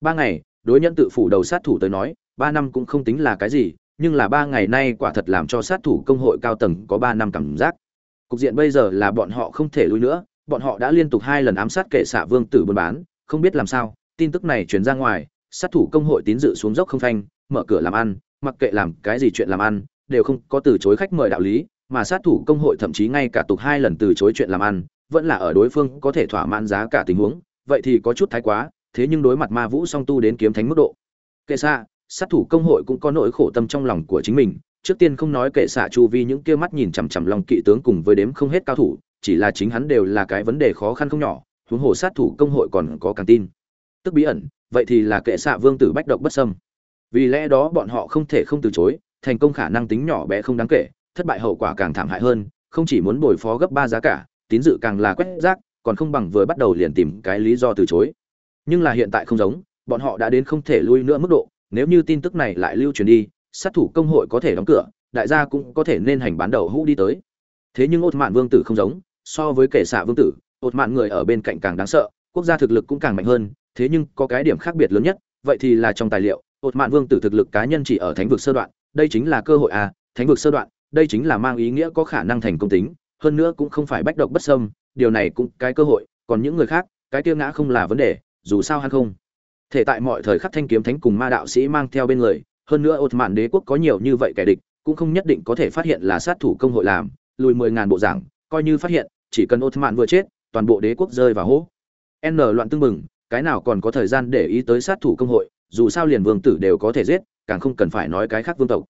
Ba ngày đối nhân tự phủ đầu sát thủ tới nói, ba năm cũng không tính là cái gì, nhưng là ba ngày nay quả thật làm cho sát thủ công hội cao tầng có ba năm cảm giác. Cục diện bây giờ là bọn họ không thể lui nữa, bọn họ đã liên tục hai lần ám sát kệ xạ vương tử buôn bán, không biết làm sao, tin tức này truyền ra ngoài, sát thủ công hội tín dự xuống dốc không phanh, mở cửa làm ăn, mặc kệ làm cái gì chuyện làm ăn, đều không có từ chối khách mời đạo lý, mà sát thủ công hội thậm chí ngay cả tục hai lần từ chối chuyện làm ăn, vẫn là ở đối phương có thể thỏa mãn giá cả tình huống, vậy thì có chút thái quá thế nhưng đối mặt ma vũ song tu đến kiếm thánh mức độ. Kệ xạ, sát thủ công hội cũng có nỗi khổ tâm trong lòng của chính mình. Trước tiên không nói kệ xạ chu vi, những kia mắt nhìn chằm chằm lòng kỵ tướng cùng với đếm không hết cao thủ, chỉ là chính hắn đều là cái vấn đề khó khăn không nhỏ, huống hồ sát thủ công hội còn có càng tin. Tức bí ẩn, vậy thì là kệ xạ vương tử bách độc bất sâm vì lẽ đó bọn họ không thể không từ chối, thành công khả năng tính nhỏ bé không đáng kể, thất bại hậu quả càng thảm hại hơn, không chỉ muốn bồi phó gấp ba giá cả, tín dự càng là quét rác, còn không bằng vừa bắt đầu liền tìm cái lý do từ chối nhưng là hiện tại không giống, bọn họ đã đến không thể lui nữa mức độ, nếu như tin tức này lại lưu truyền đi, sát thủ công hội có thể đóng cửa, đại gia cũng có thể nên hành bán đầu hũ đi tới. Thế nhưng ột mạn vương tử không giống, so với kẻ xạ vương tử ột mạn người ở bên cạnh càng đáng sợ, quốc gia thực lực cũng càng mạnh hơn, thế nhưng có cái điểm khác biệt lớn nhất, vậy thì là trong tài liệu ột mạn vương tử thực lực cá nhân chỉ ở thánh vực sơ đoạn, đây chính là cơ hội à thánh vực sơ đoạn, đây chính là mang ý nghĩa có khả năng thành công tính, hơn nữa cũng không phải bách độc bất sâm điều này cũng cái cơ hội, còn những người khác, cái tiêu ngã không là vấn đề dù sao hay không. Thể tại mọi thời khắc thanh kiếm thánh cùng ma đạo sĩ mang theo bên người, hơn nữa ột mạn đế quốc có nhiều như vậy kẻ địch, cũng không nhất định có thể phát hiện là sát thủ công hội làm, lùi mười ngàn bộ giảng, coi như phát hiện, chỉ cần ột mạn vừa chết, toàn bộ đế quốc rơi vào hố. N loạn tương mừng cái nào còn có thời gian để ý tới sát thủ công hội, dù sao liền vương tử đều có thể giết, càng không cần phải nói cái khác vương tộc.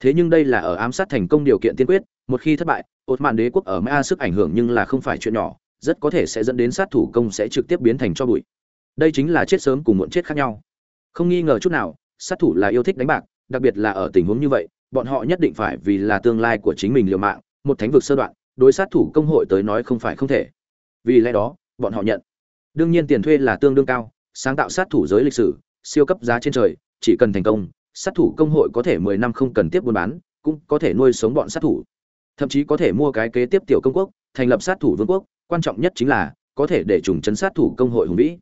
Thế nhưng đây là ở ám sát thành công điều kiện tiên quyết, một khi thất bại ột mạn đế quốc ở ma sức ảnh hưởng nhưng là không phải chuyện nhỏ, rất có thể sẽ dẫn đến sát thủ công sẽ trực tiếp biến thành cho bụi đây chính là chết sớm cùng muộn chết khác nhau. Không nghi ngờ chút nào, sát thủ là yêu thích đánh bạc, đặc biệt là ở tình huống như vậy, bọn họ nhất định phải vì là tương lai của chính mình liều mạng, một thánh vực sơ đoạn, đối sát thủ công hội tới nói không phải không thể. Vì lẽ đó, bọn họ nhận. Đương nhiên tiền thuê là tương đương cao, sáng tạo sát thủ giới lịch sử, siêu cấp giá trên trời, chỉ cần thành công, sát thủ công hội có thể mười năm không cần tiếp buôn bán, cũng có thể nuôi sống bọn sát thủ. Thậm chí có thể mua cái kế tiếp tiểu công quốc, thành lập sát thủ vương quốc, quan trọng nhất chính là có thể để trùng chấn sát thủ công hội hùng vĩ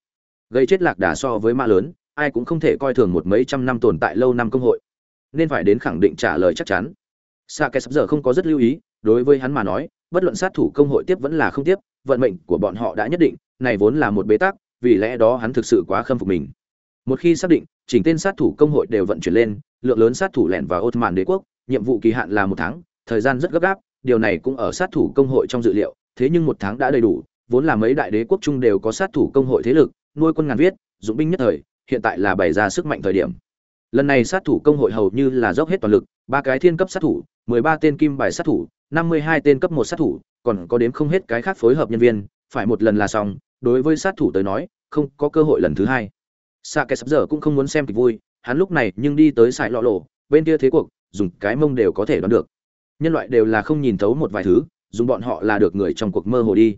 gây chết lạc đà so với ma lớn, ai cũng không thể coi thường một mấy trăm năm tồn tại lâu năm công hội. Nên phải đến khẳng định trả lời chắc chắn. Xa kẻ sắp giờ không có rất lưu ý, đối với hắn mà nói, bất luận sát thủ công hội tiếp vẫn là không tiếp, vận mệnh của bọn họ đã nhất định, này vốn là một bế tắc, vì lẽ đó hắn thực sự quá khâm phục mình. Một khi xác định, chỉnh tên sát thủ công hội đều vận chuyển lên, lượng lớn sát thủ lẻn vào ottoman đế quốc, nhiệm vụ kỳ hạn là một tháng, thời gian rất gấp gáp, điều này cũng ở sát thủ công hội trong dự liệu, thế nhưng một tháng đã đầy đủ, vốn là mấy đại đế quốc chung đều có sát thủ công hội thế lực nuôi quân ngàn viết, dụng binh nhất thời, hiện tại là bày ra sức mạnh thời điểm. Lần này sát thủ công hội hầu như là dốc hết toàn lực, ba cái thiên cấp sát thủ, mười ba tên kim bài sát thủ, năm mươi hai tên cấp một sát thủ, còn có đếm không hết cái khác phối hợp nhân viên, phải một lần là xong, đối với sát thủ tới nói, không có cơ hội lần thứ hai. Xa kẻ sắp giờ cũng không muốn xem kịch vui, hắn lúc này nhưng đi tới sải lọ lộ, bên kia thế cuộc, dùng cái mông đều có thể đoán được. Nhân loại đều là không nhìn thấu một vài thứ, dùng bọn họ là được người trong cuộc mơ hồ đi.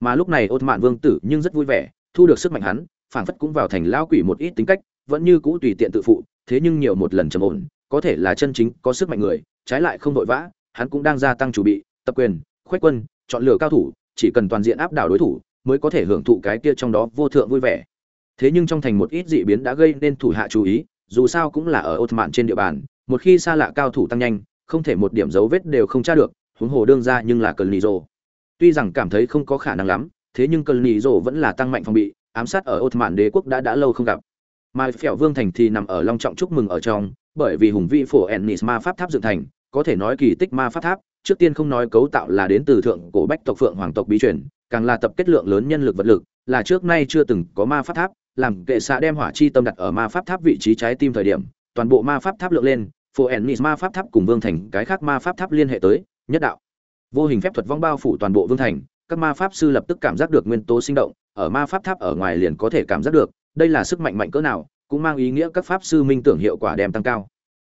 Mà lúc này ột mạn vương tử nhưng rất vui vẻ thu được sức mạnh hắn, phảng phất cũng vào thành lao quỷ một ít tính cách, vẫn như cũ tùy tiện tự phụ, thế nhưng nhiều một lần trầm ổn, có thể là chân chính có sức mạnh người, trái lại không vội vã, hắn cũng đang gia tăng chủ bị, tập quyền khoách quân, chọn lựa cao thủ, chỉ cần toàn diện áp đảo đối thủ, mới có thể hưởng thụ cái kia trong đó vô thượng vui vẻ. Thế nhưng trong thành một ít dị biến đã gây nên thủ hạ chú ý, dù sao cũng là ở ột mạn trên địa bàn, một khi xa lạ cao thủ tăng nhanh, không thể một điểm dấu vết đều không tra được, huống hồ đương ra nhưng là cần lý rồ tuy rằng cảm thấy không có khả năng lắm thế nhưng cơn nỉ rộ vẫn là tăng mạnh phòng bị, ám sát ở ột mạn đế quốc đã đã lâu không gặp. Mà phèo vương thành thì nằm ở long trọng chúc mừng ở trong, bởi vì hùng vĩ phổ ennis ma pháp tháp dựng thành, có thể nói kỳ tích ma pháp tháp, trước tiên không nói cấu tạo là đến từ thượng cổ bách tộc phượng hoàng tộc bí truyền, càng là tập kết lượng lớn nhân lực vật lực, là trước nay chưa từng có ma pháp tháp, làm kệ xạ đem hỏa chi tâm đặt ở ma pháp tháp vị trí trái tim thời điểm, toàn bộ ma pháp tháp lượng lên, phổ ennis ma pháp tháp cùng vương thành, cái khác ma pháp tháp liên hệ tới, nhất đạo. Vô hình phép thuật vong bao phủ toàn bộ vương thành các ma pháp sư lập tức cảm giác được nguyên tố sinh động, ở ma pháp tháp ở ngoài liền có thể cảm giác được, đây là sức mạnh mạnh cỡ nào, cũng mang ý nghĩa các pháp sư minh tưởng hiệu quả đem tăng cao.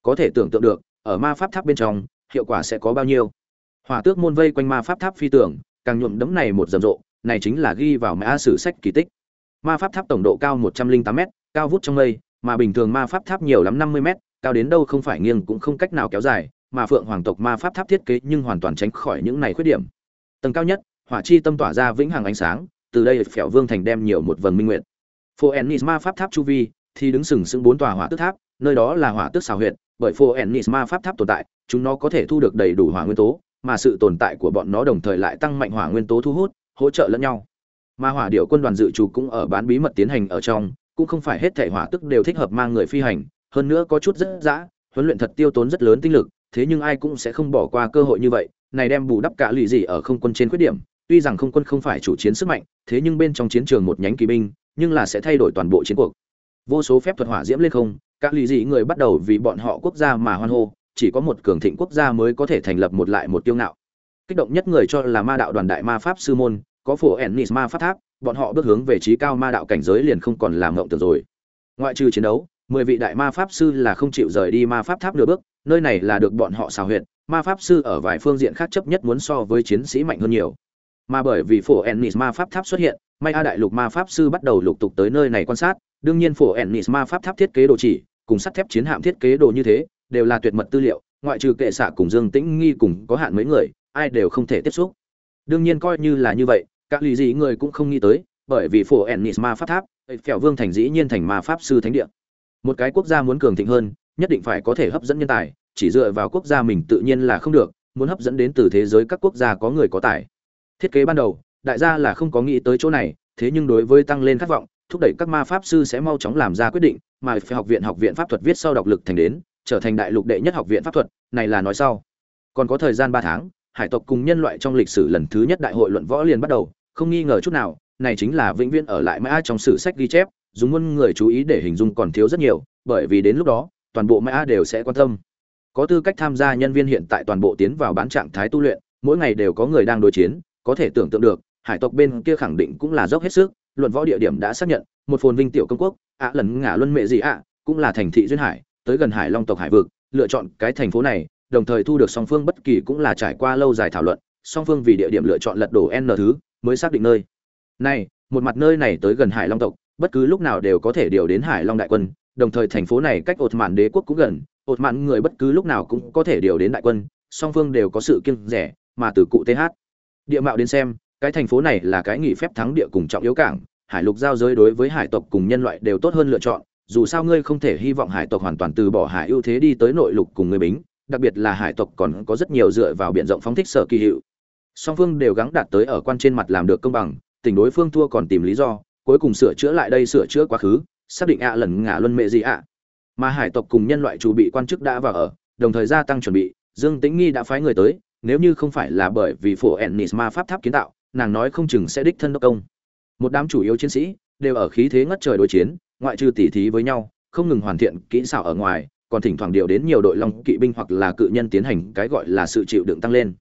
Có thể tưởng tượng được, ở ma pháp tháp bên trong, hiệu quả sẽ có bao nhiêu. Hỏa tước môn vây quanh ma pháp tháp phi tưởng, càng nhuộm đấm này một rầm rộ, này chính là ghi vào mã sử sách kỳ tích. Ma pháp tháp tổng độ cao một trăm linh tám m cao vút trong mây, mà bình thường ma pháp tháp nhiều lắm năm mươi m cao đến đâu không phải nghiêng cũng không cách nào kéo dài, mà phượng hoàng tộc ma pháp tháp thiết kế nhưng hoàn toàn tránh khỏi những này khuyết điểm. Tầng cao nhất hỏa chi tâm tỏa ra vĩnh hằng ánh sáng, từ đây phèo vương thành đem nhiều một vầng minh nguyện phô ennis ma pháp tháp chu vi, thì đứng sừng sững bốn tòa hỏa tước tháp, nơi đó là hỏa tước xào huyệt, bởi phô ennis ma pháp tháp tồn tại, chúng nó có thể thu được đầy đủ hỏa nguyên tố, mà sự tồn tại của bọn nó đồng thời lại tăng mạnh hỏa nguyên tố thu hút, hỗ trợ lẫn nhau. Ma hỏa điệu quân đoàn dự trù cũng ở bán bí mật tiến hành ở trong, cũng không phải hết thể hỏa tức đều thích hợp mang người phi hành, hơn nữa có chút rất dã, huấn luyện thật tiêu tốn rất lớn tinh lực, thế nhưng ai cũng sẽ không bỏ qua cơ hội như vậy, này đem bù đắp cả lụy gì ở không quân trên khuyết điểm tuy rằng không quân không phải chủ chiến sức mạnh, thế nhưng bên trong chiến trường một nhánh kỳ binh, nhưng là sẽ thay đổi toàn bộ chiến cuộc. Vô số phép thuật hỏa diễm lên không, các lý dị người bắt đầu vì bọn họ quốc gia mà hoan hô, chỉ có một cường thịnh quốc gia mới có thể thành lập một lại một tiêu ngạo. Kích động nhất người cho là ma đạo đoàn đại ma pháp sư môn, có phổ ennis ma pháp tháp, bọn họ bước hướng về trí cao ma đạo cảnh giới liền không còn làm ngộng tưởng rồi. Ngoại trừ chiến đấu, mười vị đại ma pháp sư là không chịu rời đi ma pháp tháp nửa bước, nơi này là được bọn họ xào huyệt, ma pháp sư ở vài phương diện khác chấp nhất muốn so với chiến sĩ mạnh hơn nhiều mà bởi vì phổ ennis ma pháp tháp xuất hiện, may a đại lục ma pháp sư bắt đầu lục tục tới nơi này quan sát, đương nhiên phổ ennis ma pháp tháp thiết kế đồ chỉ, cùng sắt thép chiến hạm thiết kế đồ như thế, đều là tuyệt mật tư liệu, ngoại trừ kệ xạ cùng dương tĩnh nghi cùng có hạn mấy người, ai đều không thể tiếp xúc. Đương nhiên coi như là như vậy các lý gì người cũng không nghĩ tới, bởi vì phổ ennis ma pháp tháp phèo vương thành dĩ nhiên thành ma pháp sư thánh địa. Một cái quốc gia muốn cường thịnh hơn, nhất định phải có thể hấp dẫn nhân tài, chỉ dựa vào quốc gia mình tự nhiên là không được, muốn hấp dẫn đến từ thế giới các quốc gia có người có tài thiết kế ban đầu, đại gia là không có nghĩ tới chỗ này, thế nhưng đối với tăng lên khát vọng, thúc đẩy các ma pháp sư sẽ mau chóng làm ra quyết định, mà phải học viện học viện pháp thuật viết sau đọc lực thành đến, trở thành đại lục đệ nhất học viện pháp thuật, này là nói sau. Còn có thời gian ba tháng, hải tộc cùng nhân loại trong lịch sử lần thứ nhất đại hội luận võ liền bắt đầu, không nghi ngờ chút nào, này chính là vĩnh viễn ở lại mã trong sử sách ghi chép, dùng muôn người chú ý để hình dung còn thiếu rất nhiều, bởi vì đến lúc đó, toàn bộ mã đều sẽ quan tâm. Có tư cách tham gia nhân viên hiện tại toàn bộ tiến vào bán trạng thái tu luyện, mỗi ngày đều có người đang đối chiến có thể tưởng tượng được, hải tộc bên kia khẳng định cũng là dốc hết sức, luận võ địa điểm đã xác nhận, một phồn vinh tiểu công quốc, ạ lần ngả luân mệ gì ạ, cũng là thành thị duyên hải, tới gần hải long tộc hải vực, lựa chọn cái thành phố này, đồng thời thu được song phương bất kỳ cũng là trải qua lâu dài thảo luận, song phương vì địa điểm lựa chọn lật đổ n thứ, mới xác định nơi. Này, một mặt nơi này tới gần hải long tộc, bất cứ lúc nào đều có thể điều đến hải long đại quân, đồng thời thành phố này cách ột mạn đế quốc cũng gần ột mạn người bất cứ lúc nào cũng có thể điều đến đại quân, song phương đều có sự kiêng rẻ, mà từ cụ th địa mạo đến xem, cái thành phố này là cái nghỉ phép thắng địa cùng trọng yếu cảng, hải lục giao giới đối với hải tộc cùng nhân loại đều tốt hơn lựa chọn, dù sao ngươi không thể hy vọng hải tộc hoàn toàn từ bỏ hải ưu thế đi tới nội lục cùng người bính, đặc biệt là hải tộc còn có rất nhiều dựa vào biển rộng phóng thích sở kỳ hiệu. Song phương đều gắng đạt tới ở quan trên mặt làm được công bằng, tình đối phương thua còn tìm lý do, cuối cùng sửa chữa lại đây sửa chữa quá khứ, xác định ạ lần ngả luân mệ gì ạ. Mà hải tộc cùng nhân loại chủ bị quan chức đã vào ở, đồng thời gia tăng chuẩn bị, dương tĩnh nghi đã phái người tới nếu như không phải là bởi vì phổ ennis ma pháp tháp kiến tạo, nàng nói không chừng sẽ đích thân đốc công. Một đám chủ yếu chiến sĩ đều ở khí thế ngất trời đối chiến, ngoại trừ tỉ thí với nhau, không ngừng hoàn thiện kỹ xảo ở ngoài, còn thỉnh thoảng điều đến nhiều đội long kỵ binh hoặc là cự nhân tiến hành cái gọi là sự chịu đựng tăng lên.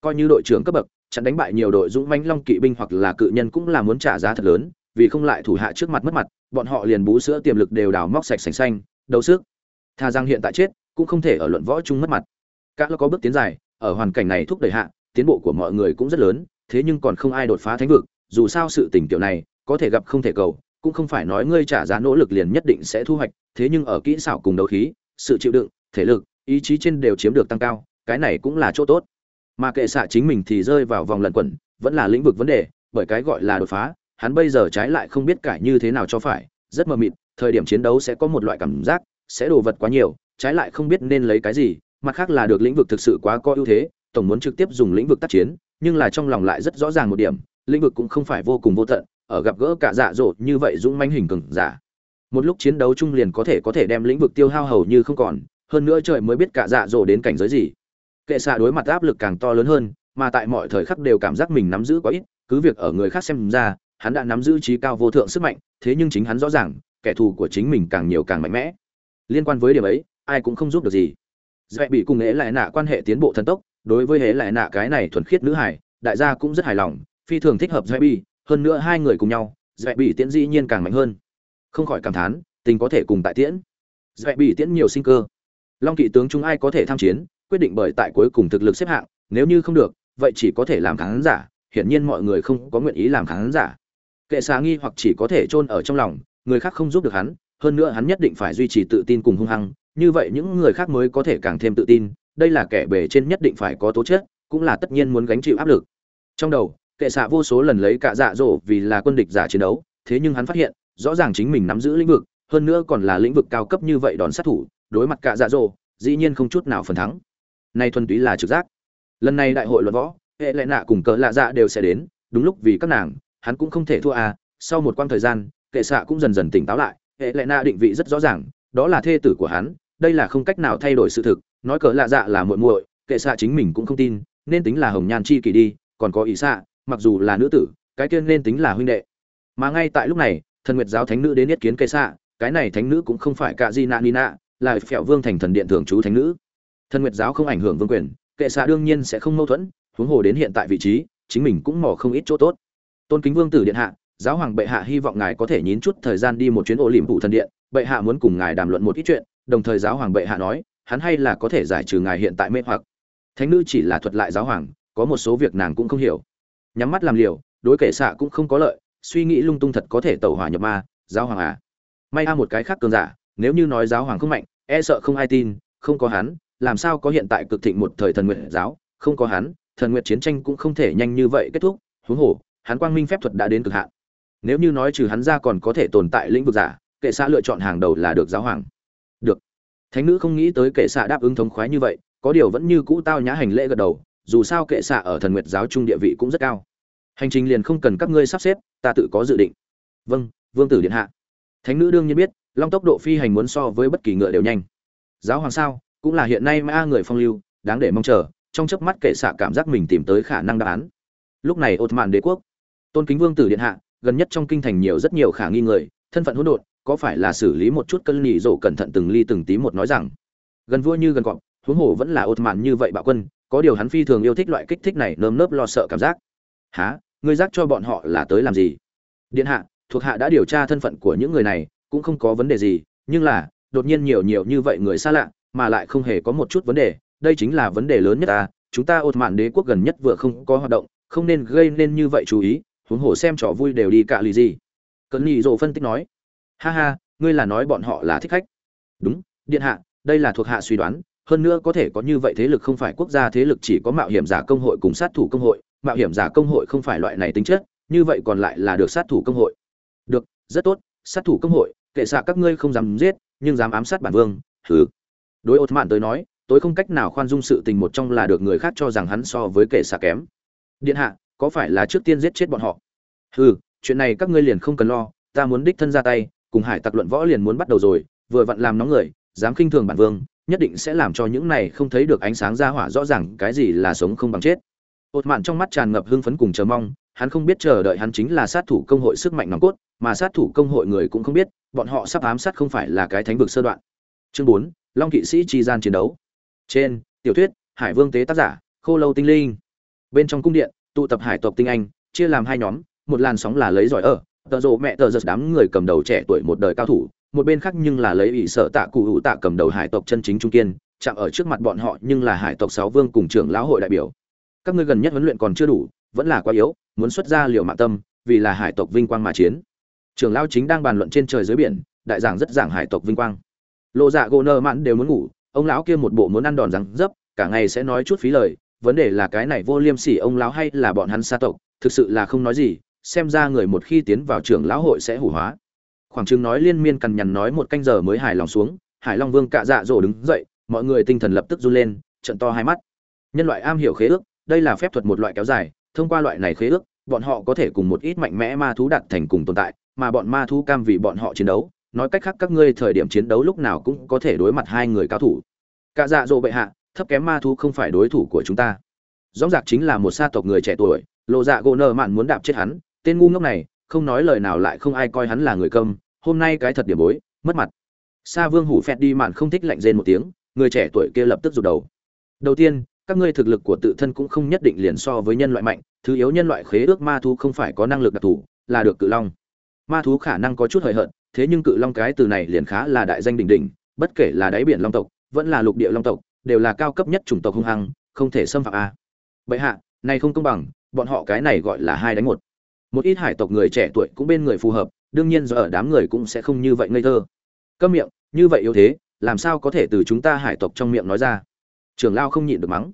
Coi như đội trưởng cấp bậc, chặn đánh bại nhiều đội dũng mãnh long kỵ binh hoặc là cự nhân cũng là muốn trả giá thật lớn, vì không lại thủ hạ trước mặt mất mặt, bọn họ liền bú sữa tiềm lực đều đào móc sạch sành xanh đầu sức. Tha rằng hiện tại chết, cũng không thể ở luận võ chung mất mặt. Các có bước tiến dài ở hoàn cảnh này thúc đẩy hạ, tiến bộ của mọi người cũng rất lớn, thế nhưng còn không ai đột phá thánh vực, dù sao sự tình tiểu này, có thể gặp không thể cầu, cũng không phải nói ngươi trả giá nỗ lực liền nhất định sẽ thu hoạch, thế nhưng ở kỹ xảo cùng đấu khí, sự chịu đựng, thể lực, ý chí trên đều chiếm được tăng cao, cái này cũng là chỗ tốt. Mà kệ xạ chính mình thì rơi vào vòng lẩn quẩn, vẫn là lĩnh vực vấn đề, bởi cái gọi là đột phá, hắn bây giờ trái lại không biết cải như thế nào cho phải, rất mơ mịt, thời điểm chiến đấu sẽ có một loại cảm giác, sẽ đồ vật quá nhiều, trái lại không biết nên lấy cái gì mặt khác là được lĩnh vực thực sự quá có ưu thế, tổng muốn trực tiếp dùng lĩnh vực tác chiến, nhưng là trong lòng lại rất rõ ràng một điểm, lĩnh vực cũng không phải vô cùng vô tận, ở gặp gỡ cả dạ dỗ như vậy dũng manh hình cường giả. Một lúc chiến đấu chung liền có thể có thể đem lĩnh vực tiêu hao hầu như không còn, hơn nữa trời mới biết cả dạ dỗ đến cảnh giới gì. Kệ xạ đối mặt áp lực càng to lớn hơn, mà tại mọi thời khắc đều cảm giác mình nắm giữ quá ít, cứ việc ở người khác xem ra, hắn đã nắm giữ trí cao vô thượng sức mạnh, thế nhưng chính hắn rõ ràng, kẻ thù của chính mình càng nhiều càng mạnh mẽ. Liên quan với điểm ấy, ai cũng không giúp được gì dễ bị cùng hễ lại nạ quan hệ tiến bộ thần tốc, đối với hễ lại nạ cái này thuần khiết nữ hải đại gia cũng rất hài lòng, phi thường thích hợp dễ bị, hơn nữa hai người cùng nhau dễ bị tiễn dĩ nhiên càng mạnh hơn. Không khỏi cảm thán, tình có thể cùng tại tiễn. Dễ bị tiễn nhiều sinh cơ. Long kỵ tướng chúng ai có thể tham chiến, quyết định bởi tại cuối cùng thực lực xếp hạng, nếu như không được, vậy chỉ có thể làm khán giả, hiển nhiên mọi người không có nguyện ý làm khán giả. Kệ xà nghi hoặc chỉ có thể chôn ở trong lòng, người khác không giúp được hắn, hơn nữa hắn nhất định phải duy trì tự tin cùng hung hăng như vậy những người khác mới có thể càng thêm tự tin, đây là kẻ bề trên nhất định phải có tố chất, cũng là tất nhiên muốn gánh chịu áp lực. Trong đầu, kệ xạ vô số lần lấy cả dạ dỗ vì là quân địch giả chiến đấu, thế nhưng hắn phát hiện, rõ ràng chính mình nắm giữ lĩnh vực, hơn nữa còn là lĩnh vực cao cấp như vậy đòn sát thủ, đối mặt cả dạ dỗ dĩ nhiên không chút nào phần thắng. Nay thuần túy là trực giác. Lần này đại hội luận võ, hệ lệ nạ cùng cỡ lạ dạ đều sẽ đến, đúng lúc vì các nàng, hắn cũng không thể thua à sau một quãng thời gian, kệ xạ cũng dần dần tỉnh táo lại, hệ lệ nạ định vị rất rõ ràng, đó là thê tử của hắn đây là không cách nào thay đổi sự thực, nói cỡ lạ dạ là muội muội, kệ xạ chính mình cũng không tin, nên tính là hồng nhan chi kỳ đi, còn có ý xạ, mặc dù là nữ tử, cái kia nên tính là huynh đệ. Mà ngay tại lúc này, thần nguyệt giáo thánh nữ đến yết kiến kệ xạ, cái này thánh nữ cũng không phải cả di nạ nina là phẹo vương thành thần điện thường trú thánh nữ. Thần nguyệt giáo không ảnh hưởng vương quyền, kệ xạ đương nhiên sẽ không mâu thuẫn, huống hồ đến hiện tại vị trí, chính mình cũng mò không ít chỗ tốt. Tôn kính vương tử điện hạ, giáo hoàng bệ hạ hy vọng ngài có thể nhín chút thời gian đi một chuyến ổ liềm phụ thần điện, bệ hạ muốn cùng ngài đàm luận một ít chuyện đồng thời giáo hoàng bệ hạ nói, hắn hay là có thể giải trừ ngài hiện tại mê hoặc. Thánh nữ chỉ là thuật lại giáo hoàng, có một số việc nàng cũng không hiểu. Nhắm mắt làm liều, đối kệ xạ cũng không có lợi, suy nghĩ lung tung thật có thể tẩu hỏa nhập ma, giáo hoàng à. May a một cái khác cường giả, nếu như nói giáo hoàng không mạnh e sợ không ai tin, không có hắn, làm sao có hiện tại cực thịnh một thời thần nguyện giáo, không có hắn, thần nguyện chiến tranh cũng không thể nhanh như vậy kết thúc, huống hồ, hắn quang minh phép thuật đã đến cực hạn. Nếu như nói trừ hắn ra còn có thể tồn tại lĩnh vực giả, kệ xã lựa chọn hàng đầu là được giáo hoàng thánh nữ không nghĩ tới kệ xạ đáp ứng thống khoái như vậy, có điều vẫn như cũ tao nhã hành lễ gật đầu, dù sao kệ xạ ở thần nguyệt giáo trung địa vị cũng rất cao. Hành trình liền không cần các ngươi sắp xếp, ta tự có dự định. Vâng vương tử điện hạ. Thánh nữ đương nhiên biết, long tốc độ phi hành muốn so với bất kỳ ngựa đều nhanh. Giáo hoàng sao, cũng là hiện nay ma người phong lưu, đáng để mong chờ, trong chớp mắt kệ xạ cảm giác mình tìm tới khả năng đáp án. Lúc này ột mạn đế quốc, tôn kính vương tử điện hạ, gần nhất trong kinh thành nhiều rất nhiều khả nghi người, thân phận hỗn độn có phải là xử lý một chút cân nhị rổ cẩn thận từng ly từng tí một nói rằng, gần vua như gần cọp, huống hồ vẫn là ột mạn như vậy bạo quân, có điều hắn phi thường yêu thích loại kích thích này nơm nớp lo sợ cảm giác. Há ngươi giác cho bọn họ là tới làm gì? Điện hạ, thuộc hạ đã điều tra thân phận của những người này, cũng không có vấn đề gì, nhưng là, đột nhiên nhiều nhiều như vậy người xa lạ, mà lại không hề có một chút vấn đề, đây chính là vấn đề lớn nhất ta, chúng ta ột mạn đế quốc gần nhất vừa không có hoạt động, không nên gây nên như vậy chú ý, huống hồ xem trò vui đều đi cạ lì gì. Cận nhị rộ phân tích nói ha ha, ngươi là nói bọn họ là thích khách. Đúng, điện hạ, đây là thuộc hạ suy đoán, hơn nữa có thể có như vậy thế lực không phải quốc gia thế lực chỉ có mạo hiểm giả công hội cùng sát thủ công hội. Mạo hiểm giả công hội không phải loại này tính chất, như vậy còn lại là được sát thủ công hội. Được, rất tốt, sát thủ công hội, kệ xạ các ngươi không dám giết, nhưng dám ám sát bản vương thứ đối ột mạn tới nói, tôi không cách nào khoan dung sự tình một trong là được người khác cho rằng hắn so với kệ xạ kém. Điện hạ, có phải là trước tiên giết chết bọn họ? Hừ, chuyện này các ngươi liền không cần lo, ta muốn đích thân ra tay cùng hải tặc luận võ liền muốn bắt đầu rồi, vừa vặn làm nóng người, dám khinh thường bản vương, nhất định sẽ làm cho những này không thấy được ánh sáng ra hỏa rõ ràng cái gì là sống không bằng chết. Ột mạn trong mắt tràn ngập hưng phấn cùng chờ mong, hắn không biết chờ đợi hắn chính là sát thủ công hội sức mạnh nòng cốt, mà sát thủ công hội người cũng không biết, bọn họ sắp ám sát không phải là cái thánh vực sơ đoạn. Chương bốn, long kỵ sĩ Tri gian chiến đấu. Trên, tiểu thuyết, hải vương tế tác giả, khô lâu tinh linh. Bên trong cung điện, tụ tập hải tộc tinh anh, chia làm hai nhóm, một làn sóng là lấy giỏi ở tợ rộ mẹ tợ giật đám người cầm đầu trẻ tuổi một đời cao thủ, một bên khác nhưng là lấy ỷ sở tạ cụ hữu tạ cầm đầu hải tộc chân chính trung kiên, chạm ở trước mặt bọn họ nhưng là hải tộc sáu vương cùng trưởng lão hội đại biểu. Các ngươi gần nhất huấn luyện còn chưa đủ, vẫn là quá yếu, muốn xuất ra liều mạng tâm, vì là hải tộc vinh quang mà chiến. Trưởng lão chính đang bàn luận trên trời dưới biển, đại giảng rất giảng hải tộc vinh quang. Lộ dạ gỗ nơ mãn đều muốn ngủ, ông lão kia một bộ muốn ăn đòn rằng dấp, cả ngày sẽ nói chút phí lời, vấn đề là cái này vô liêm sỉ ông lão hay là bọn hắn xa tộc, thực sự là không nói gì xem ra người một khi tiến vào trưởng lão hội sẽ hủ hóa. Khoảng chừng nói liên miên cằn nhằn nói một canh giờ mới hài lòng xuống, hải long vương cạ dạ dỗ đứng dậy, mọi người tinh thần lập tức run lên trận to hai mắt. Nhân loại am hiểu khế ước, đây là phép thuật một loại kéo dài, thông qua loại này khế ước, bọn họ có thể cùng một ít mạnh mẽ ma thú đạt thành cùng tồn tại, mà bọn ma thú cam vì bọn họ chiến đấu, nói cách khác các ngươi thời điểm chiến đấu lúc nào cũng có thể đối mặt hai người cao thủ. Cạ dạ dỗ bệ hạ, thấp kém ma thú không phải đối thủ của chúng ta. Rõ rạc chính là một sa tộc người trẻ tuổi lộ dạ gỗ nơ mạn muốn đạp chết hắn tên ngu ngốc này, không nói lời nào lại không ai coi hắn là người câm. hôm nay cái thật điểm bối, mất mặt. Sa vương hủ phẹt đi mạn không thích lạnh rên một tiếng, người trẻ tuổi kia lập tức rụt đầu. Đầu tiên, các ngươi thực lực của tự thân cũng không nhất định liền so với nhân loại mạnh, thứ yếu nhân loại khế ước ma thú không phải có năng lực đặc thù, là được cự long. Ma thú khả năng có chút hời hợt, thế nhưng cự long cái từ này liền khá là đại danh đỉnh đỉnh, bất kể là đáy biển long tộc, vẫn là lục địa long tộc, đều là cao cấp nhất chủng tộc hung hăng, không thể xâm phạm a. Bệ hạ, này không công bằng, bọn họ cái này gọi là hai đánh một một ít hải tộc người trẻ tuổi cũng bên người phù hợp, đương nhiên do ở đám người cũng sẽ không như vậy ngây thơ. Câm miệng, như vậy yếu thế, làm sao có thể từ chúng ta hải tộc trong miệng nói ra? Trưởng lao không nhịn được mắng.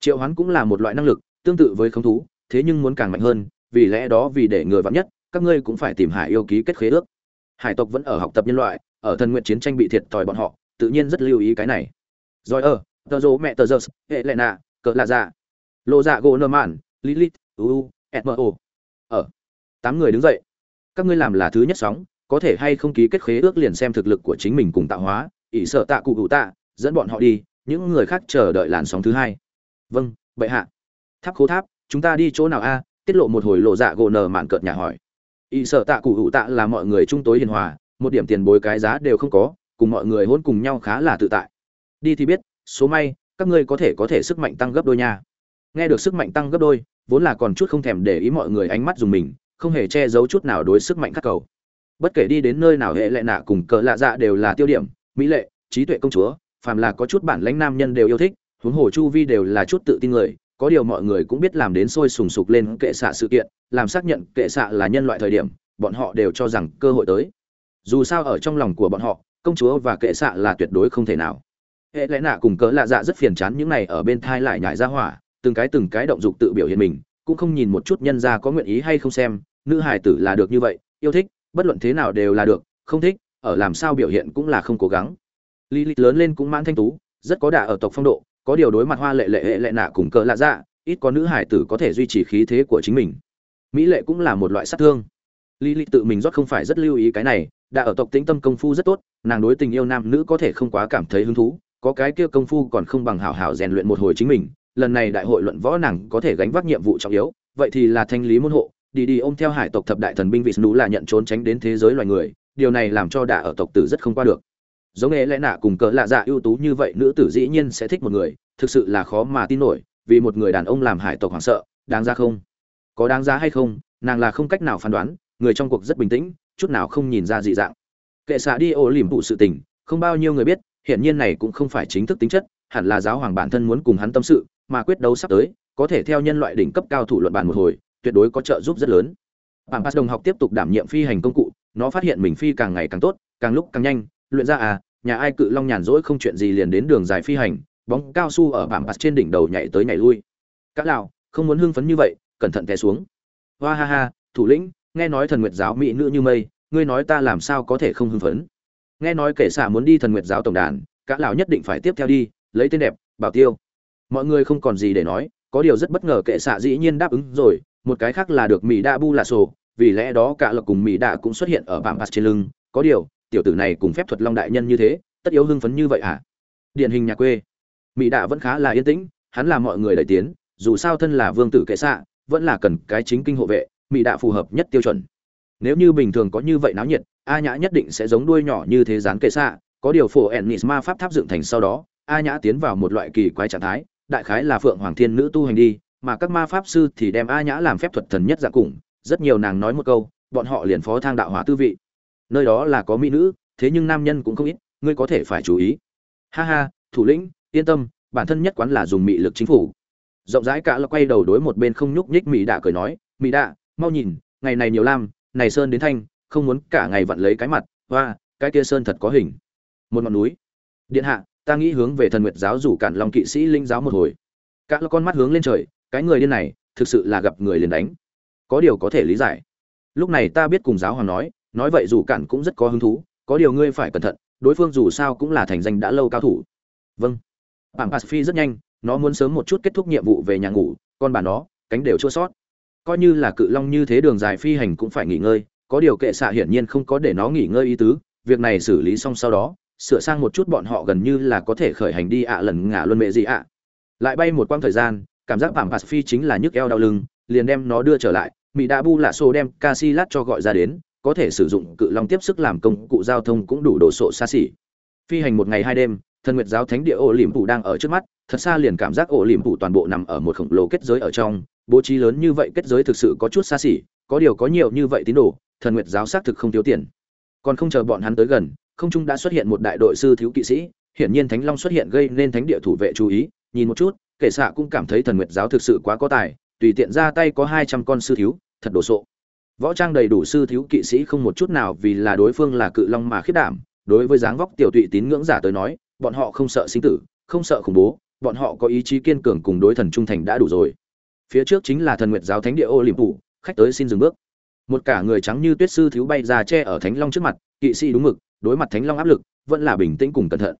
Triệu hoán cũng là một loại năng lực, tương tự với không thú, thế nhưng muốn càng mạnh hơn, vì lẽ đó vì để người vắng nhất, các ngươi cũng phải tìm hải yêu ký kết khế ước. Hải tộc vẫn ở học tập nhân loại, ở thần nguyện chiến tranh bị thiệt thòi bọn họ, tự nhiên rất lưu ý cái này. Rồi ở, tờ rô mẹ tờ giơ hệ lệ nạ cỡ lạ dạ. Lộ dạ gỗ nơ mạn, lilith uu mo ở tám người đứng dậy. Các ngươi làm là thứ nhất sóng, có thể hay không ký kết khế ước liền xem thực lực của chính mình cùng tạo hóa, ỷ sợ tạ cụ cụ tạ, dẫn bọn họ đi, những người khác chờ đợi làn sóng thứ hai. Vâng bệ hạ. Tháp khố tháp, chúng ta đi chỗ nào a? Tiết lộ một hồi lộ dạ gỗ nở mạn cợt nhà hỏi. Ỷ sợ tạ cụ cụ tạ là mọi người trung tối hiền hòa, một điểm tiền bối cái giá đều không có, cùng mọi người hôn cùng nhau khá là tự tại. Đi thì biết, số may, các ngươi có thể có thể sức mạnh tăng gấp đôi nha. Nghe được sức mạnh tăng gấp đôi vốn là còn chút không thèm để ý mọi người ánh mắt dùng mình, không hề che giấu chút nào đối sức mạnh khắc cầu. Bất kể đi đến nơi nào hệ lệ nạ cùng cỡ lạ dạ đều là tiêu điểm, mỹ lệ, trí tuệ công chúa, phàm là có chút bản lãnh nam nhân đều yêu thích, huống hồ chu vi đều là chút tự tin người, có điều mọi người cũng biết làm đến sôi sùng sục lên kệ xạ sự kiện, làm xác nhận kệ xạ là nhân loại thời điểm, bọn họ đều cho rằng cơ hội tới. Dù sao ở trong lòng của bọn họ, công chúa và kệ xạ là tuyệt đối không thể nào. Hệ lẽ nạ cùng cớ lạ dạ rất phiền chán những này ở bên thai lại nhại ra hỏa từng cái từng cái động dục tự biểu hiện mình, cũng không nhìn một chút nhân ra có nguyện ý hay không xem, nữ hài tử là được như vậy, yêu thích, bất luận thế nào đều là được, không thích, ở làm sao biểu hiện cũng là không cố gắng. Lý lịch lớn lên cũng mãn thanh tú, rất có đà ở tộc phong độ, có điều đối mặt hoa lệ lệ hệ lệ nạ cùng cỡ lạ dạ ít có nữ hài tử có thể duy trì khí thế của chính mình. Mỹ lệ cũng là một loại sát thương. Lý lịch tự mình rót không phải rất lưu ý cái này đã ở tộc tĩnh tâm công phu rất tốt, nàng đối tình yêu nam nữ có thể không quá cảm thấy hứng thú, có cái kia công phu còn không bằng hảo hảo rèn luyện một hồi chính mình lần này đại hội luận võ nàng có thể gánh vác nhiệm vụ trọng yếu, vậy thì là thanh lý môn hộ, đi đi ôm theo hải tộc thập đại thần binh vị nú là nhận trốn tránh đến thế giới loài người, điều này làm cho đả ở tộc tử rất không qua được. Giống nghệ lẽ nạ cùng cỡ lạ dạ ưu tú như vậy, nữ tử dĩ nhiên sẽ thích một người, thực sự là khó mà tin nổi, vì một người đàn ông làm hải tộc hoảng sợ, đáng ra không? Có đáng giá hay không, nàng là không cách nào phán đoán, người trong cuộc rất bình tĩnh, chút nào không nhìn ra dị dạng. Kệ xạ đi ô lìm vụ sự tình, không bao nhiêu người biết, hiển nhiên này cũng không phải chính thức tính chất, hẳn là giáo hoàng bản thân muốn cùng hắn tâm sự mà quyết đấu sắp tới, có thể theo nhân loại đỉnh cấp cao thủ luận bàn một hồi, tuyệt đối có trợ giúp rất lớn. Bảng pass đồng học tiếp tục đảm nhiệm phi hành công cụ, nó phát hiện mình phi càng ngày càng tốt, càng lúc càng nhanh, luyện ra à nhà ai cự long nhàn rỗi không chuyện gì liền đến đường dài phi hành, bóng cao su ở bảng pass trên đỉnh đầu nhảy tới nhảy lui. Các lão, không muốn hưng phấn như vậy, cẩn thận té xuống. Hoa ha ha, thủ lĩnh, nghe nói thần nguyệt giáo mỹ nữ như mây, ngươi nói ta làm sao có thể không hưng phấn? Nghe nói kể xả muốn đi thần nguyệt giáo tổng đàn, các lão nhất định phải tiếp theo đi, lấy tên đẹp, bảo tiêu mọi người không còn gì để nói, có điều rất bất ngờ kệ xạ dĩ nhiên đáp ứng rồi, một cái khác là được mỹ đa bu là sổ, vì lẽ đó cả lộc cùng mỹ đa cũng xuất hiện ở bảng bạc trên lưng. Có điều, tiểu tử này cùng phép thuật long đại nhân như thế, tất yếu hưng phấn như vậy à? điển hình nhà quê. Mỹ đa vẫn khá là yên tĩnh, hắn là mọi người đẩy tiến, dù sao thân là vương tử kệ xạ, vẫn là cần cái chính kinh hộ vệ, mỹ đa phù hợp nhất tiêu chuẩn. Nếu như bình thường có như vậy náo nhiệt, a nhã nhất định sẽ giống đuôi nhỏ như thế dán kệ xạ, có điều phổ ennis ma pháp tháp dựng thành sau đó, a nhã tiến vào một loại kỳ quái trạng thái đại khái là phượng hoàng thiên nữ tu hành đi, mà các ma pháp sư thì đem a nhã làm phép thuật thần nhất dạng cùng, rất nhiều nàng nói một câu, bọn họ liền phó thang đạo hỏa tư vị. Nơi đó là có mỹ nữ, thế nhưng nam nhân cũng không ít, ngươi có thể phải chú ý. Ha ha, thủ lĩnh, yên tâm, bản thân nhất quán là dùng mị lực chính phủ. Rộng rãi cả là quay đầu đối một bên không nhúc nhích mỹ đạ cười nói mỹ đạ, mau nhìn, ngày này nhiều lam, này sơn đến thanh, không muốn cả ngày vặn lấy cái mặt, hoa, cái kia sơn thật có hình. Một ngọn núi. Điện hạ ta nghĩ hướng về thần nguyệt giáo rủ cản lòng kỵ sĩ linh giáo một hồi. Cả là con mắt hướng lên trời, cái người điên này, thực sự là gặp người liền đánh. Có điều có thể lý giải. Lúc này ta biết cùng giáo hoàng nói nói vậy dù cản cũng rất có hứng thú, có điều ngươi phải cẩn thận, đối phương dù sao cũng là thành danh đã lâu cao thủ. Vâng. Bảng phi rất nhanh, nó muốn sớm một chút kết thúc nhiệm vụ về nhà ngủ, con bà nó, cánh đều chua sót. Coi như là cự long như thế đường dài phi hành cũng phải nghỉ ngơi, có điều kệ xạ hiển nhiên không có để nó nghỉ ngơi ý tứ, việc này xử lý xong sau đó sửa sang một chút bọn họ gần như là có thể khởi hành đi ạ lần ngả luân mệ gì ạ. Lại bay một quãng thời gian, cảm giác bảng phi chính là nhức eo đau lưng, liền đem nó đưa trở lại mỹ đã bu lạ xô đem casilat cho gọi ra đến, có thể sử dụng cự long tiếp sức làm công cụ giao thông cũng đủ đồ sộ xa xỉ. Phi hành một ngày hai đêm, thần nguyệt giáo thánh địa ổ liềm phủ đang ở trước mắt, thật xa liền cảm giác ổ liềm phủ toàn bộ nằm ở một khổng lồ kết giới ở trong, bố trí lớn như vậy kết giới thực sự có chút xa xỉ, có điều có nhiều như vậy tín đồ, thần nguyệt giáo xác thực không thiếu tiền. Còn không chờ bọn hắn tới gần không trung đã xuất hiện một đại đội sư thiếu kỵ sĩ, hiển nhiên thánh long xuất hiện gây nên thánh địa thủ vệ chú ý, nhìn một chút kể xạ cũng cảm thấy thần nguyệt giáo thực sự quá có tài, tùy tiện ra tay có hai trăm con sư thiếu, thật đồ sộ. Võ trang đầy đủ sư thiếu kỵ sĩ không một chút nào vì là đối phương là cự long mà khiết đảm, đối với dáng vóc tiểu tụy tín ngưỡng giả tới nói, bọn họ không sợ sinh tử, không sợ khủng bố, bọn họ có ý chí kiên cường cùng đối thần trung thành đã đủ rồi. Phía trước chính là thần nguyệt giáo thánh địa ô liềm phủ khách tới xin dừng bước. Một cả người trắng như tuyết sư thiếu bay ra che ở thánh long trước mặt, kỵ sĩ đúng mực đối mặt thánh long áp lực, vẫn là bình tĩnh cùng cẩn thận.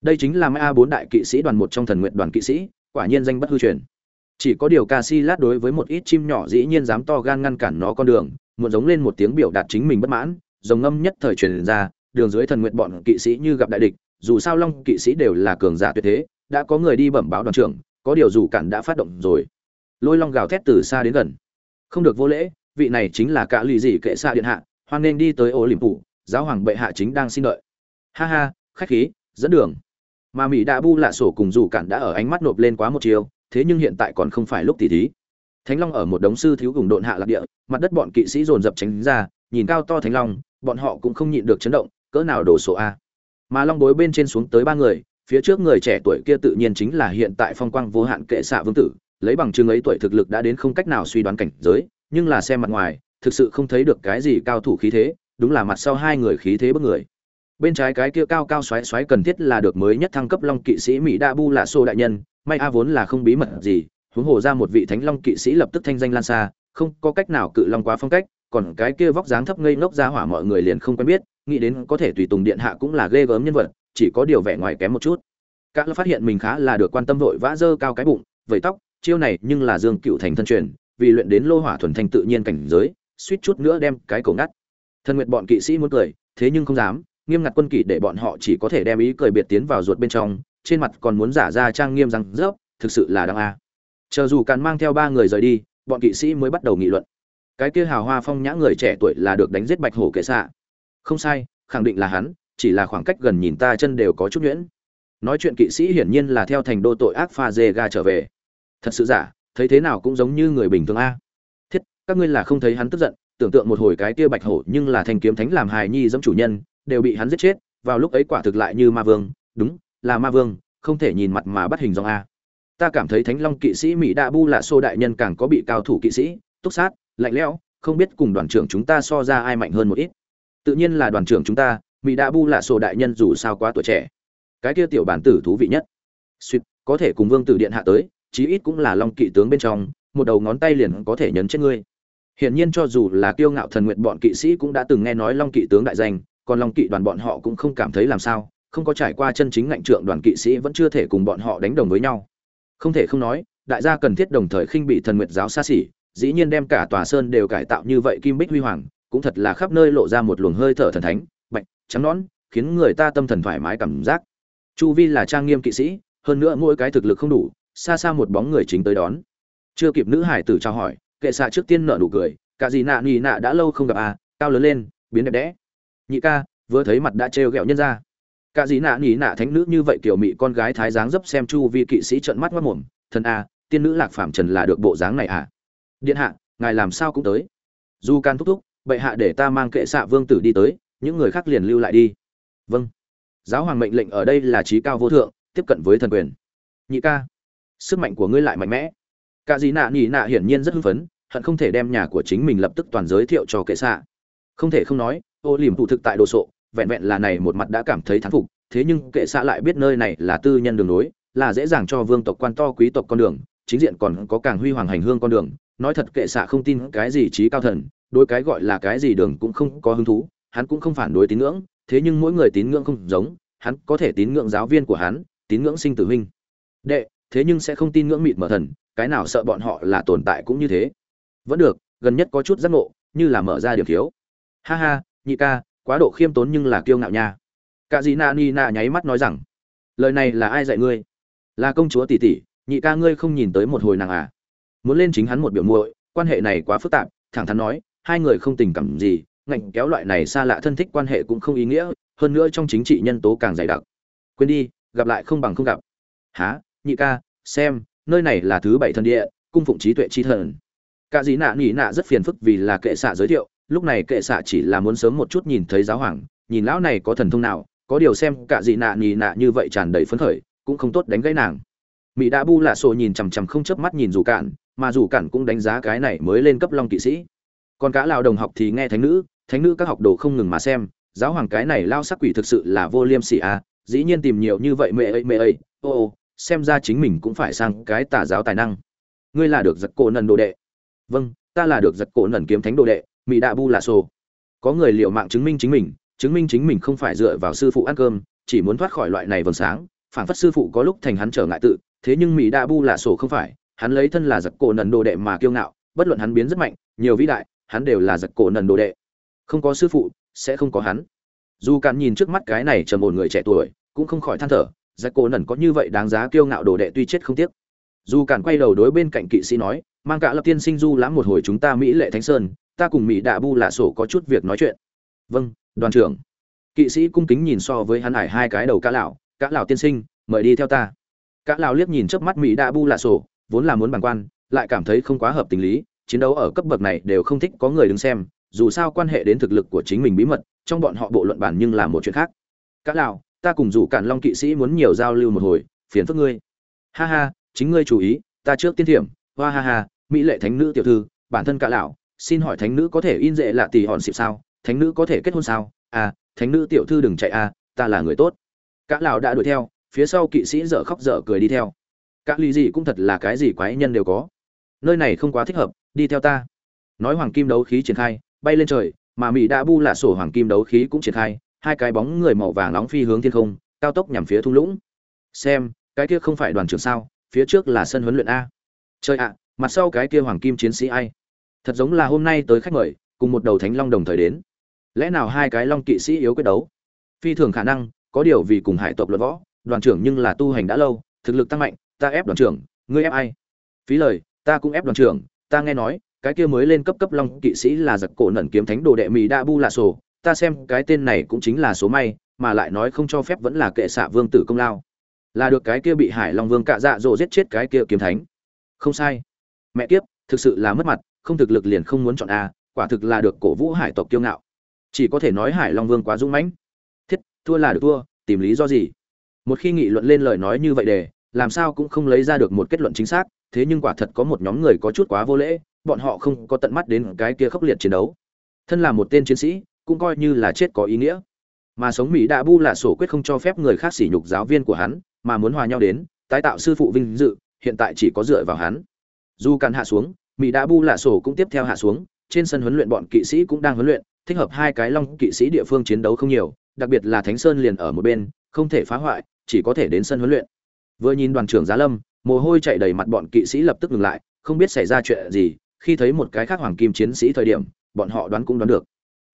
Đây chính là a bốn đại kỵ sĩ đoàn một trong thần nguyện đoàn kỵ sĩ, quả nhiên danh bất hư truyền. Chỉ có điều ca si lát đối với một ít chim nhỏ dĩ nhiên dám to gan ngăn cản nó con đường, muốn giống lên một tiếng biểu đạt chính mình bất mãn dòng ngâm nhất thời truyền ra, đường dưới thần nguyện bọn kỵ sĩ như gặp đại địch, dù sao long kỵ sĩ đều là cường giả tuyệt thế, đã có người đi bẩm báo đoàn trưởng, có điều dù cản đã phát động rồi. Lôi long gào thét từ xa đến gần. Không được vô lễ, vị này chính là cả lì dị kệ xa điện hạ, hoan nên đi tới ô liềm phủ giáo hoàng bệ hạ chính đang xin đợi. Ha ha, khách khí, dẫn đường. Mà mỹ đã bu lạ sổ cùng dù cản đã ở ánh mắt nộp lên quá một chiều, thế nhưng hiện tại còn không phải lúc tỉ thí. Thánh long ở một đống sư thiếu cùng độn hạ lạc địa, mặt đất bọn kỵ sĩ dồn dập tránh ra, nhìn cao to thánh long, bọn họ cũng không nhịn được chấn động, cỡ nào đổ sổ a. Mà long bối bên trên xuống tới ba người, phía trước người trẻ tuổi kia tự nhiên chính là hiện tại phong quang vô hạn kệ xạ vương tử, lấy bằng chứng ấy tuổi thực lực đã đến không cách nào suy đoán cảnh giới, nhưng là xem mặt ngoài, thực sự không thấy được cái gì cao thủ khí thế đúng là mặt sau hai người khí thế bức người. Bên trái cái kia cao cao xoáy xoáy cần thiết là được mới nhất thăng cấp long kỵ sĩ mỹ đa bu là xô đại nhân, may a vốn là không bí mật gì, huống hồ ra một vị thánh long kỵ sĩ lập tức thanh danh lan xa, không có cách nào cự long quá phong cách, còn cái kia vóc dáng thấp ngây ngốc ra hỏa mọi người liền không quen biết, nghĩ đến có thể tùy tùng điện hạ cũng là ghê gớm nhân vật, chỉ có điều vẻ ngoài kém một chút. Các phát hiện mình khá là được quan tâm vội vã dơ cao cái bụng, vẩy tóc, chiêu này nhưng là dương cựu thành thân truyền, vì luyện đến lô hỏa thuần thanh tự nhiên cảnh giới, suýt chút nữa đem cái cổ ngắt thần nguyện bọn kỵ sĩ muốn cười, thế nhưng không dám, nghiêm ngặt quân kỷ để bọn họ chỉ có thể đem ý cười biệt tiến vào ruột bên trong, trên mặt còn muốn giả ra trang nghiêm răng rớp, thực sự là đáng a. Chờ dù càn mang theo ba người rời đi, bọn kỵ sĩ mới bắt đầu nghị luận. Cái kia hào hoa phong nhã người trẻ tuổi là được đánh giết bạch hổ kệ xạ. Không sai, khẳng định là hắn, chỉ là khoảng cách gần nhìn ta chân đều có chút nhuyễn. Nói chuyện kỵ sĩ hiển nhiên là theo thành đô tội ác pha dê ga trở về. Thật sự giả, thấy thế nào cũng giống như người bình thường a. Thiết, các ngươi là không thấy hắn tức giận tưởng tượng một hồi cái kia bạch hổ nhưng là thanh kiếm thánh làm hài nhi dẫm chủ nhân, đều bị hắn giết chết, vào lúc ấy quả thực lại như ma vương. Đúng, là ma vương, không thể nhìn mặt mà bắt hình dòng a. Ta cảm thấy thánh long kỵ sĩ mỹ đa bu là xô đại nhân càng có bị cao thủ kỵ sĩ, túc sát, lạnh lẽo, không biết cùng đoàn trưởng chúng ta so ra ai mạnh hơn một ít. Tự nhiên là đoàn trưởng chúng ta, mỹ đa bu là xô đại nhân dù sao quá tuổi trẻ. Cái kia tiểu bản tử thú vị nhất. Suýt, có thể cùng vương tử điện hạ tới, chí ít cũng là long kỵ tướng bên trong, một đầu ngón tay liền có thể nhấn chết ngươi hiển nhiên cho dù là kiêu ngạo thần nguyện bọn kỵ sĩ cũng đã từng nghe nói long kỵ tướng đại danh, còn long kỵ đoàn bọn họ cũng không cảm thấy làm sao, không có trải qua chân chính ngạnh trượng đoàn kỵ sĩ vẫn chưa thể cùng bọn họ đánh đồng với nhau. Không thể không nói, đại gia cần thiết đồng thời khinh bị thần nguyện giáo xa xỉ, dĩ nhiên đem cả tòa sơn đều cải tạo như vậy kim bích huy hoàng, cũng thật là khắp nơi lộ ra một luồng hơi thở thần thánh, bạch, trắng nón khiến người ta tâm thần thoải mái cảm giác. Chu vi là trang nghiêm kỵ sĩ, hơn nữa mỗi cái thực lực không đủ, xa xa một bóng người chính tới đón. Chưa kịp nữ hải tử chào hỏi kệ xạ trước tiên nở nụ cười, cả gì nạ nhì nạ đã lâu không gặp à cao lớn lên, biến đẹp đẽ. Nhị ca, vừa thấy mặt đã trêu ghẹo nhân ra. Cả gì nạ nhì nạ thánh nữ như vậy kiểu mị con gái thái dáng dấp xem chu vi kỵ sĩ trợn mắt mất mồm, thần a tiên nữ lạc phàm trần là được bộ dáng này à? Điện hạ, ngài làm sao cũng tới. Du can thúc thúc, bệ hạ để ta mang kệ xạ vương tử đi tới, những người khác liền lưu lại đi. Vâng. Giáo hoàng mệnh lệnh ở đây là trí cao vô thượng, tiếp cận với thần quyền. Nhị ca, sức mạnh của ngươi lại mạnh mẽ. Cả dì nạ nhị nạ hiển nhiên rất hưng phấn hận không thể đem nhà của chính mình lập tức toàn giới thiệu cho kệ xạ. Không thể không nói, ô liềm thủ thực tại đồ sộ, vẹn vẹn là này một mặt đã cảm thấy thán phục, thế nhưng kệ xạ lại biết nơi này là tư nhân đường nối, là dễ dàng cho vương tộc quan to quý tộc con đường, chính diện còn có càng huy hoàng hành hương con đường. Nói thật kệ xạ không tin cái gì trí cao thần, đối cái gọi là cái gì đường cũng không có hứng thú, hắn cũng không phản đối tín ngưỡng, thế nhưng mỗi người tín ngưỡng không giống, hắn có thể tín ngưỡng giáo viên của hắn, tín ngưỡng sinh tử huynh. Đệ, thế nhưng sẽ không tin ngưỡng mịt mở thần, cái nào sợ bọn họ là tồn tại cũng như thế vẫn được, gần nhất có chút giác ngộ, như là mở ra điểm thiếu. Ha ha, nhị ca, quá độ khiêm tốn nhưng là kiêu ngạo nha. Cả dì na ni na nháy mắt nói rằng, lời này là ai dạy ngươi? Là công chúa tỷ tỷ, nhị ca ngươi không nhìn tới một hồi nàng à? Muốn lên chính hắn một biểu muội, quan hệ này quá phức tạp, thẳng thắn nói, hai người không tình cảm gì, ngạnh kéo loại này xa lạ thân thích quan hệ cũng không ý nghĩa, hơn nữa trong chính trị nhân tố càng dày đặc. Quên đi, gặp lại không bằng không gặp. Há nhị ca, xem, nơi này là thứ bảy thần địa, cung phụng trí tuệ chi thần cả dĩ nạ nỉ nạ rất phiền phức vì là kệ xạ giới thiệu, lúc này kệ xạ chỉ là muốn sớm một chút nhìn thấy giáo hoàng, nhìn lão này có thần thông nào, có điều xem cả dĩ nạ nỉ nạ như vậy tràn đầy phấn khởi, cũng không tốt đánh gãy nàng. Mỹ đã bu lạ sổ nhìn chằm chằm không chớp mắt nhìn dù cạn, mà dù cạn cũng đánh giá cái này mới lên cấp long kỵ sĩ. Còn cả lao đồng học thì nghe thánh nữ thánh nữ các học đồ không ngừng mà xem, giáo hoàng cái này lao sắc quỷ thực sự là vô liêm sỉ à dĩ nhiên tìm nhiều như vậy mẹ ấy mẹ ấy ô ô, xem ra chính mình cũng phải sang cái tà giáo tài năng. Ngươi là được giật cổ nần đồ đệ vâng ta là được giật cổ nần kiếm thánh đồ đệ mỹ đạ bu là sổ có người liệu mạng chứng minh chính mình, chứng minh chính mình không phải dựa vào sư phụ ăn cơm, chỉ muốn thoát khỏi loại này vầng sáng, phản phất sư phụ có lúc thành hắn trở ngại tự, thế nhưng mỹ đạ bu là sổ không phải, hắn lấy thân là giật cổ nần đồ đệ mà kiêu ngạo, bất luận hắn biến rất mạnh, nhiều vĩ đại, hắn đều là giật cổ nần đồ đệ. Không có sư phụ, sẽ không có hắn. Dù cạn nhìn trước mắt cái này trầm ổn người trẻ tuổi, cũng không khỏi than thở giặc cổ nần có như vậy đáng giá kiêu ngạo đồ đệ tuy chết không tiếc dù cản quay đầu đối bên cạnh kỵ sĩ nói, mang cả lập tiên sinh du lãm một hồi chúng ta mỹ lệ thánh sơn, ta cùng mỹ đạ bu lạ sổ có chút việc nói chuyện. Vâng đoàn trưởng. Kỵ sĩ cung kính nhìn so với hắn hải hai cái đầu cá lão cá lão tiên sinh, mời đi theo ta. Cá lão liếc nhìn trước mắt mỹ đạ bu lạ sổ, vốn là muốn bàn quan, lại cảm thấy không quá hợp tình lý, chiến đấu ở cấp bậc này đều không thích có người đứng xem, dù sao quan hệ đến thực lực của chính mình bí mật, trong bọn họ bộ luận bản nhưng là một chuyện khác. Cá lão, ta cùng rủ cản long kỵ sĩ muốn nhiều giao lưu một hồi, phiền phức ngươi. Ha ha chính ngươi chú ý, ta trước tiên thiểm, hoa ha ha, mỹ lệ thánh nữ tiểu thư, bản thân cả lão, xin hỏi thánh nữ có thể in dễ lạ tỷ hòn xịp sao? Thánh nữ có thể kết hôn sao? À thánh nữ tiểu thư đừng chạy à ta là người tốt. Cả lão đã đuổi theo, phía sau kỵ sĩ dở khóc dở cười đi theo. Các lý gì cũng thật là cái gì quái nhân đều có. Nơi này không quá thích hợp, đi theo ta. Nói hoàng kim đấu khí triển khai, bay lên trời, mà mỹ đã bu là sổ hoàng kim đấu khí cũng triển khai, hai cái bóng người màu vàng nóng phi hướng thiên không, cao tốc nhằm phía thung lũng. Xem, cái kia không phải đoàn trưởng sao? Phía trước là sân huấn luyện a. Chơi ạ, mặt sau cái kia hoàng kim chiến sĩ ai? Thật giống là hôm nay tới khách mời, cùng một đầu thánh long đồng thời đến. Lẽ nào hai cái long kỵ sĩ yếu quyết đấu? Phi thường khả năng, có điều vì cùng hải tộc luật võ, đoàn trưởng nhưng là tu hành đã lâu, thực lực tăng mạnh, ta ép đoàn trưởng, ngươi ép ai? Phí lời, ta cũng ép đoàn trưởng, ta nghe nói, cái kia mới lên cấp cấp long kỵ sĩ là giặc cổ nẩn kiếm thánh đồ đệ mỹ đa bu lạ sổ, ta xem cái tên này cũng chính là số may, mà lại nói không cho phép vẫn là kệ xạ vương tử công lao là được cái kia bị hải long vương cạ dạ dỗ giết chết cái kia kiếm thánh. Không sai. Mẹ kiếp, thực sự là mất mặt, không thực lực liền không muốn chọn a, quả thực là được cổ vũ hải tộc kiêu ngạo. Chỉ có thể nói hải long vương quá dũng mãnh. Thiết, thua là được thua, tìm lý do gì? Một khi nghị luận lên lời nói như vậy để, làm sao cũng không lấy ra được một kết luận chính xác, thế nhưng quả thật có một nhóm người có chút quá vô lễ, bọn họ không có tận mắt đến cái kia khốc liệt chiến đấu. Thân là một tên chiến sĩ, cũng coi như là chết có ý nghĩa. Mà sống mỹ đạ bu là sổ quyết không cho phép người khác sỉ nhục giáo viên của hắn mà muốn hòa nhau đến tái tạo sư phụ vinh dự hiện tại chỉ có dựa vào hắn. Dù càn hạ xuống mỹ đã bu lạ sổ cũng tiếp theo hạ xuống trên sân huấn luyện bọn kỵ sĩ cũng đang huấn luyện thích hợp hai cái long kỵ sĩ địa phương chiến đấu không nhiều đặc biệt là thánh sơn liền ở một bên không thể phá hoại chỉ có thể đến sân huấn luyện. Vừa nhìn đoàn trưởng giá lâm mồ hôi chạy đầy mặt bọn kỵ sĩ lập tức ngừng lại không biết xảy ra chuyện gì khi thấy một cái khác hoàng kim chiến sĩ thời điểm bọn họ đoán cũng đoán được.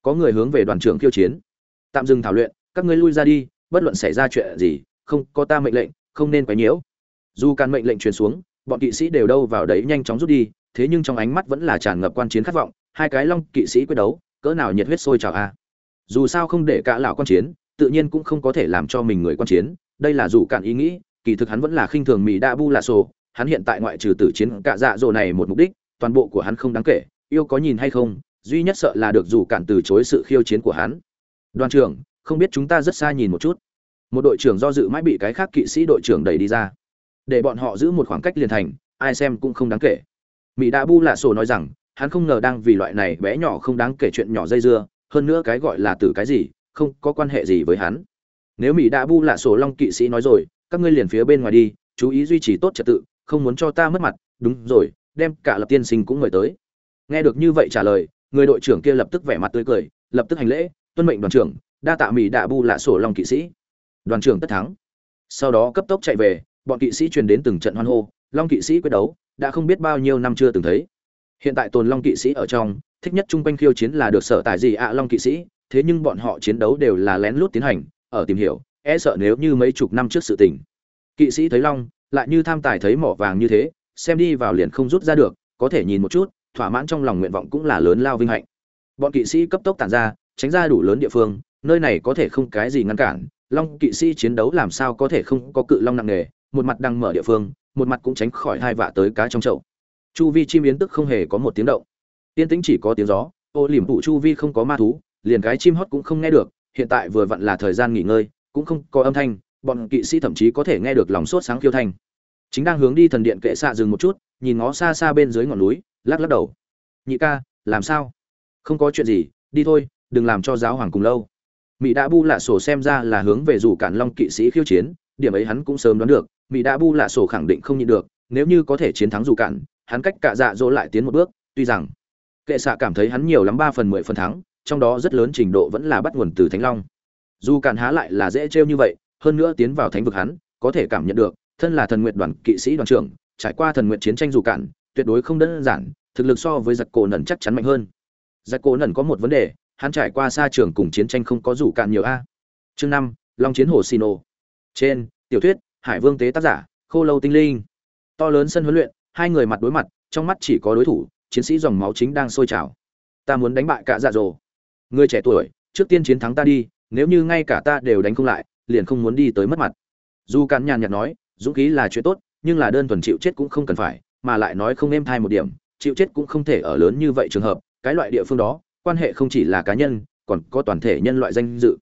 Có người hướng về đoàn trưởng khiêu chiến. Tạm dừng thảo luyện, các ngươi lui ra đi bất luận xảy ra chuyện gì không có ta mệnh lệnh, không nên quấy nhiễu. Dù càn mệnh lệnh truyền xuống, bọn kỵ sĩ đều đâu vào đấy nhanh chóng rút đi, thế nhưng trong ánh mắt vẫn là tràn ngập quan chiến khát vọng, hai cái long kỵ sĩ quyết đấu, cỡ nào nhiệt huyết sôi trào a. Dù sao không để cả lão quan chiến, tự nhiên cũng không có thể làm cho mình người quan chiến, đây là dù cản ý nghĩ, kỳ thực hắn vẫn là khinh thường mỹ đa bu lạ sổ, hắn hiện tại ngoại trừ tử chiến cả dạ dỗ này một mục đích, toàn bộ của hắn không đáng kể, yêu có nhìn hay không, duy nhất sợ là được dù cản từ chối sự khiêu chiến của hắn. Đoàn trưởng, không biết chúng ta rất xa nhìn một chút một đội trưởng do dự mãi bị cái khác kỵ sĩ đội trưởng đẩy đi ra. Để bọn họ giữ một khoảng cách liền thành, ai xem cũng không đáng kể. Mỹ đã bu lạ sổ nói rằng, hắn không ngờ đang vì loại này bé nhỏ không đáng kể chuyện nhỏ dây dưa, hơn nữa cái gọi là tử cái gì, không có quan hệ gì với hắn. Nếu mỹ đã bu lạ sổ long kỵ sĩ nói rồi, các ngươi liền phía bên ngoài đi, chú ý duy trì tốt trật tự, không muốn cho ta mất mặt. Đúng rồi, đem cả lập tiên sinh cũng mời tới. Nghe được như vậy trả lời, người đội trưởng kia lập tức vẻ mặt tươi cười, lập tức hành lễ, tuân mệnh đoàn trưởng, đa tạ mỹ đạ bu lạ sổ long kỵ sĩ đoàn trưởng tất thắng. Sau đó cấp tốc chạy về, bọn kỵ sĩ truyền đến từng trận hoan hô, long kỵ sĩ quyết đấu, đã không biết bao nhiêu năm chưa từng thấy. Hiện tại tồn long kỵ sĩ ở trong, thích nhất chung quanh khiêu chiến là được sở tài gì ạ, long kỵ sĩ, thế nhưng bọn họ chiến đấu đều là lén lút tiến hành, ở tìm hiểu e sợ nếu như mấy chục năm trước sự tình. Kỵ sĩ thấy long, lại như tham tài thấy mỏ vàng như thế, xem đi vào liền không rút ra được, có thể nhìn một chút, thỏa mãn trong lòng nguyện vọng cũng là lớn lao vinh hạnh. Bọn kỵ sĩ cấp tốc tản ra, tránh ra đủ lớn địa phương, nơi này có thể không cái gì ngăn cản long kỵ sĩ chiến đấu làm sao có thể không có cự long nặng nề, một mặt đang mở địa phương, một mặt cũng tránh khỏi hai vạ tới cá trong chậu. Chu vi chim yến tức không hề có một tiếng động. Tiên tĩnh chỉ có tiếng gió, ô liềm phụ chu vi không có ma thú, liền cái chim hót cũng không nghe được, hiện tại vừa vặn là thời gian nghỉ ngơi, cũng không có âm thanh, bọn kỵ sĩ thậm chí có thể nghe được lòng sốt sáng khiêu thanh. Chính đang hướng đi thần điện kệ xạ dừng một chút, nhìn ngó xa xa bên dưới ngọn núi, lắc lắc đầu. Nhị ca, làm sao? Không có chuyện gì, đi thôi, đừng làm cho giáo hoàng cùng lâu mỹ đã bu lạ sổ xem ra là hướng về dù cản long kỵ sĩ khiêu chiến, điểm ấy hắn cũng sớm đoán được, mỹ đã bu lạ sổ khẳng định không nhịn được, nếu như có thể chiến thắng dù cản, hắn cách cả dạ dỗ lại tiến một bước, tuy rằng kệ xạ cảm thấy hắn nhiều lắm ba phần mười phần thắng, trong đó rất lớn trình độ vẫn là bắt nguồn từ thánh long. Dù cản há lại là dễ trêu như vậy, hơn nữa tiến vào thánh vực hắn, có thể cảm nhận được, thân là thần nguyện đoàn kỵ sĩ đoàn trưởng, trải qua thần nguyện chiến tranh dù cản, tuyệt đối không đơn giản, thực lực so với giặc cổ nần chắc chắn mạnh hơn. Giặc cổ nần có một vấn đề hắn trải qua xa trường cùng chiến tranh không có rủ cạn nhiều a. Chương năm, long chiến hồ xin ô trên, tiểu thuyết, hải vương tế tác giả, khô lâu tinh linh. To lớn sân huấn luyện, hai người mặt đối mặt, trong mắt chỉ có đối thủ, chiến sĩ dòng máu chính đang sôi trào. Ta muốn đánh bại cả dạ dỗ. Người trẻ tuổi, trước tiên chiến thắng ta đi, nếu như ngay cả ta đều đánh không lại, liền không muốn đi tới mất mặt. Dù cạn nhàn nhạt nói, dũng khí là chuyện tốt, nhưng là đơn thuần chịu chết cũng không cần phải, mà lại nói không êm thai một điểm, chịu chết cũng không thể ở lớn như vậy trường hợp, cái loại địa phương đó quan hệ không chỉ là cá nhân, còn có toàn thể nhân loại danh dự.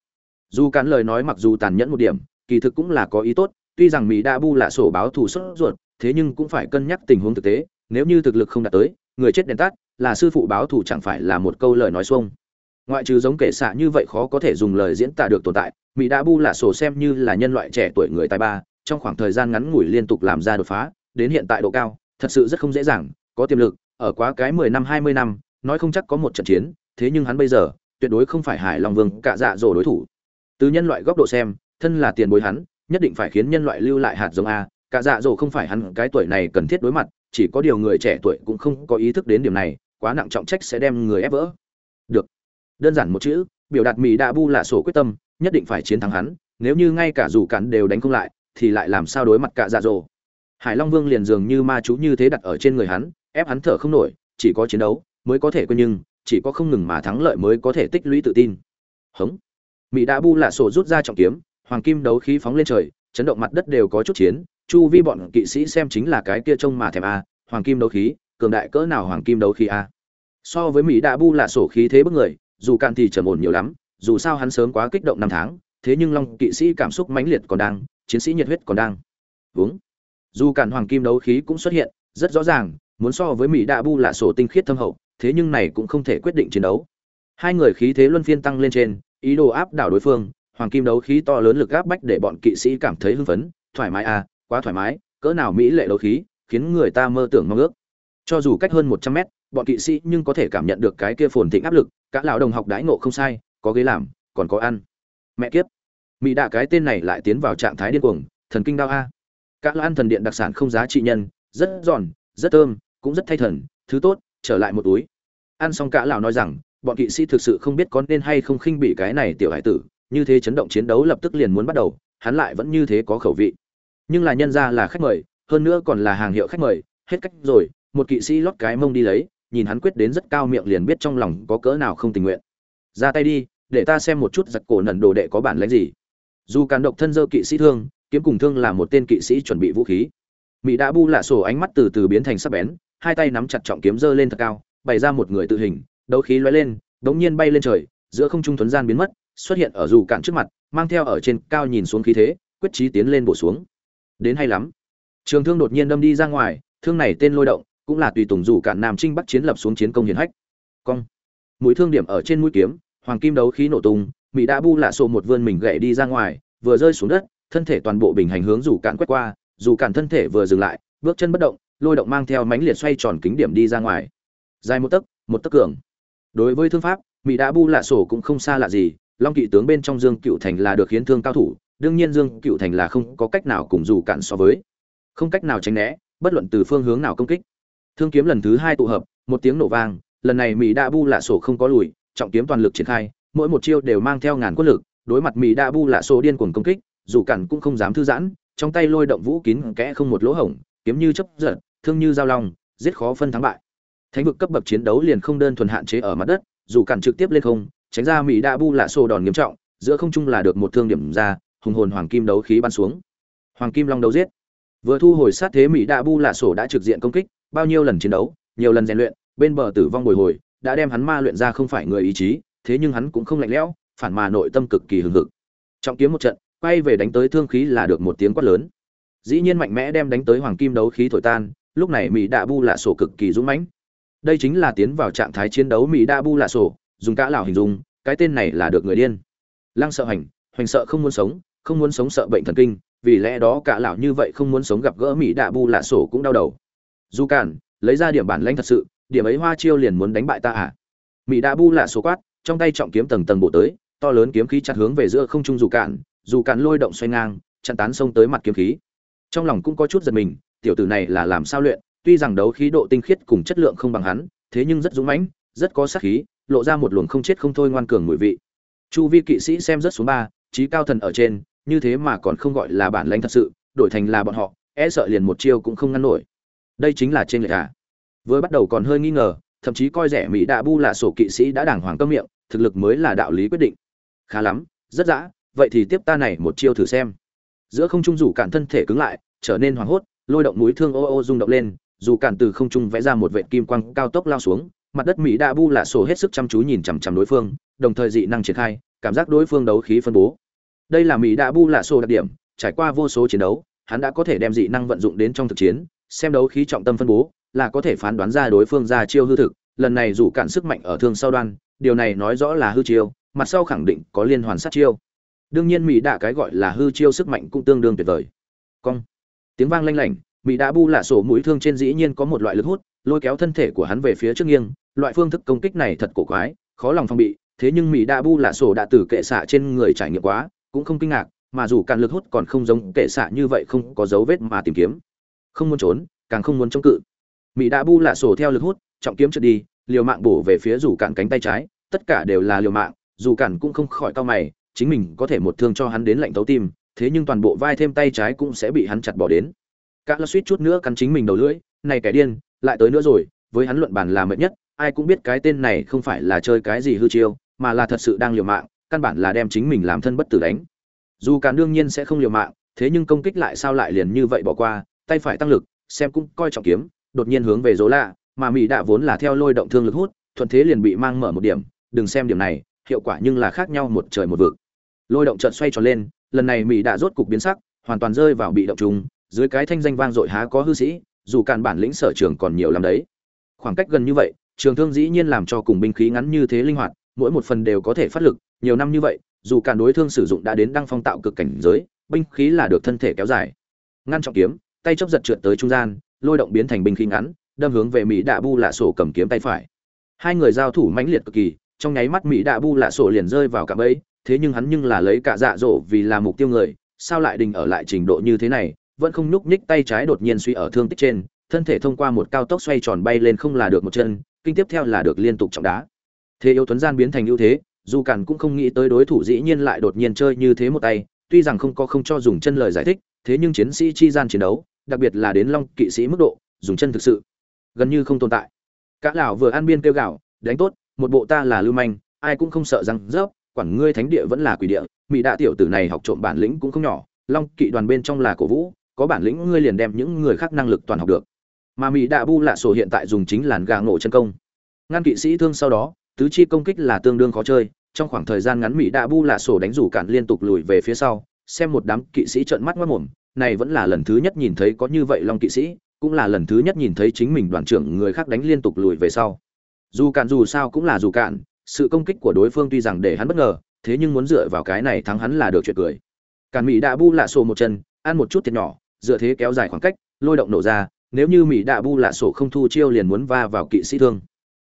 Dù cán lời nói mặc dù tàn nhẫn một điểm, kỳ thực cũng là có ý tốt, tuy rằng mỹ đã bu là sổ báo thù xuất ruột, thế nhưng cũng phải cân nhắc tình huống thực tế, nếu như thực lực không đạt tới, người chết đèn tắt, là sư phụ báo thù chẳng phải là một câu lời nói xuông. Ngoại trừ giống kể xạ như vậy khó có thể dùng lời diễn tả được tồn tại, mỹ đã bu là sổ xem như là nhân loại trẻ tuổi người tài ba, trong khoảng thời gian ngắn ngủi liên tục làm ra đột phá, đến hiện tại độ cao, thật sự rất không dễ dàng, có tiềm lực, ở quá cái mười năm, hai mươi năm, nói không chắc có một trận chiến thế nhưng hắn bây giờ, tuyệt đối không phải hải long vương cạ dạ dỗ đối thủ. Từ nhân loại góc độ xem, thân là tiền bối hắn, nhất định phải khiến nhân loại lưu lại hạt giống a. Cạ dạ dỗ không phải hắn, cái tuổi này cần thiết đối mặt, chỉ có điều người trẻ tuổi cũng không có ý thức đến điểm này, quá nặng trọng trách sẽ đem người ép vỡ. Được. Đơn giản một chữ, biểu đạt mỹ đạ bu là sổ quyết tâm, nhất định phải chiến thắng hắn, nếu như ngay cả dù cắn đều đánh không lại, thì lại làm sao đối mặt cạ dạ dỗ hải long vương liền dường như ma chú như thế đặt ở trên người hắn, ép hắn thở không nổi, chỉ có chiến đấu mới có thể quên nhưng chỉ có không ngừng mà thắng lợi mới có thể tích lũy tự tin. Hống. Mỹ đã bu lạ sổ rút ra trọng kiếm, hoàng kim đấu khí phóng lên trời, chấn động mặt đất đều có chút chiến, chu vi bọn kỵ sĩ xem chính là cái kia trông mà thèm a, hoàng kim đấu khí, cường đại cỡ nào hoàng kim đấu khí a. So với mỹ đã bu lạ sổ khí thế bức người, dù can thì trầm ổn nhiều lắm, dù sao hắn sớm quá kích động năm tháng, thế nhưng long kỵ sĩ cảm xúc mãnh liệt còn đang, chiến sĩ nhiệt huyết còn đang. Uống dù cản hoàng kim đấu khí cũng xuất hiện, rất rõ ràng, muốn so với mỹ đạ bu là sổ tinh khiết thâm hậu thế nhưng này cũng không thể quyết định chiến đấu. Hai người khí thế luân phiên tăng lên trên, ý đồ áp đảo đối phương, hoàng kim đấu khí to lớn lực áp bách để bọn kỵ sĩ cảm thấy hưng phấn, thoải mái à quá thoải mái, cỡ nào mỹ lệ đấu khí, khiến người ta mơ tưởng mong ước. Cho dù cách hơn một trăm mét, bọn kỵ sĩ nhưng có thể cảm nhận được cái kia phồn thịnh áp lực các lão đồng học đãi ngộ không sai, có ghế làm, còn có ăn. Mẹ kiếp! Mỹ đạ cái tên này lại tiến vào trạng thái điên cuồng, thần kinh đau a. Các lão ăn thần điện đặc sản không giá trị nhân, rất giòn, rất thơm, cũng rất thay thần, thứ tốt trở lại một túi. Ăn xong cả lão nói rằng, bọn kỵ sĩ thực sự không biết có nên hay không khinh bị cái này tiểu hải tử, như thế chấn động chiến đấu lập tức liền muốn bắt đầu, hắn lại vẫn như thế có khẩu vị. Nhưng là nhân ra là khách mời, hơn nữa còn là hàng hiệu khách mời, hết cách rồi, một kỵ sĩ lót cái mông đi lấy, nhìn hắn quyết đến rất cao miệng liền biết trong lòng có cỡ nào không tình nguyện. Ra tay đi, để ta xem một chút giặc cổ nần đồ đệ có bản lãnh gì. Dù càn độc thân dơ kỵ sĩ thương, kiếm cùng thương là một tên kỵ sĩ chuẩn bị vũ khí mỹ đã bu lạ sổ ánh mắt từ từ biến thành sắc bén, hai tay nắm chặt trọng kiếm giơ lên thật cao, bày ra một người tự hình, đấu khí lóe lên, đống nhiên bay lên trời, giữa không trung thuấn gian biến mất, xuất hiện ở dù cạn trước mặt, mang theo ở trên cao nhìn xuống khí thế, quyết chí tiến lên bổ xuống. Đến hay lắm. Trường thương đột nhiên đâm đi ra ngoài, thương này tên lôi động, cũng là tùy tùng dù cạn nam trinh bắc chiến lập xuống chiến công hiển hách. Cong. Mũi thương điểm ở trên mũi kiếm, hoàng kim đấu khí nổ tung mỹ đã bu lạ sổ một vươn mình gậy đi ra ngoài, vừa rơi xuống đất, thân thể toàn bộ bình hành hướng dù cạn quét qua dù cản thân thể vừa dừng lại, bước chân bất động, lôi động mang theo mánh liệt xoay tròn kính điểm đi ra ngoài. Dài một tấc một tấc cường. Đối với thương pháp mỹ đã bu lạ sổ cũng không xa lạ gì, long kỵ tướng bên trong dương cựu thành là được hiến thương cao thủ, đương nhiên dương cựu thành là không có cách nào cùng dù cản so với. Không cách nào tránh né, bất luận từ phương hướng nào công kích. Thương kiếm lần thứ hai tụ hợp, một tiếng nổ vang, lần này mỹ đã bu lạ sổ không có lùi, trọng kiếm toàn lực triển khai, mỗi một chiêu đều mang theo ngàn quân lực, đối mặt mỹ đã bu lạ sổ điên cuồng công kích, dù cản cũng không dám thư giãn trong tay lôi động vũ kín kẽ không một lỗ hổng, kiếm như chấp giật, thương như dao long, giết khó phân thắng bại. Thánh vực cấp bậc chiến đấu liền không đơn thuần hạn chế ở mặt đất, dù cản trực tiếp lên không, tránh ra mỹ đa bu lạ sổ đòn nghiêm trọng, giữa không trung là được một thương điểm ra, hùng hồn hoàng kim đấu khí bắn xuống. Hoàng kim long đấu giết. Vừa thu hồi sát thế mỹ đa bu lạ sổ đã trực diện công kích, bao nhiêu lần chiến đấu, nhiều lần rèn luyện, bên bờ tử vong bồi hồi, đã đem hắn ma luyện ra không phải người ý chí, thế nhưng hắn cũng không lạnh lẽo, phản mà nội tâm cực kỳ hừng hực. Trọng kiếm một trận quay về đánh tới thương khí là được một tiếng quát lớn. Dĩ nhiên mạnh mẽ đem đánh tới hoàng kim đấu khí thổi tan, lúc này mỹ đạ bu lạ sổ cực kỳ dũng mãnh. Đây chính là tiến vào trạng thái chiến đấu mỹ đa bu lạ sổ, dùng cả lão hình dung, cái tên này là được người điên. Lăng sợ hành, hoành sợ không muốn sống, không muốn sống sợ bệnh thần kinh, vì lẽ đó cả lão như vậy không muốn sống gặp gỡ mỹ đa bu lạ sổ cũng đau đầu. Du cản, lấy ra điểm bản lãnh thật sự, điểm ấy hoa chiêu liền muốn đánh bại ta à? Mỹ đa bu lạ sổ quát, trong tay trọng kiếm tầng tầng bộ tới, to lớn kiếm khí chặt hướng về giữa không trung dù cản dù cản lôi động xoay ngang, chặn tán xông tới mặt kiếm khí. Trong lòng cũng có chút giật mình, tiểu tử này là làm sao luyện, tuy rằng đấu khí độ tinh khiết cùng chất lượng không bằng hắn, thế nhưng rất dũng mãnh, rất có sát khí, lộ ra một luồng không chết không thôi ngoan cường mùi vị. Chu vi kỵ sĩ xem rất xuống ba, trí cao thần ở trên, như thế mà còn không gọi là bản lãnh thật sự, đổi thành là bọn họ e sợ liền một chiêu cũng không ngăn nổi. Đây chính là trên lệch à. Vừa bắt đầu còn hơi nghi ngờ, thậm chí coi rẻ mỹ đạ bu là sổ kỵ sĩ đã đàng hoàng cơm miệng, thực lực mới là đạo lý quyết định. Khá lắm, rất dã vậy thì tiếp ta này một chiêu thử xem. Giữa không trung rủ cản thân thể cứng lại, trở nên hoảng hốt, lôi động núi thương ô ô rung động lên, dù cản từ không trung vẽ ra một vệt kim quang cao tốc lao xuống, mặt đất mỹ đa bu là sổ hết sức chăm chú nhìn chằm chằm đối phương, đồng thời dị năng triển khai, cảm giác đối phương đấu khí phân bố. Đây là mỹ đa bu là sổ đặc điểm, trải qua vô số chiến đấu, hắn đã có thể đem dị năng vận dụng đến trong thực chiến, xem đấu khí trọng tâm phân bố, là có thể phán đoán ra đối phương ra chiêu hư thực, lần này dù cản sức mạnh ở thương sau đoan, điều này nói rõ là hư chiêu, mặt sau khẳng định có liên hoàn sát chiêu đương nhiên mỹ đạ cái gọi là hư chiêu sức mạnh cũng tương đương tuyệt vời. Cong. Tiếng vang lanh lảnh, mỹ đạ bu lạ sổ mũi thương trên dĩ nhiên có một loại lực hút, lôi kéo thân thể của hắn về phía trước nghiêng, loại phương thức công kích này thật cổ quái, khó lòng phong bị, thế nhưng mỹ đạ bu lạ sổ đã từ kệ xạ trên người trải nghiệm quá, cũng không kinh ngạc, mà dù càn lực hút còn không giống kệ xạ như vậy không có dấu vết mà tìm kiếm. Không muốn trốn, càng không muốn chống cự. Mỹ đạ bu lạ sổ theo lực hút, trọng kiếm trượt đi, liều mạng bổ về phía dù cạn cánh tay trái, tất cả đều là liều mạng, dù cản cũng không khỏi cao mày chính mình có thể một thương cho hắn đến lạnh tấu tim, thế nhưng toàn bộ vai thêm tay trái cũng sẽ bị hắn chặt bỏ đến. Cả là suýt chút nữa cắn chính mình đầu lưỡi, này kẻ điên, lại tới nữa rồi, với hắn luận bàn là mệt nhất, ai cũng biết cái tên này không phải là chơi cái gì hư chiêu, mà là thật sự đang liều mạng, căn bản là đem chính mình làm thân bất tử đánh. Dù cản đương nhiên sẽ không liều mạng, thế nhưng công kích lại sao lại liền như vậy bỏ qua, tay phải tăng lực, xem cũng coi trọng kiếm, đột nhiên hướng về dỗ lạ, mà mỹ đạ vốn là theo lôi động thương lực hút, thuận thế liền bị mang mở một điểm, đừng xem điểm này, hiệu quả nhưng là khác nhau một trời một vực lôi động chợt xoay tròn lên, lần này mỹ đã rốt cục biến sắc, hoàn toàn rơi vào bị động trùng, dưới cái thanh danh vang dội há có hư sĩ, dù càn bản lĩnh sở trường còn nhiều lắm đấy. Khoảng cách gần như vậy, trường thương dĩ nhiên làm cho cùng binh khí ngắn như thế linh hoạt, mỗi một phần đều có thể phát lực, nhiều năm như vậy, dù càn đối thương sử dụng đã đến đăng phong tạo cực cảnh giới, binh khí là được thân thể kéo dài. Ngăn trọng kiếm, tay chấp giật trượt tới trung gian, lôi động biến thành binh khí ngắn, đâm hướng về mỹ đạ bu lạ sổ cầm kiếm tay phải. Hai người giao thủ mãnh liệt cực kỳ, trong nháy mắt mỹ đạ bu lạ sổ liền rơi vào cạm ấy thế nhưng hắn nhưng là lấy cả dạ dỗ vì là mục tiêu người, sao lại đình ở lại trình độ như thế này, vẫn không nhúc nhích tay trái đột nhiên suy ở thương tích trên, thân thể thông qua một cao tốc xoay tròn bay lên không là được một chân, kinh tiếp theo là được liên tục trọng đá. Thế yếu tuấn gian biến thành ưu thế, dù cản cũng không nghĩ tới đối thủ dĩ nhiên lại đột nhiên chơi như thế một tay, tuy rằng không có không cho dùng chân lời giải thích, thế nhưng chiến sĩ chi gian chiến đấu, đặc biệt là đến long kỵ sĩ mức độ, dùng chân thực sự, gần như không tồn tại. Cả lão vừa ăn biên kêu gạo đánh tốt, một bộ ta là lưu manh, ai cũng không sợ răng rớp quản ngươi thánh địa vẫn là quỷ địa mỹ đạ tiểu tử này học trộm bản lĩnh cũng không nhỏ, long kỵ đoàn bên trong là cổ vũ, có bản lĩnh ngươi liền đem những người khác năng lực toàn học được. Mà mỹ đạ bu lạ sổ hiện tại dùng chính làn gà ngộ chân công. Ngăn kỵ sĩ thương sau đó, tứ chi công kích là tương đương khó chơi, trong khoảng thời gian ngắn mỹ đạ bu lạ sổ đánh rủ cản liên tục lùi về phía sau, xem một đám kỵ sĩ trợn mắt mất mồm, này vẫn là lần thứ nhất nhìn thấy có như vậy long kỵ sĩ, cũng là lần thứ nhất nhìn thấy chính mình đoàn trưởng người khác đánh liên tục lùi về sau. Dù cản dù sao cũng là dù cản sự công kích của đối phương tuy rằng để hắn bất ngờ, thế nhưng muốn dựa vào cái này thắng hắn là được chuyện cười. Cản mỹ đạ bu lạ sổ một chân, ăn một chút thiệt nhỏ, dựa thế kéo dài khoảng cách, lôi động nổ ra, nếu như mỹ đạ bu lạ sổ không thu chiêu liền muốn va vào kỵ sĩ thương.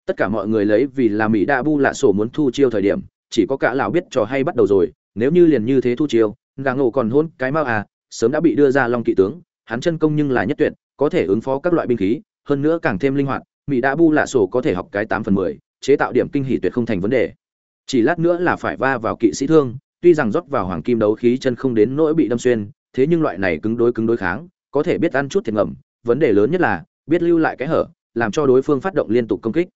Tất cả mọi người lấy vì là mỹ đạ bu lạ sổ muốn thu chiêu thời điểm, chỉ có cả lão biết trò hay bắt đầu rồi, nếu như liền như thế thu chiêu gà ngộ còn hôn cái mau à sớm đã bị đưa ra long kỵ tướng, hắn chân công nhưng là nhất tuyệt, có thể ứng phó các loại binh khí, hơn nữa càng thêm linh hoạt, mỹ đạ bu lạ sổ có thể học cái tám phần mười chế tạo điểm kinh hỉ tuyệt không thành vấn đề. Chỉ lát nữa là phải va vào kỵ sĩ thương, tuy rằng rót vào hoàng kim đấu khí chân không đến nỗi bị đâm xuyên, thế nhưng loại này cứng đối cứng đối kháng, có thể biết ăn chút thiệt ngầm. Vấn đề lớn nhất là, biết lưu lại cái hở, làm cho đối phương phát động liên tục công kích.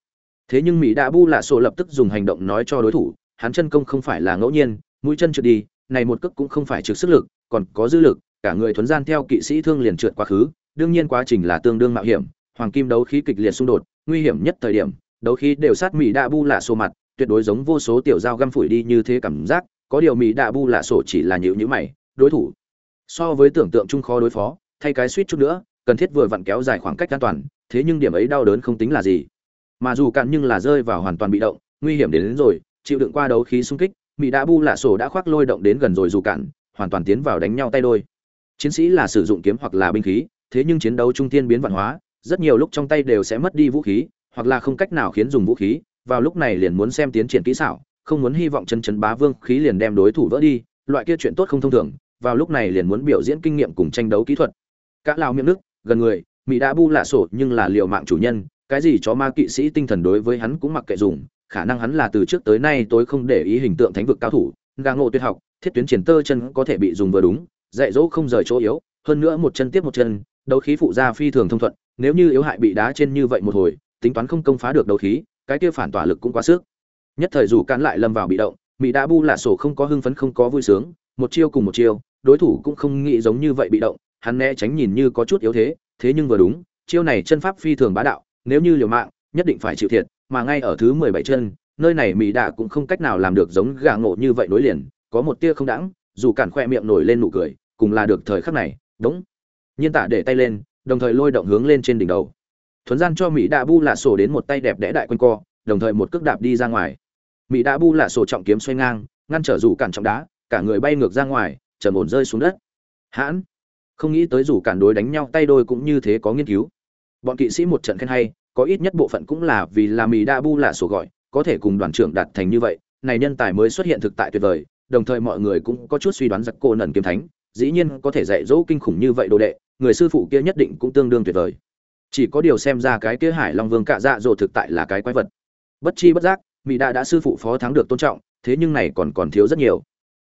Thế nhưng mỹ đã bu lạ sổ lập tức dùng hành động nói cho đối thủ, hắn chân công không phải là ngẫu nhiên, mũi chân trượt đi, này một cước cũng không phải trực sức lực, còn có dư lực, cả người thuấn gian theo kỵ sĩ thương liền trượt quá khứ, đương nhiên quá trình là tương đương mạo hiểm, hoàng kim đấu khí kịch liệt xung đột, nguy hiểm nhất thời điểm đấu khí đều sát mỹ đạ bu lạ sổ mặt tuyệt đối giống vô số tiểu dao găm phủi đi như thế cảm giác có điều mỹ đạ bu lạ sổ chỉ là nhữ nhữ mày đối thủ. So với tưởng tượng chung khó đối phó thay cái suýt chút nữa cần thiết vừa vặn kéo dài khoảng cách an toàn thế nhưng điểm ấy đau đớn không tính là gì. Mà dù cạn nhưng là rơi vào hoàn toàn bị động nguy hiểm đến, đến rồi chịu đựng qua đấu khí xung kích mỹ đạ bu lạ sổ đã khoác lôi động đến gần rồi dù cạn hoàn toàn tiến vào đánh nhau tay đôi. Chiến sĩ là sử dụng kiếm hoặc là binh khí thế nhưng chiến đấu trung tiên biến văn hóa rất nhiều lúc trong tay đều sẽ mất đi vũ khí hoặc là không cách nào khiến dùng vũ khí, vào lúc này liền muốn xem tiến triển kỹ xảo, không muốn hy vọng chân chân bá vương khí liền đem đối thủ vỡ đi, loại kia chuyện tốt không thông thường, vào lúc này liền muốn biểu diễn kinh nghiệm cùng tranh đấu kỹ thuật. Cả lao miệng nước, gần người mỹ đã bu lạ sổ nhưng là liệu mạng chủ nhân, cái gì chó ma kỵ sĩ tinh thần đối với hắn cũng mặc kệ dùng, khả năng hắn là từ trước tới nay tôi không để ý hình tượng thánh vực cao thủ, gà ngộ tuyệt học, thiết tuyến triển tơ chân có thể bị dùng vừa đúng, dạy dỗ không rời chỗ yếu, hơn nữa một chân tiếp một chân, đấu khí phụ gia phi thường thông thuận, nếu như yếu hại bị đá trên như vậy một hồi tính toán không công phá được đấu khí, cái kia phản tỏa lực cũng quá sức. Nhất thời dù cán lại lâm vào bị động mỹ đã bu lạ sổ không có hưng phấn, không có vui sướng, một chiêu cùng một chiêu, đối thủ cũng không nghĩ giống như vậy bị động, hắn né tránh nhìn như có chút yếu thế thế nhưng vừa đúng, chiêu này chân pháp phi thường bá đạo, nếu như liều mạng, nhất định phải chịu thiệt, mà ngay ở thứ mười bảy chân, nơi này mỹ đã cũng không cách nào làm được giống gà ngộ như vậy nối liền, có một tia không đãng, dù cản khoe miệng nổi lên nụ cười, cùng là được thời khắc này, đúng. Nhiên tả để tay lên, đồng thời lôi động hướng lên trên đỉnh đầu thuấn gian cho mỹ đạ bu lạ sổ đến một tay đẹp đẽ đại quân co, đồng thời một cước đạp đi ra ngoài. Mỹ đạ bu lạ sổ trọng kiếm xoay ngang, ngăn trở rủ cản trọng đá, cả người bay ngược ra ngoài, trầm ổn rơi xuống đất. Hãn, không nghĩ tới rủ cản đối đánh nhau tay đôi cũng như thế có nghiên cứu. Bọn kỵ sĩ một trận khen hay, có ít nhất bộ phận cũng là vì là mỹ đa bu là sổ gọi, có thể cùng đoàn trưởng đạt thành như vậy, này nhân tài mới xuất hiện thực tại tuyệt vời, đồng thời mọi người cũng có chút suy đoán giặc cô nần kiếm thánh, dĩ nhiên có thể dạy dỗ kinh khủng như vậy đồ đệ, người sư phụ kia nhất định cũng tương đương tuyệt vời chỉ có điều xem ra cái kia hải long vương cạ dạ dỗ thực tại là cái quái vật. Bất chi bất giác mỹ đã đã sư phụ phó thắng được tôn trọng, thế nhưng này còn còn thiếu rất nhiều.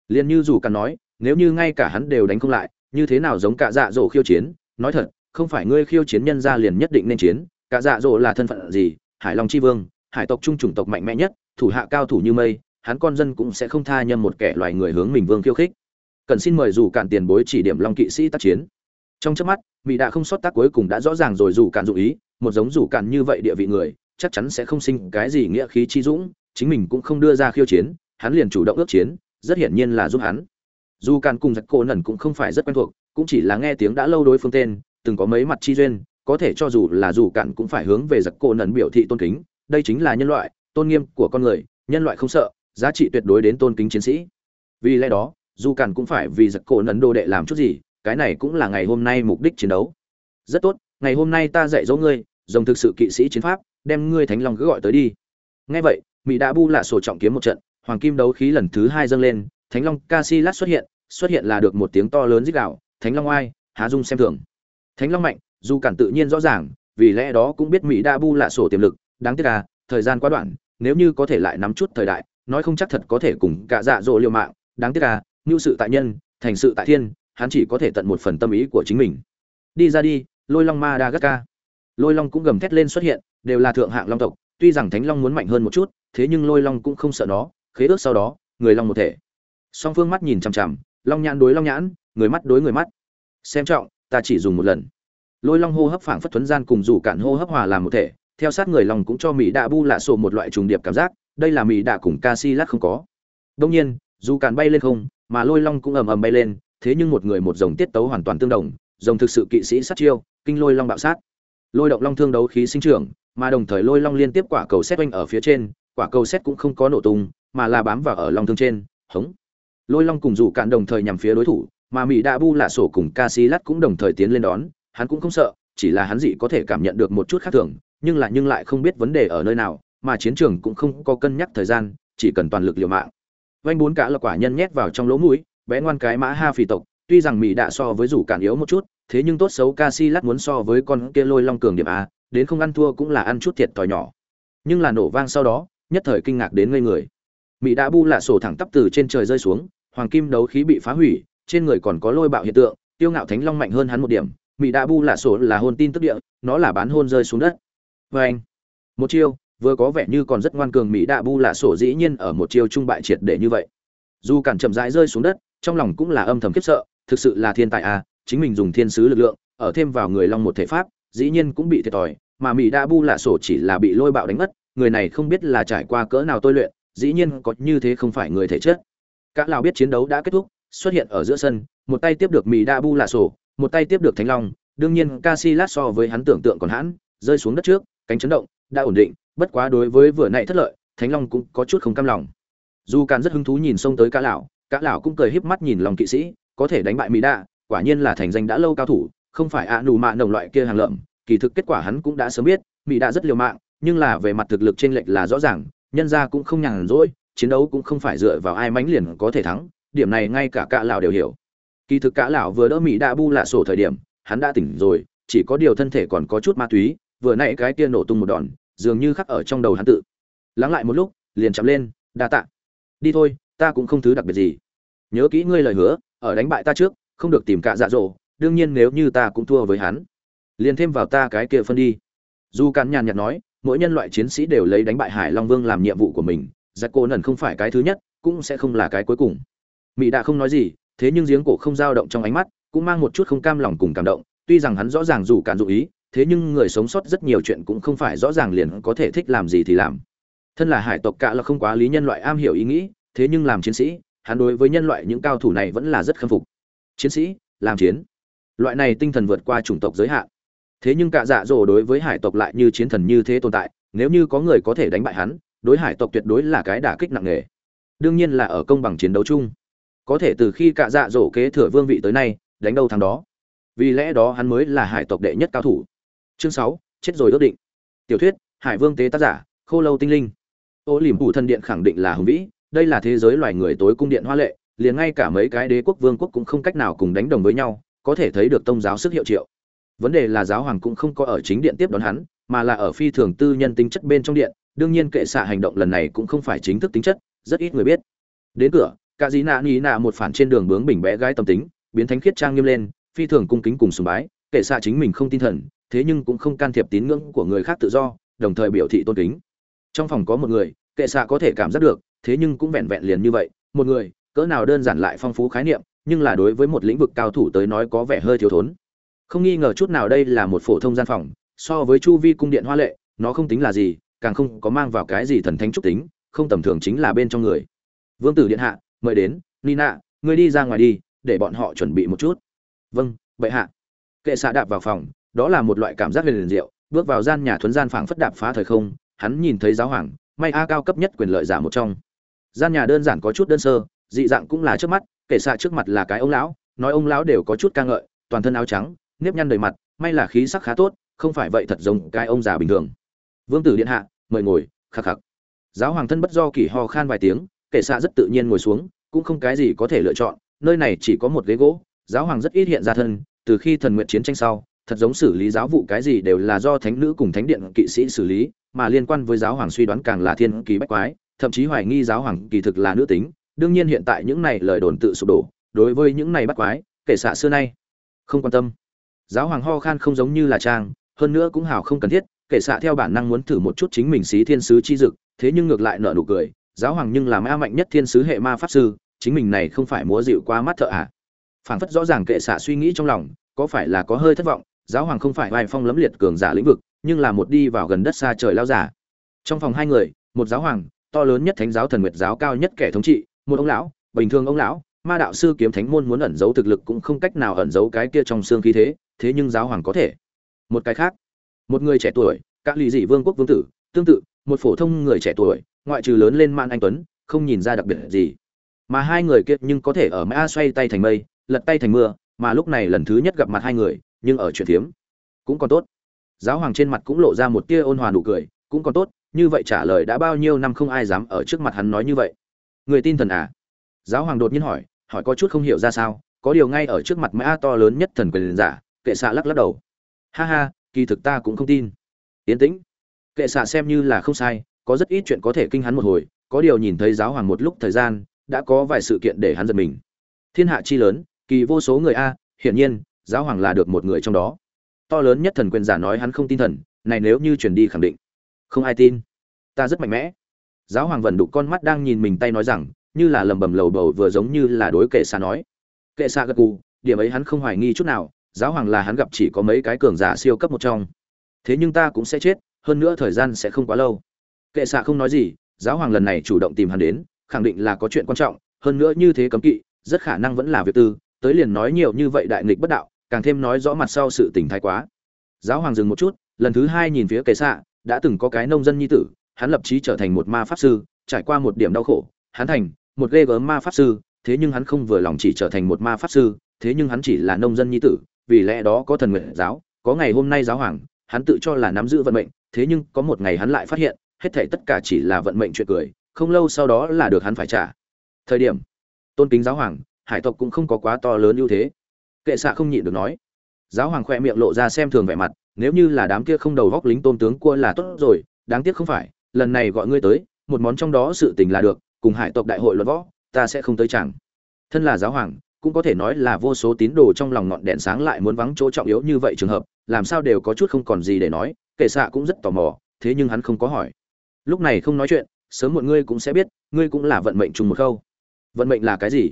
Liền như dù cằn nói, nếu như ngay cả hắn đều đánh không lại, như thế nào giống cạ dạ dỗ khiêu chiến? Nói thật, không phải ngươi khiêu chiến nhân ra liền nhất định nên chiến. Cạ dạ dỗ là thân phận gì? Hải long c h i vương, hải tộc trung chủng tộc mạnh mẽ nhất, thủ hạ cao thủ như mây, hắn con dân cũng sẽ không tha nhầm một kẻ loài người hướng mình vương khiêu khích. Cần xin mời dù cạn tiền bối chỉ điểm long kỵ sĩ tác chiến trong trước mắt mỹ đã không sót tác cuối cùng đã rõ ràng rồi dù cạn dụ ý, một giống dù cạn như vậy địa vị người, chắc chắn sẽ không sinh cái gì nghĩa khí chi dũng, chính mình cũng không đưa ra khiêu chiến, hắn liền chủ động ước chiến, rất hiển nhiên là giúp hắn. Dù càn cùng giặc cổ nần cũng không phải rất quen thuộc, cũng chỉ là nghe tiếng đã lâu đối phương tên, từng có mấy mặt chi duyên, có thể cho dù là dù cạn cũng phải hướng về giặc cổ nần biểu thị tôn kính, đây chính là nhân loại, tôn nghiêm của con người, nhân loại không sợ, giá trị tuyệt đối đến tôn kính chiến sĩ. Vì lẽ đó, dù càn cũng phải vì giặc cổ nần đồ đệ làm chút gì cái này cũng là ngày hôm nay mục đích chiến đấu rất tốt ngày hôm nay ta dạy dỗ ngươi dùng thực sự kỵ sĩ chiến pháp đem ngươi thánh long cứ gọi tới đi nghe vậy mỹ đã bu lạ sổ trọng kiếm một trận hoàng kim đấu khí lần thứ hai dâng lên thánh long casilat xuất hiện xuất hiện là được một tiếng to lớn rít gào, Thánh Long oai, Há Dung xem thường. Thánh Long mạnh, dù cản tự nhiên rõ ràng, vì lẽ đó cũng biết Mỹ Đa Bu lạ sổ tiềm lực, đáng tiếc là, thời gian quá đoạn, nếu như có thể lại nắm chút thời đại, nói không chắc thật có thể cùng cả dạ dỗ liều mạng, đáng tiếc là, nhu sự tại nhân, thành sự tại thiên, hắn chỉ có thể tận một phần tâm ý của chính mình. Đi ra đi, Lôi Long Madagascar. Lôi Long cũng gầm thét lên xuất hiện, đều là thượng hạng long tộc, tuy rằng Thánh Long muốn mạnh hơn một chút, thế nhưng Lôi Long cũng không sợ nó, khế ước sau đó, người long một thể. Song phương mắt nhìn chằm chằm, long nhãn đối long nhãn người mắt đối người mắt xem trọng ta chỉ dùng một lần lôi long hô hấp phảng phất thuấn gian cùng rủ cạn hô hấp hòa làm một thể theo sát người lòng cũng cho mỹ đạ bu lạ sổ một loại trùng điệp cảm giác đây là mỹ đạ cùng ca si lát không có đông nhiên dù cạn bay lên không mà lôi long cũng ầm ầm bay lên thế nhưng một người một dòng tiết tấu hoàn toàn tương đồng dòng thực sự kỵ sĩ sát chiêu, kinh lôi long bạo sát. Lôi động long thương đấu khí sinh trưởng, mà đồng thời lôi long liên tiếp quả cầu xét oanh ở phía trên, quả cầu xét cũng không có nổ tung, mà là bám vào ở long thương trên, hống. Lôi long cùng dù cạn đồng thời nhằm phía đối thủ, mà mỹ đa bu lạ sổ cùng ca si lát cũng đồng thời tiến lên đón, hắn cũng không sợ, chỉ là hắn dị có thể cảm nhận được một chút khác thường, nhưng lại nhưng lại không biết vấn đề ở nơi nào, mà chiến trường cũng không có cân nhắc thời gian, chỉ cần toàn lực liều mạng. Vanh bốn cả là quả nhân nhét vào trong lỗ mũi bé ngoan cái mã ha phì tộc, tuy rằng mỹ đạ so với rủ cản yếu một chút, thế nhưng tốt xấu ca si lát muốn so với con kia lôi long cường điểm a, đến không ăn thua cũng là ăn chút thiệt thòi nhỏ. Nhưng là nổ vang sau đó, nhất thời kinh ngạc đến ngây người. Mỹ đã bu lạ sổ thẳng tắp từ trên trời rơi xuống, hoàng kim đấu khí bị phá hủy, trên người còn có lôi bạo hiện tượng, tiêu ngạo thánh long mạnh hơn hắn một điểm. Mỹ đã bu lạ sổ là hôn tin tức địa, nó là bán hôn rơi xuống đất. Vê anh, một chiêu, vừa có vẻ như còn rất ngoan cường, mỹ đạ bu lạ sổ dĩ nhiên ở một chiêu trung bại triệt để như vậy. Dù cản chậm rãi rơi xuống đất trong lòng cũng là âm thầm khiếp sợ, thực sự là thiên tài à chính mình dùng thiên sứ lực lượng, ở thêm vào người long một thể pháp, dĩ nhiên cũng bị thiệt thòi, mà mỹ đa bu lạ sổ chỉ là bị lôi bạo đánh mất, người này không biết là trải qua cỡ nào tôi luyện, dĩ nhiên có như thế không phải người thể chất. Cả lào biết chiến đấu đã kết thúc, xuất hiện ở giữa sân, một tay tiếp được mỹ đa bu lạ sổ, một tay tiếp được thánh long, đương nhiên Casillas so với hắn tưởng tượng còn hãn, rơi xuống đất trước, cánh chấn động, đã ổn định, bất quá đối với vừa nãy thất lợi, thánh long cũng có chút không cam lòng. Dù càn rất hứng thú nhìn xông tới cả lão cả lão cũng cười híp mắt nhìn lòng kỵ sĩ, có thể đánh bại mỹ đa quả nhiên là thành danh đã lâu cao thủ, không phải ạ nù mạ nồng loại kia hàng lợm. Kỳ thực kết quả hắn cũng đã sớm biết, mỹ đạ rất liều mạng, nhưng là về mặt thực lực trên lệch là rõ ràng, nhân ra cũng không nhàn rỗi, chiến đấu cũng không phải dựa vào ai mánh liền có thể thắng, điểm này ngay cả cả lão đều hiểu. Kỳ thực cả lão vừa đỡ mỹ đạ bu lạ sổ thời điểm, hắn đã tỉnh rồi, chỉ có điều thân thể còn có chút ma túy, vừa nãy cái kia nổ tung một đòn, dường như khắc ở trong đầu hắn tự. Lắng lại một lúc, liền chậm lên, đa tạ. Đi thôi ta cũng không thứ đặc biệt gì. Nhớ kỹ ngươi lời hứa, ở đánh bại ta trước, không được tìm cả dạ dỗ, đương nhiên nếu như ta cũng thua với hắn, liền thêm vào ta cái kia phân đi. Dù cắn nhàn nhạt nói, mỗi nhân loại chiến sĩ đều lấy đánh bại hải long vương làm nhiệm vụ của mình, giặc cô nần không phải cái thứ nhất, cũng sẽ không là cái cuối cùng. Mỹ đã không nói gì, thế nhưng giếng cổ không dao động trong ánh mắt, cũng mang một chút không cam lòng cùng cảm động, tuy rằng hắn rõ ràng dù cản dụ ý, thế nhưng người sống sót rất nhiều chuyện cũng không phải rõ ràng liền có thể thích làm gì thì làm. Thân là hải tộc cạ là không quá lý nhân loại am hiểu ý nghĩ thế nhưng làm chiến sĩ, hắn đối với nhân loại những cao thủ này vẫn là rất khâm phục. Chiến sĩ, làm chiến. Loại này tinh thần vượt qua chủng tộc giới hạn. Thế nhưng cả dạ dỗ đối với hải tộc lại như chiến thần như thế tồn tại, nếu như có người có thể đánh bại hắn, đối hải tộc tuyệt đối là cái đả kích nặng nề. Đương nhiên là ở công bằng chiến đấu chung. Có thể từ khi cả dạ dỗ kế thừa vương vị tới nay, đánh đâu thằng đó. Vì lẽ đó hắn mới là hải tộc đệ nhất cao thủ. Chương sáu, chết rồi ước định. Tiểu thuyết, hải vương tế tác giả, khô lâu tinh linh. Ô liềm phủ thân điện khẳng định là hùng vĩ đây là thế giới loài người tối cung điện hoa lệ, liền ngay cả mấy cái đế quốc vương quốc cũng không cách nào cùng đánh đồng với nhau, có thể thấy được tông giáo sức hiệu triệu. Vấn đề là giáo hoàng cũng không có ở chính điện tiếp đón hắn, mà là ở phi thường tư nhân tính chất bên trong điện, đương nhiên kệ xạ hành động lần này cũng không phải chính thức tính chất, rất ít người biết. Đến cửa, cả dĩ nạ nghĩ nạ một phản trên đường bướng bình bé gái tâm tính, biến thánh khiết trang nghiêm lên, phi thường cung kính cùng sùng bái, kệ xạ chính mình không tin thần, thế nhưng cũng không can thiệp tín ngưỡng của người khác tự do, đồng thời biểu thị tôn kính. Trong phòng có một người, kệ xạ có thể cảm giác được thế nhưng cũng vẹn vẹn liền như vậy, một người, cỡ nào đơn giản lại phong phú khái niệm, nhưng là đối với một lĩnh vực cao thủ tới nói có vẻ hơi thiếu thốn. Không nghi ngờ chút nào đây là một phổ thông gian phòng, so với chu vi cung điện hoa lệ, nó không tính là gì, càng không có mang vào cái gì thần thánh trúc tính, không tầm thường chính là bên trong người. Vương tử điện hạ, mời đến, nina, ngươi đi ra ngoài đi, để bọn họ chuẩn bị một chút. Vâng bệ hạ. Kệ xạ đạp vào phòng, đó là một loại cảm giác liền diệu, bước vào gian nhà thuấn gian phảng phất đạp phá thời không, hắn nhìn thấy giáo hoàng, may a cao cấp nhất quyền lợi giả một trong gian nhà đơn giản có chút đơn sơ, dị dạng cũng là trước mắt, kể xạ trước mặt là cái ông lão, nói ông lão đều có chút ca ngợi, toàn thân áo trắng, nếp nhăn đầy mặt, may là khí sắc khá tốt, không phải vậy thật giống cái ông già bình thường. Vương tử điện hạ, mời ngồi, khắc khắc. Giáo hoàng thân bất do kỳ ho khan vài tiếng, kể xạ rất tự nhiên ngồi xuống, cũng không cái gì có thể lựa chọn, nơi này chỉ có một ghế gỗ, giáo hoàng rất ít hiện ra thân, từ khi thần nguyện chiến tranh sau, thật giống xử lý giáo vụ cái gì đều là do thánh nữ cùng thánh điện kỵ sĩ xử lý, mà liên quan với giáo hoàng suy đoán càng là thiên kỳ bách quái thậm chí hoài nghi giáo hoàng kỳ thực là nữ tính, đương nhiên hiện tại những này lời đồn tự sụp đổ, đối với những này bắt quái, kể xạ xưa nay, không quan tâm. Giáo hoàng ho khan không giống như là trang, hơn nữa cũng hào không cần thiết, kể xạ theo bản năng muốn thử một chút chính mình xí thiên sứ chi dực, thế nhưng ngược lại nở nụ cười, giáo hoàng nhưng là ma mạnh nhất thiên sứ hệ ma pháp sư, chính mình này không phải múa dịu quá mắt thợ à. Phảng phất rõ ràng kệ xạ suy nghĩ trong lòng, có phải là có hơi thất vọng, giáo hoàng không phải vai phong lấm liệt cường giả lĩnh vực, nhưng là một đi vào gần đất xa trời lao giả. Trong phòng hai người, một giáo hoàng to lớn nhất thánh giáo thần nguyệt giáo cao nhất kẻ thống trị, một ông lão, bình thường ông lão, ma đạo sư kiếm thánh môn muốn ẩn giấu thực lực cũng không cách nào ẩn giấu cái kia trong xương khí thế thế nhưng giáo hoàng có thể. Một cái khác, một người trẻ tuổi các lì dị vương quốc vương tử, tương tự, một phổ thông người trẻ tuổi, ngoại trừ lớn lên man anh tuấn, không nhìn ra đặc biệt gì. Mà hai người kia nhưng có thể ở mã xoay tay thành mây, lật tay thành mưa, mà lúc này lần thứ nhất gặp mặt hai người, nhưng ở chuyện thiếm cũng còn tốt. Giáo hoàng trên mặt cũng lộ ra một tia ôn hòa nụ cười, cũng còn tốt như vậy trả lời đã bao nhiêu năm không ai dám ở trước mặt hắn nói như vậy. Người tin thần à? Giáo hoàng đột nhiên hỏi hỏi có chút không hiểu ra sao, có điều ngay ở trước mặt mã to lớn nhất thần quyền giả, kệ xạ lắc lắc đầu. Ha ha, kỳ thực ta cũng không tin. Yến tĩnh, kệ xạ xem như là không sai, có rất ít chuyện có thể kinh hắn một hồi, có điều nhìn thấy giáo hoàng một lúc thời gian, đã có vài sự kiện để hắn giật mình. Thiên hạ chi lớn, kỳ vô số người a, hiển nhiên, giáo hoàng là được một người trong đó. To lớn nhất thần quyền giả nói hắn không tin thần, này nếu như truyền đi khẳng định không ai tin. Ta rất mạnh mẽ. Giáo hoàng vần đục con mắt đang nhìn mình tay nói rằng, như là lầm bầm lầu bầu vừa giống như là đối kệ xa nói. Kệ xa gật gù, điểm ấy hắn không hoài nghi chút nào, giáo hoàng là hắn gặp chỉ có mấy cái cường giả siêu cấp một trong. Thế nhưng ta cũng sẽ chết, hơn nữa thời gian sẽ không quá lâu. Kệ xạ không nói gì, giáo hoàng lần này chủ động tìm hắn đến, khẳng định là có chuyện quan trọng, hơn nữa như thế cấm kỵ, rất khả năng vẫn là việc tư, tới liền nói nhiều như vậy đại nghịch bất đạo, càng thêm nói rõ mặt sau sự tình thái quá. Giáo hoàng dừng một chút, lần thứ hai nhìn phía kệ xạ đã từng có cái nông dân nhi tử, hắn lập chí trở thành một ma pháp sư, trải qua một điểm đau khổ, hắn thành một ghê gớm ma pháp sư, thế nhưng hắn không vừa lòng chỉ trở thành một ma pháp sư, thế nhưng hắn chỉ là nông dân nhi tử, vì lẽ đó có thần nguyện giáo, có ngày hôm nay giáo hoàng, hắn tự cho là nắm giữ vận mệnh, thế nhưng có một ngày hắn lại phát hiện, hết thảy tất cả chỉ là vận mệnh chuyện cười, không lâu sau đó là được hắn phải trả. Thời điểm, tôn kính giáo hoàng, hải tộc cũng không có quá to lớn ưu thế. Kệ xạ không nhịn được nói. Giáo hoàng khoe miệng lộ ra xem thường vẻ mặt nếu như là đám kia không đầu góc lính tôn tướng cua là tốt rồi, đáng tiếc không phải, lần này gọi ngươi tới, một món trong đó sự tình là được, cùng hải tộc đại hội luận võ, ta sẽ không tới chẳng. Thân là giáo hoàng, cũng có thể nói là vô số tín đồ trong lòng ngọn đèn sáng lại muốn vắng chỗ trọng yếu như vậy trường hợp, làm sao đều có chút không còn gì để nói, kệ xạ cũng rất tò mò, thế nhưng hắn không có hỏi. Lúc này không nói chuyện, sớm muộn ngươi cũng sẽ biết, ngươi cũng là vận mệnh chung một khâu. Vận mệnh là cái gì?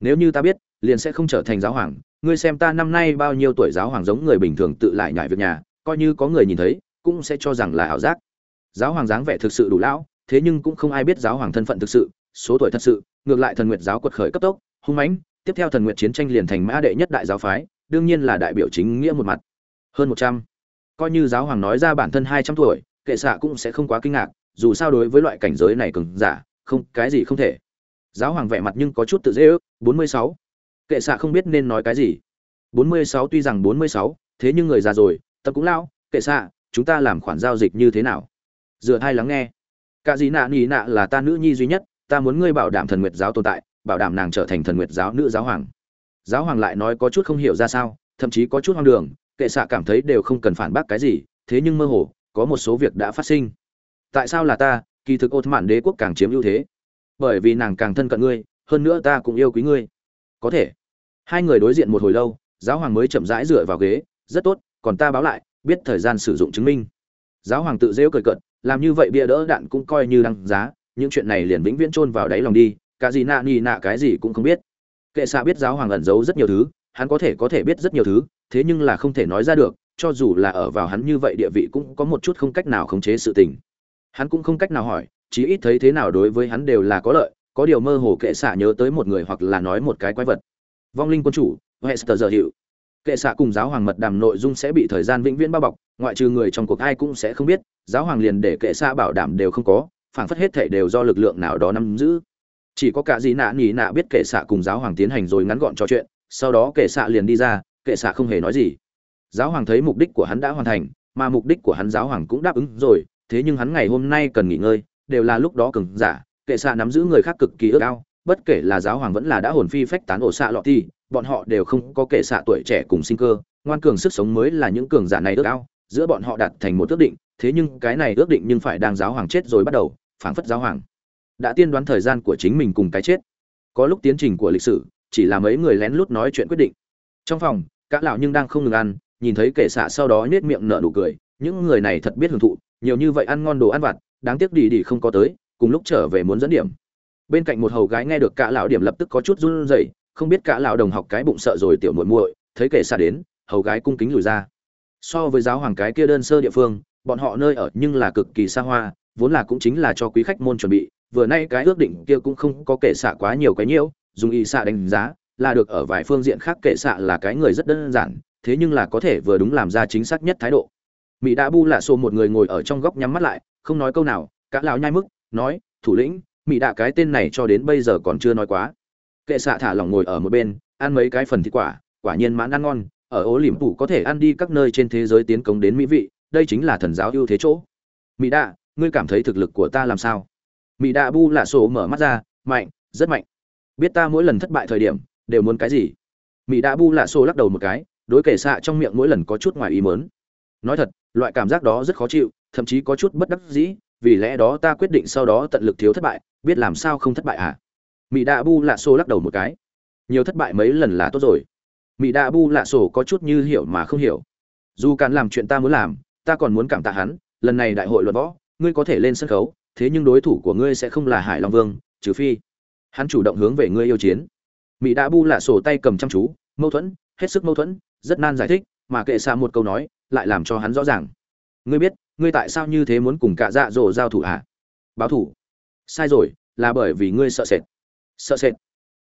Nếu như ta biết liền sẽ không trở thành giáo hoàng. Ngươi xem ta năm nay bao nhiêu tuổi giáo hoàng giống người bình thường tự lại nhại việc nhà, coi như có người nhìn thấy, cũng sẽ cho rằng là ảo giác. Giáo hoàng dáng vẻ thực sự đủ lão, thế nhưng cũng không ai biết giáo hoàng thân phận thực sự, số tuổi thật sự, ngược lại thần nguyệt giáo quật khởi cấp tốc, hung mãnh, tiếp theo thần nguyệt chiến tranh liền thành mã đệ nhất đại giáo phái, đương nhiên là đại biểu chính nghĩa một mặt. Hơn một trăm, coi như giáo hoàng nói ra bản thân hai trăm tuổi, kệ xạ cũng sẽ không quá kinh ngạc, dù sao đối với loại cảnh giới này cường giả, không, cái gì không thể. Giáo hoàng vẻ mặt nhưng có chút tự dễ ước, bốn mươi sáu kệ xạ không biết nên nói cái gì. Bốn mươi sáu, tuy rằng bốn mươi sáu, thế nhưng người già rồi, tập cũng lao. Kệ xạ, chúng ta làm khoản giao dịch như thế nào? Dựa hai lắng nghe. Cả gì nạ nhì nạ là ta nữ nhi duy nhất, ta muốn ngươi bảo đảm thần nguyệt giáo tồn tại, bảo đảm nàng trở thành thần nguyệt giáo nữ giáo hoàng. Giáo hoàng lại nói có chút không hiểu ra sao, thậm chí có chút hoang đường. Kệ xạ cảm thấy đều không cần phản bác cái gì, thế nhưng mơ hồ, có một số việc đã phát sinh. Tại sao là ta? Kỳ thực ột mạn đế quốc càng chiếm ưu thế. Bởi vì nàng càng thân cận ngươi, hơn nữa ta cũng yêu quý ngươi. Có thể hai người đối diện một hồi lâu, giáo hoàng mới chậm rãi dựa vào ghế, rất tốt, còn ta báo lại, biết thời gian sử dụng chứng minh. Giáo hoàng tự rêu cười cợt, làm như vậy bia đỡ đạn cũng coi như đăng giá, những chuyện này liền vĩnh viễn chôn vào đáy lòng đi, cả gì nạ ni nạ cái gì cũng không biết. Kệ xạ biết giáo hoàng ẩn giấu rất nhiều thứ, hắn có thể có thể biết rất nhiều thứ, thế nhưng là không thể nói ra được, cho dù là ở vào hắn như vậy địa vị cũng có một chút không cách nào khống chế sự tình. Hắn cũng không cách nào hỏi, chí ít thấy thế nào đối với hắn đều là có lợi, có điều mơ hồ kệ xạ nhớ tới một người hoặc là nói một cái quái vật vong linh quân chủ, hester giờ hiệu kệ xạ cùng giáo hoàng mật đàm nội dung sẽ bị thời gian vĩnh viễn bao bọc, ngoại trừ người trong cuộc ai cũng sẽ không biết, giáo hoàng liền để kệ xạ bảo đảm đều không có phảng phất hết thể đều do lực lượng nào đó nắm giữ. Chỉ có cả gì nạ nhì nạ biết kệ xạ cùng giáo hoàng tiến hành rồi ngắn gọn trò chuyện, sau đó kệ xạ liền đi ra, kệ xạ không hề nói gì. Giáo hoàng thấy mục đích của hắn đã hoàn thành, mà mục đích của hắn giáo hoàng cũng đáp ứng rồi, thế nhưng hắn ngày hôm nay cần nghỉ ngơi, đều là lúc đó cường giả, kệ xạ nắm giữ người khác cực kỳ ước ao bất kể là giáo hoàng vẫn là đã hồn phi phách tán ổ xạ lọ thì, bọn họ đều không có kệ xạ tuổi trẻ cùng sinh cơ, ngoan cường sức sống mới là những cường giả này ước ao, giữa bọn họ đạt thành một ước định, thế nhưng cái này ước định nhưng phải đang giáo hoàng chết rồi bắt đầu, phảng phất giáo hoàng đã tiên đoán thời gian của chính mình cùng cái chết. Có lúc tiến trình của lịch sử, chỉ là mấy người lén lút nói chuyện quyết định. Trong phòng, các lão nhưng đang không ngừng ăn, nhìn thấy kệ xạ sau đó nhếch miệng nở nụ cười. Những người này thật biết hưởng thụ, nhiều như vậy ăn ngon đồ ăn vặt, đáng tiếc đi đi không có tới, cùng lúc trở về muốn dẫn điểm bên cạnh một hầu gái nghe được cả lão điểm lập tức có chút run rẩy, không biết cả lão đồng học cái bụng sợ rồi tiểu muội muội, thấy kẻ xạ đến, hầu gái cung kính lùi ra. So với giáo hoàng cái kia đơn sơ địa phương, bọn họ nơi ở nhưng là cực kỳ xa hoa, vốn là cũng chính là cho quý khách môn chuẩn bị, vừa nay cái ước định kia cũng không có kể xạ quá nhiều cái nhiễu, dùng y xạ đánh giá, là được ở vài phương diện khác kệ xạ là cái người rất đơn giản, thế nhưng là có thể vừa đúng làm ra chính xác nhất thái độ. Mỹ đã bu lạ xô một người ngồi ở trong góc nhắm mắt lại, không nói câu nào cả lão nhai mức, nói, thủ lĩnh mỹ đạ cái tên này cho đến bây giờ còn chưa nói quá. Kệ xạ thả lỏng ngồi ở một bên, ăn mấy cái phần thịt quả quả nhiên mãn ăn ngon, ở ố liềm phủ có thể ăn đi các nơi trên thế giới tiến công đến mỹ vị, đây chính là thần giáo ưu thế chỗ. Mỹ đạ, ngươi cảm thấy thực lực của ta làm sao? Mỹ đạ bu lạ sổ mở mắt ra, mạnh, rất mạnh. Biết ta mỗi lần thất bại thời điểm, đều muốn cái gì? Mỹ đạ bu lạ sổ lắc đầu một cái, đối Kệ xạ trong miệng mỗi lần có chút ngoài ý mớn nói thật, loại cảm giác đó rất khó chịu, thậm chí có chút bất đắc dĩ, vì lẽ đó ta quyết định sau đó tận lực thiếu thất bại biết làm sao không thất bại à mỹ đạ bu lạ sổ lắc đầu một cái. Nhiều thất bại mấy lần là tốt rồi. Mỹ đạ bu lạ sổ có chút như hiểu mà không hiểu. Dù càn làm chuyện ta muốn làm, ta còn muốn cảm tạ hắn, lần này đại hội luận võ, ngươi có thể lên sân khấu, thế nhưng đối thủ của ngươi sẽ không là hải long vương, trừ phi hắn chủ động hướng về ngươi yêu chiến. Mỹ Đa bu lạ sổ tay cầm chăm chú, mâu thuẫn, hết sức mâu thuẫn, rất nan giải thích, mà kệ xa một câu nói, lại làm cho hắn rõ ràng. Ngươi biết, ngươi tại sao như thế muốn cùng cả dạ dỗ giao thủ à báo thủ sai rồi, là bởi vì ngươi sợ sệt. Sợ sệt?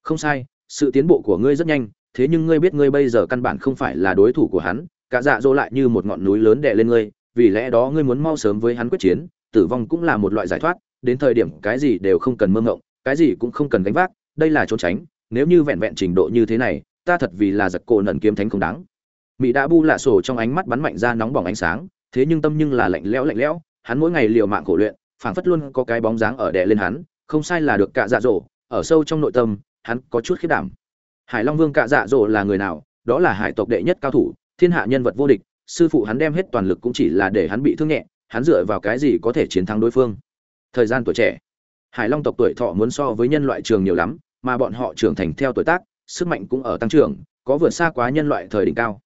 Không sai, sự tiến bộ của ngươi rất nhanh, thế nhưng ngươi biết ngươi bây giờ căn bản không phải là đối thủ của hắn, cả dạ dỗ lại như một ngọn núi lớn đè lên ngươi, vì lẽ đó ngươi muốn mau sớm với hắn quyết chiến, tử vong cũng là một loại giải thoát, đến thời điểm cái gì đều không cần mơ ngộng, cái gì cũng không cần gánh vác, đây là trốn tránh, nếu như vẹn vẹn trình độ như thế này, ta thật vì là giật cổ nần kiếm thánh không đáng. Mỹ đã bu lạ sổ trong ánh mắt bắn mạnh ra nóng bỏng ánh sáng, thế nhưng tâm nhưng là lạnh lẽo lạnh lẽo, hắn mỗi ngày liều mạng khổ luyện phảng phất luôn có cái bóng dáng ở đè lên hắn, không sai là được cạ dạ dỗ, ở sâu trong nội tâm, hắn có chút khiếp đảm. Hải long vương cạ dạ dỗ là người nào? Đó là hải tộc đệ nhất cao thủ, thiên hạ nhân vật vô địch, sư phụ hắn đem hết toàn lực cũng chỉ là để hắn bị thương nhẹ, hắn dựa vào cái gì có thể chiến thắng đối phương? Thời gian tuổi trẻ. Hải long tộc tuổi thọ muốn so với nhân loại trường nhiều lắm, mà bọn họ trưởng thành theo tuổi tác, sức mạnh cũng ở tăng trưởng, có vượt xa quá nhân loại thời đỉnh cao.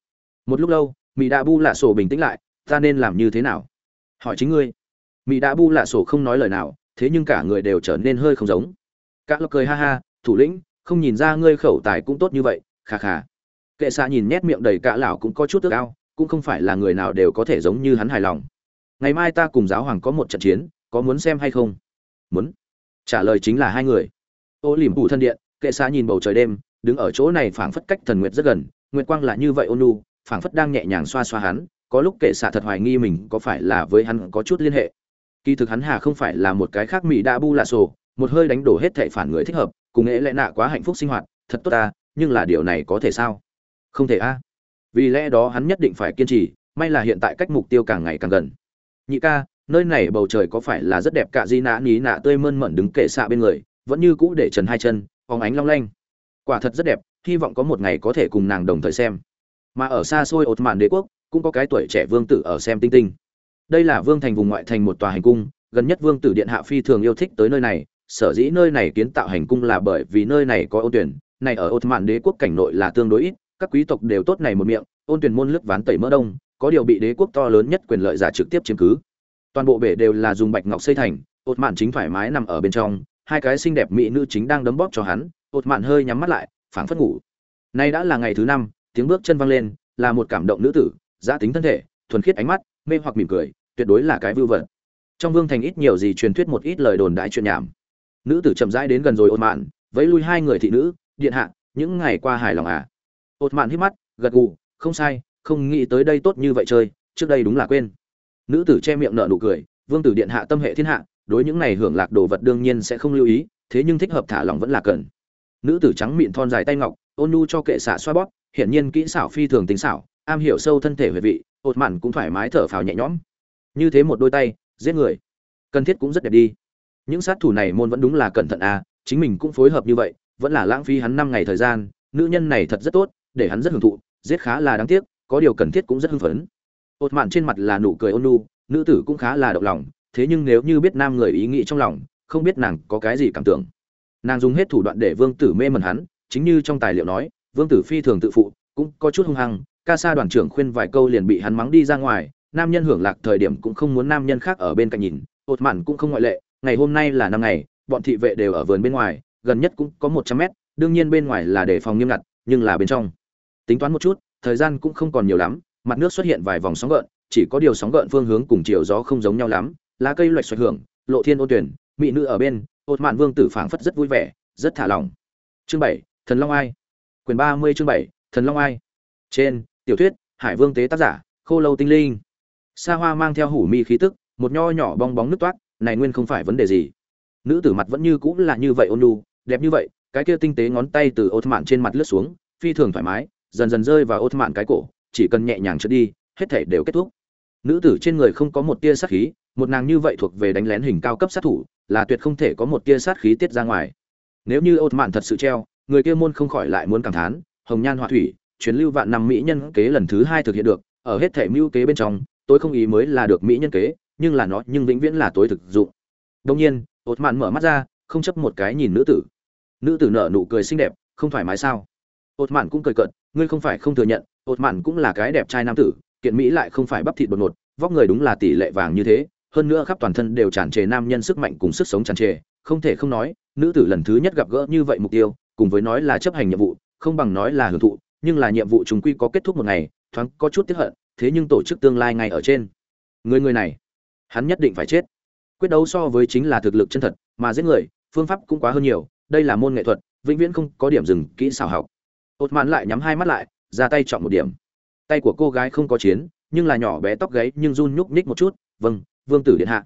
Một lúc lâu, Mị đa bu lạ sổ bình tĩnh lại, ta nên làm như thế nào? Hỏi chính ngươi mỹ đã bu lạ sổ không nói lời nào, thế nhưng cả người đều trở nên hơi không giống. Các lộc cười ha ha, thủ lĩnh, không nhìn ra ngươi khẩu tài cũng tốt như vậy khà khà kệ xạ nhìn nét miệng đầy cạ lão cũng có chút tức ao, cũng không phải là người nào đều có thể giống như hắn hài lòng. Ngày mai ta cùng giáo hoàng có một trận chiến, có muốn xem hay không? Muốn. Trả lời chính là hai người. Ô lìm phủ thân điện, kệ xạ nhìn bầu trời đêm, đứng ở chỗ này phảng phất cách thần nguyệt rất gần, nguyệt quang là như vậy ôn nu phảng phất đang nhẹ nhàng xoa xoa hắn, có lúc kệ xạ thật hoài nghi mình có phải là với hắn có chút liên hệ kỳ thực hắn hà không phải là một cái khác mỹ đã bu lạ sổ, một hơi đánh đổ hết thệ phản người thích hợp, cùng nghệ lẽ nạ quá hạnh phúc sinh hoạt, thật tốt ta, nhưng là điều này có thể sao? Không thể a. Vì lẽ đó hắn nhất định phải kiên trì, may là hiện tại cách mục tiêu càng ngày càng gần. Nhị ca, nơi này bầu trời có phải là rất đẹp cả di nã ní nạ tươi mơn mởn đứng kệ xạ bên người, vẫn như cũ để trần hai chân, phóng ánh long lanh. Quả thật rất đẹp, hy vọng có một ngày có thể cùng nàng đồng thời xem. Mà ở xa xôi ột mạn đế quốc, cũng có cái tuổi trẻ vương tử ở xem tinh tinh đây là vương thành vùng ngoại thành một tòa hành cung, gần nhất vương tử điện hạ phi thường yêu thích tới nơi này, sở dĩ nơi này kiến tạo hành cung là bởi vì nơi này có ôn tuyển, này ở ột mạn đế quốc cảnh nội là tương đối ít, các quý tộc đều tốt này một miệng, ôn tuyển môn lướt ván tẩy mỡ đông, có điều bị đế quốc to lớn nhất quyền lợi giả trực tiếp chiếm cứ. Toàn bộ bể đều là dùng bạch ngọc xây thành ột mạn chính thoải mái nằm ở bên trong, hai cái xinh đẹp mỹ nữ chính đang đấm bóp cho hắn ột mạn hơi nhắm mắt lại, phảng phất ngủ. Nay đã là ngày thứ năm, tiếng bước chân văng lên, là một cảm động nữ tử giã tính thân thể, thuần khiết ánh mắt mê hoặc mỉm cười, tuyệt đối là cái vưu vật. Trong vương thành ít nhiều gì truyền thuyết một ít lời đồn đại chuyện nhảm. Nữ tử chậm rãi đến gần rồi ột mạn, vẫy lui hai người thị nữ, điện hạ, những ngày qua hài lòng à? Ột mạn hít mắt, gật gù, không sai, không nghĩ tới đây tốt như vậy chơi, trước đây đúng là quên. Nữ tử che miệng nở nụ cười, vương tử điện hạ tâm hệ thiên hạ, đối những này hưởng lạc đồ vật đương nhiên sẽ không lưu ý, thế nhưng thích hợp thả lòng vẫn là cần. Nữ tử trắng mịn thon dài tay ngọc, ôn nhu cho kệ xạ xoa bóp, hiển nhiên kỹ xảo phi thường tính xảo, am hiểu sâu thân thể về vị ột mạn cũng thoải mái thở phào nhẹ nhõm. Như thế một đôi tay, giết người. Cần thiết cũng rất đẹp đi. Những sát thủ này môn vẫn đúng là cẩn thận à chính mình cũng phối hợp như vậy, vẫn là lãng phí hắn năm ngày thời gian, nữ nhân này thật rất tốt, để hắn rất hưởng thụ, giết khá là đáng tiếc, có điều cần thiết cũng rất hưng phấn. Ột mạn trên mặt là nụ cười ôn nhu, nữ tử cũng khá là động lòng, thế nhưng nếu như biết nam người ý nghĩ trong lòng, không biết nàng có cái gì cảm tưởng. Nàng dùng hết thủ đoạn để vương tử mê mẩn hắn, chính như trong tài liệu nói, vương tử phi thường tự phụ, cũng có chút hung hăng ca sa đoàn trưởng khuyên vài câu liền bị hắn mắng đi ra ngoài, nam nhân hưởng lạc thời điểm cũng không muốn nam nhân khác ở bên cạnh nhìn, ột mạn cũng không ngoại lệ, ngày hôm nay là năm ngày, bọn thị vệ đều ở vườn bên ngoài, gần nhất cũng có một trăm mét, đương nhiên bên ngoài là để phòng nghiêm ngặt, nhưng là bên trong. Tính toán một chút, thời gian cũng không còn nhiều lắm, mặt nước xuất hiện vài vòng sóng gợn, chỉ có điều sóng gợn phương hướng cùng chiều gió không giống nhau lắm, lá cây loạch xoạch hưởng, lộ thiên ô tuyển, mỹ nữ ở bên, ột mạn vương tử phảng phất rất vui vẻ, rất thả lỏng. Chương bảy, thần long ai. Quyền ba mươi chương bảy, thần long ai. Trên tiểu thuyết, hải vương tế tác giả, khô lâu tinh linh. Sa hoa mang theo hủ mi khí tức, một nho nhỏ bong bóng nước toát, này nguyên không phải vấn đề gì. Nữ tử mặt vẫn như cũng là như vậy ôn nhu, đẹp như vậy, cái kia tinh tế ngón tay từ ột mạn trên mặt lướt xuống, phi thường thoải mái, dần dần rơi vào ột mạn cái cổ, chỉ cần nhẹ nhàng trượt đi, hết thể đều kết thúc. Nữ tử trên người không có một tia sát khí, một nàng như vậy thuộc về đánh lén hình cao cấp sát thủ, là tuyệt không thể có một tia sát khí tiết ra ngoài. Nếu như ột mạn thật sự treo, người kia môn không khỏi lại muốn cảm thán, hồng nhan họa thủy chuyến lưu vạn năm mỹ nhân kế lần thứ hai thực hiện được, ở hết thể mưu kế bên trong, tôi không ý mới là được mỹ nhân kế, nhưng là nó nhưng vĩnh viễn là tối thực dụng. Đông nhiên ột mạn mở mắt ra, không chấp một cái nhìn nữ tử. Nữ tử nở nụ cười xinh đẹp, không thoải mái sao? Ột mạn cũng cười cợt, ngươi không phải không thừa nhận ột mạn cũng là cái đẹp trai nam tử, kiện mỹ lại không phải bắp thịt bột ngột, vóc người đúng là tỷ lệ vàng như thế, hơn nữa khắp toàn thân đều tràn trề nam nhân sức mạnh cùng sức sống tràn trề, không thể không nói, nữ tử lần thứ nhất gặp gỡ như vậy mục tiêu, cùng với nói là chấp hành nhiệm vụ, không bằng nói là hưởng thụ nhưng là nhiệm vụ chúng quy có kết thúc một ngày, thoáng có chút tiếc hận, thế nhưng tổ chức tương lai ngay ở trên. Người người này, hắn nhất định phải chết. Quyết đấu so với chính là thực lực chân thật, mà giết người, phương pháp cũng quá hơn nhiều, đây là môn nghệ thuật, vĩnh viễn không có điểm dừng kỹ xảo học. Ột mạn lại nhắm hai mắt lại, ra tay chọn một điểm. Tay của cô gái không có chiến, nhưng là nhỏ bé tóc gáy nhưng run nhúc nhích một chút vâng vương tử điện hạ.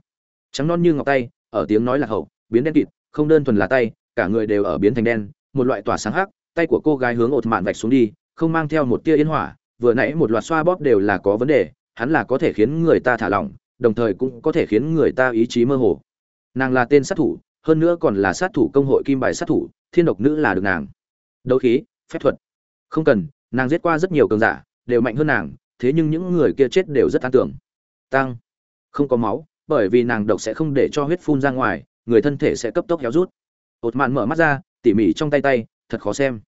Trắng non như ngọc tay, ở tiếng nói là hậu, biến đen kịt, không đơn thuần là tay, cả người đều ở biến thành đen, một loại tỏa sáng hắc, tay của cô gái hướng ột mạn vạch xuống đi không mang theo một tia yên hỏa, vừa nãy một loạt xoa bóp đều là có vấn đề, hắn là có thể khiến người ta thả lỏng, đồng thời cũng có thể khiến người ta ý chí mơ hồ. Nàng là tên sát thủ, hơn nữa còn là sát thủ công hội kim bài sát thủ, thiên độc nữ là được nàng. Đấu khí, phép thuật. Không cần, nàng giết qua rất nhiều cường giả, đều mạnh hơn nàng, thế nhưng những người kia chết đều rất an tưởng. Tăng không có máu, bởi vì nàng độc sẽ không để cho huyết phun ra ngoài, người thân thể sẽ cấp tốc héo rút. Ột mạn mở mắt ra, tỉ mỉ trong tay tay, thật khó xem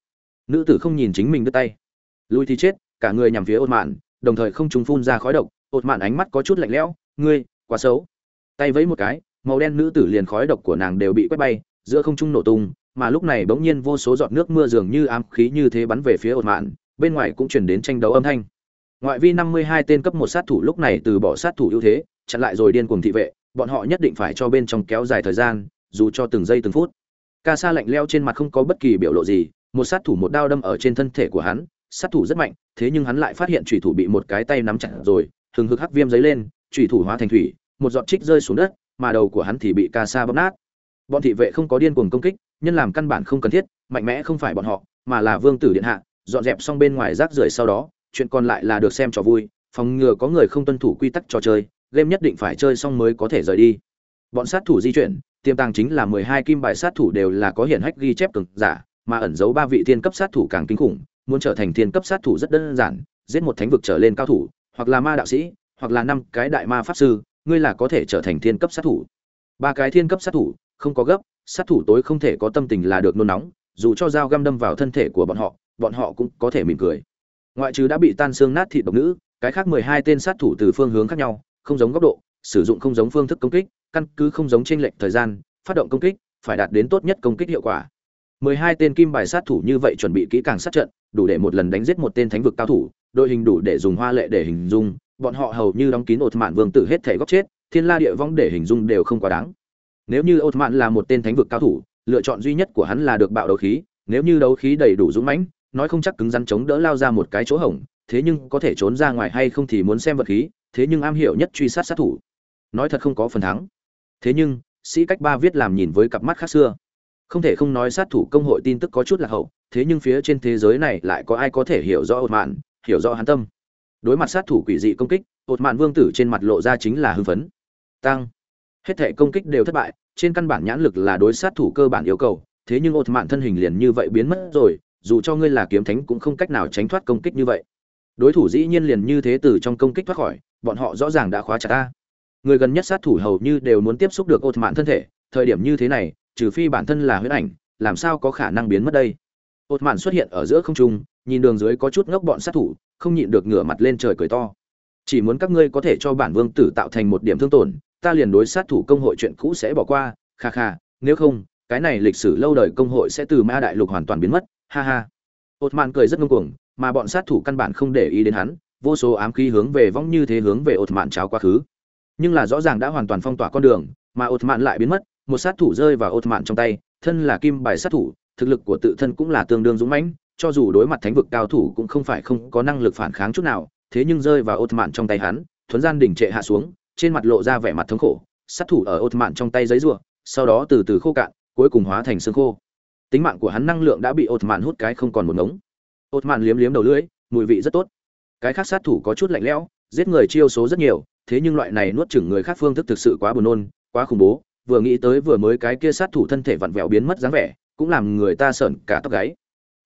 nữ tử không nhìn chính mình đứt tay. Lui thì chết, cả người nhằm phía ột mạn, đồng thời không trùng phun ra khói độc. Ột mạn ánh mắt có chút lạnh lẽo, ngươi, quá xấu. Tay vẫy một cái, màu đen nữ tử liền khói độc của nàng đều bị quét bay, giữa không trung nổ tung, mà lúc này bỗng nhiên vô số giọt nước mưa dường như ám khí như thế bắn về phía ột mạn, bên ngoài cũng chuyển đến tranh đấu âm thanh. Ngoại vi năm mươi hai tên cấp một sát thủ lúc này từ bỏ sát thủ ưu thế, chặn lại rồi điên cuồng thị vệ, bọn họ nhất định phải cho bên trong kéo dài thời gian, dù cho từng giây từng phút. Ca sa lạnh leo trên mặt không có bất kỳ biểu lộ gì một sát thủ một đao đâm ở trên thân thể của hắn, sát thủ rất mạnh, thế nhưng hắn lại phát hiện chủy thủ bị một cái tay nắm chặt rồi, hừng hực hắc viêm giấy lên, chủy thủ hóa thành thủy, một giọt trích rơi xuống đất, mà đầu của hắn thì bị ca sa bóp nát. Bọn thị vệ không có điên cuồng công kích, nhân làm căn bản không cần thiết, mạnh mẽ không phải bọn họ, mà là vương tử điện hạ, dọn dẹp xong bên ngoài rác rưởi sau đó, chuyện còn lại là được xem trò vui, phòng ngừa có người không tuân thủ quy tắc trò chơi, game nhất định phải chơi xong mới có thể rời đi. Bọn sát thủ di chuyển, tiềm tàng chính là mười hai kim bài sát thủ đều là có hiển hách ghi chép cực giả mà ẩn giấu ba vị thiên cấp sát thủ càng kinh khủng, muốn trở thành thiên cấp sát thủ rất đơn giản, giết một thánh vực trở lên cao thủ, hoặc là ma đạo sĩ, hoặc là năm cái đại ma pháp sư, ngươi là có thể trở thành thiên cấp sát thủ. Ba cái thiên cấp sát thủ, không có gấp, sát thủ tối không thể có tâm tình là được nôn nóng, dù cho dao găm đâm vào thân thể của bọn họ bọn họ cũng có thể mỉm cười. Ngoại trừ đã bị tan xương nát thịt độc nữ, cái khác mười hai tên sát thủ từ phương hướng khác nhau, không giống góc độ, sử dụng không giống phương thức công kích, căn cứ không giống chênh lệch thời gian, phát động công kích, phải đạt đến tốt nhất công kích hiệu quả mười hai tên kim bài sát thủ như vậy chuẩn bị kỹ càng sát trận, đủ để một lần đánh giết một tên thánh vực cao thủ, đội hình đủ để dùng hoa lệ để hình dung, bọn họ hầu như đóng kín ột mạn vương tử hết thể góc chết, thiên la địa vong để hình dung đều không quá đáng. Nếu như ột mạn là một tên thánh vực cao thủ, lựa chọn duy nhất của hắn là được bạo đấu khí, nếu như đấu khí đầy đủ dũng mãnh, nói không chắc cứng rắn chống đỡ lao ra một cái chỗ hổng, thế nhưng có thể trốn ra ngoài hay không thì muốn xem vật khí, thế nhưng am hiểu nhất truy sát sát thủ. Nói thật không có phần thắng. Thế nhưng, sĩ cách ba viết làm nhìn với cặp mắt khác xưa không thể không nói sát thủ công hội tin tức có chút là hậu, thế nhưng phía trên thế giới này lại có ai có thể hiểu rõ ột mạn hiểu rõ hắn tâm. Đối mặt sát thủ quỷ dị công kích ột mạn vương tử trên mặt lộ ra chính là hưng phấn. Tăng hết thể công kích đều thất bại, trên căn bản nhãn lực là đối sát thủ cơ bản yêu cầu, thế nhưng ột mạn thân hình liền như vậy biến mất rồi, dù cho ngươi là kiếm thánh cũng không cách nào tránh thoát công kích như vậy. Đối thủ dĩ nhiên liền như thế từ trong công kích thoát khỏi, bọn họ rõ ràng đã khóa chặt ta. Người gần nhất sát thủ hầu như đều muốn tiếp xúc được ột mạn thân thể, thời điểm như thế này trừ phi bản thân là huyễn ảnh, làm sao có khả năng biến mất đây? Ốt mạn xuất hiện ở giữa không trung, nhìn đường dưới có chút ngốc bọn sát thủ, không nhịn được ngửa mặt lên trời cười to. Chỉ muốn các ngươi có thể cho bản vương tử tạo thành một điểm thương tổn, ta liền đối sát thủ công hội chuyện cũ sẽ bỏ qua, kha kha, nếu không, cái này lịch sử lâu đời công hội sẽ từ ma đại lục hoàn toàn biến mất, ha ha. Ốt mạn cười rất ngông cuồng, mà bọn sát thủ căn bản không để ý đến hắn, vô số ám khí hướng về vong như thế hướng về ột mạn cháo quá khứ. Nhưng là rõ ràng đã hoàn toàn phong tỏa con đường, mà ột mạn lại biến mất một sát thủ rơi vào ột mạn trong tay, thân là kim bài sát thủ, thực lực của tự thân cũng là tương đương dũng mãnh, cho dù đối mặt thánh vực cao thủ cũng không phải không có năng lực phản kháng chút nào, thế nhưng rơi vào ột mạn trong tay hắn, thuấn gian đỉnh trệ hạ xuống, trên mặt lộ ra vẻ mặt thống khổ, sát thủ ở ột mạn trong tay giấy rùa, sau đó từ từ khô cạn, cuối cùng hóa thành xương khô. Tính mạng của hắn năng lượng đã bị ột mạn hút cái không còn một ngống. Ột mạn liếm liếm đầu lưỡi, mùi vị rất tốt. Cái khác sát thủ có chút lạnh lẽo, giết người chiêu số rất nhiều, thế nhưng loại này nuốt chửng người khác phương thức thực sự quá buồn nôn, quá khủng bố vừa nghĩ tới vừa mới cái kia sát thủ thân thể vặn vẹo biến mất dáng vẻ, cũng làm người ta sợn cả tóc gáy.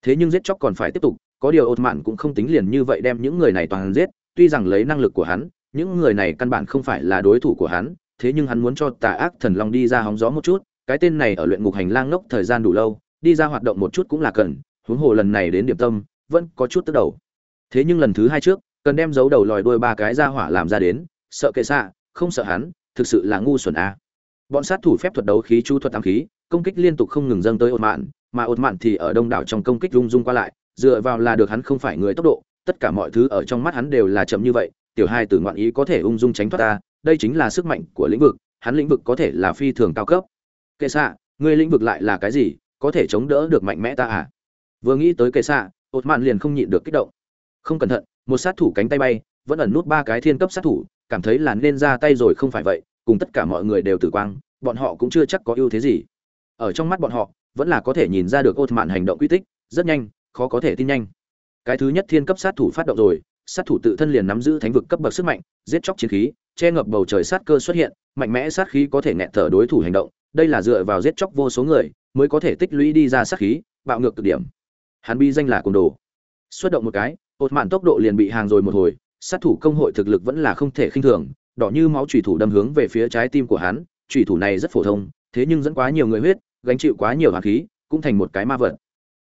Thế nhưng giết chóc còn phải tiếp tục, có điều ột mạn cũng không tính liền như vậy đem những người này toàn giết, tuy rằng lấy năng lực của hắn, những người này căn bản không phải là đối thủ của hắn, thế nhưng hắn muốn cho tà ác thần long đi ra hóng gió một chút, cái tên này ở luyện ngục hành lang ngốc thời gian đủ lâu, đi ra hoạt động một chút cũng là cần, huống hồ lần này đến điểm tâm, vẫn có chút tức đầu. Thế nhưng lần thứ hai trước, cần đem dấu đầu lòi đuôi ba cái ra hỏa làm ra đến, sợ kệ xạ, không sợ hắn, thực sự là ngu xuẩn a bọn sát thủ phép thuật đấu khí chú thuật ám khí, công kích liên tục không ngừng dâng tới ột mạn, mà ột mạn thì ở đông đảo trong công kích rung rung qua lại, dựa vào là được hắn không phải người tốc độ, tất cả mọi thứ ở trong mắt hắn đều là chậm như vậy, tiểu hai tử ngoạn ý có thể ung dung tránh thoát ta, đây chính là sức mạnh của lĩnh vực, hắn lĩnh vực có thể là phi thường cao cấp. Kệ xạ ngươi lĩnh vực lại là cái gì, có thể chống đỡ được mạnh mẽ ta à? Vừa nghĩ tới kệ xạ ột mạn liền không nhịn được kích động. Không cẩn thận, một sát thủ cánh tay bay, vẫn ẩn nút ba cái thiên cấp sát thủ, cảm thấy là nên ra tay rồi không phải vậy cùng tất cả mọi người đều tử quang, bọn họ cũng chưa chắc có ưu thế gì. Ở trong mắt bọn họ, vẫn là có thể nhìn ra được ột mạn hành động quy tích, rất nhanh, khó có thể tin nhanh. Cái thứ nhất thiên cấp sát thủ phát động rồi, sát thủ tự thân liền nắm giữ thánh vực cấp bậc sức mạnh, giết chóc chiến khí, che ngập bầu trời sát cơ xuất hiện, mạnh mẽ sát khí có thể nghẹn thở đối thủ hành động, đây là dựa vào giết chóc vô số người mới có thể tích lũy đi ra sát khí, bạo ngược cực điểm. Hắn bi danh là côn đồ. Xuất động một cái ột mạn tốc độ liền bị hàng rồi một hồi, sát thủ công hội thực lực vẫn là không thể khinh thường đỏ như máu chủy thủ đâm hướng về phía trái tim của hắn, chủy thủ này rất phổ thông, thế nhưng dẫn quá nhiều người huyết, gánh chịu quá nhiều hàn khí, cũng thành một cái ma vật.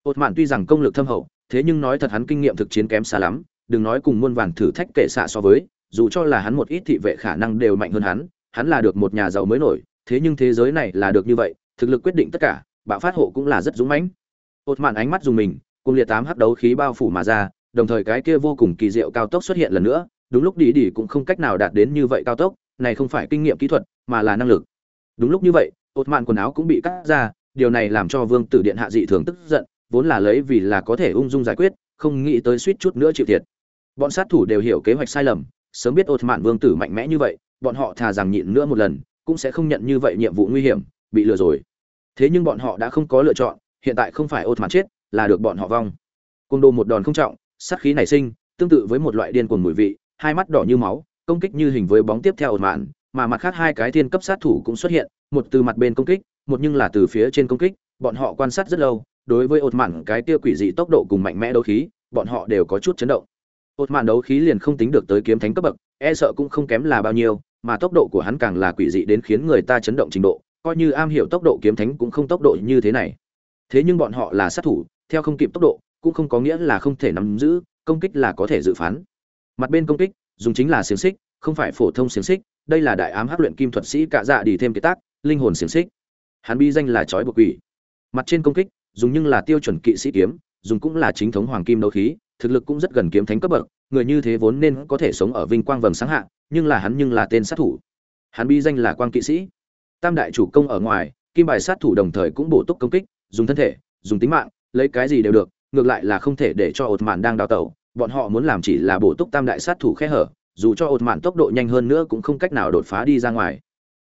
Ột mạn tuy rằng công lực thâm hậu, thế nhưng nói thật hắn kinh nghiệm thực chiến kém xa lắm, đừng nói cùng muôn vàn thử thách kệ xạ so với, dù cho là hắn một ít thị vệ khả năng đều mạnh hơn hắn hắn là được một nhà giàu mới nổi, thế nhưng thế giới này là được như vậy, thực lực quyết định tất cả, bạo phát hộ cũng là rất dũng mãnh. Ột mạn ánh mắt dùng mình, cùng liệt tám hắc đấu khí bao phủ mà ra, đồng thời cái kia vô cùng kỳ diệu cao tốc xuất hiện lần nữa đúng lúc đi đi cũng không cách nào đạt đến như vậy cao tốc, này không phải kinh nghiệm kỹ thuật, mà là năng lực. Đúng lúc như vậy ột mạn quần áo cũng bị cắt ra, điều này làm cho vương tử điện hạ dị thường tức giận, vốn là lấy vì là có thể ung dung giải quyết, không nghĩ tới suýt chút nữa chịu thiệt. Bọn sát thủ đều hiểu kế hoạch sai lầm, sớm biết ột mạn vương tử mạnh mẽ như vậy, bọn họ thà rằng nhịn nữa một lần, cũng sẽ không nhận như vậy nhiệm vụ nguy hiểm, bị lừa rồi. Thế nhưng bọn họ đã không có lựa chọn, hiện tại không phải ột mạn chết, là được bọn họ vong. Côn đồ một đòn không trọng, sát khí nảy sinh, tương tự với một loại điên cuồng mùi vị hai mắt đỏ như máu, công kích như hình với bóng tiếp theo ột mạn, mà mặt khác hai cái thiên cấp sát thủ cũng xuất hiện, một từ mặt bên công kích, một nhưng là từ phía trên công kích, bọn họ quan sát rất lâu, đối với ột mạn cái kia quỷ dị tốc độ cùng mạnh mẽ đấu khí, bọn họ đều có chút chấn động. Ột mạn đấu khí liền không tính được tới kiếm thánh cấp bậc e sợ cũng không kém là bao nhiêu, mà tốc độ của hắn càng là quỷ dị đến khiến người ta chấn động trình độ, coi như am hiểu tốc độ kiếm thánh cũng không tốc độ như thế này. Thế nhưng bọn họ là sát thủ, theo không kịp tốc độ, cũng không có nghĩa là không thể nắm giữ, công kích là có thể dự phán mặt bên công kích, dùng chính là xiềng xích, không phải phổ thông xiềng xích, đây là đại ám hắc luyện kim thuật sĩ cạ dạ đi thêm kế tác, linh hồn xiềng xích. Hắn bi danh là chói buộc quỷ. Mặt trên công kích, dùng nhưng là tiêu chuẩn kỵ sĩ kiếm, dùng cũng là chính thống hoàng kim đấu khí, thực lực cũng rất gần kiếm thánh cấp bậc, người như thế vốn nên có thể sống ở vinh quang vầng sáng hạ, nhưng là hắn nhưng là tên sát thủ. Hắn bi danh là quang kỵ sĩ. Tam đại chủ công ở ngoài, kim bài sát thủ đồng thời cũng bổ túc công kích, dùng thân thể, dùng tính mạng, lấy cái gì đều được, ngược lại là không thể để cho ột mạn đang đào tẩu bọn họ muốn làm chỉ là bổ túc tam đại sát thủ khe hở, dù cho ột mạn tốc độ nhanh hơn nữa cũng không cách nào đột phá đi ra ngoài.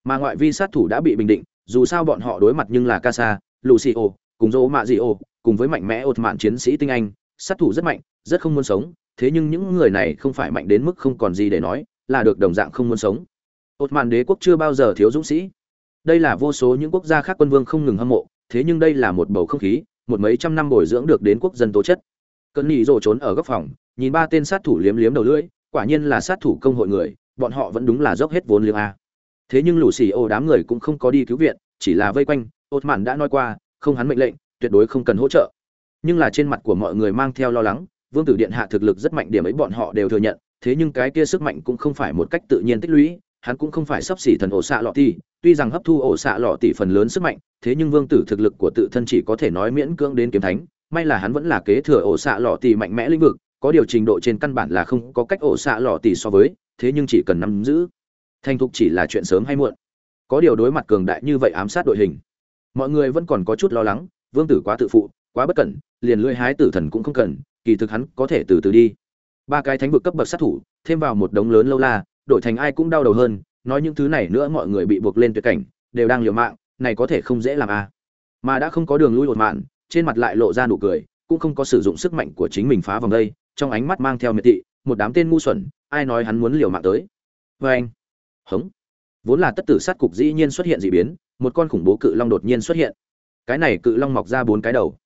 Mà ngoại vi sát thủ đã bị bình định, dù sao bọn họ đối mặt nhưng là casa, lucio, cùng dỗ mạ dị ô cùng với mạnh mẽ ột mạn chiến sĩ tinh anh, sát thủ rất mạnh, rất không muốn sống, thế nhưng những người này không phải mạnh đến mức không còn gì để nói, là được đồng dạng không muốn sống. Ột mạn đế quốc chưa bao giờ thiếu dũng sĩ. Đây là vô số những quốc gia khác quân vương không ngừng hâm mộ, thế nhưng đây là một bầu không khí, một mấy trăm năm bồi dưỡng được đến quốc dân tố chất cơn nhị rồ trốn ở góc phòng, nhìn ba tên sát thủ liếm liếm đầu lưỡi, quả nhiên là sát thủ công hội người, bọn họ vẫn đúng là dốc hết vốn liếng a. Thế nhưng lũ xì ô đám người cũng không có đi cứu viện, chỉ là vây quanh ột mạn đã nói qua, không hắn mệnh lệnh, tuyệt đối không cần hỗ trợ. Nhưng là trên mặt của mọi người mang theo lo lắng, vương tử điện hạ thực lực rất mạnh điểm ấy bọn họ đều thừa nhận, thế nhưng cái kia sức mạnh cũng không phải một cách tự nhiên tích lũy, hắn cũng không phải sắp xỉ thần ổ xạ lọ tỷ tuy rằng hấp thu ổ xạ lọ tỷ phần lớn sức mạnh, thế nhưng vương tử thực lực của tự thân chỉ có thể nói miễn cưỡng đến kiếm thánh may là hắn vẫn là kế thừa ổ xạ lọ tỷ mạnh mẽ lĩnh vực, có điều trình độ trên căn bản là không có cách ổ xạ lọ tỷ so với, thế nhưng chỉ cần nắm giữ. Thành thục chỉ là chuyện sớm hay muộn. Có điều đối mặt cường đại như vậy ám sát đội hình, mọi người vẫn còn có chút lo lắng, vương tử quá tự phụ, quá bất cẩn, liền lưỡi hái tử thần cũng không cần, kỳ thực hắn có thể từ từ đi. Ba cái thánh vực cấp bậc sát thủ, thêm vào một đống lớn lâu la đổi thành ai cũng đau đầu hơn, nói những thứ này nữa mọi người bị buộc lên tuyệt cảnh, đều đang liều mạng, này có thể không dễ làm à. mà đã không có đường lui ột mạn trên mặt lại lộ ra nụ cười, cũng không có sử dụng sức mạnh của chính mình phá vòng đây, trong ánh mắt mang theo miệt thị, một đám tên ngu xuẩn, ai nói hắn muốn liều mạng tới. Vê anh, hống. Vốn là tất tử sát cục dĩ nhiên xuất hiện dị biến, một con khủng bố cự long đột nhiên xuất hiện. Cái này cự long mọc ra bốn cái đầu.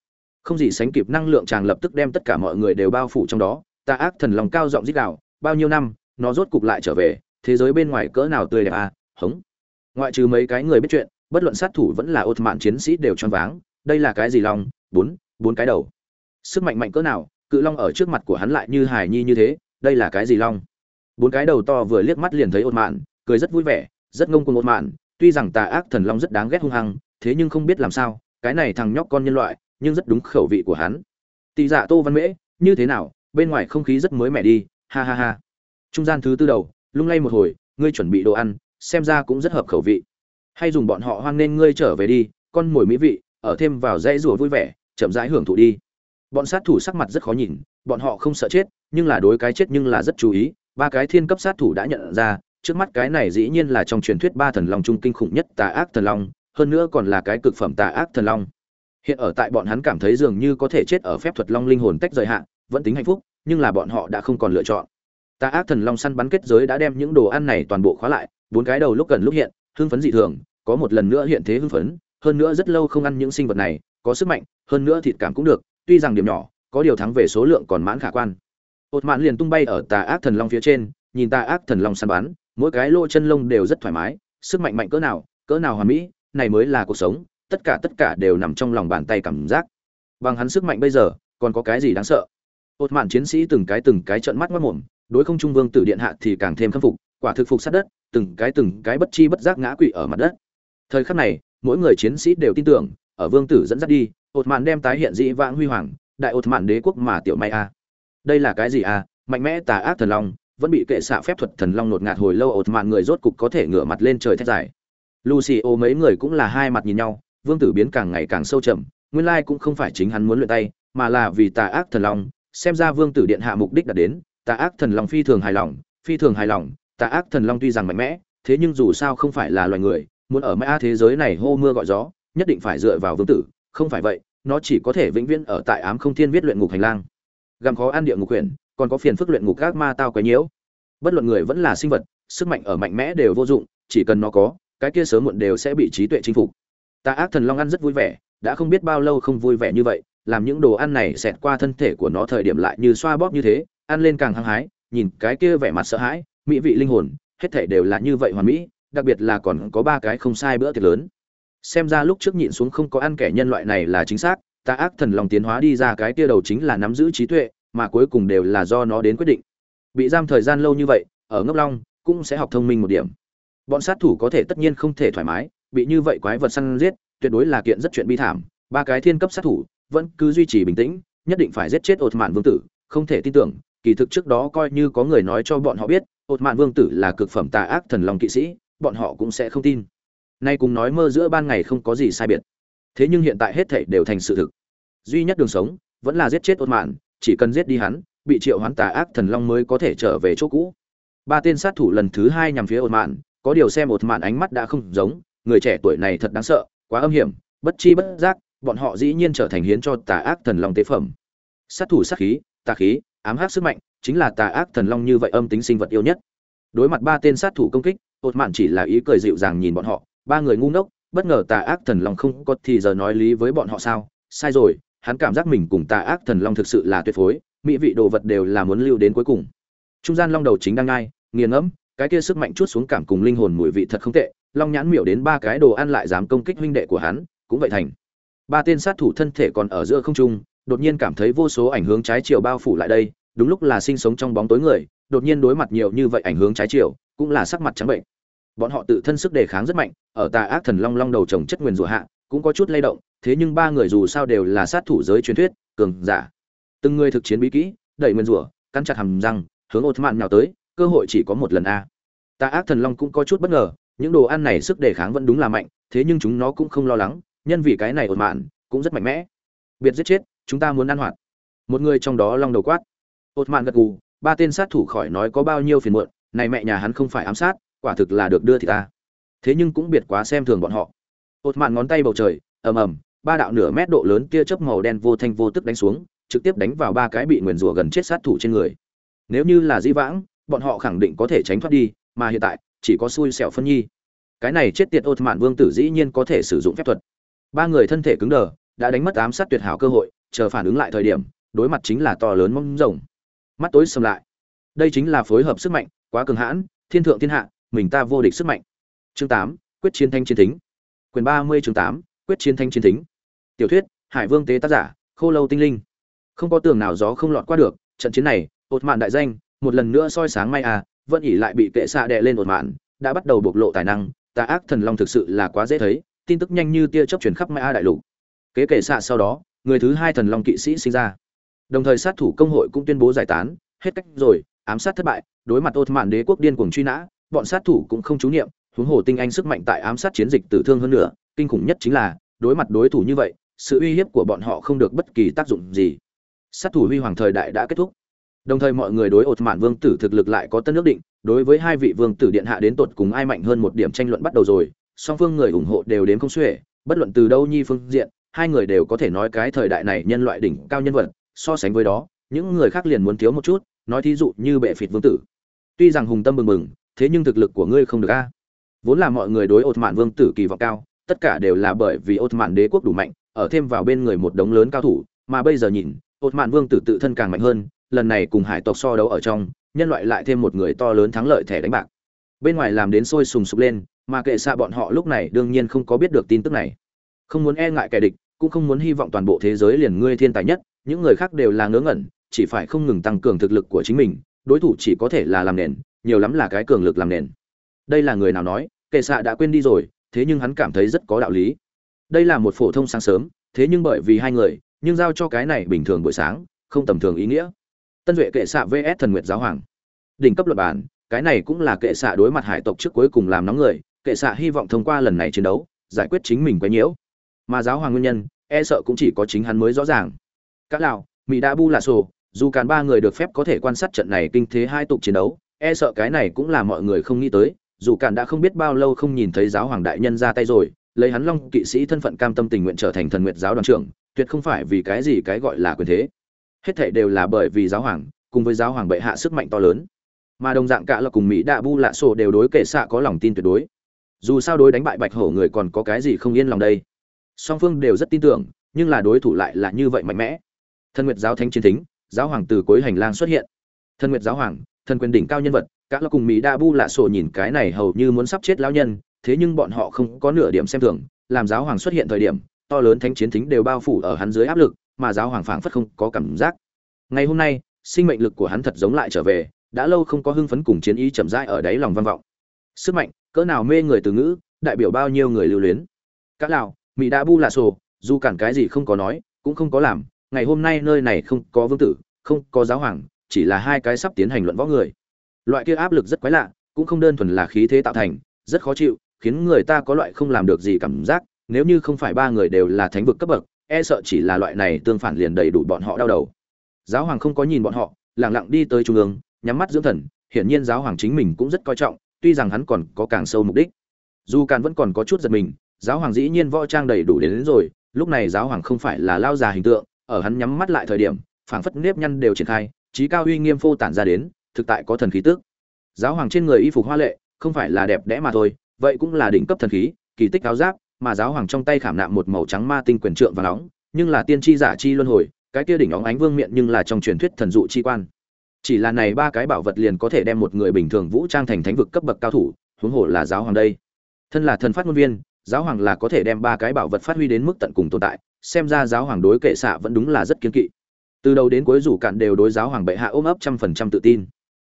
Không gì sánh kịp năng lượng chàng lập tức đem tất cả mọi người đều bao phủ trong đó, ta ác thần lòng cao giọng dít đạo bao nhiêu năm, nó rốt cục lại trở về, thế giới bên ngoài cỡ nào tươi đẹp à hống. Ngoại trừ mấy cái người biết chuyện, bất luận sát thủ vẫn là ột mạn chiến sĩ đều choáng váng, đây là cái gì long bốn bốn cái đầu. Sức mạnh mạnh cỡ nào, cự long ở trước mặt của hắn lại như hài nhi như thế, đây là cái gì long? Bốn cái đầu to vừa liếc mắt liền thấy ột mạn, cười rất vui vẻ, rất ngông cuồng ột mạn, tuy rằng tà ác thần long rất đáng ghét hung hăng, thế nhưng không biết làm sao, cái này thằng nhóc con nhân loại, nhưng rất đúng khẩu vị của hắn. Tị dạ tô văn mễ, như thế nào, bên ngoài không khí rất mới mẻ đi, ha ha ha. Trung gian thứ tư đầu, lung lay một hồi, ngươi chuẩn bị đồ ăn, xem ra cũng rất hợp khẩu vị. Hay dùng bọn họ hoan nên ngươi trở về đi, con mồi mỹ vị, ở thêm vào dãy rùa vui vẻ chậm rãi hưởng thụ đi. Bọn sát thủ sắc mặt rất khó nhìn, bọn họ không sợ chết, nhưng là đối cái chết nhưng là rất chú ý. Ba cái thiên cấp sát thủ đã nhận ra, trước mắt cái này dĩ nhiên là trong truyền thuyết ba thần long trung kinh khủng nhất tà ác thần long, hơn nữa còn là cái cực phẩm tà ác thần long. Hiện ở tại bọn hắn cảm thấy dường như có thể chết ở phép thuật long linh hồn tách rời hạn vẫn tính hạnh phúc, nhưng là bọn họ đã không còn lựa chọn. Tà ác thần long săn bắn kết giới đã đem những đồ ăn này toàn bộ khóa lại, bốn cái đầu lúc gần lúc hiện, hưng phấn dị thường, có một lần nữa hiện thế hưng phấn, hơn nữa rất lâu không ăn những sinh vật này, có sức mạnh hơn nữa thịt cảm cũng được, tuy rằng điểm nhỏ, có điều thắng về số lượng còn mãn khả quan. Ột mãn liền tung bay ở tà ác thần long phía trên, nhìn tà ác thần long săn bắn, mỗi cái lỗ chân lông đều rất thoải mái, sức mạnh mạnh cỡ nào cỡ nào hoàn mỹ, này mới là cuộc sống, tất cả tất cả đều nằm trong lòng bàn tay cảm giác. Bằng hắn sức mạnh bây giờ, còn có cái gì đáng sợ? Ột mạn chiến sĩ từng cái từng cái trợn mắt mất mồm đối không trung vương tử điện hạ thì càng thêm khâm phục, quả thực phục sát đất, từng cái từng cái bất chi bất giác ngã quỵ ở mặt đất. Thời khắc này, mỗi người chiến sĩ đều tin tưởng, ở vương tử dẫn dắt đi ột mạn đem tái hiện dĩ vãng huy hoàng, đại ột mạn đế quốc mà tiểu may a. Đây là cái gì a? Mạnh mẽ tà ác thần long, vẫn bị kệ xạ phép thuật thần long nột ngạt hồi lâu ột mạn người rốt cục có thể ngửa mặt lên trời thét dài. Lucy ô mấy người cũng là hai mặt nhìn nhau, vương tử biến càng ngày càng sâu chậm nguyên lai cũng không phải chính hắn muốn luyện tay, mà là vì tà ác thần long, xem ra vương tử điện hạ mục đích đạt đến, tà ác thần long phi thường hài lòng, phi thường hài lòng, tà ác thần long tuy rằng mạnh mẽ, thế nhưng dù sao không phải là loài người, muốn ở mãi thế giới này hô mưa gọi gió, nhất định phải dựa vào vương tử không phải vậy, nó chỉ có thể vĩnh viễn ở tại ám không thiên viết luyện ngục hành lang. Gặm khó ăn địa ngục quyển còn có phiền phức luyện ngục các ma tao quấy nhiễu. Bất luận người vẫn là sinh vật, sức mạnh ở mạnh mẽ đều vô dụng, chỉ cần nó có, cái kia sớm muộn đều sẽ bị trí tuệ chinh phục. Ta ác thần long ăn rất vui vẻ, đã không biết bao lâu không vui vẻ như vậy, làm những đồ ăn này xẹt qua thân thể của nó thời điểm lại như xoa bóp như thế, ăn lên càng hăng hái, nhìn cái kia vẻ mặt sợ hãi, mỹ vị linh hồn, hết thể đều là như vậy hoàn mỹ, đặc biệt là còn có ba cái không sai bữa tiệc lớn xem ra lúc trước nhịn xuống không có ăn kẻ nhân loại này là chính xác, ta ác thần lòng tiến hóa đi ra cái kia đầu chính là nắm giữ trí tuệ, mà cuối cùng đều là do nó đến quyết định. Bị giam thời gian lâu như vậy, ở ngốc long, cũng sẽ học thông minh một điểm. Bọn sát thủ có thể tất nhiên không thể thoải mái, bị như vậy quái vật săn giết, tuyệt đối là kiện rất chuyện bi thảm. Ba cái thiên cấp sát thủ, vẫn cứ duy trì bình tĩnh, nhất định phải giết chết ột mạn vương tử, không thể tin tưởng, kỳ thực trước đó coi như có người nói cho bọn họ biết, ột mạn vương tử là cực phẩm tà ác thần long kỵ sĩ, bọn họ cũng sẽ không tin nay cùng nói mơ giữa ban ngày không có gì sai biệt. Thế nhưng hiện tại hết thảy đều thành sự thực. Duy nhất đường sống vẫn là giết chết ột mạn, chỉ cần giết đi hắn, bị triệu hoán tà ác thần long mới có thể trở về chỗ cũ. Ba tên sát thủ lần thứ hai nhằm phía ột mạn, có điều xem ột mạn ánh mắt đã không giống, người trẻ tuổi này thật đáng sợ, quá âm hiểm, bất chi bất giác, bọn họ dĩ nhiên trở thành hiến cho tà ác thần long tế phẩm. Sát thủ sát khí, tà khí, ám hắc sức mạnh, chính là tà ác thần long như vậy âm tính sinh vật yêu nhất. Đối mặt ba tên sát thủ công kích ột mạn chỉ là ý cười dịu dàng nhìn bọn họ ba người ngu ngốc, bất ngờ tà ác thần long không có thì giờ nói lý với bọn họ sao? Sai rồi, hắn cảm giác mình cùng tà ác thần long thực sự là tuyệt phối, mỹ vị đồ vật đều là muốn lưu đến cuối cùng. Trung gian long đầu chính đang ngai, nghiền ngẫm, cái kia sức mạnh chút xuống cảm cùng linh hồn mùi vị thật không tệ, long nhãn miểu đến ba cái đồ ăn lại dám công kích huynh đệ của hắn, cũng vậy thành. Ba tên sát thủ thân thể còn ở giữa không trung, đột nhiên cảm thấy vô số ảnh hướng trái chiều bao phủ lại đây, đúng lúc là sinh sống trong bóng tối người, đột nhiên đối mặt nhiều như vậy ảnh hướng trái chiều, cũng là sắc mặt trắng bệnh bọn họ tự thân sức đề kháng rất mạnh, ở tà ác thần long long đầu trồng chất nguyên rủa hạ, cũng có chút lay động, thế nhưng ba người dù sao đều là sát thủ giới truyền thuyết, cường giả. Từng người thực chiến bí kỹ, đẩy nguyên rủa, cắn chặt hầm răng, hướng ột mạn nào tới, cơ hội chỉ có một lần a. Ta ác thần long cũng có chút bất ngờ, những đồ ăn này sức đề kháng vẫn đúng là mạnh, thế nhưng chúng nó cũng không lo lắng, nhân vì cái này ột mạn cũng rất mạnh mẽ. Biệt giết chết, chúng ta muốn ăn hoạt. Một người trong đó long đầu quát. Ột mạn gật gù, ba tên sát thủ khỏi nói có bao nhiêu phiền muộn, này mẹ nhà hắn không phải ám sát quả thực là được đưa thì ta. Thế nhưng cũng biệt quá xem thường bọn họ. Ột mạn ngón tay bầu trời, ầm ầm, ba đạo nửa mét độ lớn tia chớp màu đen vô thanh vô tức đánh xuống, trực tiếp đánh vào ba cái bị nguyền rủa gần chết sát thủ trên người. Nếu như là di vãng, bọn họ khẳng định có thể tránh thoát đi, mà hiện tại, chỉ có xui xẻo phân nhi. Cái này chết tiệt ột mạn vương tử dĩ nhiên có thể sử dụng phép thuật. Ba người thân thể cứng đờ, đã đánh mất ám sát tuyệt hảo cơ hội, chờ phản ứng lại thời điểm, đối mặt chính là to lớn mông rồng. Mắt tối sầm lại. Đây chính là phối hợp sức mạnh, quá cường hãn, thiên thượng thiên hạ mình ta vô địch sức mạnh. Chương tám, quyết chiến thanh chiến thính. Quyền ba mươi chương tám, quyết chiến thanh chiến thính. Tiểu thuyết, hải vương tế tác giả, khô lâu tinh linh. Không có tường nào gió không lọt qua được, trận chiến này ột mạn đại danh, một lần nữa soi sáng may à vẫn ỉ lại bị kệ xạ đè lên ột mạn, đã bắt đầu bộc lộ tài năng, tà ác thần long thực sự là quá dễ thấy, tin tức nhanh như tia chớp truyền khắp Mai a đại lục. Kế kệ xạ sau đó, người thứ hai thần long kỵ sĩ sinh ra. Đồng thời sát thủ công hội cũng tuyên bố giải tán, hết cách rồi, ám sát thất bại, đối mặt ột mạn đế quốc điên cuồng truy nã bọn sát thủ cũng không chú niệm, huống hồ tinh anh sức mạnh tại ám sát chiến dịch tử thương hơn nữa, kinh khủng nhất chính là, đối mặt đối thủ như vậy, sự uy hiếp của bọn họ không được bất kỳ tác dụng gì. Sát thủ huy hoàng thời đại đã kết thúc. Đồng thời mọi người đối ột mạn vương tử thực lực lại có tân ước định, đối với hai vị vương tử điện hạ đến tột cùng ai mạnh hơn một điểm tranh luận bắt đầu rồi, song phương người ủng hộ đều đến không xuể, bất luận từ đâu nhi phương diện, hai người đều có thể nói cái thời đại này nhân loại đỉnh cao nhân vật, so sánh với đó, những người khác liền muốn thiếu một chút, nói thí dụ như bệ phịt vương tử. Tuy rằng hùng tâm mừng mừng thế nhưng thực lực của ngươi không được a. Vốn là mọi người đối ột mạn vương tử kỳ vọng cao, tất cả đều là bởi vì ột mạn đế quốc đủ mạnh, ở thêm vào bên người một đống lớn cao thủ, mà bây giờ nhìn ột mạn vương tử tự thân càng mạnh hơn, lần này cùng hải tộc so đấu ở trong, nhân loại lại thêm một người to lớn thắng lợi thẻ đánh bạc. Bên ngoài làm đến sôi sùng sục lên, mà kệ xạ bọn họ lúc này đương nhiên không có biết được tin tức này. Không muốn e ngại kẻ địch, cũng không muốn hy vọng toàn bộ thế giới liền ngươi thiên tài nhất, những người khác đều là ngớ ngẩn, chỉ phải không ngừng tăng cường thực lực của chính mình, đối thủ chỉ có thể là làm nền nhiều lắm là cái cường lực làm nền. Đây là người nào nói, kệ xạ đã quên đi rồi, thế nhưng hắn cảm thấy rất có đạo lý. Đây là một phổ thông sáng sớm, thế nhưng bởi vì hai người, nhưng giao cho cái này bình thường buổi sáng, không tầm thường ý nghĩa. Tân duệ kệ xạ vs thần nguyệt giáo hoàng. Đỉnh cấp luật bản, cái này cũng là kệ xạ đối mặt hải tộc trước cuối cùng làm nóng người, kệ xạ hy vọng thông qua lần này chiến đấu, giải quyết chính mình quấy nhiễu. Mà giáo hoàng nguyên nhân e sợ cũng chỉ có chính hắn mới rõ ràng. Các lào mỹ đã bu là sổ, dù càn ba người được phép có thể quan sát trận này kinh thế hai tục chiến đấu e sợ cái này cũng là mọi người không nghĩ tới, dù càn đã không biết bao lâu không nhìn thấy giáo hoàng đại nhân ra tay rồi, lấy hắn long kỵ sĩ thân phận cam tâm tình nguyện trở thành thần nguyện giáo đoàn trưởng, tuyệt không phải vì cái gì cái gọi là quyền thế. Hết thảy đều là bởi vì giáo hoàng, cùng với giáo hoàng bệ hạ sức mạnh to lớn. Mà đồng dạng cả là cùng mỹ đạ bu lạ sổ đều đối kệ xạ có lòng tin tuyệt đối. Dù sao đối đánh bại bạch hổ người còn có cái gì không yên lòng đây? Song phương đều rất tin tưởng, nhưng là đối thủ lại là như vậy mạnh mẽ. Thần nguyệt giáo thánh chiến thính, giáo hoàng từ cuối hành lang xuất hiện. Thần nguyệt giáo hoàng thần quyền đỉnh cao nhân vật các lo cùng mỹ đa bu lạ sổ nhìn cái này hầu như muốn sắp chết lão nhân thế nhưng bọn họ không có nửa điểm xem thường làm giáo hoàng xuất hiện thời điểm to lớn thánh chiến thính đều bao phủ ở hắn dưới áp lực mà giáo hoàng phảng phất không có cảm giác. Ngày hôm nay sinh mệnh lực của hắn thật giống lại trở về đã lâu không có hưng phấn cùng chiến ý chậm rãi ở đáy lòng văn vọng. Sức mạnh cỡ nào mê người từ ngữ đại biểu bao nhiêu người lưu luyến. Các lão, mỹ đa bu là sổ dù cản cái gì không có nói cũng không có làm ngày hôm nay nơi này không có vương tử không có giáo hoàng chỉ là hai cái sắp tiến hành luận võ người. Loại kia áp lực rất quái lạ cũng không đơn thuần là khí thế tạo thành rất khó chịu khiến người ta có loại không làm được gì cảm giác nếu như không phải ba người đều là thánh vực cấp bậc e sợ chỉ là loại này tương phản liền đầy đủ bọn họ đau đầu. Giáo hoàng không có nhìn bọn họ lẳng lặng đi tới trung ương nhắm mắt dưỡng thần hiển nhiên giáo hoàng chính mình cũng rất coi trọng tuy rằng hắn còn có càng sâu mục đích. Dù càn vẫn còn có chút giật mình giáo hoàng dĩ nhiên võ trang đầy đủ đến, đến rồi lúc này giáo hoàng không phải là lao già hình tượng ở hắn nhắm mắt lại thời điểm phảng phất nếp nhăn đều triển khai trí cao uy nghiêm phô tản ra đến, thực tại có thần khí tước giáo hoàng trên người y phục hoa lệ, không phải là đẹp đẽ mà thôi, vậy cũng là đỉnh cấp thần khí, kỳ tích áo giáp, mà giáo hoàng trong tay khảm nạm một màu trắng ma tinh quyền trượng và nóng, nhưng là tiên tri giả chi luân hồi, cái kia đỉnh óng ánh vương miện nhưng là trong truyền thuyết thần dụ chi quan. Chỉ là này ba cái bảo vật liền có thể đem một người bình thường vũ trang thành thánh vực cấp bậc cao thủ, huống hồ là giáo hoàng đây. Thân là thần phát ngôn viên, giáo hoàng là có thể đem ba cái bảo vật phát huy đến mức tận cùng tồn tại, xem ra giáo hoàng đối kệ xạ vẫn đúng là rất kiên kỵ từ đầu đến cuối rủ cạn đều đối giáo hoàng bệ hạ ôm ấp trăm phần trăm tự tin.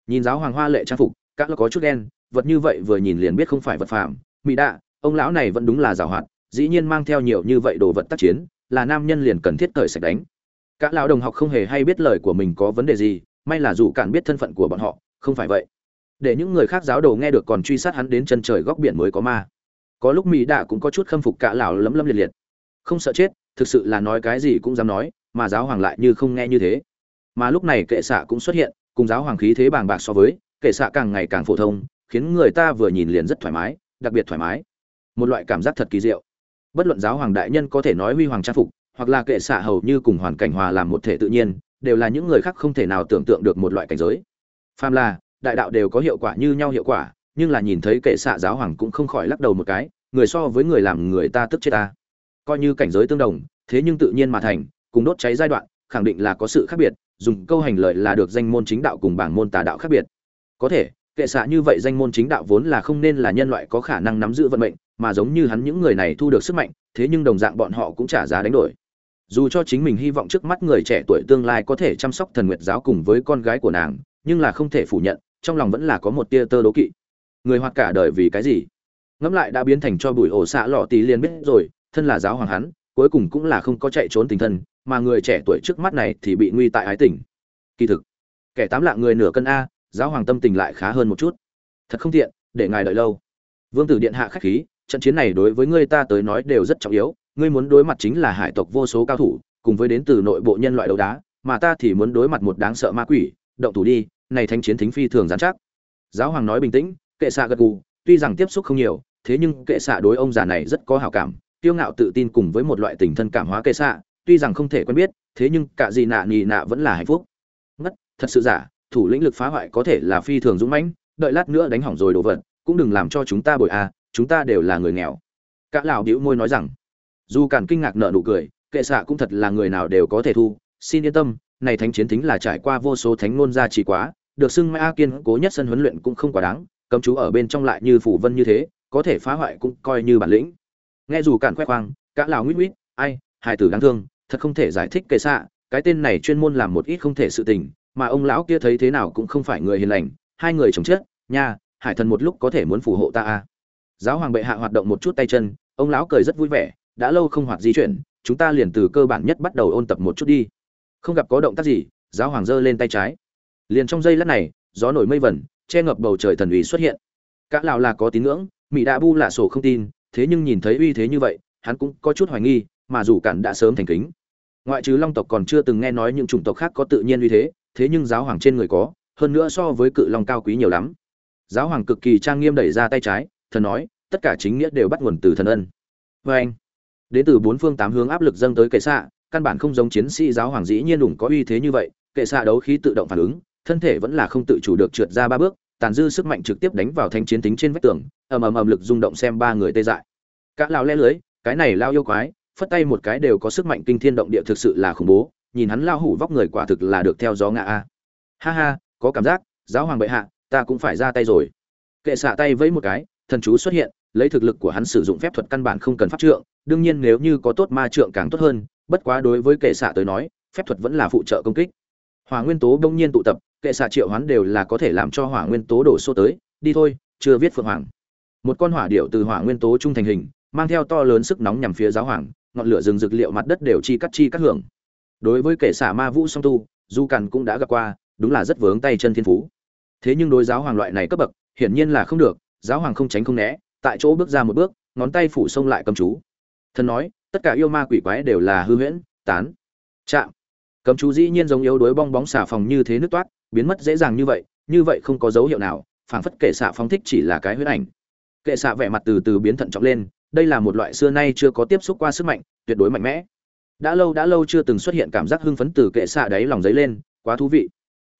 Nhìn giáo hoàng hoa lệ trang phục, các nó có chút đen vật như vậy vừa nhìn liền biết không phải vật phạm mỹ đạ, ông lão này vẫn đúng là giàu hoạt, dĩ nhiên mang theo nhiều như vậy đồ vật tác chiến, là nam nhân liền cần thiết thời sạch đánh. Cả lão đồng học không hề hay biết lời của mình có vấn đề gì, may là dù cạn biết thân phận của bọn họ, không phải vậy. Để những người khác giáo đồ nghe được còn truy sát hắn đến chân trời góc biển mới có ma. Có lúc mỹ đạ cũng có chút khâm phục cả lão lấm lấm liệt liệt. Không sợ chết, thực sự là nói cái gì cũng dám nói mà giáo hoàng lại như không nghe như thế. Mà lúc này kệ xạ cũng xuất hiện, cùng giáo hoàng khí thế bàng bạc so với, kệ xạ càng ngày càng phổ thông, khiến người ta vừa nhìn liền rất thoải mái, đặc biệt thoải mái. Một loại cảm giác thật kỳ diệu. Bất luận giáo hoàng đại nhân có thể nói huy hoàng trang phục, hoặc là kệ xạ hầu như cùng hoàn cảnh hòa làm một thể tự nhiên, đều là những người khác không thể nào tưởng tượng được một loại cảnh giới. Phàm là, đại đạo đều có hiệu quả như nhau hiệu quả, nhưng là nhìn thấy kệ xạ giáo hoàng cũng không khỏi lắc đầu một cái, người so với người làm người ta tức chết ta. Coi như cảnh giới tương đồng, thế nhưng tự nhiên mà thành cùng đốt cháy giai đoạn, khẳng định là có sự khác biệt, dùng câu hành lợi là được danh môn chính đạo cùng bảng môn tà đạo khác biệt. Có thể, kệ xạ như vậy danh môn chính đạo vốn là không nên là nhân loại có khả năng nắm giữ vận mệnh, mà giống như hắn những người này thu được sức mạnh, thế nhưng đồng dạng bọn họ cũng trả giá đánh đổi. Dù cho chính mình hy vọng trước mắt người trẻ tuổi tương lai có thể chăm sóc thần nguyệt giáo cùng với con gái của nàng, nhưng là không thể phủ nhận, trong lòng vẫn là có một tia tơ đố kỵ. Người hoạt cả đời vì cái gì? Ngẫm lại đã biến thành cho bụi ổ xạ lọ tí liền biết rồi, thân là giáo hoàng hắn, cuối cùng cũng là không có chạy trốn tình thân mà người trẻ tuổi trước mắt này thì bị nguy tại ái tình. Kỳ thực, kẻ tám lạng người nửa cân a, giáo hoàng tâm tình lại khá hơn một chút. Thật không tiện, để ngài đợi lâu. Vương tử điện hạ khách khí, trận chiến này đối với ngươi ta tới nói đều rất trọng yếu, ngươi muốn đối mặt chính là hải tộc vô số cao thủ, cùng với đến từ nội bộ nhân loại đấu đá, mà ta thì muốn đối mặt một đáng sợ ma quỷ, động thủ đi, này thanh chiến thính phi thường gián chắc. Giáo hoàng nói bình tĩnh, kệ xạ gật gù, tuy rằng tiếp xúc không nhiều, thế nhưng kệ xạ đối ông già này rất có hảo cảm, kiêu ngạo tự tin cùng với một loại tình thân cảm hóa kệ xạ tuy rằng không thể quen biết, thế nhưng cả gì nạ nhì nạ vẫn là hạnh phúc. Ngất, thật sự giả, thủ lĩnh lực phá hoại có thể là phi thường dũng mãnh, đợi lát nữa đánh hỏng rồi đồ vật, cũng đừng làm cho chúng ta bội a à, chúng ta đều là người nghèo. Cả lão bĩu môi nói rằng, dù cản kinh ngạc nợ nụ cười, kệ xạ cũng thật là người nào đều có thể thu, xin yên tâm, này thánh chiến thính là trải qua vô số thánh ngôn gia trì quá, được xưng mai a kiên cố nhất sân huấn luyện cũng không quá đáng, cấm chú ở bên trong lại như phủ vân như thế, có thể phá hoại cũng coi như bản lĩnh. Nghe dù cản khoe khoang, cả lão nguyết nguyết, ai hải tử đáng thương, thật không thể giải thích kệ xạ, cái tên này chuyên môn làm một ít không thể sự tình, mà ông lão kia thấy thế nào cũng không phải người hiền lành, hai người chồng chết, nha, hải thần một lúc có thể muốn phù hộ ta a giáo hoàng bệ hạ hoạt động một chút tay chân, ông lão cười rất vui vẻ, đã lâu không hoạt di chuyển, chúng ta liền từ cơ bản nhất bắt đầu ôn tập một chút đi. Không gặp có động tác gì, giáo hoàng giơ lên tay trái. Liền trong giây lát này, gió nổi mây vẩn, che ngập bầu trời thần uy xuất hiện. Cả lão là có tín ngưỡng mỹ đã bu lạ sổ không tin, thế nhưng nhìn thấy uy thế như vậy, hắn cũng có chút hoài nghi mà dù cản đã sớm thành kính. Ngoại trừ long tộc còn chưa từng nghe nói những chủng tộc khác có tự nhiên uy thế thế nhưng giáo hoàng trên người có, hơn nữa so với cự long cao quý nhiều lắm. Giáo hoàng cực kỳ trang nghiêm đẩy ra tay trái, thần nói, tất cả chính nghĩa đều bắt nguồn từ thần ân. Vê anh, đến từ bốn phương tám hướng áp lực dâng tới kệ xạ, căn bản không giống chiến sĩ giáo hoàng dĩ nhiên đủng có uy thế như vậy, kệ xạ đấu khí tự động phản ứng, thân thể vẫn là không tự chủ được trượt ra ba bước, tàn dư sức mạnh trực tiếp đánh vào thanh chiến tính trên vách tường, ầm ầm ầm lực rung động xem ba người tê dại. Cả lao le lưới, cái này lao yêu quái phất tay một cái đều có sức mạnh kinh thiên động địa thực sự là khủng bố, nhìn hắn lao hủ vóc người quả thực là được theo gió ngã a. Ha ha, có cảm giác, giáo hoàng bệ hạ, ta cũng phải ra tay rồi. Kệ xạ tay vẫy một cái, thần chú xuất hiện, lấy thực lực của hắn sử dụng phép thuật căn bản không cần pháp trượng, đương nhiên nếu như có tốt ma trượng càng tốt hơn, bất quá đối với kệ xạ tới nói, phép thuật vẫn là phụ trợ công kích. Hỏa nguyên tố đông nhiên tụ tập, kệ xạ triệu hoán đều là có thể làm cho hỏa nguyên tố đổ xô tới, đi thôi, chưa viết phượng hoàng. Một con hỏa điệu từ hỏa nguyên tố trung thành hình, mang theo to lớn sức nóng nhằm phía giáo hoàng ngọn lửa rừng dược liệu mặt đất đều chi cắt chi cắt hưởng. Đối với kẻ xả ma vũ song tu, du cằn cũng đã gặp qua, đúng là rất vướng tay chân thiên phú. Thế nhưng đối giáo hoàng loại này cấp bậc, hiển nhiên là không được, giáo hoàng không tránh không né, tại chỗ bước ra một bước, ngón tay phủ xông lại cầm chú. Thần nói, tất cả yêu ma quỷ quái đều là hư huyễn, tán. Chạm. Cầm chú dĩ nhiên giống yếu đối bong bóng xả phòng như thế nước toát, biến mất dễ dàng như vậy như vậy không có dấu hiệu nào, phảng phất kệ xạ phóng thích chỉ là cái huyết ảnh. Kệ xạ vẻ mặt từ từ biến thận trọng lên đây là một loại xưa nay chưa có tiếp xúc qua sức mạnh, tuyệt đối mạnh mẽ. Đã lâu đã lâu chưa từng xuất hiện cảm giác hưng phấn từ kệ xạ đáy lòng giấy lên, quá thú vị.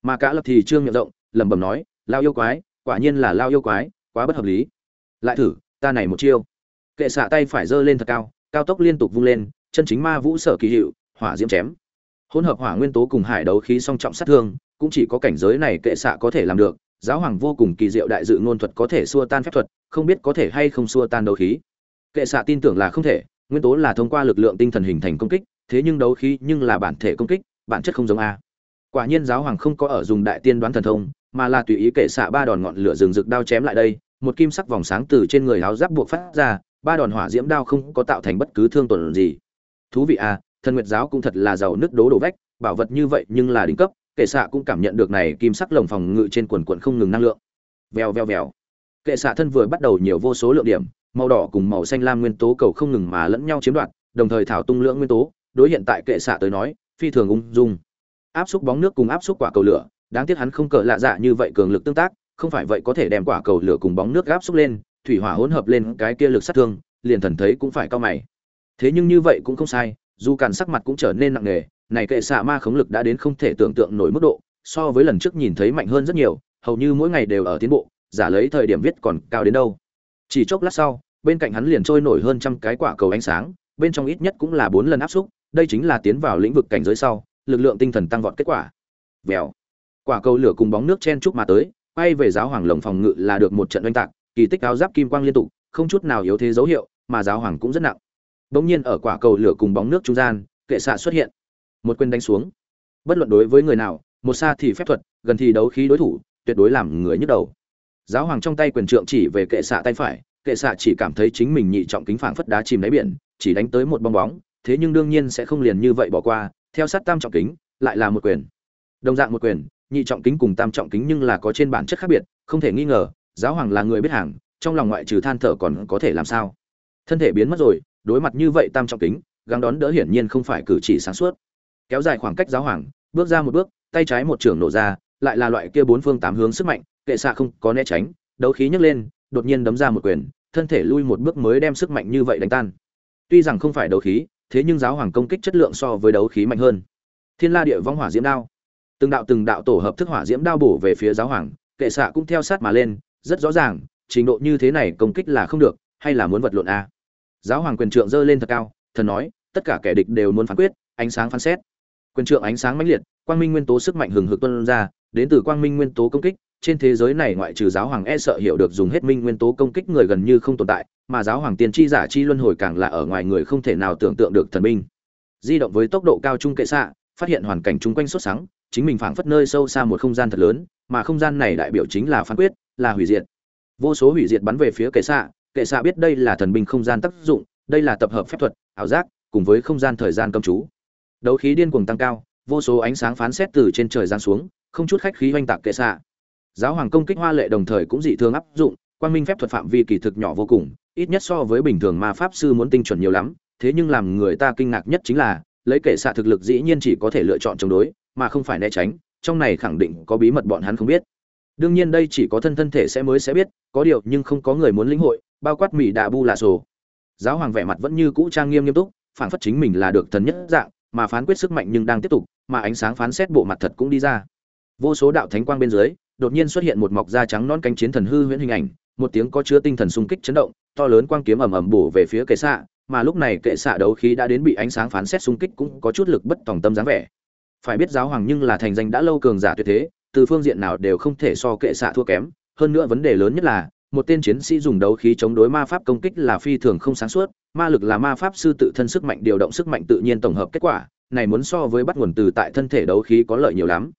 Mà cả lập thì trương miệng rộng, lẩm bẩm nói, lao yêu quái, quả nhiên là lao yêu quái, quá bất hợp lý. Lại thử, ta này một chiêu. Kệ xạ tay phải giơ lên thật cao cao tốc liên tục vung lên, chân chính ma vũ sở kỳ hiệu, hỏa diễm chém. Hỗn hợp hỏa nguyên tố cùng hải đấu khí song trọng sát thương, cũng chỉ có cảnh giới này kệ xạ có thể làm được, giáo hoàng vô cùng kỳ diệu đại dự ngôn thuật có thể xua tan phép thuật, không biết có thể hay không xua tan đấu khí kệ xạ tin tưởng là không thể, nguyên tố là thông qua lực lượng tinh thần hình thành công kích, thế nhưng đấu khí nhưng là bản thể công kích, bản chất không giống a. Quả nhiên giáo hoàng không có ở dùng đại tiên đoán thần thông, mà là tùy ý kệ xạ ba đòn ngọn lửa rừng rực đao chém lại đây, một kim sắc vòng sáng từ trên người áo giáp buộc phát ra, ba đòn hỏa diễm đao không có tạo thành bất cứ thương tổn gì. Thú vị à thần nguyệt giáo cũng thật là giàu nứt đố đổ vách, bảo vật như vậy nhưng là đỉnh cấp, kệ xạ cũng cảm nhận được này kim sắc lồng phòng ngự trên quần quận không ngừng năng lượng. Vèo vèo vèo. Kệ xạ thân vừa bắt đầu nhiều vô số lượng điểm màu đỏ cùng màu xanh lam nguyên tố cầu không ngừng mà lẫn nhau chiếm đoạt, đồng thời thảo tung lượng nguyên tố, đối hiện tại kệ xạ tới nói, phi thường ung dung. Áp xúc bóng nước cùng áp xúc quả cầu lửa, đáng tiếc hắn không cờ lạ dạ như vậy cường lực tương tác, không phải vậy có thể đem quả cầu lửa cùng bóng nước áp xúc lên, thủy hỏa hỗn hợp lên cái kia lực sát thương, liền thần thấy cũng phải cao mày. Thế nhưng như vậy cũng không sai, dù càn sắc mặt cũng trở nên nặng nề, này kệ xạ ma khống lực đã đến không thể tưởng tượng nổi mức độ, so với lần trước nhìn thấy mạnh hơn rất nhiều, hầu như mỗi ngày đều ở tiến bộ, giả lấy thời điểm viết còn cao đến đâu chỉ chốc lát sau, bên cạnh hắn liền trôi nổi hơn trăm cái quả cầu ánh sáng, bên trong ít nhất cũng là bốn lần áp xúc, đây chính là tiến vào lĩnh vực cảnh giới sau, lực lượng tinh thần tăng vọt kết quả. Vèo. Quả cầu lửa cùng bóng nước chen chúc mà tới bay về giáo hoàng lồng phòng ngự là được một trận oanh tạc, kỳ tích áo giáp kim quang liên tục, không chút nào yếu thế dấu hiệu, mà giáo hoàng cũng rất nặng. Bỗng nhiên ở quả cầu lửa cùng bóng nước trung gian, kệ xạ xuất hiện. Một quyền đánh xuống. Bất luận đối với người nào, một xa thì phép thuật, gần thì đấu khí đối thủ, tuyệt đối làm người nhức đầu giáo hoàng trong tay quyền trượng chỉ về kệ xạ tay phải, kệ xạ chỉ cảm thấy chính mình nhị trọng kính phảng phất đá chìm đáy biển, chỉ đánh tới một bong bóng, thế nhưng đương nhiên sẽ không liền như vậy bỏ qua, theo sát tam trọng kính, lại là một quyền. Đồng dạng một quyền, nhị trọng kính cùng tam trọng kính nhưng là có trên bản chất khác biệt, không thể nghi ngờ, giáo hoàng là người biết hàng, trong lòng ngoại trừ than thở còn có thể làm sao. Thân thể biến mất rồi, đối mặt như vậy tam trọng kính, gắng đón đỡ hiển nhiên không phải cử chỉ sáng suốt. Kéo dài khoảng cách giáo hoàng, bước ra một bước, tay trái một trường nổ ra, lại là loại kia bốn phương tám hướng sức mạnh kệ xạ không có né tránh, đấu khí nhấc lên, đột nhiên đấm ra một quyền, thân thể lui một bước mới đem sức mạnh như vậy đánh tan. Tuy rằng không phải đấu khí, thế nhưng giáo hoàng công kích chất lượng so với đấu khí mạnh hơn. Thiên la địa vong hỏa diễm đao. Từng đạo từng đạo tổ hợp thức hỏa diễm đao bổ về phía giáo hoàng, kệ xạ cũng theo sát mà lên, rất rõ ràng, trình độ như thế này công kích là không được, hay là muốn vật lộn a giáo hoàng quyền trượng giơ lên thật cao, thần nói, tất cả kẻ địch đều muốn phán quyết, ánh sáng phán xét. Quyền trượng ánh sáng mãnh liệt, quang minh nguyên tố sức mạnh hừng hực tuân ra, đến từ quang minh nguyên tố công kích trên thế giới này ngoại trừ giáo hoàng e sợ hiểu được dùng hết minh nguyên tố công kích người gần như không tồn tại, mà giáo hoàng tiên tri giả chi luân hồi càng là ở ngoài người không thể nào tưởng tượng được thần binh di động với tốc độ cao trung kệ xạ, phát hiện hoàn cảnh chung quanh sốt sáng, chính mình phảng phất nơi sâu xa một không gian thật lớn, mà không gian này đại biểu chính là phán quyết, là hủy diệt. Vô số hủy diệt bắn về phía kệ xạ kệ xạ biết đây là thần binh không gian tác dụng, đây là tập hợp phép thuật, ảo giác, cùng với không gian thời gian cầm chú. Đấu khí điên cuồng tăng cao, vô số ánh sáng phán xét từ trên trời giáng xuống, không chút khách khí oanh tạc kệ xạ giáo hoàng công kích hoa lệ đồng thời cũng dị thường áp dụng, quang minh phép thuật phạm vi kỳ thực nhỏ vô cùng, ít nhất so với bình thường ma pháp sư muốn tinh chuẩn nhiều lắm, thế nhưng làm người ta kinh ngạc nhất chính là, lấy kệ xạ thực lực dĩ nhiên chỉ có thể lựa chọn chống đối, mà không phải né tránh, trong này khẳng định có bí mật bọn hắn không biết. Đương nhiên đây chỉ có thân thân thể sẽ mới sẽ biết, có điều nhưng không có người muốn lĩnh hội, bao quát mỹ đà bu là sổ. Giáo hoàng vẻ mặt vẫn như cũ trang nghiêm nghiêm túc, phản phất chính mình là được thần nhất dạng, mà phán quyết sức mạnh nhưng đang tiếp tục, mà ánh sáng phán xét bộ mặt thật cũng đi ra. Vô số đạo thánh quang bên dưới đột nhiên xuất hiện một mọc da trắng non cánh chiến thần hư huyễn hình ảnh, một tiếng có chứa tinh thần xung kích chấn động, to lớn quang kiếm ầm ầm bổ về phía kệ xạ, mà lúc này kệ xạ đấu khí đã đến bị ánh sáng phán xét xung kích cũng có chút lực bất tòng tâm dáng vẻ. Phải biết giáo hoàng nhưng là thành danh đã lâu cường giả tuyệt thế, từ phương diện nào đều không thể so kệ xạ thua kém, hơn nữa vấn đề lớn nhất là, một tên chiến sĩ dùng đấu khí chống đối ma pháp công kích là phi thường không sáng suốt, ma lực là ma pháp sư tự thân sức mạnh điều động sức mạnh tự nhiên tổng hợp kết quả, này muốn so với bắt nguồn từ tại thân thể đấu khí có lợi nhiều lắm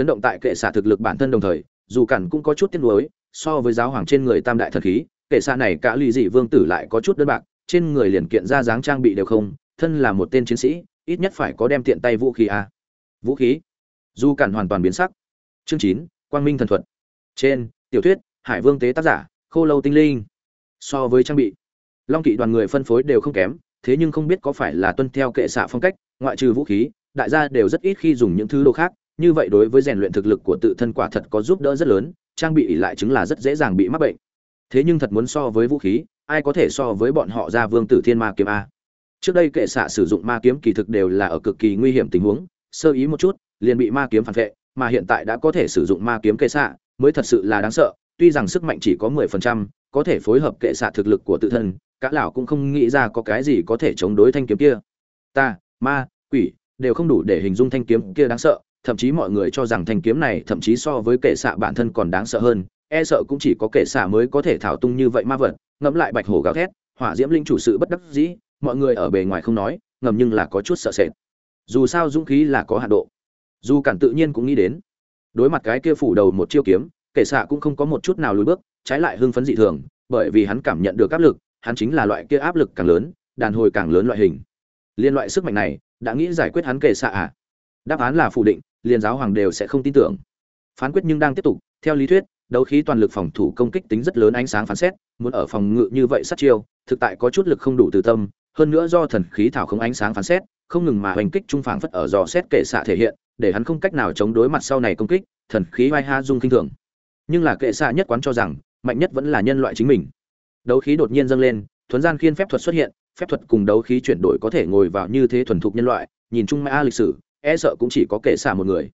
chấn động tại kệ xạ thực lực bản thân đồng thời, dù cản cũng có chút tiếc nuối, so với giáo hoàng trên người tam đại thần khí, kệ xạ này cả lì dị vương tử lại có chút đơn bạc, trên người liền kiện ra dáng trang bị đều không, thân là một tên chiến sĩ, ít nhất phải có đem tiện tay vũ khí a. Vũ khí? Dù cản hoàn toàn biến sắc. Chương chín, quang minh thần thuật. Trên, tiểu thuyết, hải vương tế tác giả, khô lâu tinh linh. So với trang bị, long kỵ đoàn người phân phối đều không kém, thế nhưng không biết có phải là tuân theo kệ xạ phong cách, ngoại trừ vũ khí, đại gia đều rất ít khi dùng những thứ đồ khác như vậy đối với rèn luyện thực lực của tự thân quả thật có giúp đỡ rất lớn, trang bị lại chứng là rất dễ dàng bị mắc bệnh. Thế nhưng thật muốn so với vũ khí, ai có thể so với bọn họ ra vương tử thiên ma kiếm a? Trước đây kệ xạ sử dụng ma kiếm kỳ thực đều là ở cực kỳ nguy hiểm tình huống, sơ ý một chút, liền bị ma kiếm phản vệ, mà hiện tại đã có thể sử dụng ma kiếm kệ xạ, mới thật sự là đáng sợ, tuy rằng sức mạnh chỉ có mười phần trăm, có thể phối hợp kệ xạ thực lực của tự thân, cả lão cũng không nghĩ ra có cái gì có thể chống đối thanh kiếm kia. Ta, ma, quỷ, đều không đủ để hình dung thanh kiếm kia đáng sợ thậm chí mọi người cho rằng thanh kiếm này thậm chí so với kệ xạ bản thân còn đáng sợ hơn e sợ cũng chỉ có kệ xạ mới có thể thảo tung như vậy ma vật, ngẫm lại bạch hổ gào thét, hỏa diễm linh chủ sự bất đắc dĩ, mọi người ở bề ngoài không nói, ngầm nhưng là có chút sợ sệt. Dù sao dũng khí là có hạn độ. Dù cản tự nhiên cũng nghĩ đến. Đối mặt cái kia phủ đầu một chiêu kiếm, kệ xạ cũng không có một chút nào lùi bước, trái lại hưng phấn dị thường, bởi vì hắn cảm nhận được áp lực, hắn chính là loại kia áp lực càng lớn, đàn hồi càng lớn loại hình. Liên loại sức mạnh này, đã nghĩ giải quyết hắn kệ xạ à? Đáp án là phủ định liền giáo hoàng đều sẽ không tin tưởng. Phán quyết nhưng đang tiếp tục, theo lý thuyết, đấu khí toàn lực phòng thủ công kích tính rất lớn ánh sáng phán xét, muốn ở phòng ngự như vậy sát chiêu, thực tại có chút lực không đủ từ tâm, hơn nữa do thần khí thảo không ánh sáng phán xét, không ngừng mà hành kích trung phảng phất ở dò xét kệ xạ thể hiện, để hắn không cách nào chống đối mặt sau này công kích, thần khí vai ha dung kinh thường. Nhưng là kệ xạ nhất quán cho rằng, mạnh nhất vẫn là nhân loại chính mình. Đấu khí đột nhiên dâng lên, thuấn gian khiên phép thuật xuất hiện, phép thuật cùng đấu khí chuyển đổi có thể ngồi vào như thế thuần thục nhân loại, nhìn chung mã lịch sử e sợ cũng chỉ có kệ xạ một người.